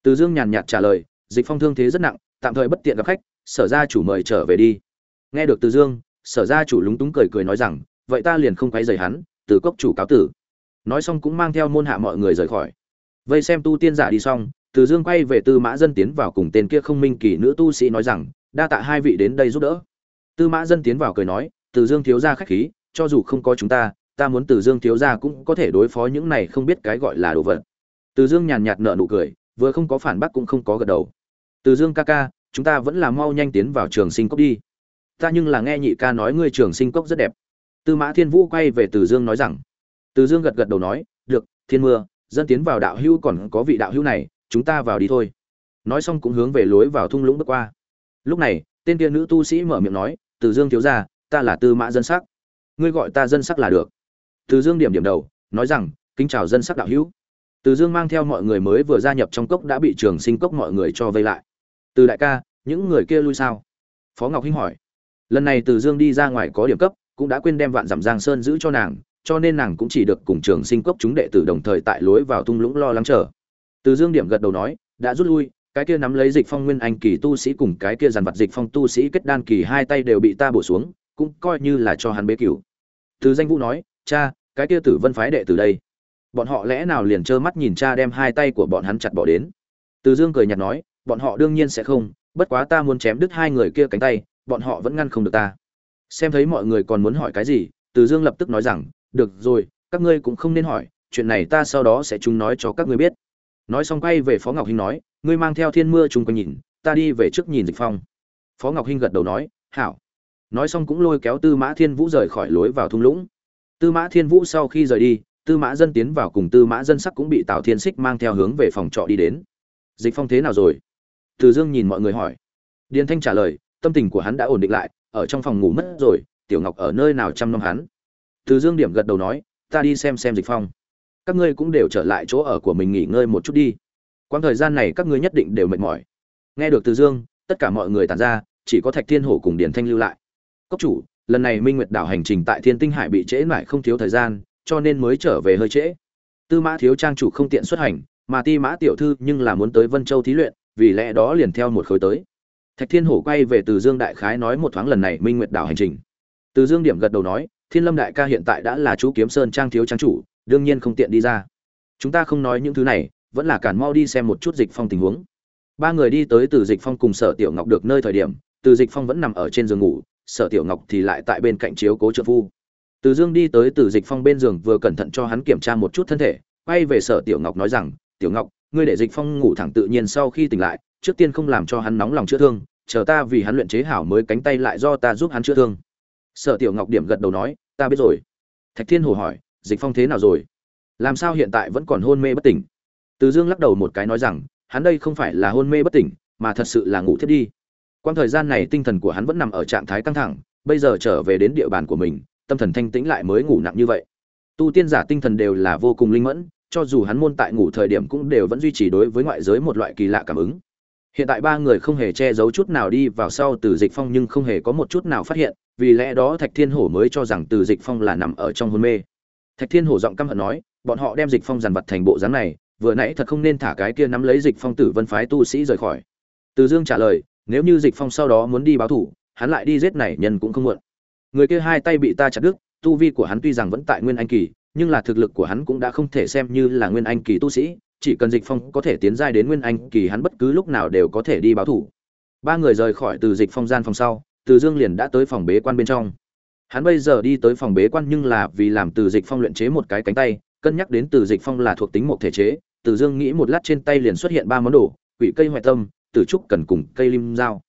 Từ dương nhàn nhạt trả lời, dịch phong thương thế rất nặng, tạm thời bất tiện gặp khách, sở gia chủ mời trở về đi. Nghe được từ dương sở ra chủ lúng túng cười cười nói rằng, vậy ta liền không quấy rầy hắn, từ cốc chủ cáo tử. Nói xong cũng mang theo môn hạ mọi người rời khỏi. Vây xem tu tiên giả đi xong, từ dương quay về tư mã dân tiến vào cùng tên kia không minh kỳ nữ tu sĩ nói rằng, đa tạ hai vị đến đây giúp đỡ. Tư mã dân tiến vào cười nói, từ dương thiếu gia khách khí, cho dù không có chúng ta ta muốn từ dương thiếu gia cũng có thể đối phó những này không biết cái gọi là đồ vật. Từ dương nhàn nhạt nở nụ cười, vừa không có phản bác cũng không có gật đầu. Từ dương ca ca, chúng ta vẫn là mau nhanh tiến vào trường sinh cốc đi ta nhưng là nghe nhị ca nói ngươi trường sinh cốc rất đẹp. Tư mã thiên vũ quay về từ dương nói rằng, từ dương gật gật đầu nói, được, thiên mưa, dân tiến vào đạo hữu còn có vị đạo hữu này, chúng ta vào đi thôi. Nói xong cũng hướng về lối vào thung lũng bước qua. Lúc này, tên kia nữ tu sĩ mở miệng nói, từ dương thiếu ra ta là tư mã dân sắc. Ngươi gọi ta dân sắc là được. Từ dương điểm điểm đầu, nói rằng, kính chào dân sắc đạo hữu. Từ dương mang theo mọi người mới vừa gia nhập trong cốc đã bị trường sinh cốc mọi người cho vây lại. Từ đại ca, những người kia lui sao? Phó ngọc hinh hỏi lần này từ dương đi ra ngoài có điểm cấp, cũng đã quên đem vạn giảm giang sơn giữ cho nàng, cho nên nàng cũng chỉ được cùng trường sinh cốc chúng đệ tử đồng thời tại lối vào thung lũng lo lắng chờ. Từ dương điểm gật đầu nói, đã rút lui, cái kia nắm lấy dịch phong nguyên anh kỳ tu sĩ cùng cái kia dàn vật dịch phong tu sĩ kết đan kỳ hai tay đều bị ta bổ xuống, cũng coi như là cho hắn bế cửu. Từ danh vũ nói, cha, cái kia tử vân phái đệ từ đây, bọn họ lẽ nào liền trơ mắt nhìn cha đem hai tay của bọn hắn chặt bỏ đến? Từ dương cười nhạt nói, bọn họ đương nhiên sẽ không, bất quá ta muốn chém đứt hai người kia cánh tay bọn họ vẫn ngăn không được ta. Xem thấy mọi người còn muốn hỏi cái gì, từ dương lập tức nói rằng, được rồi, các ngươi cũng không nên hỏi, chuyện này ta sau đó sẽ chúng nói cho các ngươi biết. Nói xong quay về phó ngọc hinh nói, ngươi mang theo thiên mưa chung quanh nhìn, ta đi về trước nhìn dịch phong. Phó ngọc hinh gật đầu nói, hảo. Nói xong cũng lôi kéo tư mã thiên vũ rời khỏi lối vào thung lũng. Tư mã thiên vũ sau khi rời đi, tư mã dân tiến vào cùng tư mã dân sắc cũng bị tào thiên xích mang theo hướng về phòng trọ đi đến. Dịch phong thế nào rồi? Từ dương nhìn mọi người hỏi. Điền thanh trả lời tâm tình của hắn đã ổn định lại, ở trong phòng ngủ mất rồi, tiểu ngọc ở nơi nào chăm nom hắn? Từ dương điểm gật đầu nói, ta đi xem xem dịch phong. Các ngươi cũng đều trở lại chỗ ở của mình nghỉ ngơi một chút đi. Quãng thời gian này các ngươi nhất định đều mệt mỏi. Nghe được từ dương, tất cả mọi người tàn ra, chỉ có thạch thiên hổ cùng điền thanh lưu lại. Cốc chủ, lần này minh nguyệt đảo hành trình tại thiên tinh hải bị trễ mãi không thiếu thời gian, cho nên mới trở về hơi trễ. Tư mã thiếu trang chủ không tiện xuất hành, mà ti mã tiểu thư nhưng là muốn tới vân châu thí luyện, vì lẽ đó liền theo một khối tới thạch thiên hổ quay về từ dương đại khái nói một thoáng lần này minh nguyệt đảo hành trình. Từ dương điểm gật đầu nói, thiên lâm đại ca hiện tại đã là chú kiếm sơn trang thiếu trang chủ, đương nhiên không tiện đi ra. Chúng ta không nói những thứ này, vẫn là cản mau đi xem một chút dịch phong tình huống. Ba người đi tới từ dịch phong cùng sở tiểu ngọc được nơi thời điểm, từ dịch phong vẫn nằm ở trên giường ngủ, sở tiểu ngọc thì lại tại bên cạnh chiếu cố trợ phu. Từ dương đi tới từ dịch phong bên giường vừa cẩn thận cho hắn kiểm tra một chút thân thể, quay về sở tiểu ngọc nói rằng, tiểu ngọc, ngươi để dịch phong ngủ thẳng tự nhiên sau khi tỉnh lại trước tiên không làm cho hắn nóng lòng chữa thương, chờ ta vì hắn luyện chế hảo mới cánh tay lại do ta giúp hắn chữa thương. Sở tiểu ngọc điểm gật đầu nói, ta biết rồi. Thạch thiên hồ hỏi, dịch phong thế nào rồi? Làm sao hiện tại vẫn còn hôn mê bất tỉnh? Từ dương lắc đầu một cái nói rằng, hắn đây không phải là hôn mê bất tỉnh, mà thật sự là ngủ thiết đi. Quang thời gian này tinh thần của hắn vẫn nằm ở trạng thái căng thẳng, bây giờ trở về đến địa bàn của mình, tâm thần thanh tĩnh lại mới ngủ nặng như vậy. Tu tiên giả tinh thần đều là vô cùng linh mẫn, cho dù hắn môn tại ngủ thời điểm cũng đều vẫn duy trì đối với ngoại giới một loại kỳ lạ cảm ứng hiện tại ba người không hề che giấu chút nào đi vào sau từ dịch phong nhưng không hề có một chút nào phát hiện, vì lẽ đó thạch thiên hổ mới cho rằng từ dịch phong là nằm ở trong hôn mê. Thạch thiên hổ giọng căm hận nói, bọn họ đem dịch phong dàn vật thành bộ dáng này, vừa nãy thật không nên thả cái kia nắm lấy dịch phong tử vân phái tu sĩ rời khỏi. Từ dương trả lời, nếu như dịch phong sau đó muốn đi báo thủ, hắn lại đi giết này nhân cũng không muộn. Người kia hai tay bị ta chặt đứt, tu vi của hắn tuy rằng vẫn tại nguyên anh kỳ, nhưng là thực lực của hắn cũng đã không thể xem như là nguyên anh kỳ tu sĩ chỉ cần dịch phong có thể tiến giai đến nguyên anh kỳ hắn bất cứ lúc nào đều có thể đi báo thủ. Ba người rời khỏi từ dịch phong gian phòng sau, từ dương liền đã tới phòng bế quan bên trong. Hắn bây giờ đi tới phòng bế quan nhưng là vì làm từ dịch phong luyện chế một cái cánh tay, cân nhắc đến từ dịch phong là thuộc tính một thể chế, từ dương nghĩ một lát trên tay liền xuất hiện ba món đồ, quỷ cây hoại tâm, tử trúc cần cùng cây lim dao.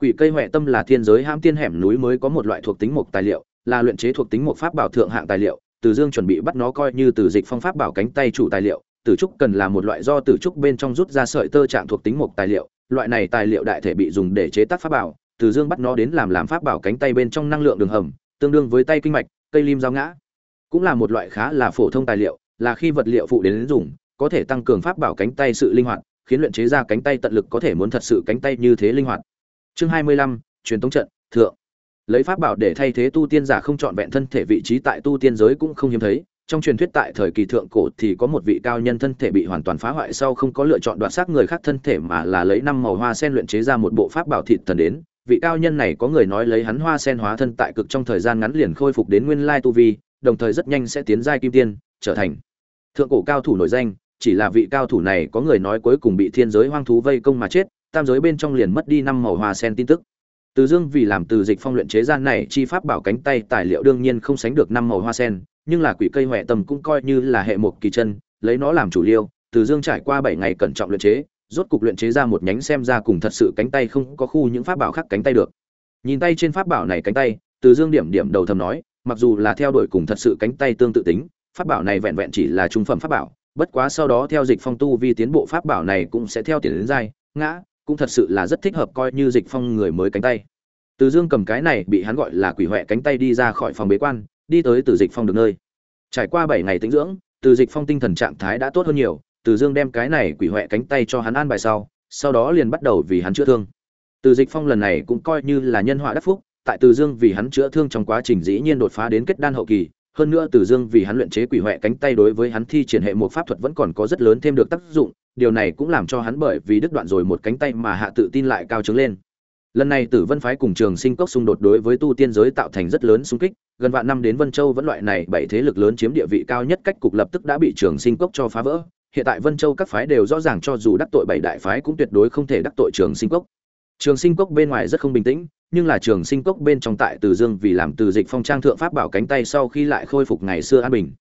Quỷ cây hoại tâm là thiên giới hãm tiên hẻm núi mới có một loại thuộc tính một tài liệu, là luyện chế thuộc tính một pháp bảo thượng hạng tài liệu, từ dương chuẩn bị bắt nó coi như từ dịch phong pháp bảo cánh tay chủ tài liệu tử trúc cần là một loại do tử trúc bên trong rút ra sợi tơ trạng thuộc tính mục tài liệu, loại này tài liệu đại thể bị dùng để chế tác pháp bảo, từ dương bắt nó đến làm làm pháp bảo cánh tay bên trong năng lượng đường hầm, tương đương với tay kinh mạch, cây lim giao ngã. Cũng là một loại khá là phổ thông tài liệu, là khi vật liệu phụ đến dùng, có thể tăng cường pháp bảo cánh tay sự linh hoạt, khiến luyện chế ra cánh tay tận lực có thể muốn thật sự cánh tay như thế linh hoạt. Chương hai mươi lăm, truyền tống trận, thượng. Lấy pháp bảo để thay thế tu tiên giả không chọn vẹn thân thể vị trí tại tu tiên giới cũng không hiếm thấy trong truyền thuyết tại thời kỳ thượng cổ thì có một vị cao nhân thân thể bị hoàn toàn phá hoại sau không có lựa chọn đoạt xác người khác thân thể mà là lấy năm màu hoa sen luyện chế ra một bộ pháp bảo thịt thần đến. Vị cao nhân này có người nói lấy hắn hoa sen hóa thân tại cực trong thời gian ngắn liền khôi phục đến nguyên lai tu vi, đồng thời rất nhanh sẽ tiến giai kim tiên, trở thành thượng cổ cao thủ nổi danh. Chỉ là vị cao thủ này có người nói cuối cùng bị thiên giới hoang thú vây công mà chết, tam giới bên trong liền mất đi năm màu hoa sen tin tức. Từ dương vì làm từ dịch phong luyện chế gian này chi pháp bảo cánh tay tài liệu đương nhiên không sánh được năm màu hoa sen nhưng là quỷ cây huệ tâm cũng coi như là hệ một kỳ chân, lấy nó làm chủ liêu, từ dương trải qua bảy ngày cẩn trọng luyện chế, rốt cục luyện chế ra một nhánh xem ra cùng thật sự cánh tay không có khu những pháp bảo khác cánh tay được. Nhìn tay trên pháp bảo này cánh tay, từ dương điểm điểm đầu thầm nói, mặc dù là theo đuổi cùng thật sự cánh tay tương tự tính, pháp bảo này vẹn vẹn chỉ là trung phẩm pháp bảo, bất quá sau đó theo dịch phong tu vi tiến bộ pháp bảo này cũng sẽ theo tiền đến giai, ngã, cũng thật sự là rất thích hợp coi như dịch phong người mới cánh tay. Từ dương cầm cái này bị hắn gọi là quỷ huệ cánh tay đi ra khỏi phòng bế quan đi tới từ dịch phong được nơi. Trải qua bảy ngày tĩnh dưỡng, từ dịch phong tinh thần trạng thái đã tốt hơn nhiều, từ dương đem cái này quỷ huệ cánh tay cho hắn an bài sau sau đó liền bắt đầu vì hắn chữa thương. Từ dịch phong lần này cũng coi như là nhân họa đắc phúc, tại từ dương vì hắn chữa thương trong quá trình dĩ nhiên đột phá đến kết đan hậu kỳ, hơn nữa từ dương vì hắn luyện chế quỷ huệ cánh tay đối với hắn thi triển hệ một pháp thuật vẫn còn có rất lớn thêm được tác dụng, điều này cũng làm cho hắn bởi vì đứt đoạn rồi một cánh tay mà hạ tự tin lại cao trứng lên. Lần này tử vân phái cùng trường sinh cốc xung đột đối với tu tiên giới tạo thành rất lớn xung kích gần vạn năm đến vân châu vẫn loại này bảy thế lực lớn chiếm địa vị cao nhất cách cục lập tức đã bị trường sinh cốc cho phá vỡ. Hiện tại vân châu các phái đều rõ ràng cho dù đắc tội bảy đại phái cũng tuyệt đối không thể đắc tội trường sinh cốc. Trường sinh cốc bên ngoài rất không bình tĩnh, nhưng là trường sinh cốc bên trong tại từ dương vì làm từ dịch phong trang thượng pháp bảo cánh tay sau khi lại khôi phục ngày xưa an bình.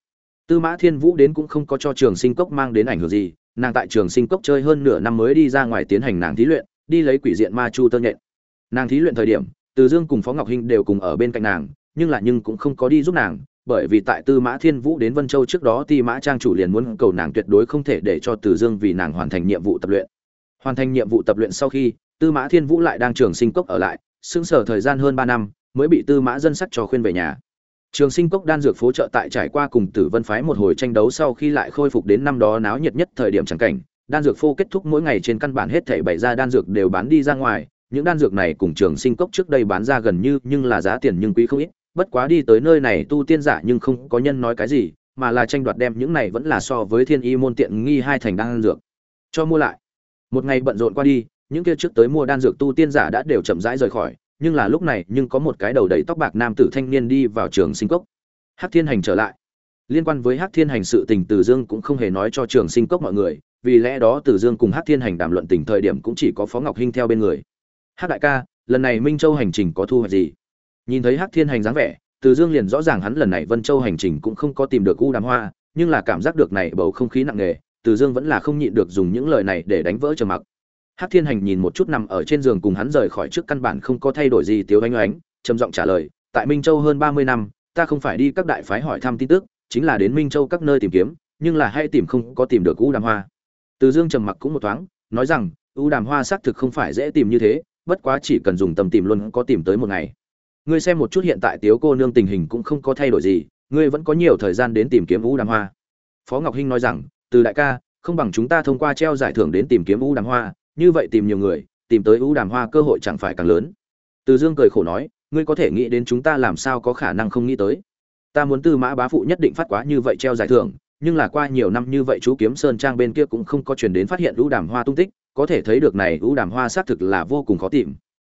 Tư mã thiên vũ đến cũng không có cho trường sinh cốc mang đến ảnh hưởng gì, nàng tại trường sinh cốc chơi hơn nửa năm mới đi ra ngoài tiến hành nàng thí luyện, đi lấy quỷ diện ma chu tơ nhện. Nàng thí luyện thời điểm, từ dương cùng phó ngọc hinh đều cùng ở bên cạnh nàng nhưng là nhưng cũng không có đi giúp nàng, bởi vì tại tư mã thiên vũ đến vân châu trước đó ti mã trang chủ liền muốn cầu nàng tuyệt đối không thể để cho từ dương vì nàng hoàn thành nhiệm vụ tập luyện. Hoàn thành nhiệm vụ tập luyện sau khi, tư mã thiên vũ lại đang trường sinh cốc ở lại xứng sở thời gian hơn ba năm, mới bị tư mã dân sắc cho khuyên về nhà. Trường sinh cốc đan dược phố trợ tại trải qua cùng tử vân phái một hồi tranh đấu sau khi lại khôi phục đến năm đó náo nhiệt nhất thời điểm chẳng cảnh, đan dược phô kết thúc mỗi ngày trên căn bản hết thảy bảy ra đan dược đều bán đi ra ngoài, những đan dược này cùng trường sinh cốc trước đây bán ra gần như nhưng là giá tiền nhưng quý không ít bất quá đi tới nơi này tu tiên giả nhưng không có nhân nói cái gì, mà là tranh đoạt đem những này vẫn là so với thiên y môn tiện nghi hai thành đan dược. Cho mua lại. Một ngày bận rộn qua đi, những kia trước tới mua đan dược tu tiên giả đã đều chậm rãi rời khỏi, nhưng là lúc này nhưng có một cái đầu đầy tóc bạc nam tử thanh niên đi vào trường sinh cốc. Hắc thiên hành trở lại. Liên quan với hắc thiên hành sự tình từ dương cũng không hề nói cho trường sinh cốc mọi người, vì lẽ đó từ dương cùng hắc thiên hành đàm luận tình thời điểm cũng chỉ có phó ngọc hinh theo bên người. Hắc đại ca, lần này minh châu hành trình có thu hoạch gì? Nhìn thấy hắc thiên hành dáng vẻ, từ dương liền rõ ràng hắn lần này vân châu hành trình cũng không có tìm được u đàm hoa, nhưng là cảm giác được này bầu không khí nặng nề, từ dương vẫn là không nhịn được dùng những lời này để đánh vỡ trầm mặc. Hắc thiên hành nhìn một chút nằm ở trên giường cùng hắn rời khỏi trước căn bản không có thay đổi gì, tiếu oanh oánh, trầm giọng trả lời, tại minh châu hơn ba mươi năm, ta không phải đi các đại phái hỏi thăm tin tức, chính là đến minh châu các nơi tìm kiếm, nhưng là hay tìm không có tìm được u đàm hoa. Từ dương trầm mặc cũng một thoáng, nói rằng, u đàm hoa xác thực không phải dễ tìm như thế, bất quá chỉ cần dùng tầm tìm luôn có tìm tới một ngày ngươi xem một chút hiện tại tiếu cô nương tình hình cũng không có thay đổi gì, ngươi vẫn có nhiều thời gian đến tìm kiếm u đàm hoa. Phó ngọc hinh nói rằng, từ đại ca, không bằng chúng ta thông qua treo giải thưởng đến tìm kiếm u đàm hoa, như vậy tìm nhiều người, tìm tới u đàm hoa cơ hội chẳng phải càng lớn. Từ dương cười khổ nói, ngươi có thể nghĩ đến chúng ta làm sao có khả năng không nghĩ tới. Ta muốn tư mã bá phụ nhất định phát quá như vậy treo giải thưởng, nhưng là qua nhiều năm như vậy chú kiếm sơn trang bên kia cũng không có truyền đến phát hiện vũ đàm hoa tung tích, có thể thấy được này vũ đàm hoa xác thực là vô cùng khó tìm.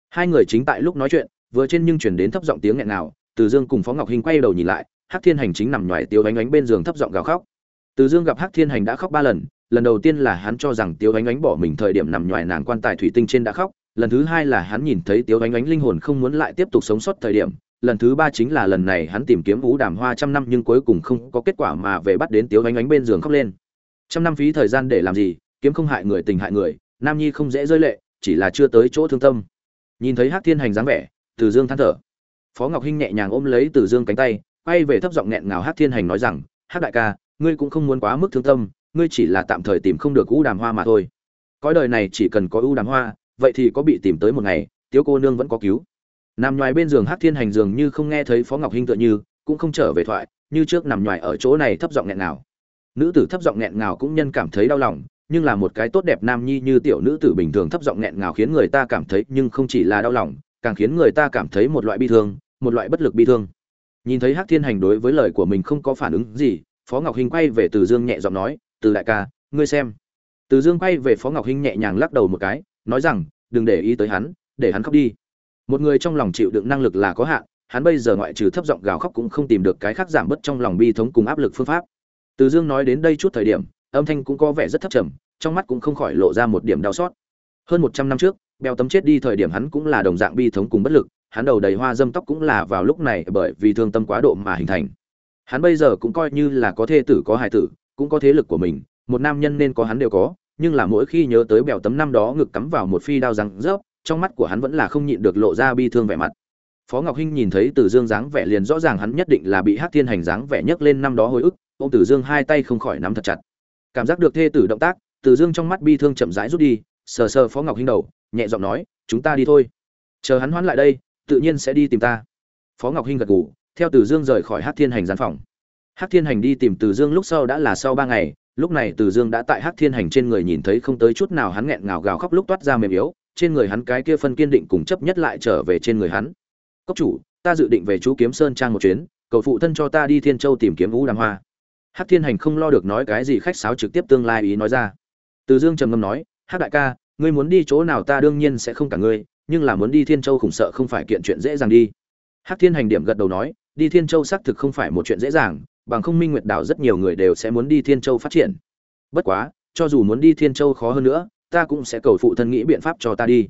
Hai người chính tại lúc nói chuyện vừa trên nhưng truyền đến thấp giọng tiếng nghẹn nào, từ dương cùng phó ngọc hinh quay đầu nhìn lại, hắc thiên hành chính nằm ngoài tiêu ánh ánh bên giường thấp giọng gào khóc. Từ dương gặp hắc thiên hành đã khóc ba lần lần đầu tiên là hắn cho rằng tiêu ánh ánh bỏ mình thời điểm nằm ngoài nàng quan tài thủy tinh trên đã khóc, lần thứ hai là hắn nhìn thấy tiêu ánh ánh linh hồn không muốn lại tiếp tục sống sót thời điểm, lần thứ ba chính là lần này hắn tìm kiếm vũ đàm hoa trăm năm nhưng cuối cùng không có kết quả mà về bắt đến tiêu ánh ánh bên giường khóc lên. Trăm năm phí thời gian để làm gì, kiếm không hại người tình hại người, nam nhi không dễ rơi lệ, chỉ là chưa tới chỗ thương tâm. Nhìn thấy hắc thiên hành dáng vẻ từ dương than thở. Phó ngọc hinh nhẹ nhàng ôm lấy từ dương cánh tay, quay về thấp giọng nghẹn ngào hắc thiên hành nói rằng hắc đại ca, ngươi cũng không muốn quá mức thương tâm, ngươi chỉ là tạm thời tìm không được u đàm hoa mà thôi. Cõi đời này chỉ cần có u đàm hoa, vậy thì có bị tìm tới một ngày, tiếu cô nương vẫn có cứu. Nằm ngoài bên giường hát thiên hành dường như không nghe thấy phó ngọc hinh tựa như, cũng không trở về thoại, như trước nằm ngoài ở chỗ này thấp giọng nghẹn ngào. Nữ tử thấp giọng nghẹn ngào cũng nhân cảm thấy đau lòng, nhưng là một cái tốt đẹp nam nhi như tiểu nữ tử bình thường thấp giọng nghẹn ngào khiến người ta cảm thấy nhưng không chỉ là đau lòng càng khiến người ta cảm thấy một loại bi thương, một loại bất lực bi thương. Nhìn thấy hắc thiên hành đối với lời của mình không có phản ứng gì, phó ngọc hinh quay về từ dương nhẹ giọng nói, từ đại ca, ngươi xem. Từ dương quay về phó ngọc hinh nhẹ nhàng lắc đầu một cái, nói rằng, đừng để ý tới hắn, để hắn khóc đi. Một người trong lòng chịu đựng năng lực là có hạn, hắn bây giờ ngoại trừ thấp giọng gào khóc cũng không tìm được cái khác giảm bớt trong lòng bi thống cùng áp lực phương pháp. Từ dương nói đến đây chút thời điểm, âm thanh cũng có vẻ rất thấp trầm, trong mắt cũng không khỏi lộ ra một điểm đau xót. Hơn một trăm năm trước bèo tấm chết đi thời điểm hắn cũng là đồng dạng bi thống cùng bất lực, hắn đầu đầy hoa dâm tóc cũng là vào lúc này bởi vì thương tâm quá độ mà hình thành. Hắn bây giờ cũng coi như là có thê tử có hài tử, cũng có thế lực của mình, một nam nhân nên có hắn đều có, nhưng là mỗi khi nhớ tới bèo tấm năm đó ngực cắm vào một phi đao răng rớp, trong mắt của hắn vẫn là không nhịn được lộ ra bi thương vẻ mặt. Phó ngọc hinh nhìn thấy từ dương dáng vẻ liền rõ ràng hắn nhất định là bị hắc thiên hành dáng vẻ nhấc lên năm đó hồi ức ô m từ dương hai tay không khỏi nắm thật chặt. Cảm giác được thê tử động tác, từ dương trong mắt bi thương chậm rãi rút đi sờ sờ phó ngọc hinh đầu, nhẹ giọng nói, chúng ta đi thôi. Chờ hắn hoãn lại đây, tự nhiên sẽ đi tìm ta. Phó ngọc hinh gật gù, theo từ dương rời khỏi hát thiên hành gian phòng. Hát thiên hành đi tìm từ dương lúc sau đã là sau ba ngày, lúc này từ dương đã tại hát thiên hành trên người nhìn thấy không tới chút nào hắn nghẹn ngào gào khóc lúc toát ra mềm yếu, trên người hắn cái kia phân kiên định cùng chấp nhất lại trở về trên người hắn. Cốc chủ, ta dự định về chú kiếm sơn trang một chuyến, cầu phụ thân cho ta đi thiên châu tìm kiếm vũ đàm hoa. Hát thiên hành không lo được nói cái gì, khách sáo trực tiếp tương lai ý nói ra. Từ dương trầm ngâm nói hát đại ca, ngươi muốn đi chỗ nào ta đương nhiên sẽ không cả ngươi, nhưng là muốn đi thiên châu khủng sợ không phải kiện chuyện dễ dàng đi. Hắc thiên hành điểm gật đầu nói, đi thiên châu xác thực không phải một chuyện dễ dàng, bằng không minh nguyệt đảo rất nhiều người đều sẽ muốn đi thiên châu phát triển. Bất quá, cho dù muốn đi thiên châu khó hơn nữa, ta cũng sẽ cầu phụ thân nghĩ biện pháp cho ta đi.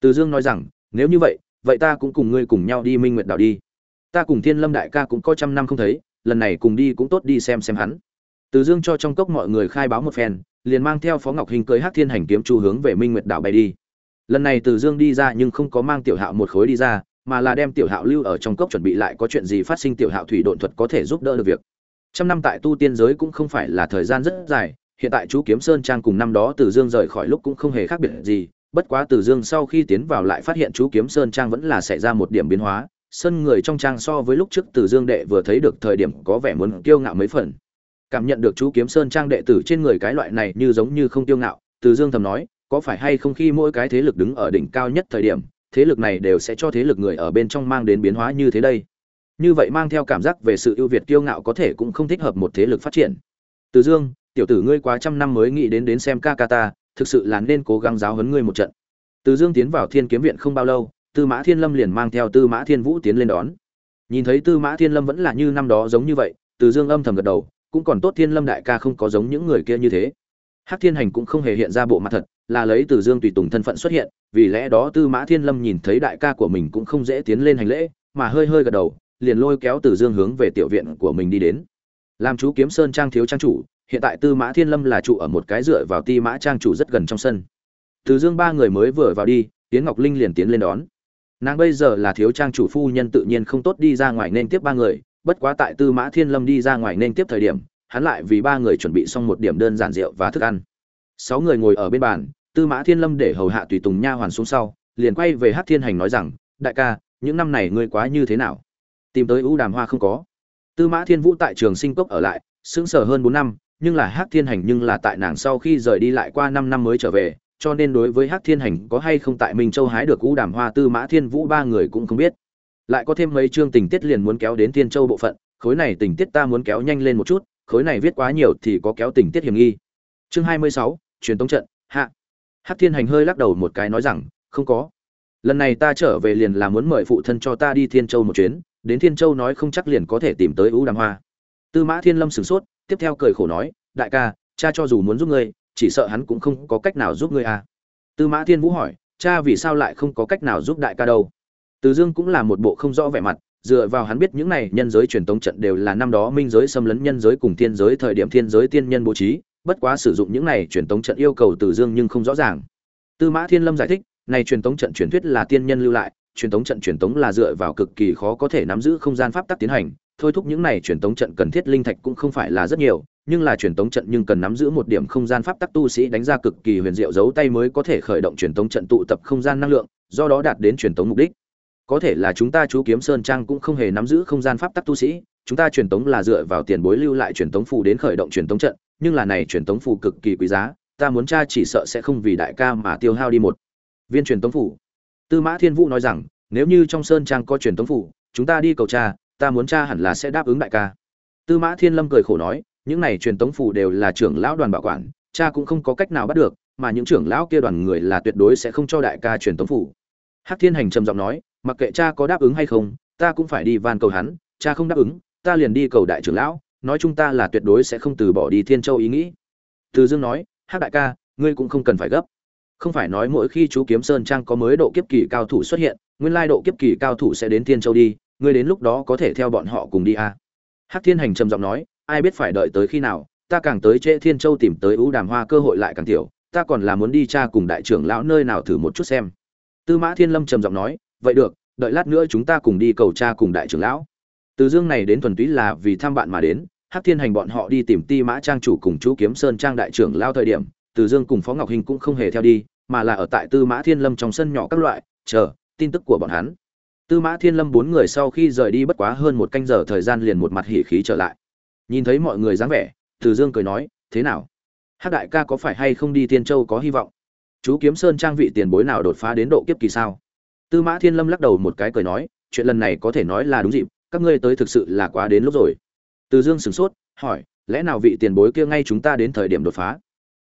Từ dương nói rằng, nếu như vậy vậy ta cũng cùng ngươi cùng nhau đi minh nguyệt đảo đi. Ta cùng thiên lâm đại ca cũng có trăm năm không thấy, lần này cùng đi cũng tốt đi xem xem hắn. Từ dương cho trong cốc mọi người khai báo một phen liền mang theo phó ngọc hình cưới hắc thiên hành kiếm chu hướng về minh nguyệt đảo bay đi. Lần này từ dương đi ra nhưng không có mang tiểu hạo một khối đi ra, mà là đem tiểu hạo lưu ở trong cốc chuẩn bị lại có chuyện gì phát sinh tiểu hạo thủy độn thuật có thể giúp đỡ được việc. Trăm năm tại tu tiên giới cũng không phải là thời gian rất dài, hiện tại chú kiếm sơn trang cùng năm đó từ dương rời khỏi lúc cũng không hề khác biệt gì, bất quá từ dương sau khi tiến vào lại phát hiện chú kiếm sơn trang vẫn là xảy ra một điểm biến hóa sân người trong trang so với lúc trước từ dương đệ vừa thấy được thời điểm có vẻ muốn kiêu ngạo mấy phần cảm nhận được chú kiếm sơn trang đệ tử trên người cái loại này như giống như không tiêu ngạo, từ dương thầm nói, có phải hay không khi mỗi cái thế lực đứng ở đỉnh cao nhất thời điểm, thế lực này đều sẽ cho thế lực người ở bên trong mang đến biến hóa như thế đây? Như vậy mang theo cảm giác về sự ưu việt kiêu ngạo có thể cũng không thích hợp một thế lực phát triển. Từ dương, tiểu tử ngươi quá trăm năm mới nghĩ đến đến xem ca ca ta, thực sự là nên cố gắng giáo huấn ngươi một trận. Từ dương tiến vào thiên kiếm viện không bao lâu, tư mã thiên lâm liền mang theo tư mã thiên vũ tiến lên đón. Nhìn thấy tư mã thiên lâm vẫn là như năm đó giống như vậy, từ dương âm thầm gật đầu cũng còn tốt thiên lâm đại ca không có giống những người kia như thế. Hắc thiên hành cũng không hề hiện ra bộ mặt thật, là lấy từ dương tùy tùng thân phận xuất hiện, vì lẽ đó tư mã thiên lâm nhìn thấy đại ca của mình cũng không dễ tiến lên hành lễ, mà hơi hơi gật đầu, liền lôi kéo từ dương hướng về tiểu viện của mình đi đến. Làm chú kiếm sơn trang thiếu trang chủ, hiện tại tư mã thiên lâm là trụ ở một cái dựa vào ti mã trang chủ rất gần trong sân. Từ dương ba người mới vừa vào đi tiến ngọc linh liền tiến lên đón. Nàng bây giờ là thiếu trang chủ phu nhân tự nhiên không tốt đi ra ngoài nên tiếp ba người bất quá tại tư mã thiên lâm đi ra ngoài nên tiếp thời điểm, hắn lại vì ba người chuẩn bị xong một điểm đơn giản rượu và thức ăn. Sáu người ngồi ở bên bàn, tư mã thiên lâm để hầu hạ tùy tùng nha hoàn xuống sau, liền quay về hát thiên hành nói rằng, đại ca, những năm này ngươi quá như thế nào? Tìm tới ưu đàm hoa không có. Tư mã thiên vũ tại trường sinh cốc ở lại, sững sờ hơn bốn năm, nhưng là Hắc thiên hành nhưng là tại nàng sau khi rời đi lại qua năm năm mới trở về, cho nên đối với Hắc thiên hành có hay không tại minh châu hái được ưu đàm hoa tư mã thiên vũ ba người cũng không biết lại có thêm mấy chương tình tiết liền muốn kéo đến thiên châu bộ phận, khối này tình tiết ta muốn kéo nhanh lên một chút, khối này viết quá nhiều thì có kéo tình tiết hiểm nghi. Chương hai mươi sáu, truyền tống trận, hạ. Hắc thiên hành hơi lắc đầu một cái nói rằng, không có. Lần này ta trở về liền là muốn mời phụ thân cho ta đi thiên châu một chuyến, đến thiên châu nói không chắc liền có thể tìm tới ưu đàm hoa. Tư mã thiên lâm sửng sốt, tiếp theo cười khổ nói, đại ca, cha cho dù muốn giúp ngươi, chỉ sợ hắn cũng không có cách nào giúp ngươi à. Tư mã thiên vũ hỏi, cha vì sao lại không có cách nào giúp đại ca đâu? Từ dương cũng là một bộ không rõ vẻ mặt, dựa vào hắn biết những này nhân giới truyền tống trận đều là năm đó minh giới xâm lấn nhân giới cùng thiên giới thời điểm thiên giới tiên nhân bố trí, bất quá sử dụng những này truyền tống trận yêu cầu từ dương nhưng không rõ ràng. Tư mã thiên lâm giải thích, này truyền tống trận truyền thuyết là tiên nhân lưu lại, truyền tống trận truyền tống là dựa vào cực kỳ khó có thể nắm giữ không gian pháp tắc tiến hành, thôi thúc những này truyền tống trận cần thiết linh thạch cũng không phải là rất nhiều, nhưng là truyền tống trận nhưng cần nắm giữ một điểm không gian pháp tắc tu sĩ đánh ra cực kỳ huyền diệu giấu tay mới có thể khởi động truyền tống trận tụ tập không gian năng lượng, do đó đạt đến truyền tống mục đích có thể là chúng ta chú kiếm sơn trang cũng không hề nắm giữ không gian pháp tắc tu sĩ, chúng ta truyền tống là dựa vào tiền bối lưu lại truyền tống phù đến khởi động truyền tống trận, nhưng là này truyền tống phù cực kỳ quý giá, ta muốn cha chỉ sợ sẽ không vì đại ca mà tiêu hao đi một viên truyền tống phủ tư mã thiên vũ nói rằng, nếu như trong sơn trang có truyền tống phủ chúng ta đi cầu cha, ta muốn cha hẳn là sẽ đáp ứng đại ca. Tư mã thiên lâm cười khổ nói, những này truyền tống phủ đều là trưởng lão đoàn bảo quản, cha cũng không có cách nào bắt được, mà những trưởng lão kia đoàn người là tuyệt đối sẽ không cho đại ca truyền tống phủ hắc thiên hành trầm giọng nói mặc kệ cha có đáp ứng hay không, ta cũng phải đi van cầu hắn, cha không đáp ứng, ta liền đi cầu đại trưởng lão, nói chúng ta là tuyệt đối sẽ không từ bỏ đi thiên châu ý nghĩ. Từ dương nói, hắc đại ca, ngươi cũng không cần phải gấp. Không phải nói mỗi khi chú kiếm sơn trang có mới độ kiếp kỳ cao thủ xuất hiện, nguyên lai độ kiếp kỳ cao thủ sẽ đến thiên châu đi, ngươi đến lúc đó có thể theo bọn họ cùng đi à. hắc thiên hành trầm giọng nói, ai biết phải đợi tới khi nào, ta càng tới trễ thiên châu tìm tới ưu đàm hoa cơ hội lại càng tiểu, ta còn là muốn đi cha cùng đại trưởng lão nơi nào thử một chút xem. Tư mã thiên lâm trầm giọng nói vậy được, đợi lát nữa chúng ta cùng đi cầu cha cùng đại trưởng lão. Từ dương này đến thuần túy là vì thăm bạn mà đến, hắc thiên hành bọn họ đi tìm ti mã trang chủ cùng chú kiếm sơn trang đại trưởng lao thời điểm, từ dương cùng phó ngọc hình cũng không hề theo đi, mà là ở tại tư mã thiên lâm trong sân nhỏ các loại, chờ, tin tức của bọn hắn. Tư mã thiên lâm bốn người sau khi rời đi bất quá hơn một canh giờ thời gian liền một mặt hỉ khí trở lại. Nhìn thấy mọi người dáng vẻ, từ dương cười nói, thế nào? Hắc đại ca có phải hay không đi tiên châu có hy vọng? Chú kiếm sơn trang vị tiền bối nào đột phá đến độ kiếp kỳ sao? Tư mã thiên lâm lắc đầu một cái cười nói, chuyện lần này có thể nói là đúng dịp, các ngươi tới thực sự là quá đến lúc rồi. Từ dương sửng sốt, hỏi, lẽ nào vị tiền bối kia ngay chúng ta đến thời điểm đột phá?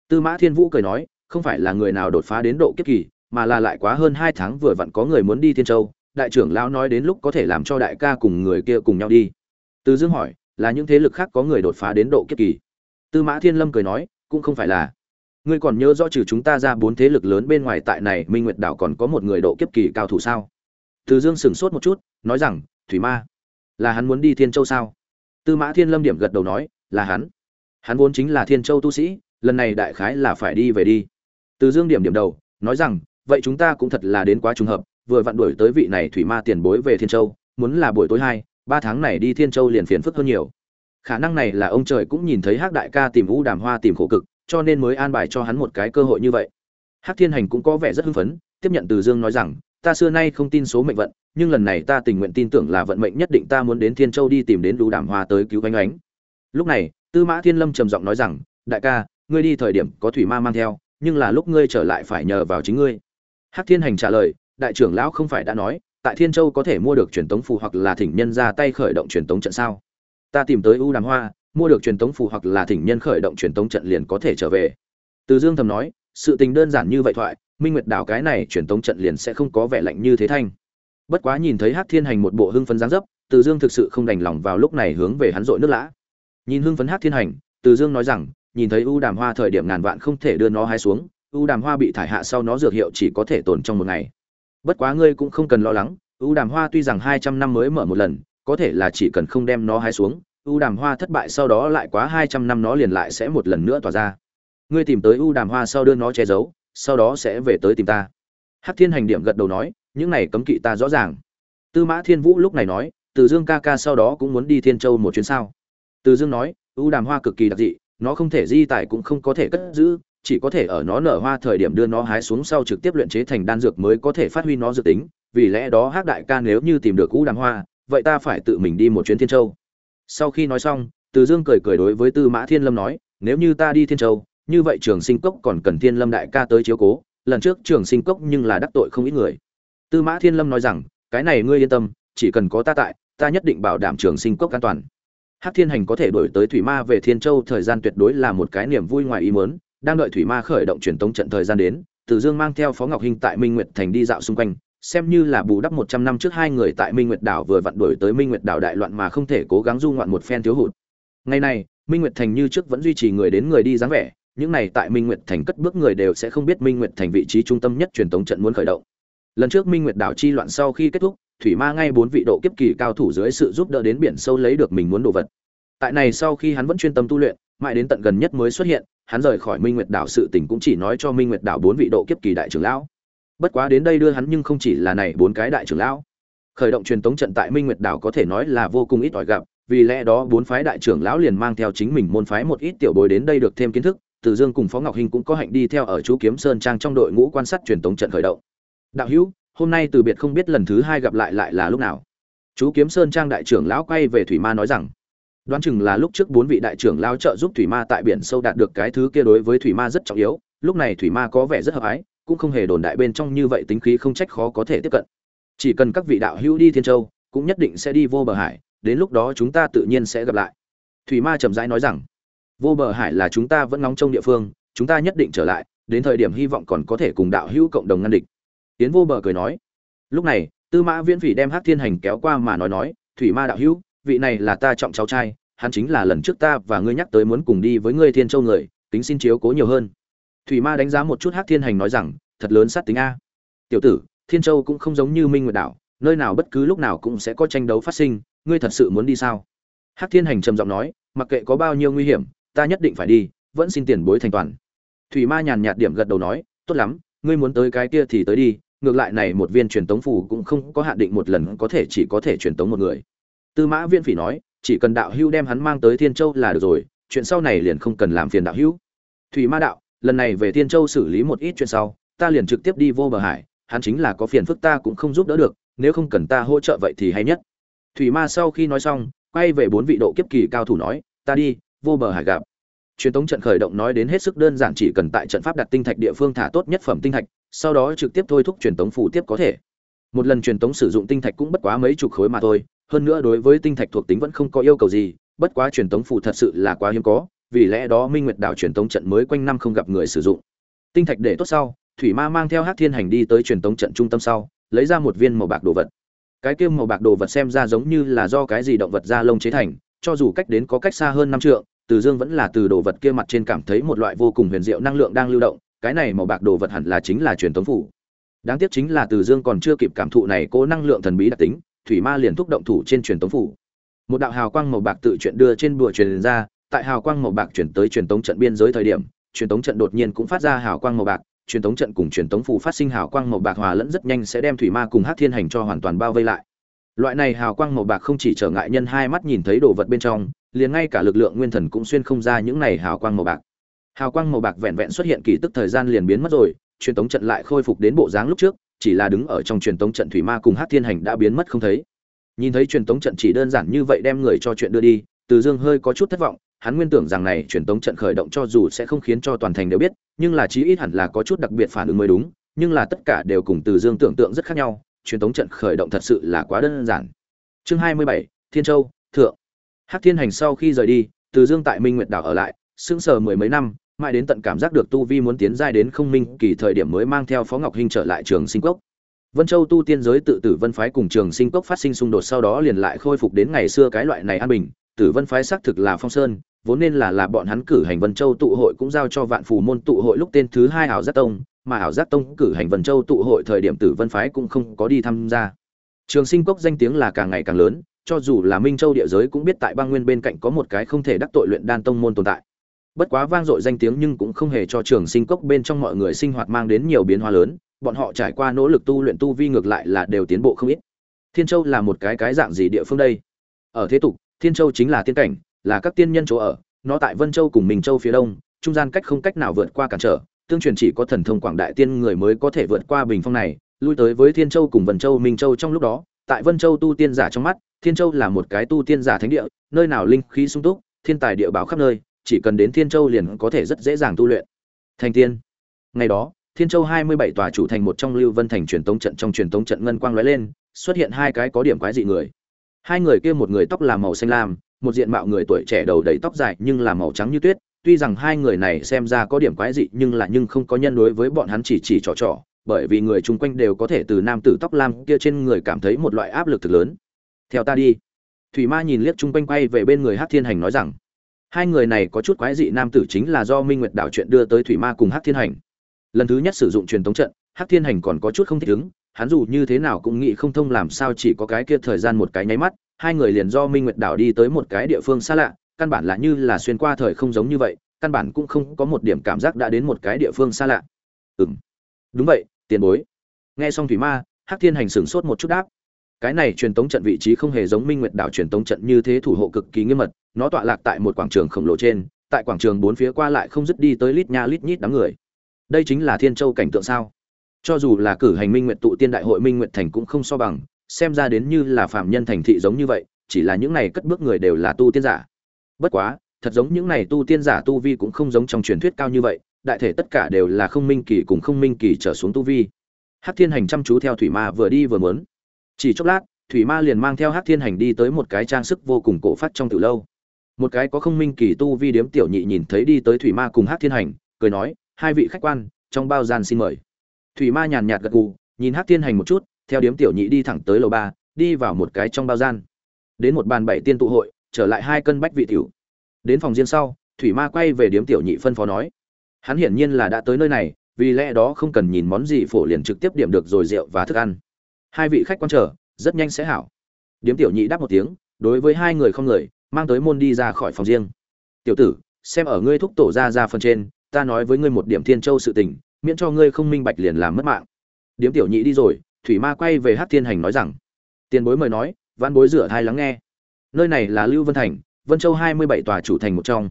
Tư mã thiên vũ cười nói, không phải là người nào đột phá đến độ kiếp kỳ, mà là lại quá hơn hai tháng vừa vặn có người muốn đi thiên châu, đại trưởng lão nói đến lúc có thể làm cho đại ca cùng người kia cùng nhau đi. Từ dương hỏi, là những thế lực khác có người đột phá đến độ kiếp kỳ? Tư mã thiên lâm cười nói, cũng không phải là ngươi còn nhớ rõ trừ chúng ta ra bốn thế lực lớn bên ngoài tại này minh nguyệt đảo còn có một người độ kiếp kỳ cao thủ sao? Từ dương sửng sốt một chút, nói rằng, thủy ma, là hắn muốn đi thiên châu sao? Tư mã thiên lâm điểm gật đầu nói, là hắn. Hắn vốn chính là thiên châu tu sĩ, lần này đại khái là phải đi về đi. Từ dương điểm điểm đầu, nói rằng, vậy chúng ta cũng thật là đến quá trùng hợp, vừa vặn đuổi tới vị này thủy ma tiền bối về thiên châu, muốn là buổi tối hai, ba tháng này đi thiên châu liền phiền phức hơn nhiều. Khả năng này là ông trời cũng nhìn thấy hắc đại ca tìm vũ đàm hoa tìm khổ cực cho nên mới an bài cho hắn một cái cơ hội như vậy. Hắc thiên hành cũng có vẻ rất hưng phấn, tiếp nhận từ dương nói rằng, ta xưa nay không tin số mệnh vận, nhưng lần này ta tình nguyện tin tưởng là vận mệnh nhất định ta muốn đến thiên châu đi tìm đến đủ đàm hoa tới cứu ánh ánh. Lúc này, tư mã thiên lâm trầm giọng nói rằng, đại ca, ngươi đi thời điểm có thủy ma mang theo, nhưng là lúc ngươi trở lại phải nhờ vào chính ngươi. Hắc thiên hành trả lời, đại trưởng lão không phải đã nói, tại thiên châu có thể mua được truyền tống phù hoặc là thỉnh nhân ra tay khởi động truyền tống trận sao? Ta tìm tới u đàm hoa mua được truyền tống phù hoặc là thỉnh nhân khởi động truyền tống trận liền có thể trở về. Từ dương thầm nói, sự tình đơn giản như vậy thoại, minh nguyệt đảo cái này truyền tống trận liền sẽ không có vẻ lạnh như thế thanh. Bất quá nhìn thấy hắc thiên hành một bộ hưng phấn dáng dấp, từ dương thực sự không đành lòng vào lúc này hướng về hắn dội nước lã. Nhìn hưng phấn hắc thiên hành, từ dương nói rằng, nhìn thấy u đàm hoa thời điểm ngàn vạn không thể đưa nó hái xuống, u đàm hoa bị thải hạ sau nó dược hiệu chỉ có thể tồn trong một ngày. Bất quá ngươi cũng không cần lo lắng, u đàm hoa tuy rằng hai trăm năm mới mở một lần, có thể là chỉ cần không đem nó hái xuống u đàm hoa thất bại sau đó lại quá hai trăm năm nó liền lại sẽ một lần nữa tỏa ra. Ngươi tìm tới u đàm hoa sau đưa nó che giấu, sau đó sẽ về tới tìm ta. Hắc thiên hành điểm gật đầu nói, những này cấm kỵ ta rõ ràng. Tư mã thiên vũ lúc này nói, từ dương ca ca sau đó cũng muốn đi thiên châu một chuyến sao? Từ dương nói, u đàm hoa cực kỳ đặc dị, nó không thể di tải cũng không có thể cất giữ, chỉ có thể ở nó nở hoa thời điểm đưa nó hái xuống sau trực tiếp luyện chế thành đan dược mới có thể phát huy nó dự tính. Vì lẽ đó hắc đại ca nếu như tìm được u đàm hoa, vậy ta phải tự mình đi một chuyến thiên châu sau khi nói xong từ dương cười cười đối với tư mã thiên lâm nói nếu như ta đi thiên châu như vậy trường sinh cốc còn cần thiên lâm đại ca tới chiếu cố lần trước trường sinh cốc nhưng là đắc tội không ít người. Tư mã thiên lâm nói rằng cái này ngươi yên tâm chỉ cần có ta tại ta nhất định bảo đảm trường sinh cốc an toàn. Hát Thiên Hành có thể đổi tới Thủy Ma về Thiên Châu thời gian tuyệt đối là một cái niềm vui ngoài ý muốn, đang đợi Thủy Ma khởi động truyền tống trận thời gian đến, Từ Dương mang theo Phó Ngọc Hinh tại Minh Nguyệt thành đi dạo xung quanh, xem như là bù đắp một trăm năm trước hai người tại Minh Nguyệt đảo vừa vặn đuổi tới Minh Nguyệt đảo đại loạn mà không thể cố gắng du ngoạn một phen thiếu hụt. Ngày này, Minh Nguyệt thành như trước vẫn duy trì người đến người đi dáng vẻ, những này tại Minh Nguyệt thành cất bước người đều sẽ không biết Minh Nguyệt thành vị trí trung tâm nhất truyền tống trận muốn khởi động. Lần trước Minh Nguyệt đảo chi loạn sau khi kết thúc, Thủy Ma ngay bốn vị độ kiếp kỳ cao thủ dưới sự giúp đỡ đến biển sâu lấy được mình muốn đồ vật. Tại này sau khi hắn vẫn chuyên tâm tu luyện, mãi đến tận gần nhất mới xuất hiện, hắn rời khỏi Minh Nguyệt đảo sự tình cũng chỉ nói cho Minh Nguyệt đảo bốn vị độ kiếp kỳ đại trưởng lão. Bất quá đến đây đưa hắn nhưng không chỉ là này bốn cái đại trưởng lão. Khởi động truyền tống trận tại Minh Nguyệt đảo có thể nói là vô cùng ít ỏi gặp, vì lẽ đó bốn phái đại trưởng lão liền mang theo chính mình môn phái một ít tiểu bối đến đây được thêm kiến thức, Từ Dương cùng Phó Ngọc Hình cũng có hạnh đi theo ở chú Kiếm Sơn trang trong đội ngũ quan sát truyền tống trận khởi động. Đạo hữu, hôm nay từ biệt không biết lần thứ hai gặp lại lại là lúc nào. Chú Kiếm Sơn trang đại trưởng lão quay về Thủy Ma nói rằng, đoán chừng là lúc trước bốn vị đại trưởng lão trợ giúp Thủy Ma tại biển sâu đạt được cái thứ kia đối với Thủy Ma rất trọng yếu, lúc này Thủy Ma có vẻ rất hợp ái, cũng không hề đồn đại bên trong như vậy tính khí không trách khó có thể tiếp cận. Chỉ cần các vị đạo hữu đi Thiên Châu, cũng nhất định sẽ đi vô bờ hải, đến lúc đó chúng ta tự nhiên sẽ gặp lại. Thủy Ma chậm rãi nói rằng, vô bờ hải là chúng ta vẫn ngóng trong địa phương, chúng ta nhất định trở lại, đến thời điểm hy vọng còn có thể cùng đạo hữu cộng đồng ngăn địch. Tiến vô bờ cười nói. Lúc này, Tư Mã Viễn Phỉ đem Hắc Thiên Hành kéo qua mà nói nói, "Thủy Ma đạo hữu, vị này là ta trọng cháu trai, hắn chính là lần trước ta và ngươi nhắc tới muốn cùng đi với ngươi Thiên Châu người, tính xin chiếu cố nhiều hơn." Thủy Ma đánh giá một chút Hắc Thiên Hành nói rằng, "Thật lớn sát tính a." "Tiểu tử, Thiên Châu cũng không giống như Minh Nguyệt đảo, nơi nào bất cứ lúc nào cũng sẽ có tranh đấu phát sinh, ngươi thật sự muốn đi sao?" Hắc Thiên Hành trầm giọng nói, "Mặc kệ có bao nhiêu nguy hiểm, ta nhất định phải đi, vẫn xin tiền bối thành toàn." Thủy Ma nhàn nhạt điểm gật đầu nói, "Tốt lắm, ngươi muốn tới cái kia thì tới đi, ngược lại này một viên truyền tống phù cũng không có hạn định một lần có thể chỉ có thể truyền tống một người. Tư Mã Viễn Phỉ nói, chỉ cần đạo hữu đem hắn mang tới Thiên Châu là được rồi, chuyện sau này liền không cần làm phiền đạo hữu. Thủy Ma đạo, lần này về Thiên Châu xử lý một ít chuyện sau, ta liền trực tiếp đi vô bờ hải, hắn chính là có phiền phức ta cũng không giúp đỡ được, nếu không cần ta hỗ trợ vậy thì hay nhất. Thủy Ma sau khi nói xong, quay về bốn vị độ kiếp kỳ cao thủ nói, ta đi, vô bờ hải gặp. Truyền tống trận khởi động nói đến hết sức đơn giản chỉ cần tại trận pháp đặt tinh thạch địa phương thả tốt nhất phẩm tinh thạch, sau đó trực tiếp thôi thúc truyền tống phủ tiếp có thể. Một lần truyền tống sử dụng tinh thạch cũng bất quá mấy chục khối mà thôi, hơn nữa đối với tinh thạch thuộc tính vẫn không có yêu cầu gì, bất quá truyền tống phủ thật sự là quá hiếm có, vì lẽ đó Minh Nguyệt đảo truyền tống trận mới quanh năm không gặp người sử dụng. Tinh thạch để tốt sau, Thủy Ma mang theo Hắc Thiên Hành đi tới truyền tống trận trung tâm sau, lấy ra một viên màu bạc đồ vật. Cái kia màu bạc đồ vật xem ra giống như là do cái gì động vật da lông chế thành, cho dù cách đến có cách xa hơn năm trượng, Từ Dương vẫn là từ đồ vật kia mặt trên cảm thấy một loại vô cùng huyền diệu năng lượng đang lưu động, cái này màu bạc đồ vật hẳn là chính là truyền tống phủ đáng tiếc chính là từ dương còn chưa kịp cảm thụ này cố năng lượng thần bí đặc tính thủy ma liền thúc động thủ trên truyền tống phủ một đạo hào quang màu bạc tự chuyện đưa trên bùa truyền ra tại hào quang màu bạc chuyển tới truyền tống trận biên giới thời điểm, truyền tống trận đột nhiên cũng phát ra hào quang màu bạc, truyền tống trận cùng truyền tống phù phát sinh hào quang màu bạc hòa lẫn rất nhanh sẽ đem thủy ma cùng hắc thiên hành cho hoàn toàn bao vây lại. Loại này hào quang màu bạc không chỉ trở ngại nhân hai mắt nhìn thấy đồ vật bên trong, liền ngay cả lực lượng nguyên thần cũng xuyên không ra những này hào quang màu bạc. Hào quang màu bạc vẹn vẹn xuất hiện kỳ tức thời gian liền biến mất rồi, truyền tống trận lại khôi phục đến bộ dáng lúc trước, chỉ là đứng ở trong truyền tống trận thủy ma cùng hắc thiên hành đã biến mất không thấy. Nhìn thấy truyền tống trận chỉ đơn giản như vậy đem người cho chuyện đưa đi, từ dương hơi có chút thất vọng hắn nguyên tưởng rằng này truyền tống trận khởi động cho dù sẽ không khiến cho toàn thành đều biết nhưng là chí ít hẳn là có chút đặc biệt phản ứng mới đúng nhưng là tất cả đều cùng từ dương tưởng tượng rất khác nhau truyền tống trận khởi động thật sự là quá đơn giản chương hai mươi bảy thiên châu thượng Hắc thiên hành sau khi rời đi từ dương tại minh nguyệt đảo ở lại sững sờ mười mấy năm, mãi đến tận cảm giác được tu vi muốn tiến giai đến không minh kỳ thời điểm mới mang theo Phó Ngọc Hinh trở lại Trường Sinh Cốc. Vân Châu tu tiên giới tự tử Vân phái cùng Trường Sinh Cốc phát sinh xung đột sau đó liền lại khôi phục đến ngày xưa cái loại này an bình, Tử Vân phái xác thực là Phong Sơn, vốn nên là là bọn hắn cử hành Vân Châu tụ hội cũng giao cho Vạn Phù môn tụ hội lúc tên thứ hai ảo giác tông, mà ảo giác tông cử hành Vân Châu tụ hội thời điểm Tử Vân phái cũng không có đi tham gia. Trường Sinh Cốc danh tiếng là càng ngày càng lớn, cho dù là Minh Châu địa giới cũng biết tại bang nguyên bên cạnh có một cái không thể đắc tội luyện đan tông môn tồn tại. Bất quá vang dội danh tiếng nhưng cũng không hề cho trường sinh cốc bên trong mọi người sinh hoạt mang đến nhiều biến hóa lớn bọn họ trải qua nỗ lực tu luyện tu vi ngược lại là đều tiến bộ không ít. Thiên châu là một cái cái dạng gì địa phương đây? Ở thế tục thiên châu chính là tiên cảnh là các tiên nhân chỗ ở nó tại vân châu cùng mình châu phía đông trung gian cách không cách nào vượt qua cản trở tương truyền chỉ có thần thông quảng đại tiên người mới có thể vượt qua bình phong này lui tới với thiên châu cùng vân châu minh châu trong lúc đó tại vân châu tu tiên giả trong mắt thiên châu là một cái tu tiên giả thánh địa nơi nào linh khí sung túc thiên tài địa báo khắp nơi chỉ cần đến Thiên Châu liền có thể rất dễ dàng tu luyện. Thành tiên. Ngày đó, Thiên Châu 27 tòa chủ thành một trong Lưu Vân thành truyền tống trận trong truyền tống trận ngân quang lóe lên, xuất hiện hai cái có điểm quái dị người. Hai người kia một người tóc là màu xanh lam, một diện mạo người tuổi trẻ đầu đầy tóc dài nhưng là màu trắng như tuyết. Tuy rằng hai người này xem ra có điểm quái dị nhưng là nhưng không có nhân đối với bọn hắn chỉ chỉ trò trò bởi vì người chung quanh đều có thể từ nam tử tóc lam kia trên người cảm thấy một loại áp lực thực lớn. Theo ta đi. Thủy ma nhìn liếc chung quanh quay về bên người hát thiên hành nói rằng hai người này có chút quái dị nam tử chính là do minh nguyệt đạo chuyện đưa tới thủy ma cùng hát thiên hành. Lần thứ nhất sử dụng truyền thống trận hát thiên hành còn có chút không thích ứng hắn dù như thế nào cũng nghĩ không thông làm sao chỉ có cái kia thời gian một cái nháy mắt, hai người liền do minh nguyệt đảo đi tới một cái địa phương xa lạ, căn bản là như là xuyên qua thời không giống như vậy, căn bản cũng không có một điểm cảm giác đã đến một cái địa phương xa lạ. Ừ đúng vậy, tiền bối. Nghe xong thủy ma, hắc thiên hành sửng sốt một chút đáp. Cái này truyền tống trận vị trí không hề giống minh nguyệt đảo truyền tống trận như thế thủ hộ cực kỳ nghiêm mật, nó tọa lạc tại một quảng trường khổng lồ trên, tại quảng trường bốn phía qua lại không dứt đi tới lít nha lít nhít đám người. Đây chính là thiên châu cảnh tượng sao? Cho dù là cử hành minh nguyệt tụ tiên đại hội minh nguyệt thành cũng không so bằng xem ra đến như là phạm nhân thành thị giống như vậy chỉ là những này cất bước người đều là tu tiên giả. Bất quá thật giống những này tu tiên giả tu vi cũng không giống trong truyền thuyết cao như vậy đại thể tất cả đều là không minh kỳ cùng không minh kỳ trở xuống tu vi. Hắc thiên hành chăm chú theo thủy ma vừa đi vừa muốn, chỉ chốc lát thủy ma liền mang theo hắc thiên hành đi tới một cái trang sức vô cùng cổ phát trong từ lâu. Một cái có không minh kỳ tu vi điếm tiểu nhị nhìn thấy đi tới thủy ma cùng hắc thiên hành cười nói hai vị khách quan trong bao gian xin mời thủy ma nhàn nhạt gật gù, nhìn hắc thiên hành một chút, theo điếm tiểu nhị đi thẳng tới lầu ba, đi vào một cái trong bao gian. Đến một bàn bảy tiên tụ hội, trở lại hai cân bách vị tiểu. Đến phòng riêng sau, thủy ma quay về điếm tiểu nhị phân phó nói, hắn hiển nhiên là đã tới nơi này, vì lẽ đó không cần nhìn món gì phổ liền trực tiếp điểm được rồi rượu và thức ăn. Hai vị khách quan chờ, rất nhanh sẽ hảo. Điếm tiểu nhị đáp một tiếng, đối với hai người không người, mang tới môn đi ra khỏi phòng riêng. Tiểu tử, xem ở ngươi thúc tổ ra ra phần trên, ta nói với ngươi một điểm thiên châu sự tình miễn cho ngươi không minh bạch liền làm mất mạng. Điếm tiểu nhị đi rồi, thủy ma quay về hát thiên hành nói rằng, tiền bối mời nói văn bối rửa thai lắng nghe. Nơi này là lưu vân thành, vân châu hai mươi bảy tòa chủ thành một trong.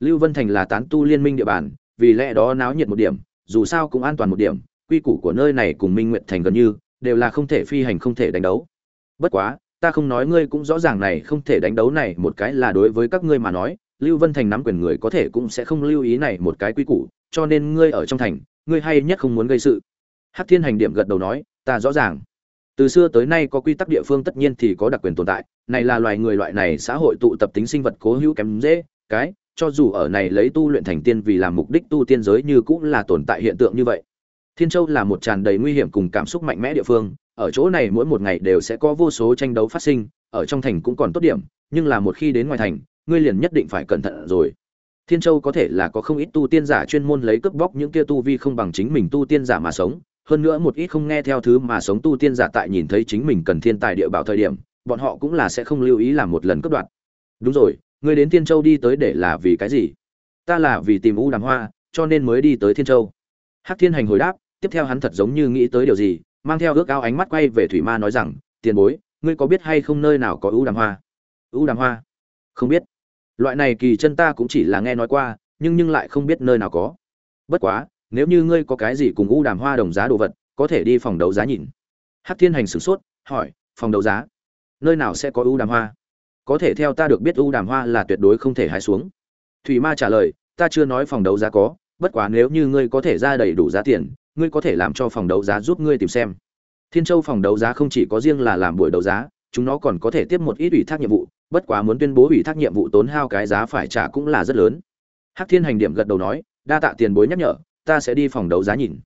Lưu vân thành là tán tu liên minh địa bàn, vì lẽ đó náo nhiệt một điểm, dù sao cũng an toàn một điểm, quy củ của nơi này cùng minh nguyện thành gần như, đều là không thể phi hành không thể đánh đấu. Bất quá, ta không nói ngươi cũng rõ ràng này không thể đánh đấu này một cái là đối với các ngươi mà nói, lưu vân thành nắm quyền người có thể cũng sẽ không lưu ý này một cái quy củ, cho nên ngươi ở trong thành ngươi hay nhất không muốn gây sự. Hắc thiên hành điểm gật đầu nói, ta rõ ràng. Từ xưa tới nay có quy tắc địa phương tất nhiên thì có đặc quyền tồn tại, này là loài người loại này xã hội tụ tập tính sinh vật cố hữu kém dễ, cái, cho dù ở này lấy tu luyện thành tiên vì làm mục đích tu tiên giới như cũng là tồn tại hiện tượng như vậy. Thiên châu là một tràn đầy nguy hiểm cùng cảm xúc mạnh mẽ địa phương, ở chỗ này mỗi một ngày đều sẽ có vô số tranh đấu phát sinh, ở trong thành cũng còn tốt điểm, nhưng là một khi đến ngoài thành, ngươi liền nhất định phải cẩn thận rồi thiên châu có thể là có không ít tu tiên giả chuyên môn lấy cướp bóc những kia tu vi không bằng chính mình tu tiên giả mà sống. Hơn nữa một ít không nghe theo thứ mà sống tu tiên giả tại nhìn thấy chính mình cần thiên tài địa bảo thời điểm, bọn họ cũng là sẽ không lưu ý làm một lần cướp đoạt. Đúng rồi, ngươi đến thiên châu đi tới để là vì cái gì? Ta là vì tìm u đàm hoa, cho nên mới đi tới thiên châu. Hắc thiên hành hồi đáp, tiếp theo hắn thật giống như nghĩ tới điều gì, mang theo ước ao ánh mắt quay về thủy ma nói rằng, tiền bối, ngươi có biết hay không nơi nào có u đàm hoa? U đàm hoa? Không biết loại này kỳ chân ta cũng chỉ là nghe nói qua, nhưng nhưng lại không biết nơi nào có. Bất quá, nếu như ngươi có cái gì cùng u đàm hoa đồng giá đồ vật, có thể đi phòng đấu giá nhìn. Hắc thiên hành sửng sốt, hỏi, phòng đấu giá? Nơi nào sẽ có u đàm hoa? Có thể theo ta được biết u đàm hoa là tuyệt đối không thể hái xuống. Thủy ma trả lời, ta chưa nói phòng đấu giá có, bất quá nếu như ngươi có thể ra đầy đủ giá tiền, ngươi có thể làm cho phòng đấu giá giúp ngươi tìm xem. Thiên châu phòng đấu giá không chỉ có riêng là làm buổi đấu giá, chúng nó còn có thể tiếp một ít ủy thác nhiệm vụ bất quá muốn tuyên bố ủy thác nhiệm vụ tốn hao cái giá phải trả cũng là rất lớn. Hắc thiên hành điểm gật đầu nói, đa tạ tiền bối nhắc nhở, ta sẽ đi phòng đấu giá nhìn.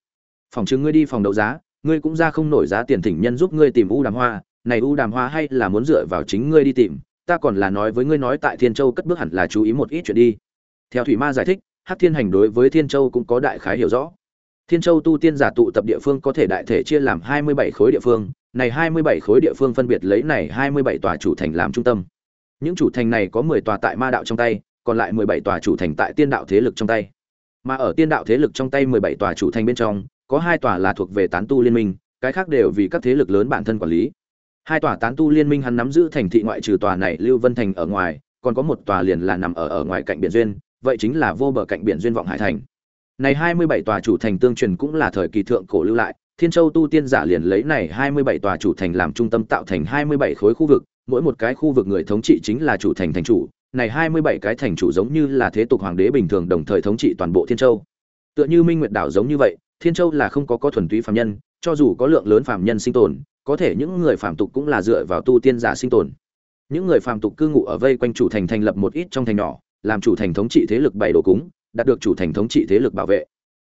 Phòng chứng ngươi đi phòng đấu giá, ngươi cũng ra không nổi giá tiền thỉnh nhân giúp ngươi tìm u đàm hoa, này u đàm hoa hay là muốn dựa vào chính ngươi đi tìm, ta còn là nói với ngươi nói tại thiên châu cất bước hẳn là chú ý một ít chuyện đi. Theo thủy ma giải thích, hắc thiên hành đối với thiên châu cũng có đại khái hiểu rõ. Thiên châu tu tiên giả tụ tập địa phương có thể đại thể chia làm hai mươi bảy khối địa phương, này hai mươi bảy khối địa phương phân biệt lấy này hai mươi bảy tòa chủ thành làm trung tâm những chủ thành này có mười tòa tại ma đạo trong tay, còn lại mười bảy tòa chủ thành tại tiên đạo thế lực trong tay. Mà ở tiên đạo thế lực trong tay mười bảy tòa chủ thành bên trong, có hai tòa là thuộc về tán tu liên minh, cái khác đều vì các thế lực lớn bản thân quản lý. Hai tòa tán tu liên minh hắn nắm giữ thành thị ngoại trừ tòa này lưu vân thành ở ngoài, còn có một tòa liền là nằm ở ở ngoài cạnh biển duyên, vậy chính là vô bờ cạnh biển duyên vọng hải thành. Này hai mươi bảy tòa chủ thành tương truyền cũng là thời kỳ thượng cổ lưu lại, thiên châu tu tiên giả liền lấy này hai mươi bảy tòa chủ thành làm trung tâm tạo thành hai mươi bảy khối khu vực mỗi một cái khu vực người thống trị chính là chủ thành thành chủ, này hai mươi bảy cái thành chủ giống như là thế tục hoàng đế bình thường đồng thời thống trị toàn bộ thiên châu. Tựa như minh nguyệt đảo giống như vậy, thiên châu là không có có thuần túy phàm nhân, cho dù có lượng lớn phàm nhân sinh tồn, có thể những người phàm tục cũng là dựa vào tu tiên giả sinh tồn. Những người phàm tục cư ngụ ở vây quanh chủ thành thành lập một ít trong thành nhỏ, làm chủ thành thống trị thế lực bày đồ cúng, đạt được chủ thành thống trị thế lực bảo vệ.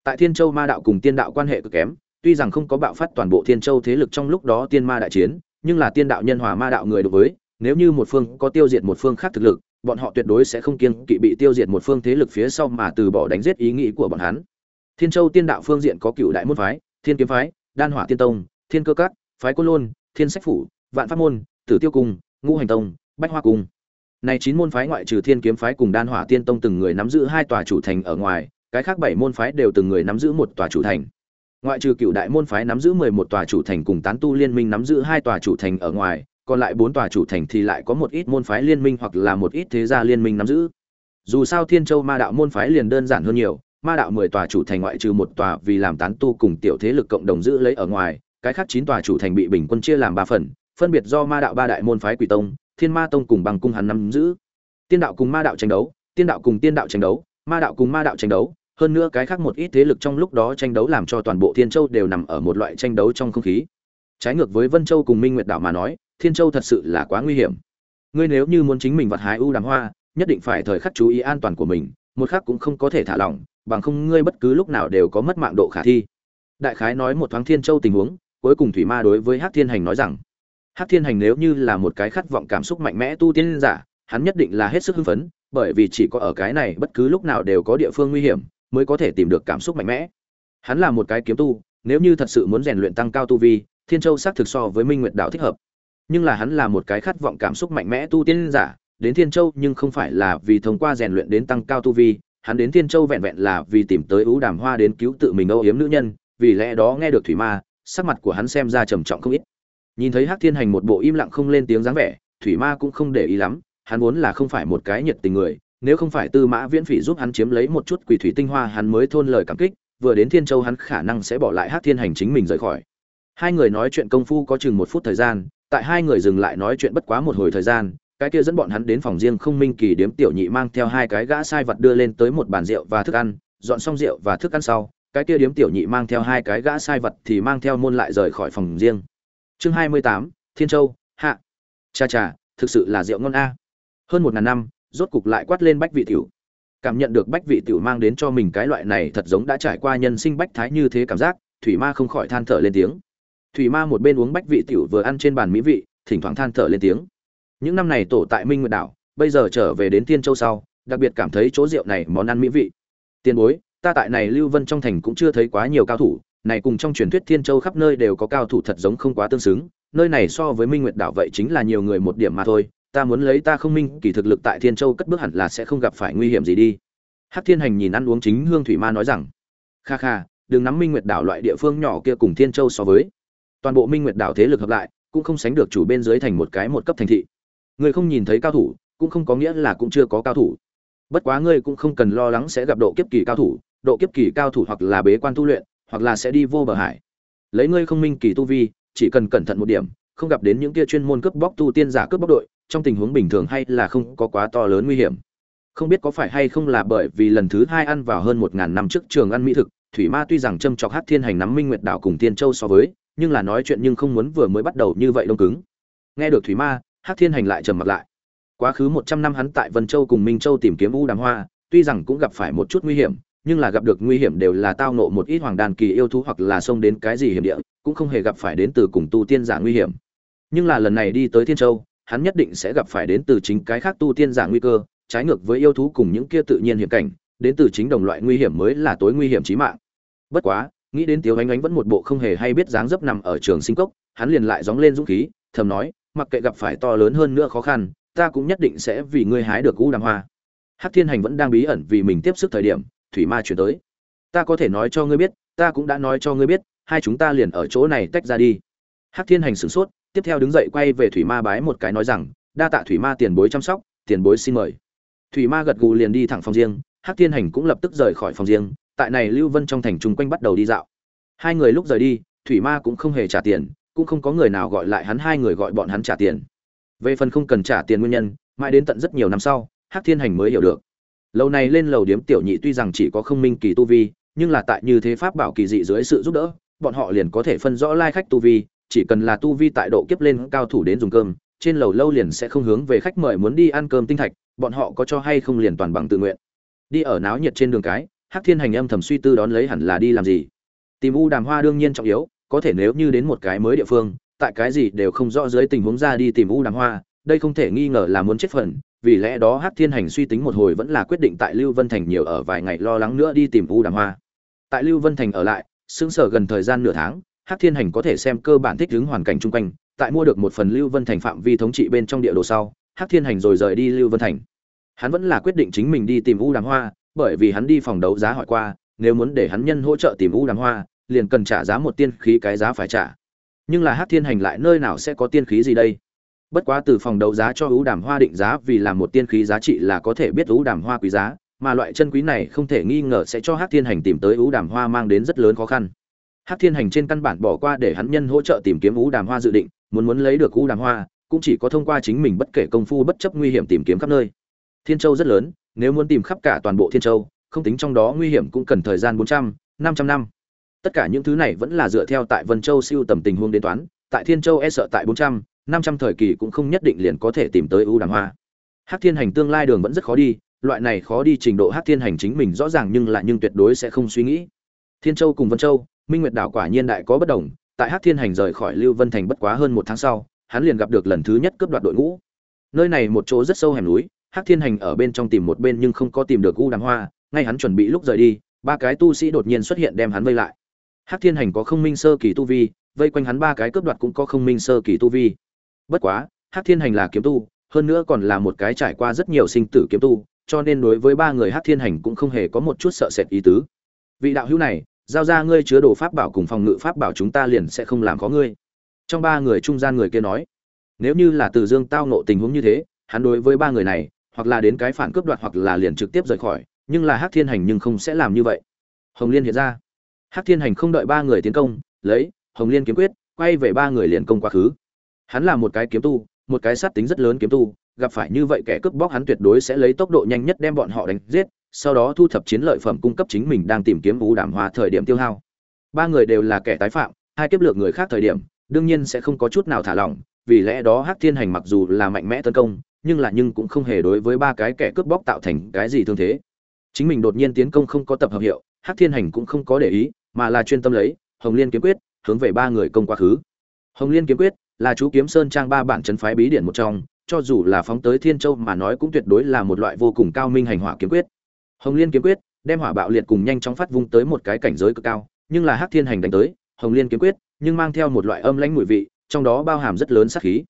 Tại thiên châu ma đạo cùng tiên đạo quan hệ cực kém, tuy rằng không có bạo phát toàn bộ thiên châu thế lực trong lúc đó tiên ma đại chiến nhưng là tiên đạo nhân hòa ma đạo người đối với, nếu như một phương có tiêu diệt một phương khác thực lực, bọn họ tuyệt đối sẽ không kiêng kỵ bị tiêu diệt một phương thế lực phía sau mà từ bỏ đánh giết ý nghĩ của bọn hắn. Thiên châu tiên đạo phương diện có cựu đại môn phái, thiên kiếm phái, đan hỏa tiên tông, thiên cơ các, phái côn lôn, thiên sách phủ, vạn pháp môn, tử tiêu cung, ngũ hành tông, bách hoa cung. Này chín môn phái ngoại trừ thiên kiếm phái cùng đan hỏa tiên tông từng người nắm giữ hai tòa chủ thành ở ngoài, cái khác bảy môn phái đều từng người nắm giữ một tòa chủ thành ngoại trừ cựu đại môn phái nắm giữ mười một tòa chủ thành cùng tán tu liên minh nắm giữ hai tòa chủ thành ở ngoài, còn lại bốn tòa chủ thành thì lại có một ít môn phái liên minh hoặc là một ít thế gia liên minh nắm giữ. Dù sao thiên châu ma đạo môn phái liền đơn giản hơn nhiều, ma đạo mười tòa chủ thành ngoại trừ một tòa vì làm tán tu cùng tiểu thế lực cộng đồng giữ lấy ở ngoài, cái khác chín tòa chủ thành bị bình quân chia làm ba phần, phân biệt do ma đạo ba đại môn phái quỷ tông, thiên ma tông cùng bằng cung hắn nắm giữ. Tiên đạo cùng ma đạo tranh đấu, tiên đạo cùng tiên đạo tranh đấu, ma đạo cùng ma đạo tranh đấu hơn nữa cái khác một ít thế lực trong lúc đó tranh đấu làm cho toàn bộ thiên châu đều nằm ở một loại tranh đấu trong không khí. Trái ngược với vân châu cùng minh nguyệt đảo mà nói, thiên châu thật sự là quá nguy hiểm. Ngươi nếu như muốn chính mình vặt hái u đàm hoa, nhất định phải thời khắc chú ý an toàn của mình, một khắc cũng không có thể thả lỏng, bằng không ngươi bất cứ lúc nào đều có mất mạng độ khả thi. Đại khái nói một thoáng thiên châu tình huống, cuối cùng thủy ma đối với hắc thiên hành nói rằng, hắc thiên hành nếu như là một cái khát vọng cảm xúc mạnh mẽ tu tiên giả, hắn nhất định là hết sức hưng phấn, bởi vì chỉ có ở cái này bất cứ lúc nào đều có địa phương nguy hiểm mới có thể tìm được cảm xúc mạnh mẽ. Hắn là một cái kiếm tu, nếu như thật sự muốn rèn luyện tăng cao tu vi, thiên châu xác thực so với minh nguyệt đạo thích hợp. Nhưng là hắn là một cái khát vọng cảm xúc mạnh mẽ tu tiên giả, đến thiên châu nhưng không phải là vì thông qua rèn luyện đến tăng cao tu vi, hắn đến thiên châu vẹn vẹn là vì tìm tới ưu đàm hoa đến cứu tự mình âu yếm nữ nhân, vì lẽ đó nghe được thủy ma, sắc mặt của hắn xem ra trầm trọng không ít. Nhìn thấy hắc thiên hành một bộ im lặng không lên tiếng dáng vẻ, thủy ma cũng không để ý lắm, hắn vốn là không phải một cái nhiệt tình người nếu không phải tư mã viễn phỉ giúp hắn chiếm lấy một chút quỷ thủy tinh hoa, hắn mới thôn lời cảm kích, vừa đến thiên châu hắn khả năng sẽ bỏ lại hắc thiên hành chính mình rời khỏi. Hai người nói chuyện công phu có chừng một phút thời gian, tại hai người dừng lại nói chuyện bất quá một hồi thời gian, cái kia dẫn bọn hắn đến phòng riêng không minh kỳ điếm tiểu nhị mang theo hai cái gã sai vật đưa lên tới một bàn rượu và thức ăn, dọn xong rượu và thức ăn sau, cái kia điếm tiểu nhị mang theo hai cái gã sai vật thì mang theo môn lại rời khỏi phòng riêng. Chương hai mươi tám, thiên châu, hạ. Cha cha, thực sự là rượu ngon a. Hơn một ngàn năm rốt cục lại quát lên bách vị tiểu. Cảm nhận được bách vị tiểu mang đến cho mình cái loại này thật giống đã trải qua nhân sinh bách thái như thế cảm giác, thủy ma không khỏi than thở lên tiếng. Thủy ma một bên uống bách vị tiểu vừa ăn trên bàn mỹ vị, thỉnh thoảng than thở lên tiếng. Những năm này tổ tại minh nguyệt đảo, bây giờ trở về đến tiên châu sau, đặc biệt cảm thấy chỗ rượu này món ăn mỹ vị. Tiền bối, ta tại này lưu vân trong thành cũng chưa thấy quá nhiều cao thủ, này cùng trong truyền thuyết thiên châu khắp nơi đều có cao thủ thật giống không quá tương xứng, nơi này so với minh nguyệt đảo vậy chính là nhiều người một điểm mà thôi ta muốn lấy ta không minh, kỳ thực lực tại thiên châu cất bước hẳn là sẽ không gặp phải nguy hiểm gì đi. Hắc thiên hành nhìn ăn uống chính hương thủy ma nói rằng, kha kha, đừng nắm minh nguyệt đảo loại địa phương nhỏ kia cùng thiên châu so với. Toàn bộ minh nguyệt đảo thế lực hợp lại, cũng không sánh được chủ bên dưới thành một cái một cấp thành thị. Người không nhìn thấy cao thủ, cũng không có nghĩa là cũng chưa có cao thủ. Bất quá ngươi cũng không cần lo lắng sẽ gặp độ kiếp kỳ cao thủ, độ kiếp kỳ cao thủ hoặc là bế quan tu luyện, hoặc là sẽ đi vô bờ hải. Lấy ngươi không minh kỳ tu vi, chỉ cần cẩn thận một điểm không gặp đến những kia chuyên môn cướp bóc tu tiên giả cướp bóc đội, trong tình huống bình thường hay là không có quá to lớn nguy hiểm. Không biết có phải hay không là bởi vì lần thứ hai ăn vào hơn một ngàn năm trước trường ăn mỹ thực, thủy ma tuy rằng châm chọc hát thiên hành nắm minh nguyệt đảo cùng tiên châu so với, nhưng là nói chuyện nhưng không muốn vừa mới bắt đầu như vậy đông cứng. Nghe được thủy ma, hát thiên hành lại trầm mặt lại. Quá khứ một trăm năm hắn tại vân châu cùng minh châu tìm kiếm u đàm hoa, tuy rằng cũng gặp phải một chút nguy hiểm nhưng là gặp được nguy hiểm đều là tao nộ một ít hoàng đàn kỳ yêu thú hoặc là xông đến cái gì hiểm địa, cũng không hề gặp phải đến từ cùng tu tiên giả nguy hiểm. Nhưng là lần này đi tới thiên châu, hắn nhất định sẽ gặp phải đến từ chính cái khác tu tiên giả nguy cơ, trái ngược với yêu thú cùng những kia tự nhiên hiểm cảnh, đến từ chính đồng loại nguy hiểm mới là tối nguy hiểm chí mạng. Bất quá, nghĩ đến tiếu ánh ánh vẫn một bộ không hề hay biết dáng dấp nằm ở trường sinh cốc, hắn liền lại gióng lên dũng khí, thầm nói, mặc kệ gặp phải to lớn hơn nữa khó khăn, ta cũng nhất định sẽ vì ngươi hái được u đàm hoa. Hắc thiên hành vẫn đang bí ẩn vì mình tiếp sức thời điểm thủy ma chuyển tới. Ta có thể nói cho ngươi biết, ta cũng đã nói cho ngươi biết, hai chúng ta liền ở chỗ này tách ra đi. Hắc thiên hành sửng sốt, tiếp theo đứng dậy quay về thủy ma bái một cái nói rằng, đa tạ thủy ma tiền bối chăm sóc, tiền bối xin mời. Thủy ma gật gù liền đi thẳng phòng riêng, hắc thiên hành cũng lập tức rời khỏi phòng riêng, tại này lưu vân trong thành chung quanh bắt đầu đi dạo. Hai người lúc rời đi, thủy ma cũng không hề trả tiền, cũng không có người nào gọi lại hắn, hai người gọi bọn hắn trả tiền. Về phần không cần trả tiền nguyên nhân, mãi đến tận rất nhiều năm sau, hắc thiên hành mới hiểu được lâu này lên lầu điếm tiểu nhị tuy rằng chỉ có không minh kỳ tu vi, nhưng là tại như thế pháp bảo kỳ dị dưới sự giúp đỡ, bọn họ liền có thể phân rõ lai khách tu vi, chỉ cần là tu vi tại độ kiếp lên cao thủ đến dùng cơm, trên lầu lâu liền sẽ không hướng về khách mời muốn đi ăn cơm tinh thạch, bọn họ có cho hay không liền toàn bằng tự nguyện. Đi ở náo nhiệt trên đường cái, hắc thiên hành âm thầm suy tư đón lấy hẳn là đi làm gì. Tìm u đàm hoa đương nhiên trọng yếu, có thể nếu như đến một cái mới địa phương, tại cái gì đều không rõ dưới tình huống ra đi tìm u đàm hoa, đây không thể nghi ngờ là muốn chết phần vì lẽ đó hắc thiên hành suy tính một hồi vẫn là quyết định tại lưu vân thành nhiều ở vài ngày lo lắng nữa đi tìm u đàm hoa. Tại lưu vân thành ở lại xứng sở gần thời gian nửa tháng hắc thiên hành có thể xem cơ bản thích ứng hoàn cảnh chung quanh, tại mua được một phần lưu vân thành phạm vi thống trị bên trong địa đồ sau hắc thiên hành rồi rời đi lưu vân thành. Hắn vẫn là quyết định chính mình đi tìm u đàm hoa, bởi vì hắn đi phòng đấu giá hỏi qua, nếu muốn để hắn nhân hỗ trợ tìm u đàm hoa, liền cần trả giá một tiên khí cái giá phải trả. Nhưng là hắc thiên hành lại nơi nào sẽ có tiên khí gì đây? Bất quá từ phòng đấu giá cho ưu đàm hoa định giá vì là một tiên khí giá trị là có thể biết ưu đàm hoa quý giá, mà loại chân quý này không thể nghi ngờ sẽ cho Hát thiên hành tìm tới ưu đàm hoa mang đến rất lớn khó khăn. Hát thiên hành trên căn bản bỏ qua để hắn nhân hỗ trợ tìm kiếm ưu đàm hoa dự định, muốn muốn lấy được ưu đàm hoa, cũng chỉ có thông qua chính mình bất kể công phu bất chấp nguy hiểm tìm kiếm khắp nơi. Thiên châu rất lớn, nếu muốn tìm khắp cả toàn bộ thiên châu, không tính trong đó nguy hiểm cũng cần thời gian bốn trăm, năm trăm năm. Tất cả những thứ này vẫn là dựa theo tại vân châu siêu tầm tình huống đến toán, tại thiên châu e sợ tại bốn trăm năm trăm thời kỳ cũng không nhất định liền có thể tìm tới ưu đàm hoa. Hắc thiên hành tương lai đường vẫn rất khó đi, loại này khó đi trình độ hắc thiên hành chính mình rõ ràng nhưng lại nhưng tuyệt đối sẽ không suy nghĩ. Thiên châu cùng vân châu, minh nguyệt đảo quả nhiên đại có bất đồng, tại hắc thiên hành rời khỏi lưu vân thành bất quá hơn một tháng sau, hắn liền gặp được lần thứ nhất cướp đoạt đội ngũ. Nơi này một chỗ rất sâu hẻm núi hắc thiên hành ở bên trong tìm một bên nhưng không có tìm được u đàm hoa, ngay hắn chuẩn bị lúc rời đi, ba cái tu sĩ đột nhiên xuất hiện đem hắn vây lại. Hắc thiên hành có không minh sơ kỳ tu vi, vây quanh hắn ba cái cướp đoạt cũng có không minh sơ kỳ tu vi bất quá, hắc thiên hành là kiếm tu, hơn nữa còn là một cái trải qua rất nhiều sinh tử kiếm tu, cho nên đối với ba người hắc thiên hành cũng không hề có một chút sợ sệt ý tứ. Vị đạo hữu này, giao ra ngươi chứa đồ pháp bảo cùng phòng ngự pháp bảo chúng ta liền sẽ không làm có ngươi. Trong ba người trung gian người kia nói, nếu như là từ dương tao nộ tình huống như thế, hắn đối với ba người này, hoặc là đến cái phản cướp đoạt hoặc là liền trực tiếp rời khỏi, nhưng là hắc thiên hành nhưng không sẽ làm như vậy. Hồng liên hiện ra. Hắc thiên hành không đợi ba người tiến công, lấy hồng liên kiếm quyết, quay về ba người liền công quá khứ hắn là một cái kiếm tu, một cái sát tính rất lớn kiếm tu, gặp phải như vậy kẻ cướp bóc hắn tuyệt đối sẽ lấy tốc độ nhanh nhất đem bọn họ đánh giết, sau đó thu thập chiến lợi phẩm cung cấp chính mình đang tìm kiếm vũ đảm hòa thời điểm tiêu hao. Ba người đều là kẻ tái phạm, hai kiếp lược người khác thời điểm, đương nhiên sẽ không có chút nào thả lỏng, vì lẽ đó hắc thiên hành mặc dù là mạnh mẽ tấn công, nhưng là nhưng cũng không hề đối với ba cái kẻ cướp bóc tạo thành cái gì thương thế. Chính mình đột nhiên tiến công không có tập hợp hiệu, hắc thiên hành cũng không có để ý, mà là chuyên tâm lấy, hồng liên kiếm quyết, hướng về ba người công quá khứ. Hồng liên kiếm quyết là chú kiếm sơn trang ba bản chấn phái bí điển một trong, cho dù là phóng tới thiên châu mà nói cũng tuyệt đối là một loại vô cùng cao minh hành hỏa kiếm quyết. Hồng liên kiếm quyết đem hỏa bạo liệt cùng nhanh chóng phát vung tới một cái cảnh giới cực cao, nhưng là hắc thiên hành đánh tới, hồng liên kiếm quyết nhưng mang theo một loại âm lãnh mùi vị, trong đó bao hàm rất lớn sát khí.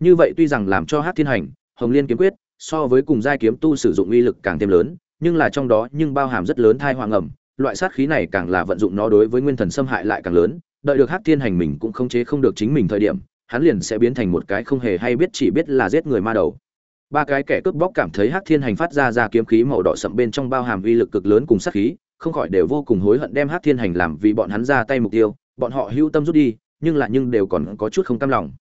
Như vậy tuy rằng làm cho hắc thiên hành, hồng liên kiếm quyết so với cùng giai kiếm tu sử dụng uy lực càng thêm lớn, nhưng là trong đó nhưng bao hàm rất lớn thai hoàng ẩm, loại sát khí này càng là vận dụng nó đối với nguyên thần xâm hại lại càng lớn, đợi được hắc thiên hành mình cũng không chế không được chính mình thời điểm hắn liền sẽ biến thành một cái không hề hay biết chỉ biết là giết người ma đầu. Ba cái kẻ cướp bóc cảm thấy hắc thiên hành phát ra ra kiếm khí màu đỏ sậm bên trong bao hàm uy lực cực lớn cùng sát khí, không khỏi đều vô cùng hối hận đem hắc thiên hành làm vì bọn hắn ra tay mục tiêu, bọn họ hưu tâm rút đi, nhưng là nhưng đều còn có chút không cam lòng.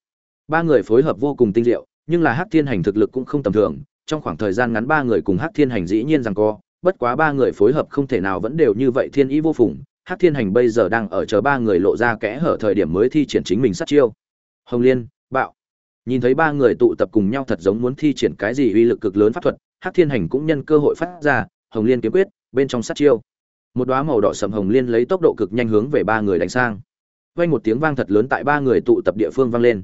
Ba người phối hợp vô cùng tinh diệu, nhưng là hắc thiên hành thực lực cũng không tầm thường, trong khoảng thời gian ngắn ba người cùng hắc thiên hành dĩ nhiên rằng co, bất quá ba người phối hợp không thể nào vẫn đều như vậy thiên ý vô phùng. Hắc thiên hành bây giờ đang ở chờ ba người lộ ra kẽ hở thời điểm mới thi triển chính mình sát chiêu hồng liên, bạo. Nhìn thấy ba người tụ tập cùng nhau thật giống muốn thi triển cái gì uy lực cực lớn pháp thuật, hắc thiên hành cũng nhân cơ hội phát ra, hồng liên kiếm quyết, bên trong sát chiêu. Một đóa màu đỏ sầm hồng liên lấy tốc độ cực nhanh hướng về ba người đánh sang. Vang một tiếng vang thật lớn tại ba người tụ tập địa phương vang lên.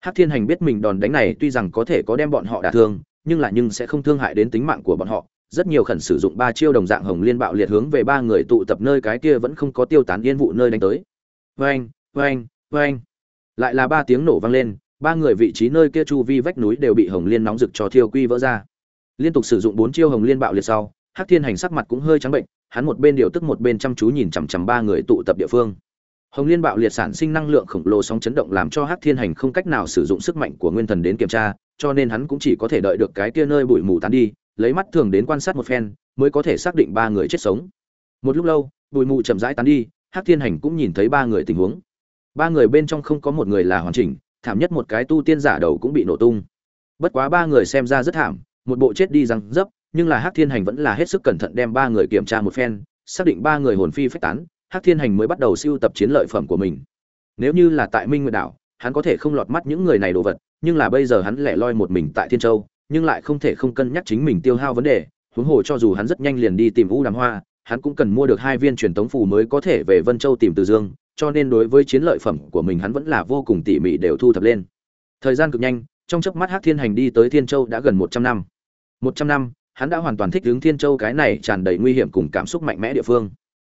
Hắc thiên hành biết mình đòn đánh này tuy rằng có thể có đem bọn họ đả thương, nhưng là nhưng sẽ không thương hại đến tính mạng của bọn họ. Rất nhiều khẩn sử dụng ba chiêu đồng dạng hồng liên bạo liệt hướng về ba người tụ tập nơi cái kia vẫn không có tiêu tán yên vụ nơi đánh tới. Vang vang vang lại là ba tiếng nổ vang lên, ba người vị trí nơi kia chu vi vách núi đều bị hồng liên nóng rực cho thiêu quy vỡ ra. Liên tục sử dụng bốn chiêu hồng liên bạo liệt sau, hắc thiên hành sắc mặt cũng hơi trắng bệnh, hắn một bên điều tức một bên chăm chú nhìn chằm chằm ba người tụ tập địa phương. Hồng liên bạo liệt sản sinh năng lượng khổng lồ sóng chấn động làm cho hắc thiên hành không cách nào sử dụng sức mạnh của nguyên thần đến kiểm tra, cho nên hắn cũng chỉ có thể đợi được cái kia nơi bụi mù tán đi, lấy mắt thường đến quan sát một phen, mới có thể xác định ba người chết sống. Một lúc lâu, bụi mù chậm rãi tán đi, hắc thiên hành cũng nhìn thấy ba người tình huống ba người bên trong không có một người là hoàn chỉnh, thảm nhất một cái tu tiên giả đầu cũng bị nổ tung. Bất quá ba người xem ra rất thảm, một bộ chết đi răng dấp, nhưng là hắc thiên hành vẫn là hết sức cẩn thận đem ba người kiểm tra một phen, xác định ba người hồn phi phách tán, hắc thiên hành mới bắt đầu siêu tập chiến lợi phẩm của mình. Nếu như là tại minh nguyệt đảo, hắn có thể không lọt mắt những người này đồ vật, nhưng là bây giờ hắn lẻ loi một mình tại thiên châu, nhưng lại không thể không cân nhắc chính mình tiêu hao vấn đề, huống hồ cho dù hắn rất nhanh liền đi tìm u đàm hoa, hắn cũng cần mua được hai viên truyền tống phù mới có thể về vân châu tìm từ dương cho nên đối với chiến lợi phẩm của mình hắn vẫn là vô cùng tỉ mỉ đều thu thập lên. Thời gian cực nhanh, trong chớp mắt hắc thiên hành đi tới thiên châu đã gần một trăm năm. Một trăm năm, hắn đã hoàn toàn thích ứng thiên châu cái này tràn đầy nguy hiểm cùng cảm xúc mạnh mẽ địa phương.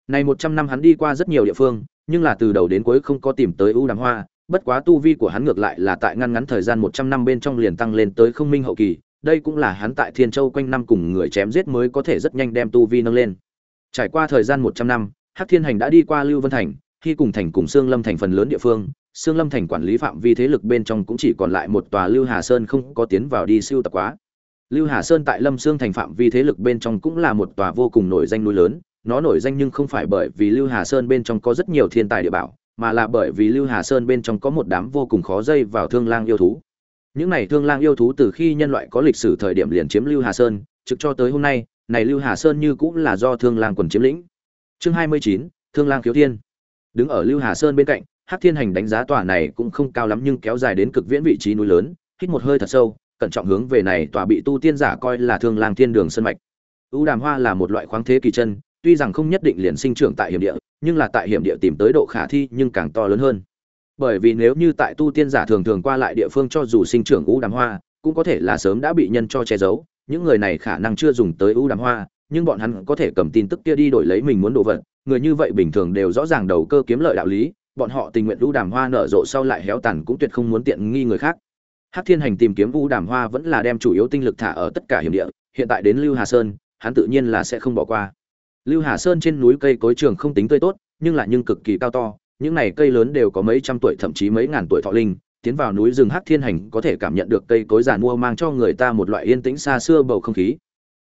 Này một trăm năm hắn đi qua rất nhiều địa phương, nhưng là từ đầu đến cuối không có tìm tới u đàm hoa, bất quá tu vi của hắn ngược lại là tại ngăn ngắn thời gian một trăm năm bên trong liền tăng lên tới không minh hậu kỳ, đây cũng là hắn tại thiên châu quanh năm cùng người chém giết mới có thể rất nhanh đem tu vi nâng lên. Trải qua thời gian một trăm năm, hắc thiên hành đã đi qua lưu vân thành khi cùng thành cùng Sương Lâm thành phần lớn địa phương, Sương Lâm thành quản lý phạm vi thế lực bên trong cũng chỉ còn lại một tòa Lưu Hà Sơn không có tiến vào đi siêu tập quá. Lưu Hà Sơn tại Lâm Sương thành phạm vi thế lực bên trong cũng là một tòa vô cùng nổi danh núi lớn, nó nổi danh nhưng không phải bởi vì Lưu Hà Sơn bên trong có rất nhiều thiên tài địa bảo, mà là bởi vì Lưu Hà Sơn bên trong có một đám vô cùng khó dây vào thương lang yêu thú. Những này thương lang yêu thú từ khi nhân loại có lịch sử thời điểm liền chiếm Lưu Hà Sơn, trực cho tới hôm nay, này Lưu Hà Sơn như cũng là do thương lang quần chiếm lĩnh. Chương 29, Thương lang khiếu thiên đứng ở lưu hà sơn bên cạnh, hắc thiên hành đánh giá tòa này cũng không cao lắm nhưng kéo dài đến cực viễn vị trí núi lớn, hít một hơi thật sâu, cẩn trọng hướng về này tòa bị tu tiên giả coi là thương lang thiên đường sơn mạch. U đàm hoa là một loại khoáng thế kỳ chân, tuy rằng không nhất định liền sinh trưởng tại hiểm địa, nhưng là tại hiểm địa tìm tới độ khả thi nhưng càng to lớn hơn. Bởi vì nếu như tại tu tiên giả thường thường qua lại địa phương cho dù sinh trưởng u đàm hoa, cũng có thể là sớm đã bị nhân cho che giấu, những người này khả năng chưa dùng tới u đàm hoa, nhưng bọn hắn có thể cầm tin tức kia đi đổi lấy mình muốn đồ vật người như vậy bình thường đều rõ ràng đầu cơ kiếm lợi đạo lý bọn họ tình nguyện u đàm hoa nở rộ sau lại héo tàn cũng tuyệt không muốn tiện nghi người khác Hắc Thiên Hành tìm kiếm Vũ Đàm Hoa vẫn là đem chủ yếu tinh lực thả ở tất cả hiểm địa, hiện tại đến Lưu Hà Sơn, hắn tự nhiên là sẽ không bỏ qua. Lưu Hà Sơn trên núi cây cối trường không tính tươi tốt, nhưng lại nhưng cực kỳ cao to, những này cây lớn đều có mấy trăm tuổi thậm chí mấy ngàn tuổi thọ linh, tiến vào núi rừng Hắc Thiên Hành có thể cảm nhận được cây cối già mua mang cho người ta một loại yên tĩnh xa xưa bầu không khí.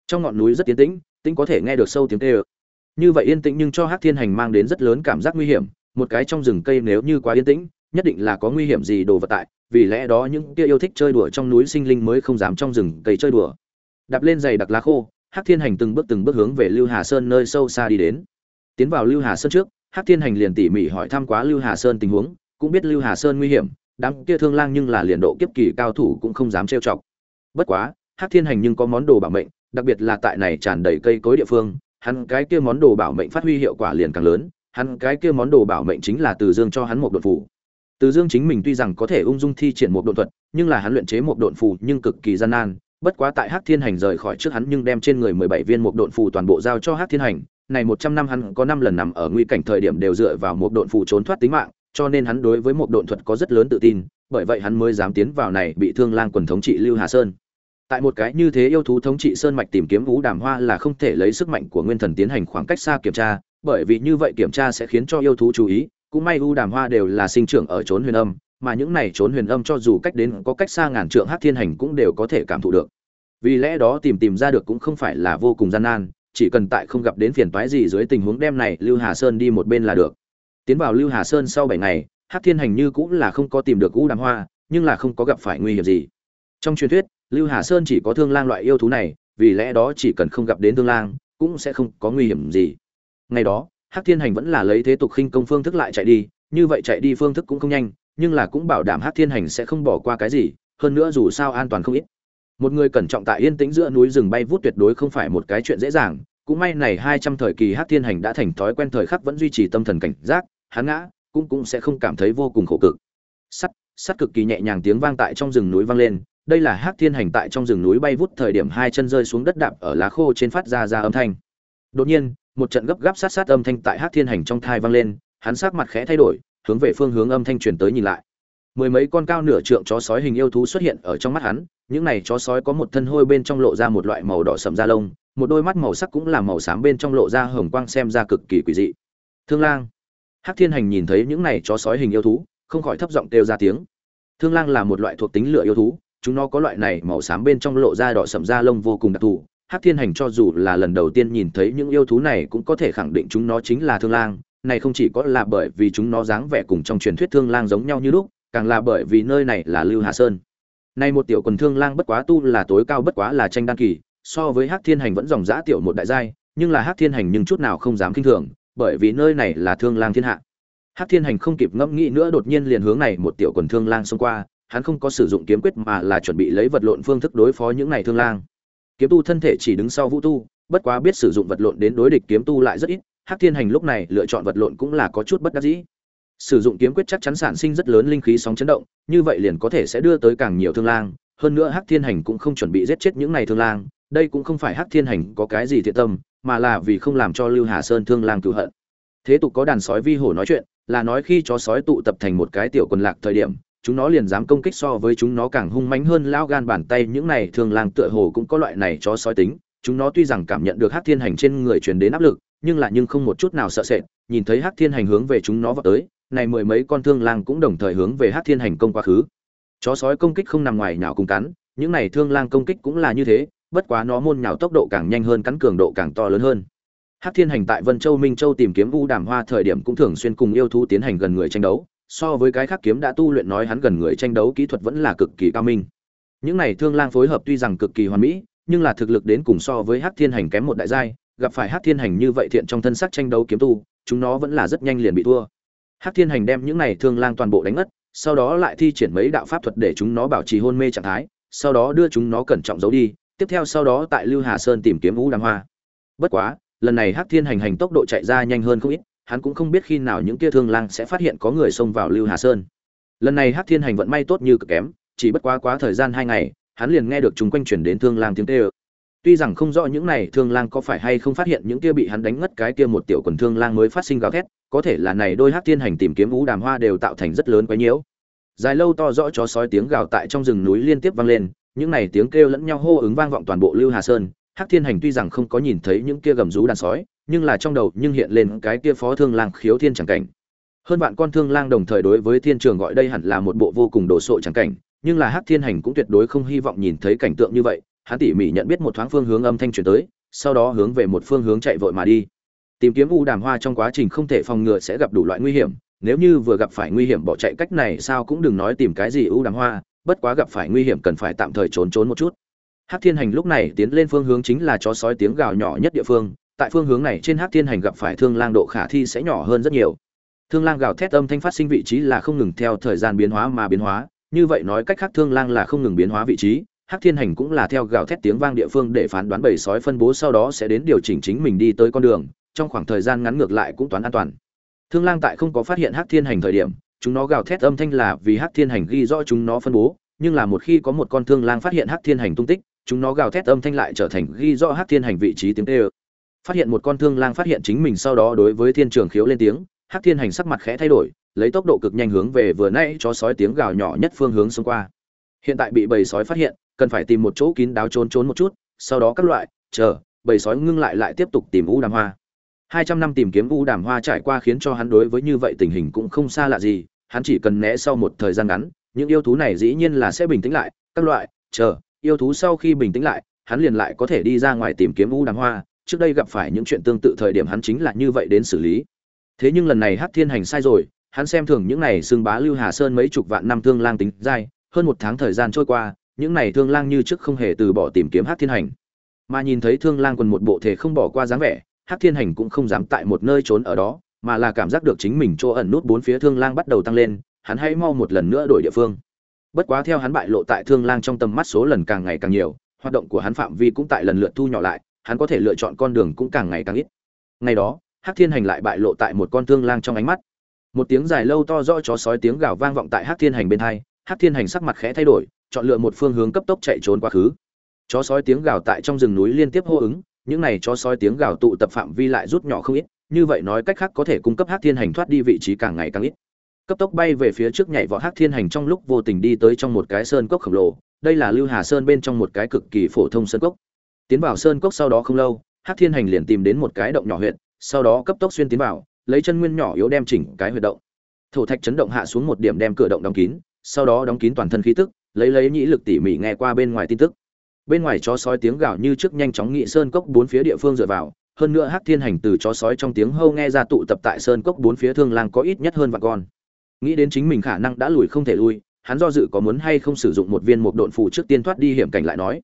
Trong ngọn núi rất yên tĩnh, tĩnh có thể nghe được sâu tiếng kêu như vậy yên tĩnh nhưng cho hắc thiên hành mang đến rất lớn cảm giác nguy hiểm, một cái trong rừng cây nếu như quá yên tĩnh, nhất định là có nguy hiểm gì đồ vật tại, vì lẽ đó những kia yêu thích chơi đùa trong núi sinh linh mới không dám trong rừng cây chơi đùa. Đạp lên giày đặc lá khô, hắc thiên hành từng bước từng bước hướng về lưu hà sơn nơi sâu xa đi đến. Tiến vào lưu hà sơn trước, hắc thiên hành liền tỉ mỉ hỏi thăm quá lưu hà sơn tình huống, cũng biết lưu hà sơn nguy hiểm, đám kia thương lang nhưng là liền độ kiếp kỳ cao thủ cũng không dám trêu chọc. Bất quá, hắc thiên hành nhưng có món đồ bảo mệnh, đặc biệt là tại này tràn đầy cây cối địa phương hắn cái kia món đồ bảo mệnh phát huy hiệu quả liền càng lớn, hắn cái kia món đồ bảo mệnh chính là Từ Dương cho hắn một độn phù. Từ Dương chính mình tuy rằng có thể ung dung thi triển một độn thuật, nhưng là hắn luyện chế một độn phù nhưng cực kỳ gian nan, bất quá tại Hắc Thiên Hành rời khỏi trước hắn nhưng đem trên người 17 viên một độn phù toàn bộ giao cho Hắc Thiên Hành, này 100 năm hắn có 5 lần nằm ở nguy cảnh thời điểm đều dựa vào một độn phù trốn thoát tính mạng, cho nên hắn đối với một độn thuật có rất lớn tự tin, bởi vậy hắn mới dám tiến vào này bị Thương Lang quần thống trị Lưu Hà Sơn tại một cái như thế yêu thú thống trị sơn mạch tìm kiếm vũ đàm hoa là không thể lấy sức mạnh của nguyên thần tiến hành khoảng cách xa kiểm tra, bởi vì như vậy kiểm tra sẽ khiến cho yêu thú chú ý, cũng may u đàm hoa đều là sinh trưởng ở trốn huyền âm, mà những này trốn huyền âm cho dù cách đến có cách xa ngàn trượng hát thiên hành cũng đều có thể cảm thụ được. Vì lẽ đó tìm tìm ra được cũng không phải là vô cùng gian nan, chỉ cần tại không gặp đến phiền toái gì dưới tình huống đem này lưu hà sơn đi một bên là được. Tiến vào lưu hà sơn sau bảy ngày hát thiên hành như cũng là không có tìm được u đàm hoa, nhưng là không có gặp phải nguy hiểm gì. Trong truyền thuyết lưu hà sơn chỉ có thương lang loại yêu thú này, vì lẽ đó chỉ cần không gặp đến thương lang, cũng sẽ không có nguy hiểm gì. Ngày đó, hắc thiên hành vẫn là lấy thế tục khinh công phương thức lại chạy đi, như vậy chạy đi phương thức cũng không nhanh, nhưng là cũng bảo đảm hắc thiên hành sẽ không bỏ qua cái gì, hơn nữa dù sao an toàn không ít. Một người cẩn trọng tại yên tĩnh giữa núi rừng bay vút tuyệt đối không phải một cái chuyện dễ dàng, cũng may này hai trăm thời kỳ hắc thiên hành đã thành thói quen thời khắc vẫn duy trì tâm thần cảnh giác, hắn ngã, cũng cũng sẽ không cảm thấy vô cùng khổ cực. Sắt sắt cực kỳ nhẹ nhàng tiếng vang tại trong rừng núi vang lên đây là hắc thiên hành tại trong rừng núi bay vút thời điểm hai chân rơi xuống đất đạp ở lá khô trên phát ra ra âm thanh. Đột nhiên, một trận gấp gáp sát sát âm thanh tại hắc thiên hành trong thai vang lên, hắn sắc mặt khẽ thay đổi, hướng về phương hướng âm thanh truyền tới nhìn lại. Mười mấy con cao nửa trượng chó sói hình yêu thú xuất hiện ở trong mắt hắn, những này chó sói có một thân hôi bên trong lộ ra một loại màu đỏ sậm da lông, một đôi mắt màu sắc cũng là màu xám bên trong lộ ra hồng quang xem ra cực kỳ quỷ dị. Thương lang. Hắc thiên hành nhìn thấy những này chó sói hình yêu thú, không khỏi thấp giọng kêu ra tiếng. Thương lang là một loại thuộc tính lửa yêu thú chúng nó có loại này màu xám bên trong lộ ra đỏ sậm da lông vô cùng đặc thù. Hắc thiên hành cho dù là lần đầu tiên nhìn thấy những yêu thú này cũng có thể khẳng định chúng nó chính là thương lang. Này không chỉ có là bởi vì chúng nó dáng vẻ cùng trong truyền thuyết thương lang giống nhau như lúc, càng là bởi vì nơi này là lưu hà sơn. Nay một tiểu quần thương lang bất quá tu là tối cao bất quá là tranh đan kỳ, so với hắc thiên hành vẫn dòng giã tiểu một đại giai, nhưng là hắc thiên hành nhưng chút nào không dám kinh thường, bởi vì nơi này là thương lang thiên hạ. Hắc thiên hành không kịp ngẫm nghĩ nữa đột nhiên liền hướng này một tiểu quần thương lang xông qua hắn không có sử dụng kiếm quyết mà là chuẩn bị lấy vật lộn phương thức đối phó những này thương lang. Kiếm tu thân thể chỉ đứng sau vũ tu, bất quá biết sử dụng vật lộn đến đối địch kiếm tu lại rất ít, hắc thiên hành lúc này lựa chọn vật lộn cũng là có chút bất đắc dĩ. Sử dụng kiếm quyết chắc chắn sản sinh rất lớn linh khí sóng chấn động, như vậy liền có thể sẽ đưa tới càng nhiều thương lang, hơn nữa hắc thiên hành cũng không chuẩn bị giết chết những này thương lang, đây cũng không phải hắc thiên hành có cái gì thiện tâm, mà là vì không làm cho lưu hà sơn thương lang cựu hận. Thế tục có đàn sói vi hổ nói chuyện, là nói khi chó sói tụ tập thành một cái tiểu quần lạc thời điểm chúng nó liền dám công kích so với chúng nó càng hung mãnh hơn lao gan bàn tay. Những này thương lang tựa hồ cũng có loại này chó sói tính. Chúng nó tuy rằng cảm nhận được hắc thiên hành trên người truyền đến áp lực nhưng lại nhưng không một chút nào sợ sệt. Nhìn thấy hắc thiên hành hướng về chúng nó vào tới này mười mấy con thương lang cũng đồng thời hướng về hắc thiên hành công quá khứ. Chó sói công kích không nằm ngoài nhào cùng cắn những này thương lang công kích cũng là như thế bất quá nó môn nhào tốc độ càng nhanh hơn cắn cường độ càng to lớn hơn. Hắc Thiên Hành tại Vân Châu Minh Châu tìm kiếm U Đàm Hoa thời điểm cũng thường xuyên cùng yêu thú tiến hành gần người tranh đấu, so với cái khác kiếm đã tu luyện nói hắn gần người tranh đấu kỹ thuật vẫn là cực kỳ cao minh. Những này thương lang phối hợp tuy rằng cực kỳ hoàn mỹ, nhưng là thực lực đến cùng so với Hắc Thiên Hành kém một đại giai, gặp phải Hắc Thiên Hành như vậy thiện trong thân sắc tranh đấu kiếm tu, chúng nó vẫn là rất nhanh liền bị thua. Hắc Thiên Hành đem những này thương lang toàn bộ đánh ngất, sau đó lại thi triển mấy đạo pháp thuật để chúng nó bảo trì hôn mê trạng thái, sau đó đưa chúng nó cẩn trọng giấu đi, tiếp theo sau đó tại Lưu Hà Sơn tìm kiếm vũ Đàm Hoa. Bất quá, lần này hắc thiên hành hành tốc độ chạy ra nhanh hơn không ít hắn cũng không biết khi nào những kia thương lang sẽ phát hiện có người xông vào lưu hà sơn. Lần này hắc thiên hành vận may tốt như cực kém chỉ bất quá quá thời gian hai ngày hắn liền nghe được chúng quanh chuyển đến thương lang tiếng tê ơ tuy rằng không rõ những này thương lang có phải hay không phát hiện những kia bị hắn đánh ngất cái kia một tiểu quần thương lang mới phát sinh gào thét có thể là này đôi hắc thiên hành tìm kiếm vũ đàm hoa đều tạo thành rất lớn quái nhiễu. Dài lâu to rõ chó sói tiếng gào tại trong rừng núi liên tiếp vang lên những này tiếng kêu lẫn nhau hô ứng vang vọng toàn bộ lưu hà sơn. Hắc Thiên Hành tuy rằng không có nhìn thấy những kia gầm rú đàn sói, nhưng là trong đầu nhưng hiện lên cái kia phó thương lang khiếu thiên chẳng cảnh. Hơn vạn con thương lang đồng thời đối với thiên trường gọi đây hẳn là một bộ vô cùng đồ sộ chẳng cảnh, nhưng là Hắc Thiên Hành cũng tuyệt đối không hy vọng nhìn thấy cảnh tượng như vậy, hắn tỉ mỉ nhận biết một thoáng phương hướng âm thanh truyền tới, sau đó hướng về một phương hướng chạy vội mà đi. Tìm kiếm u đàm hoa trong quá trình không thể phòng ngừa sẽ gặp đủ loại nguy hiểm, nếu như vừa gặp phải nguy hiểm bỏ chạy cách này sao cũng đừng nói tìm cái gì u đàm hoa, bất quá gặp phải nguy hiểm cần phải tạm thời trốn trốn một chút. Hắc Thiên Hành lúc này tiến lên phương hướng chính là chó sói tiếng gào nhỏ nhất địa phương, tại phương hướng này trên Hắc Thiên Hành gặp phải Thương Lang độ khả thi sẽ nhỏ hơn rất nhiều. Thương Lang gào thét âm thanh phát sinh vị trí là không ngừng theo thời gian biến hóa mà biến hóa, như vậy nói cách khác Thương Lang là không ngừng biến hóa vị trí, Hắc Thiên Hành cũng là theo gào thét tiếng vang địa phương để phán đoán bầy sói phân bố sau đó sẽ đến điều chỉnh chính mình đi tới con đường, trong khoảng thời gian ngắn ngược lại cũng toán an toàn. Thương Lang tại không có phát hiện Hắc Thiên Hành thời điểm, chúng nó gào thét âm thanh là vì Hắc Thiên Hành ghi rõ chúng nó phân bố, nhưng là một khi có một con thương lang phát hiện Hắc Thiên Hành tung tích, chúng nó gào thét âm thanh lại trở thành ghi rõ hắc thiên hành vị trí tiếng tê ơ phát hiện một con thương lang phát hiện chính mình sau đó đối với thiên trường khiếu lên tiếng, hắc thiên hành sắc mặt khẽ thay đổi, lấy tốc độ cực nhanh hướng về vừa nãy cho sói tiếng gào nhỏ nhất phương hướng xông qua. Hiện tại bị bầy sói phát hiện, cần phải tìm một chỗ kín đáo trốn trốn một chút, sau đó các loại, chờ, bầy sói ngưng lại lại tiếp tục tìm u đàm hoa. Hai trăm năm tìm kiếm u đàm hoa trải qua khiến cho hắn đối với như vậy tình hình cũng không xa lạ gì, hắn chỉ cần né sau một thời gian ngắn, những yêu thú này dĩ nhiên là sẽ bình tĩnh lại, các loại, chờ, yêu thú sau khi bình tĩnh lại, hắn liền lại có thể đi ra ngoài tìm kiếm u đàm hoa trước đây gặp phải những chuyện tương tự thời điểm hắn chính là như vậy đến xử lý. Thế nhưng lần này hát thiên hành sai rồi, hắn xem thường những này xương bá lưu hà sơn mấy chục vạn năm thương lang tính dai hơn một tháng thời gian trôi qua, những này thương lang như trước không hề từ bỏ tìm kiếm hát thiên hành. Mà nhìn thấy thương lang quần một bộ thể không bỏ qua dáng vẻ hát thiên hành cũng không dám tại một nơi trốn ở đó, mà là cảm giác được chính mình chỗ ẩn nút bốn phía thương lang bắt đầu tăng lên, hắn hãy mau một lần nữa đổi địa phương. Bất quá theo hắn bại lộ tại thương lang trong tầm mắt số lần càng ngày càng nhiều, hoạt động của hắn phạm vi cũng tại lần lượt thu nhỏ lại hắn có thể lựa chọn con đường cũng càng ngày càng ít. Ngày đó, hắc thiên hành lại bại lộ tại một con thương lang trong ánh mắt. Một tiếng dài lâu to rõ chó sói tiếng gào vang vọng tại hắc thiên hành bên hai, hắc thiên hành sắc mặt khẽ thay đổi, chọn lựa một phương hướng cấp tốc chạy trốn quá khứ. Chó sói tiếng gào tại trong rừng núi liên tiếp hô ứng, những này chó sói tiếng gào tụ tập phạm vi lại rút nhỏ không ít, như vậy nói cách khác có thể cung cấp hắc thiên hành thoát đi vị trí càng ngày càng ít. Cấp tốc bay về phía trước nhảy vọt hắc thiên hành trong lúc vô tình đi tới trong một cái sơn cốc khổng lồ, đây là lưu hà sơn bên trong một cái cực kỳ phổ thông sơn cốc tiến vào sơn cốc sau đó không lâu, hắc thiên hành liền tìm đến một cái động nhỏ huyện sau đó cấp tốc xuyên tiến vào, lấy chân nguyên nhỏ yếu đem chỉnh cái huyệt động. Thổ thạch chấn động hạ xuống một điểm đem cửa động đóng kín, sau đó đóng kín toàn thân khí tức, lấy lấy nhĩ lực tỉ mỉ nghe qua bên ngoài tin tức. Bên ngoài chó sói tiếng gào như trước nhanh chóng nghị sơn cốc bốn phía địa phương dựa vào, hơn nữa hắc thiên hành từ chó sói trong tiếng hâu nghe ra tụ tập tại sơn cốc bốn phía thương lang có ít nhất hơn vạn con. Nghĩ đến chính mình khả năng đã lùi không thể lui, hắn do dự có muốn hay không sử dụng một viên mục độn phù trước tiên thoát đi hiểm cảnh lại nói.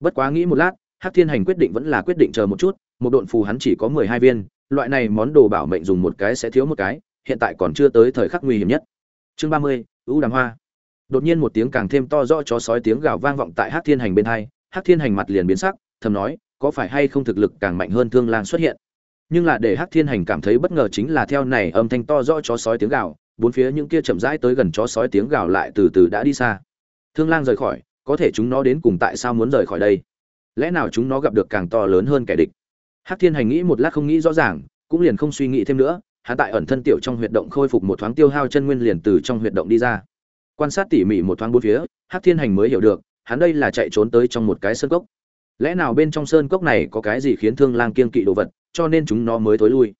Bất quá nghĩ một lát hắc thiên hành quyết định vẫn là quyết định chờ một chút, một độn phù hắn chỉ có mười hai viên, loại này món đồ bảo mệnh dùng một cái sẽ thiếu một cái, hiện tại còn chưa tới thời khắc nguy hiểm nhất. Chương ba mươi đàm hoa. Đột nhiên một tiếng càng thêm to rõ chó sói tiếng gào vang vọng tại hắc thiên hành bên hai, hắc thiên hành mặt liền biến sắc, thầm nói, có phải hay không thực lực càng mạnh hơn thương lang xuất hiện? Nhưng là để hắc thiên hành cảm thấy bất ngờ chính là theo này âm thanh to rõ chó sói tiếng gào, bốn phía những kia chậm rãi tới gần chó sói tiếng gào lại từ từ đã đi xa. Thương lang rời khỏi, có thể chúng nó đến cùng tại sao muốn rời khỏi đây? Lẽ nào chúng nó gặp được càng to lớn hơn kẻ địch? Hắc thiên hành nghĩ một lát không nghĩ rõ ràng, cũng liền không suy nghĩ thêm nữa, hắn tại ẩn thân tiểu trong huyệt động khôi phục một thoáng tiêu hao chân nguyên liền từ trong huyệt động đi ra. Quan sát tỉ mỉ một thoáng bốn phía, hắc thiên hành mới hiểu được, hắn đây là chạy trốn tới trong một cái sơn cốc. Lẽ nào bên trong sơn cốc này có cái gì khiến thương lang kiên kỵ đồ vật, cho nên chúng nó mới thối lui?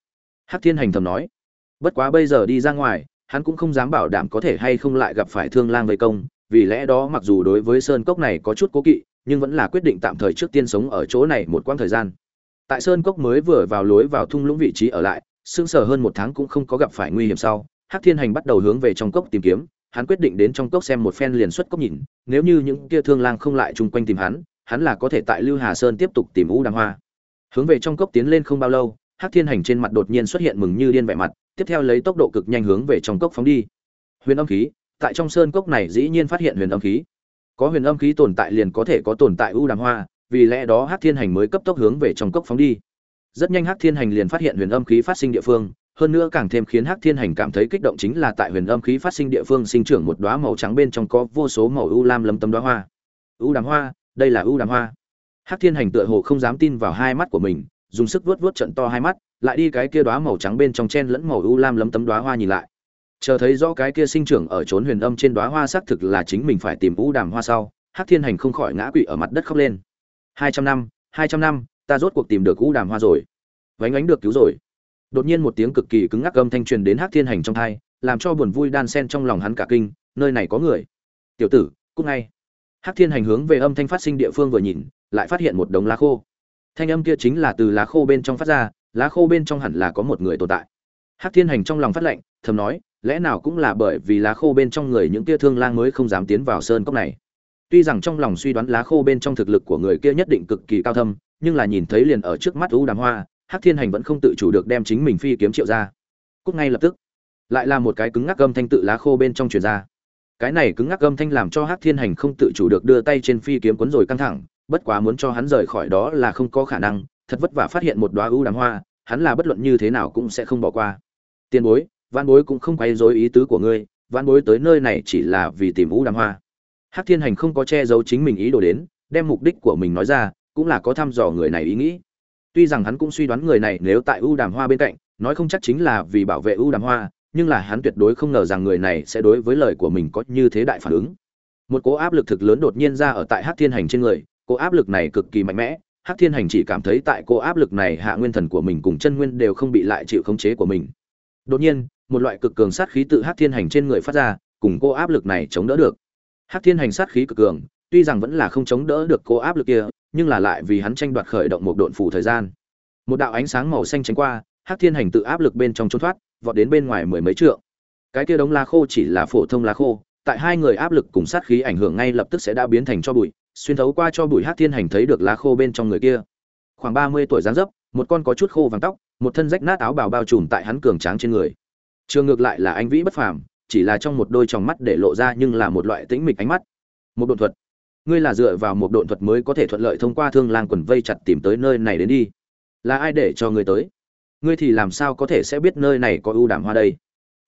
Hắc thiên hành thầm nói. Bất quá bây giờ đi ra ngoài, hắn cũng không dám bảo đảm có thể hay không lại gặp phải thương lang vây công, vì lẽ đó mặc dù đối với sơn cốc này có chút cố kỵ nhưng vẫn là quyết định tạm thời trước tiên sống ở chỗ này một quãng thời gian. Tại sơn cốc mới vừa vào lối vào thung lũng vị trí ở lại, sững sờ hơn một tháng cũng không có gặp phải nguy hiểm sau, hắc thiên hành bắt đầu hướng về trong cốc tìm kiếm, hắn quyết định đến trong cốc xem một phen liền xuất cốc nhìn, nếu như những kia thương lang không lại chung quanh tìm hắn hắn là có thể tại lưu hà sơn tiếp tục tìm u đàng hoa. Hướng về trong cốc tiến lên không bao lâu, hắc thiên hành trên mặt đột nhiên xuất hiện mừng như điên vẻ mặt, tiếp theo lấy tốc độ cực nhanh hướng về trong cốc phóng đi. Huyền âm khí, tại trong sơn cốc này dĩ nhiên phát hiện huyền âm khí có huyền âm khí tồn tại liền có thể có tồn tại u đàm hoa, vì lẽ đó hắc thiên hành mới cấp tốc hướng về trong cốc phóng đi. Rất nhanh hắc thiên hành liền phát hiện huyền âm khí phát sinh địa phương, hơn nữa càng thêm khiến hắc thiên hành cảm thấy kích động chính là tại huyền âm khí phát sinh địa phương sinh trưởng một đóa màu trắng bên trong có vô số màu u lam lấm tấm đóa hoa. U đàm hoa, đây là u đàm hoa. Hắc thiên hành tựa hồ không dám tin vào hai mắt của mình, dùng sức vuốt vuốt trận to hai mắt, lại đi cái kia đóa màu trắng bên trong chen lẫn màu u lam lấm tấm đóa hoa nhìn lại chờ thấy rõ cái kia sinh trưởng ở trốn huyền âm trên đóa hoa xác thực là chính mình phải tìm u đàm hoa sau, hắc thiên hành không khỏi ngã quỵ ở mặt đất khóc lên. Hai trăm năm, hai trăm năm, ta rốt cuộc tìm được u đàm hoa rồi. Vánh ánh được cứu rồi. Đột nhiên một tiếng cực kỳ cứng ngắc âm thanh truyền đến hắc thiên hành trong thai làm cho buồn vui đan sen trong lòng hắn cả kinh, nơi này có người. Tiểu tử cúc ngay. Hắc thiên hành hướng về âm thanh phát sinh địa phương vừa nhìn, lại phát hiện một đống lá khô. Thanh âm kia chính là từ lá khô bên trong phát ra, lá khô bên trong hẳn là có một người tồn tại. Hắc thiên hành trong lòng phát lệnh thầm nói, lẽ nào cũng là bởi vì lá khô bên trong người những kia thương lang mới không dám tiến vào sơn cốc này? Tuy rằng trong lòng suy đoán lá khô bên trong thực lực của người kia nhất định cực kỳ cao thâm, nhưng là nhìn thấy liền ở trước mắt u đàm hoa, hắc thiên hành vẫn không tự chủ được đem chính mình phi kiếm triệu ra. Cúc ngay lập tức. Lại là một cái cứng ngắc gâm thanh tự lá khô bên trong truyền ra. Cái này cứng ngắc gâm thanh làm cho hắc thiên hành không tự chủ được đưa tay trên phi kiếm cuốn rồi căng thẳng, bất quá muốn cho hắn rời khỏi đó là không có khả năng, thật vất vả phát hiện một đoá ưu đàm hoa, hắn là bất luận như thế nào cũng sẽ không bỏ qua. Tiền bối văn bối cũng không quay dối ý tứ của ngươi văn bối tới nơi này chỉ là vì tìm ưu đàm hoa. Hắc thiên hành không có che giấu chính mình ý đồ đến, đem mục đích của mình nói ra, cũng là có thăm dò người này ý nghĩ. Tuy rằng hắn cũng suy đoán người này nếu tại U đàm hoa bên cạnh, nói không chắc chính là vì bảo vệ U đàm hoa, nhưng là hắn tuyệt đối không ngờ rằng người này sẽ đối với lời của mình có như thế đại phản ứng. Một cố áp lực thực lớn đột nhiên ra ở tại hắc thiên hành trên người cố áp lực này cực kỳ mạnh mẽ, hắc thiên hành chỉ cảm thấy tại cô áp lực này hạ nguyên thần của mình cùng chân nguyên đều không bị lại chịu khống chế của mình. Đột nhiên một loại cực cường sát khí tự hắc thiên hành trên người phát ra, cùng cô áp lực này chống đỡ được. Hắc thiên hành sát khí cực cường, tuy rằng vẫn là không chống đỡ được cô áp lực kia, nhưng là lại vì hắn tranh đoạt khởi động một độn phủ thời gian. Một đạo ánh sáng màu xanh tránh qua, hắc thiên hành tự áp lực bên trong trốn thoát, vọt đến bên ngoài mười mấy trượng. Cái kia đống lá khô chỉ là phổ thông lá khô, tại hai người áp lực cùng sát khí ảnh hưởng ngay lập tức sẽ đã biến thành cho bụi, xuyên thấu qua cho bụi Hắc thiên hành thấy được lá khô bên trong người kia. Khoảng ba mươi tuổi dáng dấp, một con có chút khô vàng tóc, một thân rách nát áo bào bao trùm tại hắn cường tráng trên người trường ngược lại là anh vĩ bất phàm, chỉ là trong một đôi tròng mắt để lộ ra nhưng là một loại tĩnh mịch ánh mắt. Một độn thuật. Ngươi là dựa vào một độn thuật mới có thể thuận lợi thông qua thương lang quần vây chặt tìm tới nơi này đến đi. Là ai để cho ngươi tới? Ngươi thì làm sao có thể sẽ biết nơi này có ưu đàm hoa đây?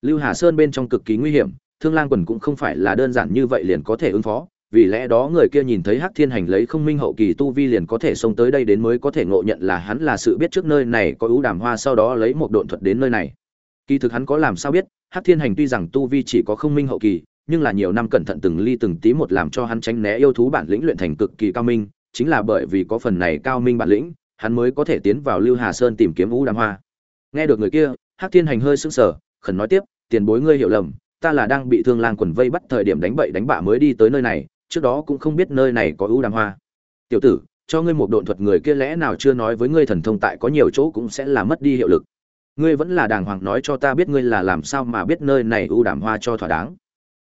Lưu hà sơn bên trong cực kỳ nguy hiểm, thương lang quần cũng không phải là đơn giản như vậy liền có thể ứng phó. Vì lẽ đó người kia nhìn thấy Hắc Thiên Hành lấy không minh hậu kỳ tu vi liền có thể xông tới đây đến mới có thể ngộ nhận là hắn là sự biết trước nơi này có ưu đàm hoa sau đó lấy một độn thuật đến nơi này. Kỳ thực hắn có làm sao biết, Hắc Thiên Hành tuy rằng tu vi chỉ có không minh hậu kỳ, nhưng là nhiều năm cẩn thận từng ly từng tí một làm cho hắn tránh né yêu thú bản lĩnh luyện thành cực kỳ cao minh, chính là bởi vì có phần này cao minh bản lĩnh, hắn mới có thể tiến vào Lưu Hà Sơn tìm kiếm Vũ đàm hoa. Nghe được người kia, Hắc Thiên Hành hơi sững sờ, khẩn nói tiếp, tiền bối ngươi hiểu lầm, ta là đang bị Thương Lang quần vây bắt thời điểm đánh bậy đánh bạ mới đi tới nơi này, trước đó cũng không biết nơi này có Vũ đàm hoa tiểu tử cho ngươi một độn thuật người kia lẽ nào chưa nói với ngươi thần thông tại có nhiều chỗ cũng sẽ là mất đi hiệu lực ngươi vẫn là đàng hoàng nói cho ta biết ngươi là làm sao mà biết nơi này ưu đàm hoa cho thỏa đáng.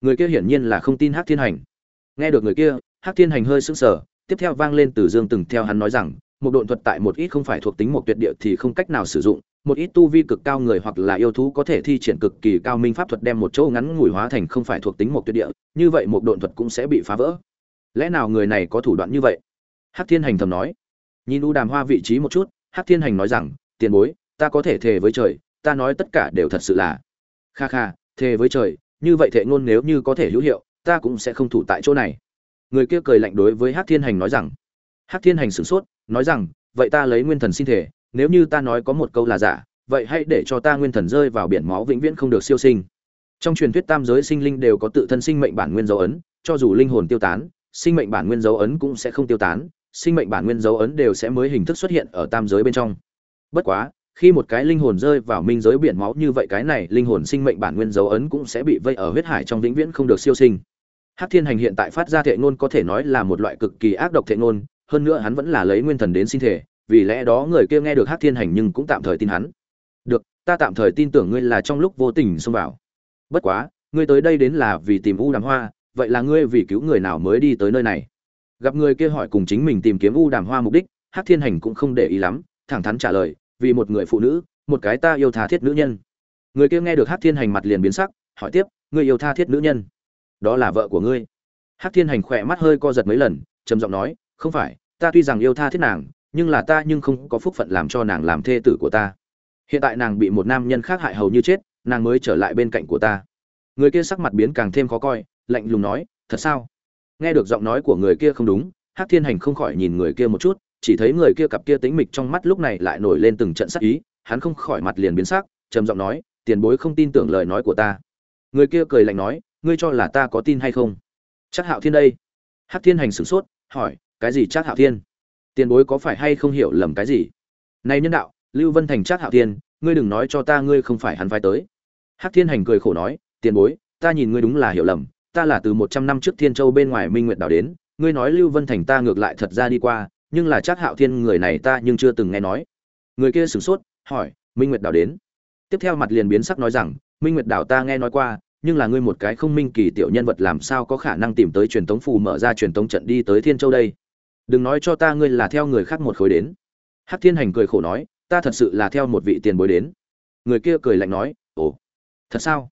Người kia hiển nhiên là không tin hắc thiên hành. Nghe được người kia, hắc thiên hành hơi sững sờ, tiếp theo vang lên từ dương từng theo hắn nói rằng, một độn thuật tại một ít không phải thuộc tính một tuyệt địa thì không cách nào sử dụng, một ít tu vi cực cao người hoặc là yêu thú có thể thi triển cực kỳ cao minh pháp thuật đem một chỗ ngắn ngủi hóa thành không phải thuộc tính một tuyệt địa, như vậy một độn thuật cũng sẽ bị phá vỡ. Lẽ nào người này có thủ đoạn như vậy? Hắc thiên hành thầm nói. Nhìn u đàm hoa vị trí một chút, hắc thiên hành nói rằng, tiền bối ta có thể thề với trời, ta nói tất cả đều thật sự là. Kha kha, thề với trời, như vậy thệ ngôn nếu như có thể hữu hiệu, ta cũng sẽ không thủ tại chỗ này. Người kia cười lạnh đối với hắc thiên hành nói rằng, hắc thiên hành sửng sốt, nói rằng, vậy ta lấy nguyên thần xin thể nếu như ta nói có một câu là giả, vậy hãy để cho ta nguyên thần rơi vào biển máu vĩnh viễn không được siêu sinh. Trong truyền thuyết tam giới sinh linh đều có tự thân sinh mệnh bản nguyên dấu ấn, cho dù linh hồn tiêu tán, sinh mệnh bản nguyên dấu ấn cũng sẽ không tiêu tán, sinh mệnh bản nguyên dấu ấn đều sẽ mới hình thức xuất hiện ở tam giới bên trong. Bất quá khi một cái linh hồn rơi vào minh giới biển máu như vậy, cái này linh hồn sinh mệnh bản nguyên dấu ấn cũng sẽ bị vây ở huyết hải trong vĩnh viễn không được siêu sinh. Hắc thiên hành hiện tại phát ra thệ ngôn có thể nói là một loại cực kỳ ác độc thệ ngôn, hơn nữa hắn vẫn là lấy nguyên thần đến sinh thể vì lẽ đó người kia nghe được hắc thiên hành nhưng cũng tạm thời tin hắn. Được, ta tạm thời tin tưởng ngươi là trong lúc vô tình xông vào. Bất quá, ngươi tới đây đến là vì tìm u đàm hoa, vậy là ngươi vì cứu người nào mới đi tới nơi này? Gặp người kia hỏi cùng chính mình tìm kiếm u đàm hoa mục đích, hắc thiên hành cũng không để ý lắm, thẳng thắn trả lời vì một người phụ nữ, một cái ta yêu tha thiết nữ nhân. Người kia nghe được hắc thiên hành mặt liền biến sắc, hỏi tiếp, ngươi yêu tha thiết nữ nhân? Đó là vợ của ngươi. Hắc thiên hành khỏe mắt hơi co giật mấy lần, trầm giọng nói, không phải, ta tuy rằng yêu tha thiết nàng, nhưng là ta nhưng không có phúc phận làm cho nàng làm thê tử của ta. Hiện tại nàng bị một nam nhân khác hại hầu như chết, nàng mới trở lại bên cạnh của ta. Người kia sắc mặt biến càng thêm khó coi, lạnh lùng nói, thật sao? Nghe được giọng nói của người kia không đúng, hắc thiên hành không khỏi nhìn người kia một chút chỉ thấy người kia cặp kia tính mịch trong mắt lúc này lại nổi lên từng trận sắc ý, hắn không khỏi mặt liền biến sắc, trầm giọng nói, tiền bối không tin tưởng lời nói của ta. Người kia cười lạnh nói, ngươi cho là ta có tin hay không? Chắc hạo thiên đây. Hắc thiên hành sửng sốt, hỏi, cái gì chắc hạo thiên? Tiền bối có phải hay không hiểu lầm cái gì? Này nhân đạo, lưu vân thành chắc hạo thiên, ngươi đừng nói cho ta ngươi không phải hắn phái tới. Hắc thiên hành cười khổ nói, tiền bối, ta nhìn ngươi đúng là hiểu lầm, ta là từ một trăm năm trước thiên châu bên ngoài minh nguyệt đảo đến, ngươi nói lưu vân thành ta ngược lại thật ra đi qua nhưng là chắc hạo thiên người này ta nhưng chưa từng nghe nói. Người kia sửng sốt, hỏi, minh nguyệt đảo đến? Tiếp theo mặt liền biến sắc nói rằng, minh nguyệt đảo ta nghe nói qua, nhưng là ngươi một cái không minh kỳ tiểu nhân vật làm sao có khả năng tìm tới truyền tống phù mở ra truyền tống trận đi tới thiên châu đây? Đừng nói cho ta ngươi là theo người khác một khối đến. Hắc thiên hành cười khổ nói, ta thật sự là theo một vị tiền bối đến. Người kia cười lạnh nói, ồ, thật sao?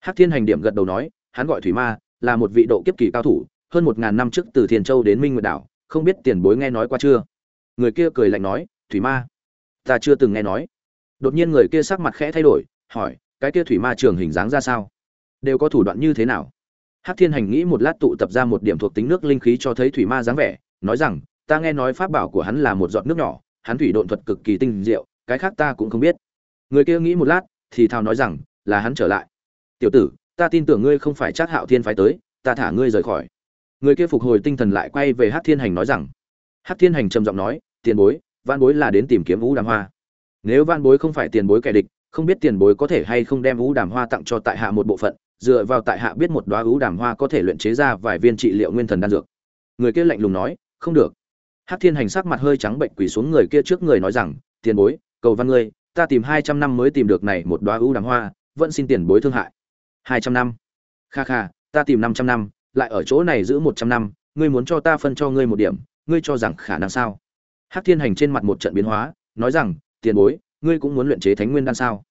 Hắc thiên hành điểm gật đầu nói, hắn gọi thủy ma, là một vị độ kiếp kỳ cao thủ, hơn một ngàn năm trước từ thiên châu đến minh nguyệt đảo không biết tiền bối nghe nói qua chưa? Người kia cười lạnh nói, thủy ma, ta chưa từng nghe nói. Đột nhiên người kia sắc mặt khẽ thay đổi, hỏi, cái kia thủy ma trường hình dáng ra sao? Đều có thủ đoạn như thế nào? Hắc thiên hành nghĩ một lát tụ tập ra một điểm thuộc tính nước linh khí cho thấy thủy ma dáng vẻ, nói rằng, ta nghe nói pháp bảo của hắn là một giọt nước nhỏ, hắn thủy độn thuật cực kỳ tinh diệu, cái khác ta cũng không biết. Người kia nghĩ một lát, thì thào nói rằng, là hắn trở lại. Tiểu tử, ta tin tưởng ngươi không phải chắc hạo thiên phái tới, ta thả ngươi rời khỏi người kia phục hồi tinh thần lại quay về hát thiên hành nói rằng hát thiên hành trầm giọng nói, tiền bối van bối là đến tìm kiếm vũ đàm hoa. Nếu van bối không phải tiền bối kẻ địch, không biết tiền bối có thể hay không đem vũ đàm hoa tặng cho tại hạ một bộ phận, dựa vào tại hạ biết một đoá vũ đàm hoa có thể luyện chế ra vài viên trị liệu nguyên thần đan dược. Người kia lạnh lùng nói, không được. Hát thiên hành sắc mặt hơi trắng bệnh quỳ xuống người kia trước người nói rằng, tiền bối, cầu văn ngươi, ta tìm hai trăm năm mới tìm được này một đoá vũ đàm hoa, vẫn xin tiền bối thương hại. Hai trăm năm? Kha kha, ta tìm năm trăm năm lại ở chỗ này giữ một trăm năm, ngươi muốn cho ta phân cho ngươi một điểm, ngươi cho rằng khả năng sao? Hắc thiên hành trên mặt một trận biến hóa, nói rằng, tiền bối, ngươi cũng muốn luyện chế thánh nguyên đan sao?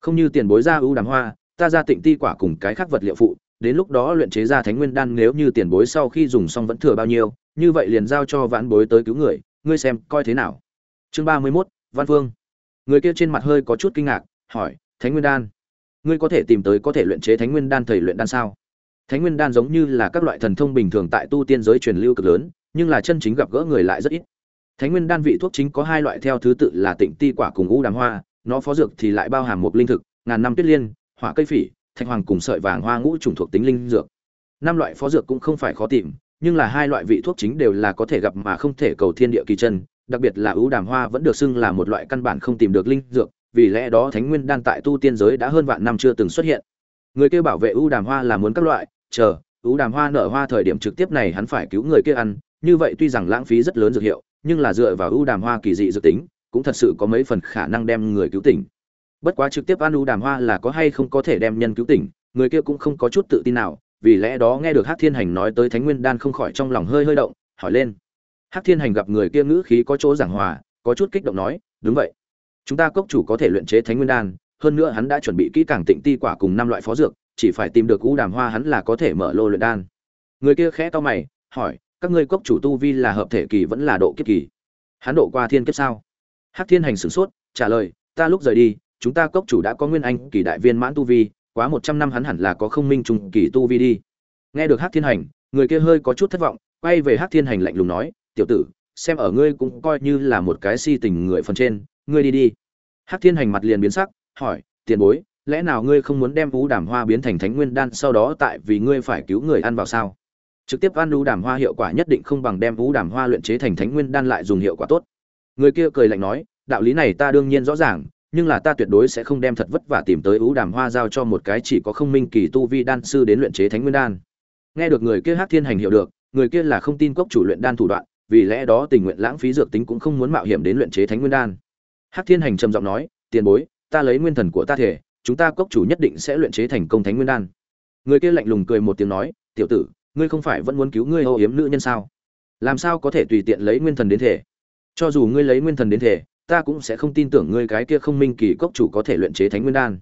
Không như tiền bối ra ưu đàm hoa, ta ra tịnh ti quả cùng cái khác vật liệu phụ, đến lúc đó luyện chế ra thánh nguyên đan nếu như tiền bối sau khi dùng xong vẫn thừa bao nhiêu, như vậy liền giao cho vãn bối tới cứu người, ngươi xem coi thế nào? Chương ba mươi mốt, văn phương người kia trên mặt hơi có chút kinh ngạc, hỏi, thánh nguyên đan? Ngươi có thể tìm tới có thể luyện chế thánh nguyên đan thầy luyện đan sao? Thánh nguyên đan giống như là các loại thần thông bình thường tại tu tiên giới truyền lưu cực lớn, nhưng là chân chính gặp gỡ người lại rất ít. Thánh nguyên đan vị thuốc chính có hai loại theo thứ tự là tịnh ti quả cùng u đàm hoa, nó phó dược thì lại bao hàm một linh thực, ngàn năm tuyết liên, hỏa cây phỉ, thạch hoàng cùng sợi vàng hoa ngũ trùng thuộc tính linh dược. Năm loại phó dược cũng không phải khó tìm, nhưng là hai loại vị thuốc chính đều là có thể gặp mà không thể cầu thiên địa kỳ chân, đặc biệt là U đàm hoa vẫn được xưng là một loại căn bản không tìm được linh dược, vì lẽ đó thánh nguyên đan tại tu tiên giới đã hơn vạn năm chưa từng xuất hiện. Người kia bảo vệ U đàm hoa là muốn các loại chờ ưu đàm hoa nở hoa thời điểm trực tiếp này hắn phải cứu người kia ăn, như vậy tuy rằng lãng phí rất lớn dược hiệu, nhưng là dựa vào ưu đàm hoa kỳ dị dự tính, cũng thật sự có mấy phần khả năng đem người cứu tỉnh. Bất quá trực tiếp ăn ưu đàm hoa là có hay không có thể đem nhân cứu tỉnh, người kia cũng không có chút tự tin nào, vì lẽ đó nghe được hát thiên hành nói tới thánh nguyên đan không khỏi trong lòng hơi hơi động, hỏi lên. Hắc thiên hành gặp người kia ngữ khí có chỗ giảng hòa, có chút kích động nói, đúng vậy. Chúng ta cốc chủ có thể luyện chế thánh nguyên đan, hơn nữa hắn đã chuẩn bị kỹ càng tịnh ti quả cùng năm loại phó dược chỉ phải tìm được u đàm hoa hắn là có thể mở lô luyện đan. Người kia khẽ to mày, hỏi, các ngươi cốc chủ tu vi là hợp thể kỳ vẫn là độ kiếp kỳ? Hắn độ qua thiên kiếp sao? Hắc thiên hành sửng sốt, trả lời, ta lúc rời đi, chúng ta cốc chủ đã có nguyên anh kỳ đại viên mãn tu vi, quá một trăm năm hắn hẳn là có không minh trùng kỳ tu vi đi. Nghe được hắc thiên hành, người kia hơi có chút thất vọng, quay về hắc thiên hành lạnh lùng nói, tiểu tử, xem ở ngươi cũng coi như là một cái si tình người phần trên, ngươi đi đi. Hắc thiên hành mặt liền biến sắc, hỏi, tiền bối lẽ nào ngươi không muốn đem vũ đàm hoa biến thành thánh nguyên đan sau đó tại vì ngươi phải cứu người ăn vào sao? Trực tiếp ăn vũ đàm hoa hiệu quả nhất định không bằng đem vũ đàm hoa luyện chế thành thánh nguyên đan lại dùng hiệu quả tốt. Người kia cười lạnh nói, đạo lý này ta đương nhiên rõ ràng, nhưng là ta tuyệt đối sẽ không đem thật vất vả tìm tới u đàm hoa giao cho một cái chỉ có không minh kỳ tu vi đan sư đến luyện chế thánh nguyên đan. Nghe được người kia hát thiên hành hiểu được, người kia là không tin cốc chủ luyện đan thủ đoạn, vì lẽ đó tình nguyện lãng phí dược tính cũng không muốn mạo hiểm đến luyện chế thánh nguyên đan. Hát thiên hành trầm giọng nói, tiền bối, ta lấy nguyên thần của ta thể chúng ta cốc chủ nhất định sẽ luyện chế thành công thánh nguyên đan. Người kia lạnh lùng cười một tiếng nói, tiểu tử, ngươi không phải vẫn muốn cứu ngươi âu yếm nữ nhân sao? Làm sao có thể tùy tiện lấy nguyên thần đến thể? Cho dù ngươi lấy nguyên thần đến thể, ta cũng sẽ không tin tưởng ngươi cái kia không minh kỳ cốc chủ có thể luyện chế thánh nguyên đan.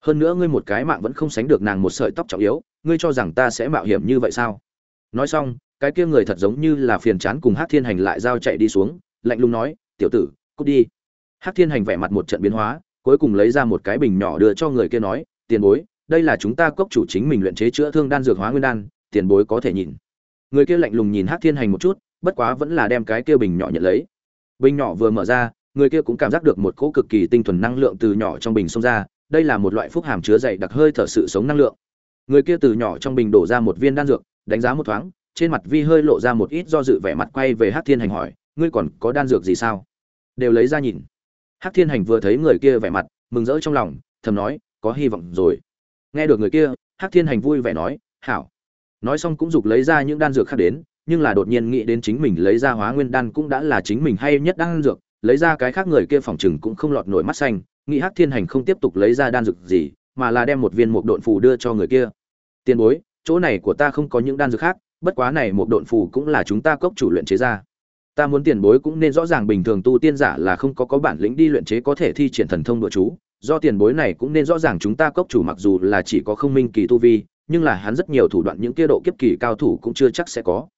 Hơn nữa ngươi một cái mạng vẫn không sánh được nàng một sợi tóc trọng yếu, ngươi cho rằng ta sẽ mạo hiểm như vậy sao? Nói xong, cái kia người thật giống như là phiền chán cùng hát thiên hành lại giao chạy đi xuống, lạnh lùng nói, tiểu tử, cút đi. Hát thiên hành vẻ mặt một trận biến hóa cuối cùng lấy ra một cái bình nhỏ đưa cho người kia nói, tiền bối, đây là chúng ta cốc chủ chính mình luyện chế chữa thương đan dược hóa nguyên đan, tiền bối có thể nhìn. Người kia lạnh lùng nhìn hát thiên hành một chút, bất quá vẫn là đem cái kia bình nhỏ nhận lấy. Bình nhỏ vừa mở ra, người kia cũng cảm giác được một cỗ cực kỳ tinh thuần năng lượng từ nhỏ trong bình xông ra, đây là một loại phúc hàm chứa dày đặc hơi thở sự sống năng lượng. Người kia từ nhỏ trong bình đổ ra một viên đan dược, đánh giá một thoáng, trên mặt vi hơi lộ ra một ít do dự vẻ mặt quay về hát thiên hành hỏi, ngươi còn có đan dược gì sao? Đều lấy ra nhìn. Hắc thiên hành vừa thấy người kia vẻ mặt, mừng rỡ trong lòng, thầm nói, có hy vọng rồi. Nghe được người kia, Hắc thiên hành vui vẻ nói, hảo. Nói xong cũng dục lấy ra những đan dược khác đến, nhưng là đột nhiên nghĩ đến chính mình lấy ra hóa nguyên đan cũng đã là chính mình hay nhất đan dược, lấy ra cái khác người kia phòng chừng cũng không lọt nổi mắt xanh, nghĩ hắc thiên hành không tiếp tục lấy ra đan dược gì, mà là đem một viên một độn phù đưa cho người kia. Tiền bối, chỗ này của ta không có những đan dược khác, bất quá này một độn phù cũng là chúng ta cốc chủ luyện chế ra ta muốn tiền bối cũng nên rõ ràng bình thường tu tiên giả là không có có bản lĩnh đi luyện chế có thể thi triển thần thông độ chú. Do tiền bối này cũng nên rõ ràng chúng ta cốc chủ mặc dù là chỉ có không minh kỳ tu vi, nhưng là hắn rất nhiều thủ đoạn những kia độ kiếp kỳ cao thủ cũng chưa chắc sẽ có.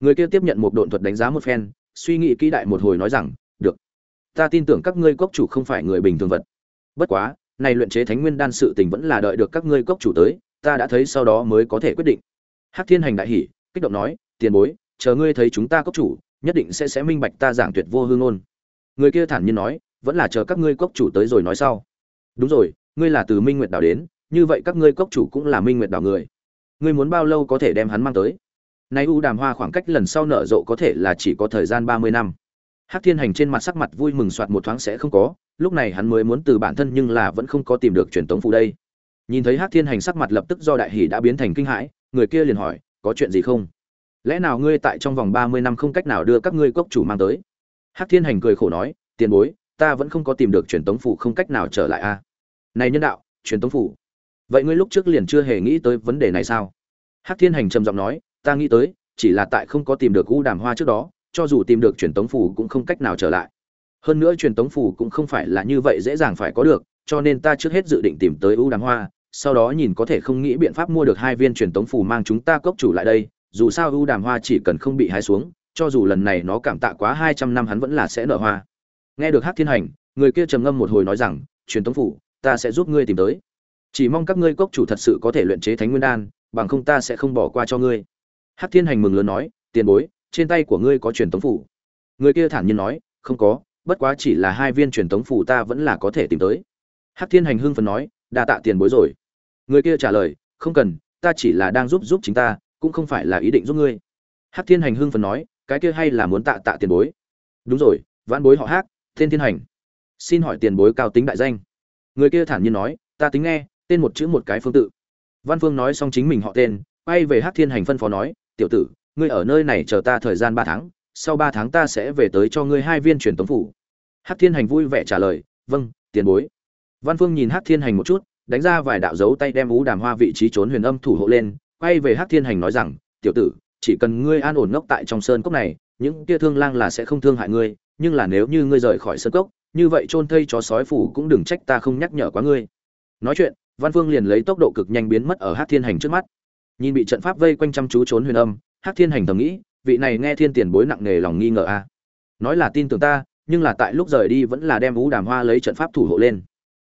Người kia tiếp nhận một độn thuật đánh giá một phen, suy nghĩ kỹ đại một hồi nói rằng, được. Ta tin tưởng các ngươi cốc chủ không phải người bình thường vật. Bất quá, này luyện chế thánh nguyên đan sự tình vẫn là đợi được các ngươi cốc chủ tới, ta đã thấy sau đó mới có thể quyết định. Hắc thiên hành đại hỉ, kích động nói, tiền bối, chờ ngươi thấy chúng ta cốc chủ nhất định sẽ sẽ minh bạch ta giảng tuyệt vô hương ngôn. Người kia thản nhiên nói, vẫn là chờ các ngươi cốc chủ tới rồi nói sau. Đúng rồi, ngươi là từ minh nguyệt đảo đến, như vậy các ngươi cốc chủ cũng là minh nguyệt đảo người. Ngươi muốn bao lâu có thể đem hắn mang tới? Nay u đàm hoa khoảng cách lần sau nở rộ có thể là chỉ có thời gian ba mươi năm. Hắc thiên hành trên mặt sắc mặt vui mừng soạt một thoáng sẽ không có, lúc này hắn mới muốn từ bản thân nhưng là vẫn không có tìm được truyền tống phù đây. Nhìn thấy hắc thiên hành sắc mặt lập tức do đại hỷ đã biến thành kinh hãi, người kia liền hỏi, có chuyện gì không? Lẽ nào ngươi tại trong vòng ba mươi năm không cách nào đưa các ngươi cốc chủ mang tới? Hắc thiên hành cười khổ nói, tiền bối, ta vẫn không có tìm được truyền tống phủ không cách nào trở lại a. Này nhân đạo, truyền tống phủ? Vậy ngươi lúc trước liền chưa hề nghĩ tới vấn đề này sao? Hắc thiên hành trầm giọng nói, ta nghĩ tới, chỉ là tại không có tìm được u đàm hoa trước đó, cho dù tìm được truyền tống phủ cũng không cách nào trở lại. Hơn nữa truyền tống phủ cũng không phải là như vậy dễ dàng phải có được, cho nên ta trước hết dự định tìm tới u đàm hoa, sau đó nhìn có thể không nghĩ biện pháp mua được hai viên truyền tống phủ mang chúng ta cốc chủ lại đây dù sao ưu đàm hoa chỉ cần không bị hái xuống, cho dù lần này nó cảm tạ quá hai trăm năm hắn vẫn là sẽ nở hoa. Nghe được hát thiên hành, người kia trầm ngâm một hồi nói rằng, truyền tống phủ, ta sẽ giúp ngươi tìm tới. Chỉ mong các ngươi cốc chủ thật sự có thể luyện chế thánh nguyên đan, bằng không ta sẽ không bỏ qua cho ngươi. Hát thiên hành mừng lớn nói, tiền bối, trên tay của ngươi có truyền tống phủ. Người kia thản nhiên nói, không có, bất quá chỉ là hai viên truyền tống phủ ta vẫn là có thể tìm tới. Hát thiên hành hưng phần nói, đa tạ tiền bối rồi. Người kia trả lời, không cần, ta chỉ là đang giúp giúp chính ta cũng không phải là ý định giúp ngươi. Hát thiên hành hưng phần nói, cái kia hay là muốn tạ tạ tiền bối. Đúng rồi, vãn bối họ hát tên thiên hành. Xin hỏi tiền bối cao tính đại danh. Người kia thản nhiên nói, ta tính nghe, tên một chữ một cái phương tự. Văn phương nói xong chính mình họ tên, quay về hát thiên hành phân phó nói, tiểu tử, ngươi ở nơi này chờ ta thời gian ba tháng, sau ba tháng ta sẽ về tới cho ngươi hai viên truyền tống phủ. Hắc thiên hành vui vẻ trả lời vâng tiền bối. Văn phương nhìn hắc thiên hành một chút, đánh ra vài đạo dấu tay đem ú đàm hoa vị trí trốn huyền âm thủ hộ lên quay về hắc thiên hành nói rằng, tiểu tử, chỉ cần ngươi an ổn ngốc tại trong sơn cốc này, những kia thương lang là sẽ không thương hại ngươi, nhưng là nếu như ngươi rời khỏi sơn cốc, như vậy chôn thây chó sói phủ cũng đừng trách ta không nhắc nhở quá ngươi. Nói chuyện, văn phương liền lấy tốc độ cực nhanh biến mất ở Hắc thiên hành trước mắt. Nhìn bị trận pháp vây quanh chăm chú trốn huyền âm, Hắc thiên hành thầm nghĩ, vị này nghe thiên tiền bối nặng nề lòng nghi ngờ a. Nói là tin tưởng ta, nhưng là tại lúc rời đi vẫn là đem ú đàm hoa lấy trận pháp thủ hộ lên.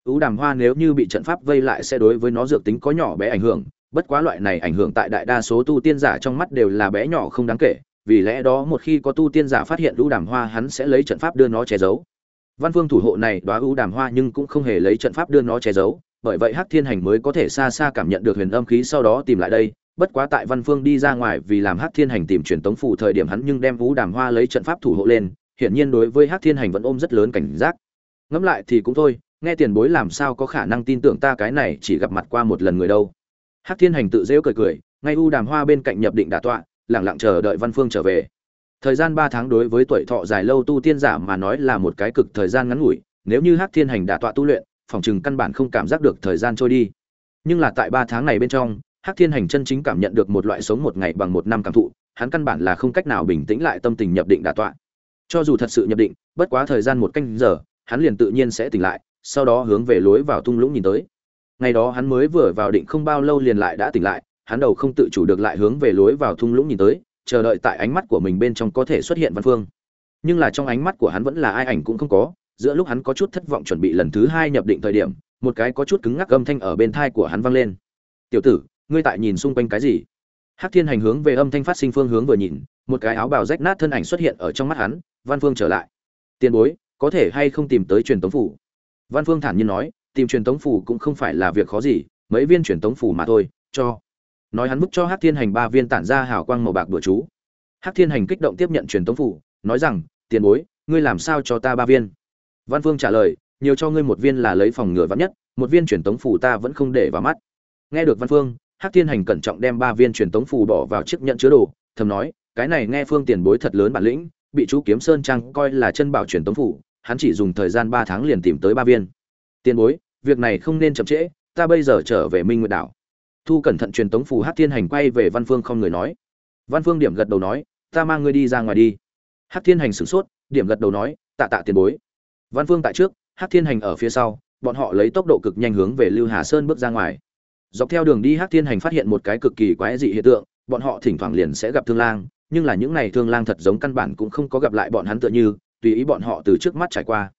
Ú đàm hoa nếu như bị trận pháp vây lại sẽ đối với nó dược tính có nhỏ bé ảnh hưởng bất quá loại này ảnh hưởng tại đại đa số tu tiên giả trong mắt đều là bé nhỏ không đáng kể, vì lẽ đó một khi có tu tiên giả phát hiện lũ đàm hoa, hắn sẽ lấy trận pháp đưa nó che giấu. Văn phương thủ hộ này đoá ưu đàm hoa nhưng cũng không hề lấy trận pháp đưa nó che giấu, bởi vậy hắc thiên hành mới có thể xa xa cảm nhận được huyền âm khí sau đó tìm lại đây. Bất quá tại văn phương đi ra ngoài vì làm hắc thiên hành tìm truyền tống phủ thời điểm hắn nhưng đem vũ đàm hoa lấy trận pháp thủ hộ lên, hiển nhiên đối với hắc thiên hành vẫn ôm rất lớn cảnh giác. Ngẫm lại thì cũng thôi, nghe tiền bối làm sao có khả năng tin tưởng ta cái này chỉ gặp mặt qua một lần người đâu hắc thiên hành tự dễu cười cười, ngay u đàm hoa bên cạnh nhập định đả tọa, lặng lặng chờ đợi văn phương trở về. Thời gian ba tháng đối với tuổi thọ dài lâu tu tiên giả mà nói là một cái cực thời gian ngắn ngủi, nếu như hắc thiên hành đả tọa tu luyện, phòng trường căn bản không cảm giác được thời gian trôi đi. Nhưng là tại ba tháng này bên trong, hắc thiên hành chân chính cảm nhận được một loại sống một ngày bằng một năm cảm thụ, hắn căn bản là không cách nào bình tĩnh lại tâm tình nhập định đả tọa. Cho dù thật sự nhập định, bất quá thời gian một canh giờ, hắn liền tự nhiên sẽ tỉnh lại, sau đó hướng về lối vào thung lũng nhìn tới ngày đó hắn mới vừa vào định không bao lâu liền lại đã tỉnh lại, hắn đầu không tự chủ được lại hướng về lối vào thung lũng nhìn tới, chờ đợi tại ánh mắt của mình bên trong có thể xuất hiện văn phương. Nhưng là trong ánh mắt của hắn vẫn là ai ảnh cũng không có, giữa lúc hắn có chút thất vọng chuẩn bị lần thứ hai nhập định thời điểm, một cái có chút cứng ngắc âm thanh ở bên thai của hắn vang lên. Tiểu tử, ngươi tại nhìn xung quanh cái gì? Hắc thiên hành hướng về âm thanh phát sinh phương hướng vừa nhìn, một cái áo bào rách nát thân ảnh xuất hiện ở trong mắt hắn, văn phương trở lại. Tiền bối, có thể hay không tìm tới truyền tống phủ? Văn phương thản nhiên nói tìm truyền tống phủ cũng không phải là việc khó gì, mấy viên truyền tống phủ mà thôi, cho. Nói hắn mức cho hắc thiên hành ba viên tản ra hào quang màu bạc đùa chú. Hắc thiên hành kích động tiếp nhận truyền tống phủ, nói rằng, tiền bối, ngươi làm sao cho ta ba viên? Văn phương trả lời, nhiều cho ngươi một viên là lấy phòng ngừa vắn nhất, một viên truyền tống phủ ta vẫn không để vào mắt. Nghe được văn phương, hắc thiên hành cẩn trọng đem ba viên truyền tống phủ bỏ vào chiếc nhận chứa đồ, thầm nói, cái này nghe phương tiền bối thật lớn bản lĩnh, bị chú kiếm sơn trang coi là chân bảo truyền tống phủ, hắn chỉ dùng thời gian ba tháng liền tìm tới ba viên tiền bối, việc này không nên chậm trễ, ta bây giờ trở về minh nguyệt đảo. Thu cẩn thận truyền tống Phù hát thiên hành quay về văn phương không người nói. Văn phương điểm gật đầu nói, ta mang ngươi đi ra ngoài đi. Hát thiên hành sửng sốt, điểm gật đầu nói, tạ tạ tiền bối. Văn phương tại trước Hát thiên hành ở phía sau, bọn họ lấy tốc độ cực nhanh hướng về lưu hà sơn bước ra ngoài. Dọc theo đường đi Hát thiên hành phát hiện một cái cực kỳ quái dị hiện tượng, bọn họ thỉnh thoảng liền sẽ gặp thương lang, nhưng là những này thương lang thật giống căn bản cũng không có gặp lại bọn hắn tựa như, tùy ý bọn họ từ trước mắt trải qua.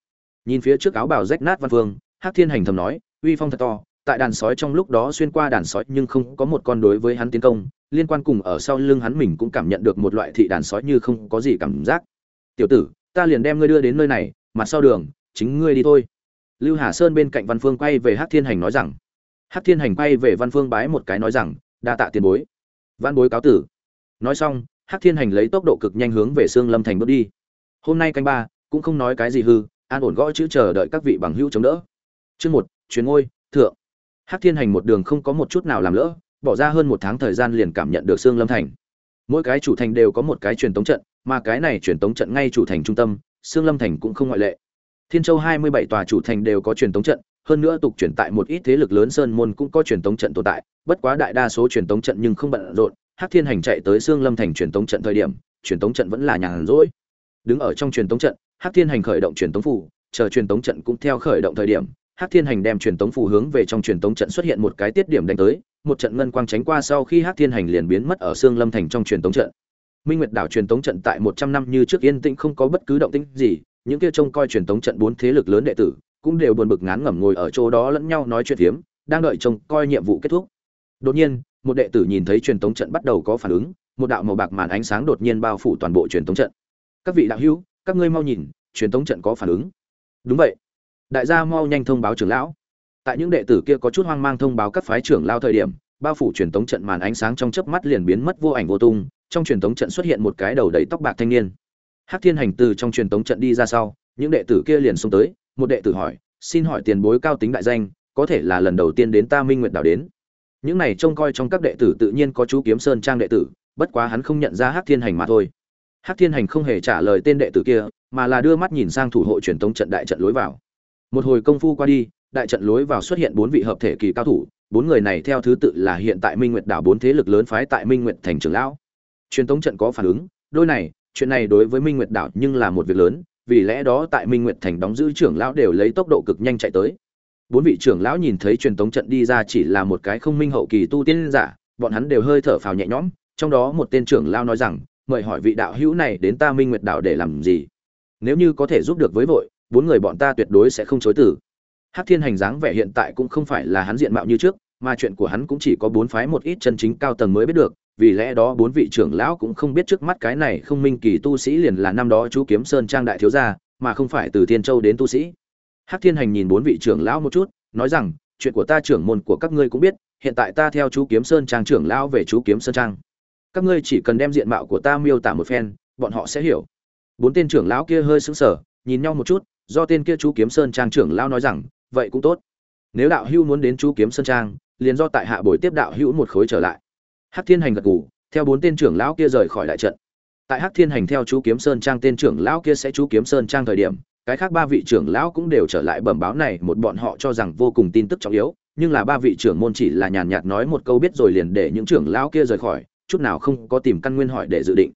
Nhìn phía trước áo bào rách nát văn phương hắc thiên hành thầm nói, uy phong thật to, tại đàn sói trong lúc đó xuyên qua đàn sói nhưng không có một con đối với hắn tiến công, liên quan cùng ở sau lưng hắn mình cũng cảm nhận được một loại thị đàn sói như không có gì cảm giác. Tiểu tử, ta liền đem ngươi đưa đến nơi này, mặt sau đường, chính ngươi đi thôi. Lưu hà sơn bên cạnh văn phương quay về hắc thiên hành nói rằng. Hắc thiên hành quay về văn phương bái một cái nói rằng, đa tạ tiền bối. Văn bối cáo tử. Nói xong, hắc thiên hành lấy tốc độ cực nhanh hướng về sương lâm thành bước đi. Hôm nay canh ba, cũng không nói cái gì hư, an ổn gõ chữ chờ đợi các vị bằng hữu chống đỡ chương một chuyến ngôi thượng hắc thiên hành một đường không có một chút nào làm lỡ bỏ ra hơn một tháng thời gian liền cảm nhận được sương lâm thành mỗi cái chủ thành đều có một cái truyền tống trận mà cái này truyền tống trận ngay chủ thành trung tâm sương lâm thành cũng không ngoại lệ thiên châu hai mươi bảy tòa chủ thành đều có truyền tống trận hơn nữa tục truyền tại một ít thế lực lớn sơn môn cũng có truyền tống trận tồn tại bất quá đại đa số truyền tống trận nhưng không bận rộn hắc thiên hành chạy tới sương lâm thành truyền tống trận thời điểm truyền tống trận vẫn là nhàn rỗi đứng ở trong truyền tống trận hắc thiên hành khởi động truyền tống phủ chờ truyền tống trận cũng theo khởi động thời điểm hắc thiên hành đem truyền tống phù hướng về trong truyền tống trận xuất hiện một cái tiết điểm đánh tới, một trận ngân quang tránh qua sau khi hắc thiên hành liền biến mất ở sương lâm thành trong truyền tống trận. Minh nguyệt đảo truyền tống trận tại một trăm năm như trước yên tĩnh không có bất cứ động tĩnh gì, những kia trông coi truyền tống trận bốn thế lực lớn đệ tử cũng đều buồn bực ngán ngẩm ngồi ở chỗ đó lẫn nhau nói chuyện phiếm, đang đợi trông coi nhiệm vụ kết thúc. Đột nhiên, một đệ tử nhìn thấy truyền tống trận bắt đầu có phản ứng, một đạo màu bạc màn ánh sáng đột nhiên bao phủ toàn bộ truyền tống trận. Các vị đạo hữu, các ngươi mau nhìn, truyền tống trận có phản ứng. Đúng vậy đại gia mau nhanh thông báo trưởng lão. Tại những đệ tử kia có chút hoang mang thông báo các phái trưởng lao thời điểm, bao phủ truyền tống trận màn ánh sáng trong chớp mắt liền biến mất vô ảnh vô tung, trong truyền tống trận xuất hiện một cái đầu đầy tóc bạc thanh niên. Hắc thiên hành từ trong truyền tống trận đi ra sau, những đệ tử kia liền xông tới, một đệ tử hỏi, xin hỏi tiền bối cao tính đại danh, có thể là lần đầu tiên đến ta minh nguyệt đảo đến? Những này trông coi trong các đệ tử tự nhiên có chú kiếm sơn trang đệ tử, bất quá hắn không nhận ra hắc thiên hành mà thôi. Hắc thiên hành không hề trả lời tên đệ tử kia, mà là đưa mắt nhìn sang thủ hộ truyền tống trận đại trận lối vào một hồi công phu qua đi, đại trận lối vào xuất hiện bốn vị hợp thể kỳ cao thủ, bốn người này theo thứ tự là hiện tại minh nguyệt đảo bốn thế lực lớn phái tại minh nguyệt thành trưởng lão. Truyền thống trận có phản ứng, đôi này, chuyện này đối với minh nguyệt đảo nhưng là một việc lớn, vì lẽ đó tại minh nguyệt thành đóng giữ trưởng lão đều lấy tốc độ cực nhanh chạy tới. Bốn vị trưởng lão nhìn thấy truyền thống trận đi ra chỉ là một cái không minh hậu kỳ tu tiên giả, bọn hắn đều hơi thở phào nhẹ nhõm, trong đó một tên trưởng lão nói rằng, mời hỏi vị đạo hữu này đến ta minh nguyệt đảo để làm gì? Nếu như có thể giúp được với vội bốn người bọn ta tuyệt đối sẽ không chối từ Hắc Thiên Hành dáng vẻ hiện tại cũng không phải là hắn diện mạo như trước, mà chuyện của hắn cũng chỉ có bốn phái một ít chân chính cao tầng mới biết được, vì lẽ đó bốn vị trưởng lão cũng không biết trước mắt cái này không minh kỳ tu sĩ liền là năm đó chú Kiếm Sơn trang đại thiếu gia, mà không phải từ Thiên Châu đến tu sĩ. Hắc Thiên Hành nhìn bốn vị trưởng lão một chút, nói rằng, chuyện của ta trưởng môn của các ngươi cũng biết, hiện tại ta theo chú Kiếm Sơn trang trưởng lão về chú Kiếm Sơn trang. Các ngươi chỉ cần đem diện mạo của ta miêu tả một phen, bọn họ sẽ hiểu. Bốn tên trưởng lão kia hơi sững sờ, nhìn nhau một chút, do tên kia chú Kiếm Sơn trang trưởng lão nói rằng, vậy cũng tốt. Nếu đạo hữu muốn đến chú kiếm sơn trang liền do tại hạ buổi tiếp đạo hữu một khối trở lại. Hắc thiên hành gật gù theo bốn tên trưởng lão kia rời khỏi đại trận. Tại hắc thiên hành theo chú kiếm sơn trang tên trưởng lão kia sẽ chú kiếm sơn trang thời điểm cái khác ba vị trưởng lão cũng đều trở lại bẩm báo này một bọn họ cho rằng vô cùng tin tức trọng yếu nhưng là ba vị trưởng môn chỉ là nhàn nhạt nói một câu biết rồi liền để những trưởng lão kia rời khỏi chút nào không có tìm căn nguyên hỏi để dự định.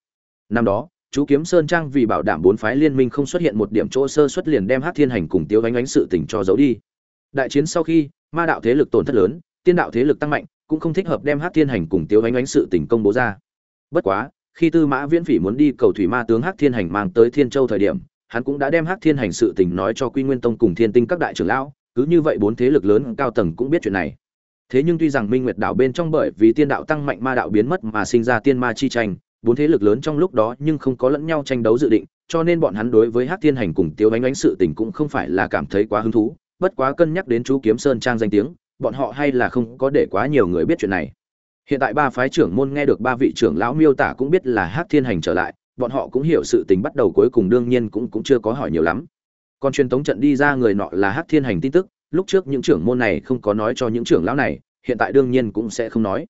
Năm đó chú kiếm sơn trang vì bảo đảm bốn phái liên minh không xuất hiện một điểm chỗ sơ xuất liền đem hắc thiên hành cùng tiêu ánh ánh sự tình cho giấu đi. Đại chiến sau khi, ma đạo thế lực tổn thất lớn, tiên đạo thế lực tăng mạnh, cũng không thích hợp đem hắc thiên hành cùng tiêu ánh ánh sự tình công bố ra. Bất quá, khi tư mã viễn phỉ muốn đi cầu thủy ma tướng hắc thiên hành mang tới thiên châu thời điểm, hắn cũng đã đem hắc thiên hành sự tình nói cho quy nguyên tông cùng thiên tinh các đại trưởng lão, cứ như vậy bốn thế lực lớn cao tầng cũng biết chuyện này. Thế nhưng tuy rằng minh nguyệt đảo bên trong bởi vì tiên đạo tăng mạnh ma đạo biến mất mà sinh ra tiên ma chi tranh bốn thế lực lớn trong lúc đó nhưng không có lẫn nhau tranh đấu dự định, cho nên bọn hắn đối với hắc thiên hành cùng tiêu Bánh ánh sự tình cũng không phải là cảm thấy quá hứng thú, bất quá cân nhắc đến chú kiếm sơn trang danh tiếng, bọn họ hay là không có để quá nhiều người biết chuyện này. Hiện tại ba phái trưởng môn nghe được ba vị trưởng lão miêu tả cũng biết là hát thiên hành trở lại, bọn họ cũng hiểu sự tình bắt đầu cuối cùng đương nhiên cũng cũng chưa có hỏi nhiều lắm. Còn truyền tống trận đi ra người nọ là hát thiên hành tin tức, lúc trước những trưởng môn này không có nói cho những trưởng lão này, hiện tại đương nhiên cũng sẽ không nói.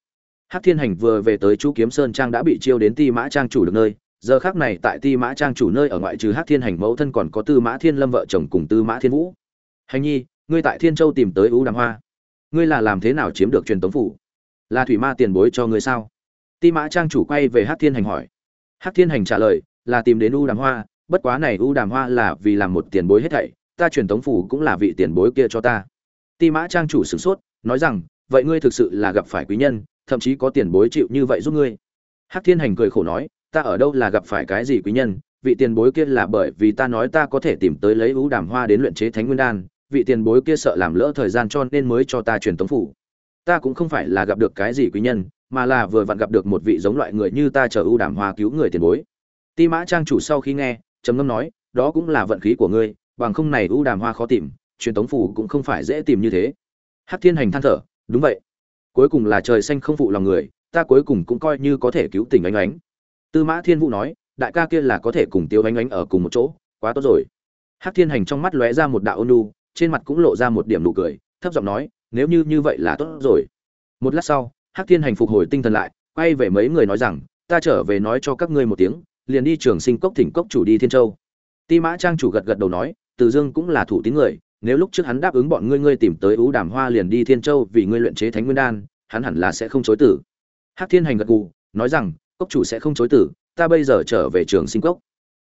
Hắc thiên hành vừa về tới chú kiếm sơn trang đã bị chiêu đến ti mã trang chủ được nơi. Giờ khác này tại ti mã trang chủ nơi ở ngoại trừ Hắc thiên hành mẫu thân còn có tư mã thiên lâm vợ chồng cùng tư mã thiên vũ. Hành nhi, ngươi tại thiên châu tìm tới U đàm hoa. Ngươi là làm thế nào chiếm được truyền tống phủ? Là thủy ma tiền bối cho ngươi sao? Ti mã trang chủ quay về Hắc thiên hành hỏi. Hắc thiên hành trả lời, là tìm đến U đàm hoa. Bất quá này U đàm hoa là vì làm một tiền bối hết thảy. Ta truyền tống phủ cũng là vị tiền bối kia cho ta. Ti mã trang chủ sửng sốt, nói rằng, vậy ngươi thực sự là gặp phải quý nhân thậm chí có tiền bối chịu như vậy giúp ngươi. Hắc thiên hành cười khổ nói, ta ở đâu là gặp phải cái gì quý nhân, vị tiền bối kia là bởi vì ta nói ta có thể tìm tới lấy ưu đàm hoa đến luyện chế thánh nguyên đan, vị tiền bối kia sợ làm lỡ thời gian cho nên mới cho ta truyền tống phủ. Ta cũng không phải là gặp được cái gì quý nhân, mà là vừa vặn gặp được một vị giống loại người như ta chờ ưu đàm hoa cứu người tiền bối. Ti mã trang chủ sau khi nghe, trầm ngâm nói, đó cũng là vận khí của ngươi, bằng không này ưu đàm hoa khó tìm, truyền tống phủ cũng không phải dễ tìm như thế. Hắc thiên hành than thở, đúng vậy cuối cùng là trời xanh không phụ lòng người ta cuối cùng cũng coi như có thể cứu tình ánh ánh. Tư mã thiên vũ nói đại ca kia là có thể cùng tiêu ánh ánh ở cùng một chỗ quá tốt rồi. Hắc thiên hành trong mắt lóe ra một đạo ôn nu, trên mặt cũng lộ ra một điểm nụ cười thấp giọng nói nếu như như vậy là tốt rồi. Một lát sau hắc thiên hành phục hồi tinh thần lại quay về mấy người nói rằng ta trở về nói cho các ngươi một tiếng liền đi trường sinh cốc thỉnh cốc chủ đi thiên châu. Ti mã trang chủ gật gật đầu nói từ dương cũng là thủ tín người nếu lúc trước hắn đáp ứng bọn ngươi ngươi tìm tới ú đàm hoa liền đi thiên châu vì ngươi luyện chế thánh nguyên đan hắn hẳn là sẽ không chối tử hắc thiên hành gật gù nói rằng cốc chủ sẽ không chối tử ta bây giờ trở về trường sinh cốc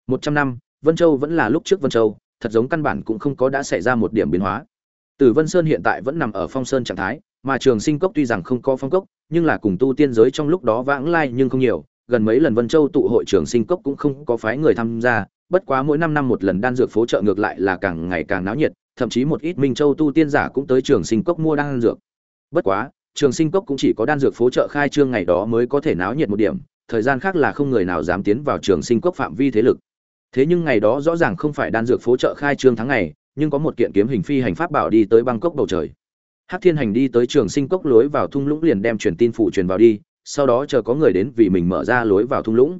một trăm năm vân châu vẫn là lúc trước vân châu thật giống căn bản cũng không có đã xảy ra một điểm biến hóa. Tử Vân Sơn hiện tại vẫn nằm ở phong sơn trạng thái, mà Trường Sinh Cốc tuy rằng không có phong cốc, nhưng là cùng tu tiên giới trong lúc đó vãng lai nhưng không nhiều, gần mấy lần Vân Châu tụ hội Trường Sinh Cốc cũng không có phái người tham gia, bất quá mỗi năm năm một lần đan dược phố chợ ngược lại là càng ngày càng náo nhiệt, thậm chí một ít Minh Châu tu tiên giả cũng tới Trường Sinh Cốc mua đan dược. Bất quá, Trường Sinh Cốc cũng chỉ có đan dược phố chợ khai trương ngày đó mới có thể náo nhiệt một điểm, thời gian khác là không người nào dám tiến vào Trường Sinh Cốc phạm vi thế lực. Thế nhưng ngày đó rõ ràng không phải đan dược phố chợ khai trương tháng ngày, nhưng có một kiện kiếm hình phi hành pháp bảo đi tới Bangkok bầu trời. Hắc Thiên Hành đi tới Trường Sinh Cốc lối vào thung lũng liền đem truyền tin phụ truyền vào đi, sau đó chờ có người đến vì mình mở ra lối vào thung lũng.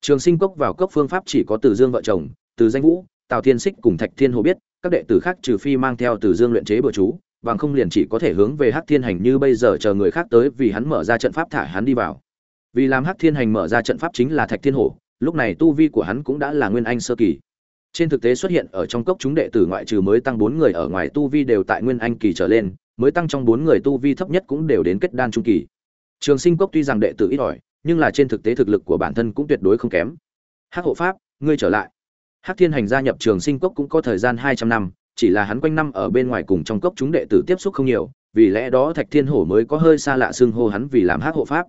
Trường Sinh Cốc vào cốc phương pháp chỉ có Từ Dương vợ chồng, Từ Danh Vũ, Tào Thiên Xích cùng Thạch Thiên Hồ biết, các đệ tử khác trừ phi mang theo Từ Dương luyện chế bừa chú, bằng không liền chỉ có thể hướng về Hắc Thiên Hành như bây giờ chờ người khác tới vì hắn mở ra trận pháp thả hắn đi vào. Vì làm Hắc Thiên Hành mở ra trận pháp chính là Thạch Thiên Hổ, lúc này tu vi của hắn cũng đã là nguyên anh sơ kỳ. Trên thực tế xuất hiện ở trong cốc chúng đệ tử ngoại trừ mới tăng bốn người ở ngoài tu vi đều tại nguyên anh kỳ trở lên mới tăng trong bốn người tu vi thấp nhất cũng đều đến kết đan trung kỳ. Trường sinh cốc tuy rằng đệ tử ít ỏi nhưng là trên thực tế thực lực của bản thân cũng tuyệt đối không kém. Hắc hộ pháp ngươi trở lại hắc thiên hành gia nhập trường sinh cốc cũng có thời gian hai trăm năm chỉ là hắn quanh năm ở bên ngoài cùng trong cốc chúng đệ tử tiếp xúc không nhiều vì lẽ đó thạch thiên hổ mới có hơi xa lạ xưng hô hắn vì làm hắc hộ pháp.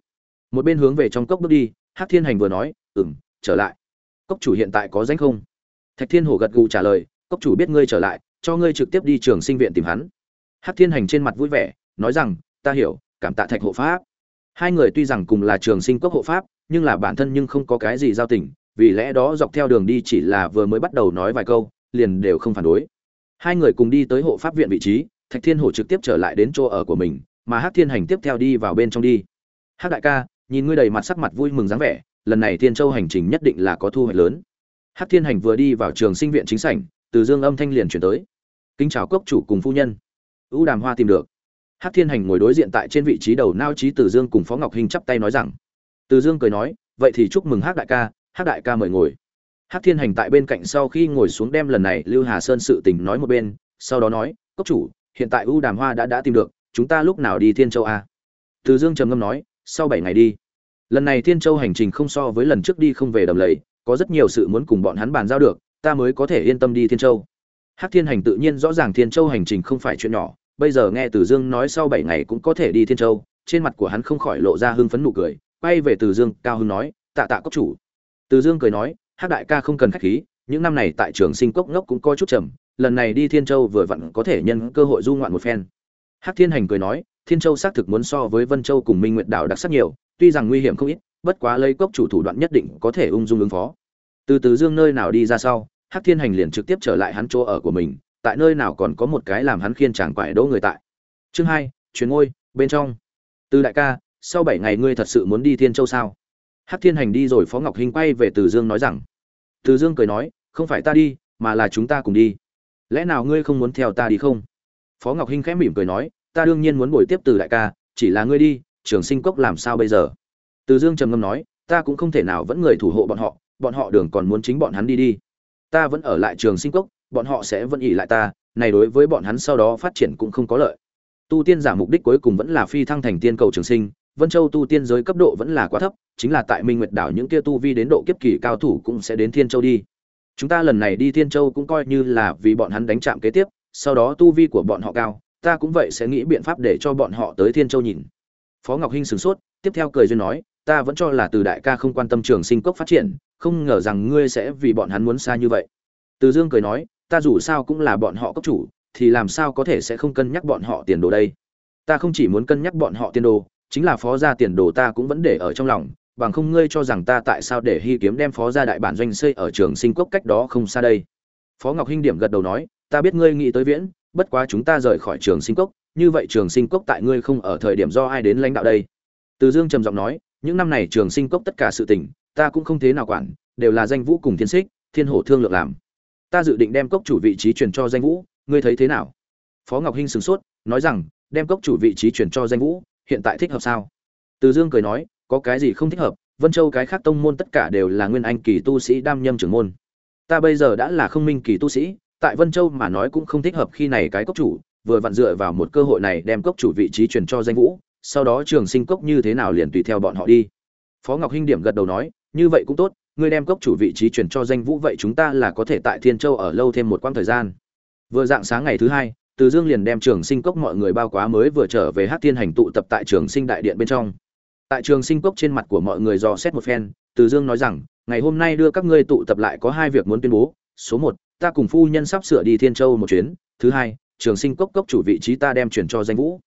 Một bên hướng về trong cốc bước đi hắc thiên hành vừa nói ừm, trở lại. Cốc chủ hiện tại có danh không? Thạch thiên hổ gật gù trả lời cốc chủ biết ngươi trở lại cho ngươi trực tiếp đi trường sinh viện tìm hắn. Hắc thiên hành trên mặt vui vẻ nói rằng ta hiểu cảm tạ thạch hộ pháp. Hai người tuy rằng cùng là trường sinh cốc hộ pháp nhưng là bản thân nhưng không có cái gì giao tình vì lẽ đó dọc theo đường đi chỉ là vừa mới bắt đầu nói vài câu, liền đều không phản đối. Hai người cùng đi tới hộ pháp viện vị trí, thạch thiên hổ trực tiếp trở lại đến chỗ ở của mình, mà hắc thiên hành tiếp theo đi vào bên trong đi. Hắc đại ca, nhìn ngươi đầy mặt sắc mặt vui mừng dáng vẻ, lần này thiên châu hành trình nhất định là có thu hoạch lớn. Hắc thiên hành vừa đi vào trường sinh viện chính sảnh, từ dương âm thanh liền chuyển tới. Kính chào cốc chủ cùng phu nhân. U đàm hoa tìm được. Hắc thiên hành ngồi đối diện tại trên vị trí đầu nao trí từ dương cùng phó ngọc hinh chắp tay nói rằng. Từ dương cười nói, vậy thì chúc mừng hắc đại ca Hát đại ca mời ngồi. Hát thiên hành tại bên cạnh sau khi ngồi xuống đem lần này lưu hà sơn sự tình nói một bên, sau đó nói, cốc chủ, hiện tại u đàm hoa đã đã tìm được, chúng ta lúc nào đi thiên châu a từ dương trầm ngâm nói, sau bảy ngày đi. Lần này thiên châu hành trình không so với lần trước đi không về đầm lầy, có rất nhiều sự muốn cùng bọn hắn bàn giao được, ta mới có thể yên tâm đi thiên châu. Hát thiên hành tự nhiên rõ ràng thiên châu hành trình không phải chuyện nhỏ, bây giờ nghe từ dương nói sau bảy ngày cũng có thể đi thiên châu, trên mặt của hắn không khỏi lộ ra hưng phấn nụ cười, quay về từ dương cao hưng nói, tạ tạ cốc chủ từ dương cười nói, hắc đại ca không cần khách khí, những năm này tại trường sinh cốc ngốc cũng coi chút trầm lần này đi thiên châu vừa vặn có thể nhân cơ hội du ngoạn một phen. Hắc thiên hành cười nói, thiên châu xác thực muốn so với vân châu cùng minh nguyệt đảo đặc sắc nhiều, tuy rằng nguy hiểm không ít, bất quá lấy cốc chủ thủ đoạn nhất định có thể ung dung ứng phó. Từ từ dương nơi nào đi ra sau, hắc thiên hành liền trực tiếp trở lại hắn chỗ ở của mình, tại nơi nào còn có một cái làm hắn khiên chàng quải đỗ người tại. Chương hai chuyến ngôi, bên trong. Từ đại ca, sau bảy ngày ngươi thật sự muốn đi thiên châu sao? Hắc thiên hành đi rồi phó ngọc hinh quay về từ dương nói rằng, từ dương cười nói, không phải ta đi, mà là chúng ta cùng đi. Lẽ nào ngươi không muốn theo ta đi không? Phó ngọc hinh khẽ mỉm cười nói, ta đương nhiên muốn buổi tiếp từ đại ca, chỉ là ngươi đi, trường sinh cốc làm sao bây giờ? Từ dương trầm ngâm nói, ta cũng không thể nào vẫn người thủ hộ bọn họ bọn họ đường còn muốn chính bọn hắn đi đi. Ta vẫn ở lại trường sinh cốc, bọn họ sẽ vẫn ỉ lại ta, này đối với bọn hắn sau đó phát triển cũng không có lợi. Tu tiên giả mục đích cuối cùng vẫn là phi thăng thành tiên cầu trường sinh vân châu tu tiên giới cấp độ vẫn là quá thấp, chính là tại minh nguyệt đảo những kia tu vi đến độ kiếp kỳ cao thủ cũng sẽ đến thiên châu đi. Chúng ta lần này đi thiên châu cũng coi như là vì bọn hắn đánh chạm kế tiếp, sau đó tu vi của bọn họ cao, ta cũng vậy sẽ nghĩ biện pháp để cho bọn họ tới thiên châu nhìn. Phó ngọc hinh sửng sốt, tiếp theo cười duyên nói, ta vẫn cho là từ đại ca không quan tâm trường sinh cốc phát triển, không ngờ rằng ngươi sẽ vì bọn hắn muốn xa như vậy. Từ dương cười nói, ta dù sao cũng là bọn họ cấp chủ, thì làm sao có thể sẽ không cân nhắc bọn họ tiền đồ đây? Ta không chỉ muốn cân nhắc bọn họ tiền đồ chính là phó gia tiền đồ ta cũng vẫn để ở trong lòng, bằng không ngươi cho rằng ta tại sao để hy kiếm đem phó gia đại bản doanh xây ở trường sinh cốc cách đó không xa đây. Phó ngọc hinh điểm gật đầu nói, ta biết ngươi nghĩ tới viễn, bất quá chúng ta rời khỏi trường sinh cốc, như vậy trường sinh cốc tại ngươi không ở thời điểm do ai đến lãnh đạo đây? Từ dương trầm giọng nói, những năm này trường sinh cốc tất cả sự tình, ta cũng không thế nào quản, đều là danh vũ cùng thiên xích, thiên hổ thương lượng làm. Ta dự định đem cốc chủ vị trí truyền cho danh vũ, ngươi thấy thế nào? Phó ngọc hinh sửng sốt, nói rằng, đem cốc chủ vị trí truyền cho danh vũ hiện tại thích hợp sao? Từ dương cười nói, có cái gì không thích hợp, vân châu cái khác tông môn tất cả đều là nguyên anh kỳ tu sĩ đam nhâm trưởng môn. Ta bây giờ đã là không minh kỳ tu sĩ, tại vân châu mà nói cũng không thích hợp khi này cái cốc chủ, vừa vặn dựa vào một cơ hội này đem cốc chủ vị trí truyền cho danh vũ, sau đó trường sinh cốc như thế nào liền tùy theo bọn họ đi. Phó ngọc hinh điểm gật đầu nói, như vậy cũng tốt, ngươi đem cốc chủ vị trí truyền cho danh vũ vậy chúng ta là có thể tại thiên châu ở lâu thêm một quãng thời gian. Vừa dạng sáng ngày thứ hai từ dương liền đem trường sinh cốc mọi người bao quá mới vừa trở về hát thiên hành tụ tập tại trường sinh đại điện bên trong. Tại trường sinh cốc trên mặt của mọi người dò xét một phen, từ dương nói rằng, ngày hôm nay đưa các ngươi tụ tập lại có hai việc muốn tuyên bố. Số một, ta cùng phu nhân sắp sửa đi thiên châu một chuyến. Thứ hai, trường sinh cốc cốc chủ vị trí ta đem chuyển cho danh vũ.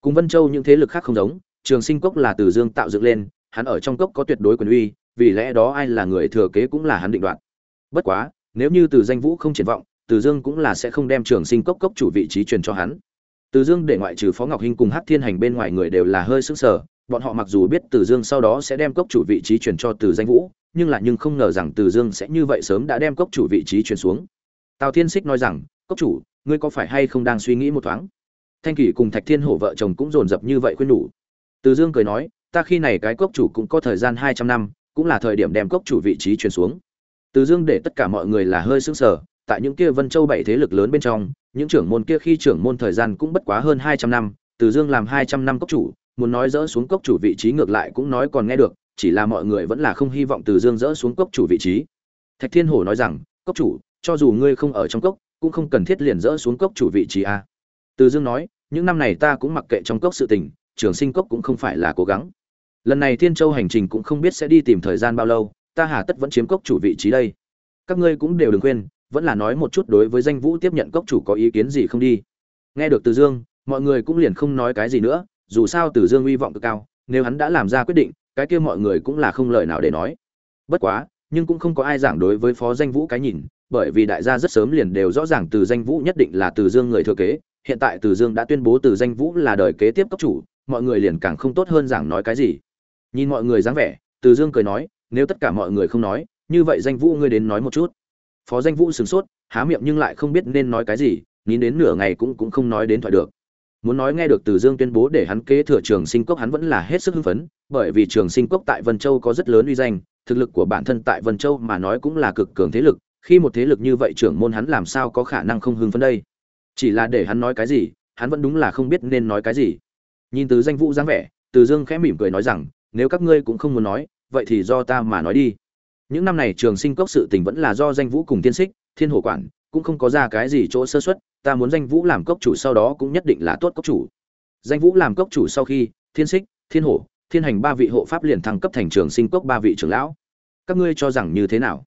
Cùng vân châu những thế lực khác không giống, trường sinh cốc là từ dương tạo dựng lên, hắn ở trong cốc có tuyệt đối quyền uy, vì lẽ đó ai là người thừa kế cũng là hắn định đoạt. Bất quá, nếu như từ danh vũ không triển vọng từ dương cũng là sẽ không đem trường sinh cốc cốc chủ vị trí truyền cho hắn. Từ dương để ngoại trừ phó ngọc hinh cùng Hắc thiên hành bên ngoài người đều là hơi sức sờ. bọn họ mặc dù biết từ dương sau đó sẽ đem cốc chủ vị trí truyền cho từ danh vũ, nhưng là nhưng không ngờ rằng từ dương sẽ như vậy sớm đã đem cốc chủ vị trí truyền xuống. Tào thiên xích nói rằng, cốc chủ, ngươi có phải hay không đang suy nghĩ một thoáng? Thanh Kỳ cùng thạch thiên hổ vợ chồng cũng dồn dập như vậy khuyên nhủ. Từ dương cười nói, ta khi này cái cốc chủ cũng có thời gian hai trăm năm, cũng là thời điểm đem cốc chủ vị trí truyền xuống. Từ dương để tất cả mọi người là hơi sững sờ tại những kia vân châu bảy thế lực lớn bên trong, những trưởng môn kia khi trưởng môn thời gian cũng bất quá hơn hai trăm năm, từ dương làm hai trăm năm cốc chủ, muốn nói dỡ xuống cốc chủ vị trí ngược lại cũng nói còn nghe được, chỉ là mọi người vẫn là không hy vọng từ dương dỡ xuống cốc chủ vị trí. Thạch thiên hổ nói rằng, cốc chủ, cho dù ngươi không ở trong cốc, cũng không cần thiết liền dỡ xuống cốc chủ vị trí a. Từ dương nói, những năm này ta cũng mặc kệ trong cốc sự tình, trường sinh cốc cũng không phải là cố gắng. Lần này thiên châu hành trình cũng không biết sẽ đi tìm thời gian bao lâu, ta hà tất vẫn chiếm cốc chủ vị trí đây. Các ngươi cũng đều đừng quên vẫn là nói một chút đối với danh vũ tiếp nhận cốc chủ có ý kiến gì không đi. Nghe được từ dương, mọi người cũng liền không nói cái gì nữa, dù sao từ dương uy vọng cực cao, nếu hắn đã làm ra quyết định, cái kia mọi người cũng là không lời nào để nói. Bất quá, nhưng cũng không có ai giảng đối với phó danh vũ cái nhìn, bởi vì đại gia rất sớm liền đều rõ ràng từ danh vũ nhất định là từ dương người thừa kế, hiện tại từ dương đã tuyên bố từ danh vũ là đời kế tiếp cấp chủ, mọi người liền càng không tốt hơn giảng nói cái gì. Nhìn mọi người dáng vẻ, từ dương cười nói, nếu tất cả mọi người không nói, như vậy danh vũ ngươi đến nói một chút phó danh vũ sửng sốt, há miệng nhưng lại không biết nên nói cái gì nín đến nửa ngày cũng cũng không nói đến thoại được. Muốn nói nghe được từ dương tuyên bố để hắn kế thừa trường sinh cốc hắn vẫn là hết sức hưng phấn, bởi vì trường sinh cốc tại vân châu có rất lớn uy danh, thực lực của bản thân tại vân châu mà nói cũng là cực cường thế lực, khi một thế lực như vậy trưởng môn hắn làm sao có khả năng không hưng phấn đây? Chỉ là để hắn nói cái gì, hắn vẫn đúng là không biết nên nói cái gì. Nhìn từ danh vũ dáng vẻ, từ dương khẽ mỉm cười nói rằng, nếu các ngươi cũng không muốn nói, vậy thì do ta mà nói đi những năm này trường sinh cốc sự tình vẫn là do danh vũ cùng tiên xích, thiên hồ quản, cũng không có ra cái gì chỗ sơ xuất ta muốn danh vũ làm cốc chủ sau đó cũng nhất định là tốt cốc chủ. Danh vũ làm cốc chủ sau khi, thiên xích, thiên hổ thiên hành ba vị hộ pháp liền thăng cấp thành trường sinh cốc ba vị trưởng lão. Các ngươi cho rằng như thế nào?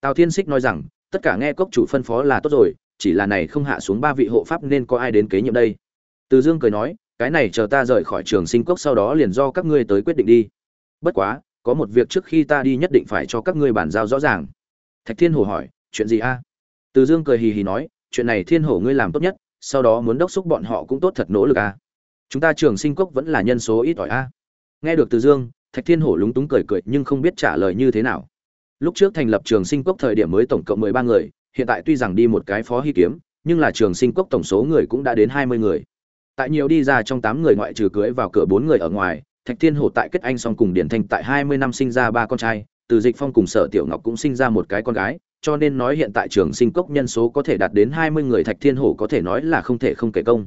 Tào thiên xích nói rằng, tất cả nghe cốc chủ phân phó là tốt rồi, chỉ là này không hạ xuống ba vị hộ pháp nên có ai đến kế nhiệm đây? Từ dương cười nói, cái này chờ ta rời khỏi trường sinh cốc sau đó liền do các ngươi tới quyết định đi. Bất quá có một việc trước khi ta đi nhất định phải cho các ngươi bàn giao rõ ràng. Thạch thiên hổ hỏi, chuyện gì a? Từ dương cười hì hì nói, chuyện này thiên hổ ngươi làm tốt nhất, sau đó muốn đốc xúc bọn họ cũng tốt thật nỗ lực a. Chúng ta trường sinh cốc vẫn là nhân số ít ỏi a. Nghe được từ dương, thạch thiên hổ lúng túng cười cười nhưng không biết trả lời như thế nào. Lúc trước thành lập trường sinh cốc thời điểm mới tổng cộng mười ba người, hiện tại tuy rằng đi một cái phó hy kiếm, nhưng là trường sinh cốc tổng số người cũng đã đến hai mươi người. Tại nhiều đi ra trong tám người ngoại trừ cưới vào cửa bốn người ở ngoài thạch thiên hổ tại kết anh song cùng điển thanh tại hai mươi năm sinh ra ba con trai, từ dịch phong cùng sở tiểu ngọc cũng sinh ra một cái con gái, cho nên nói hiện tại trường sinh cốc nhân số có thể đạt đến hai mươi người thạch thiên hổ có thể nói là không thể không kể công.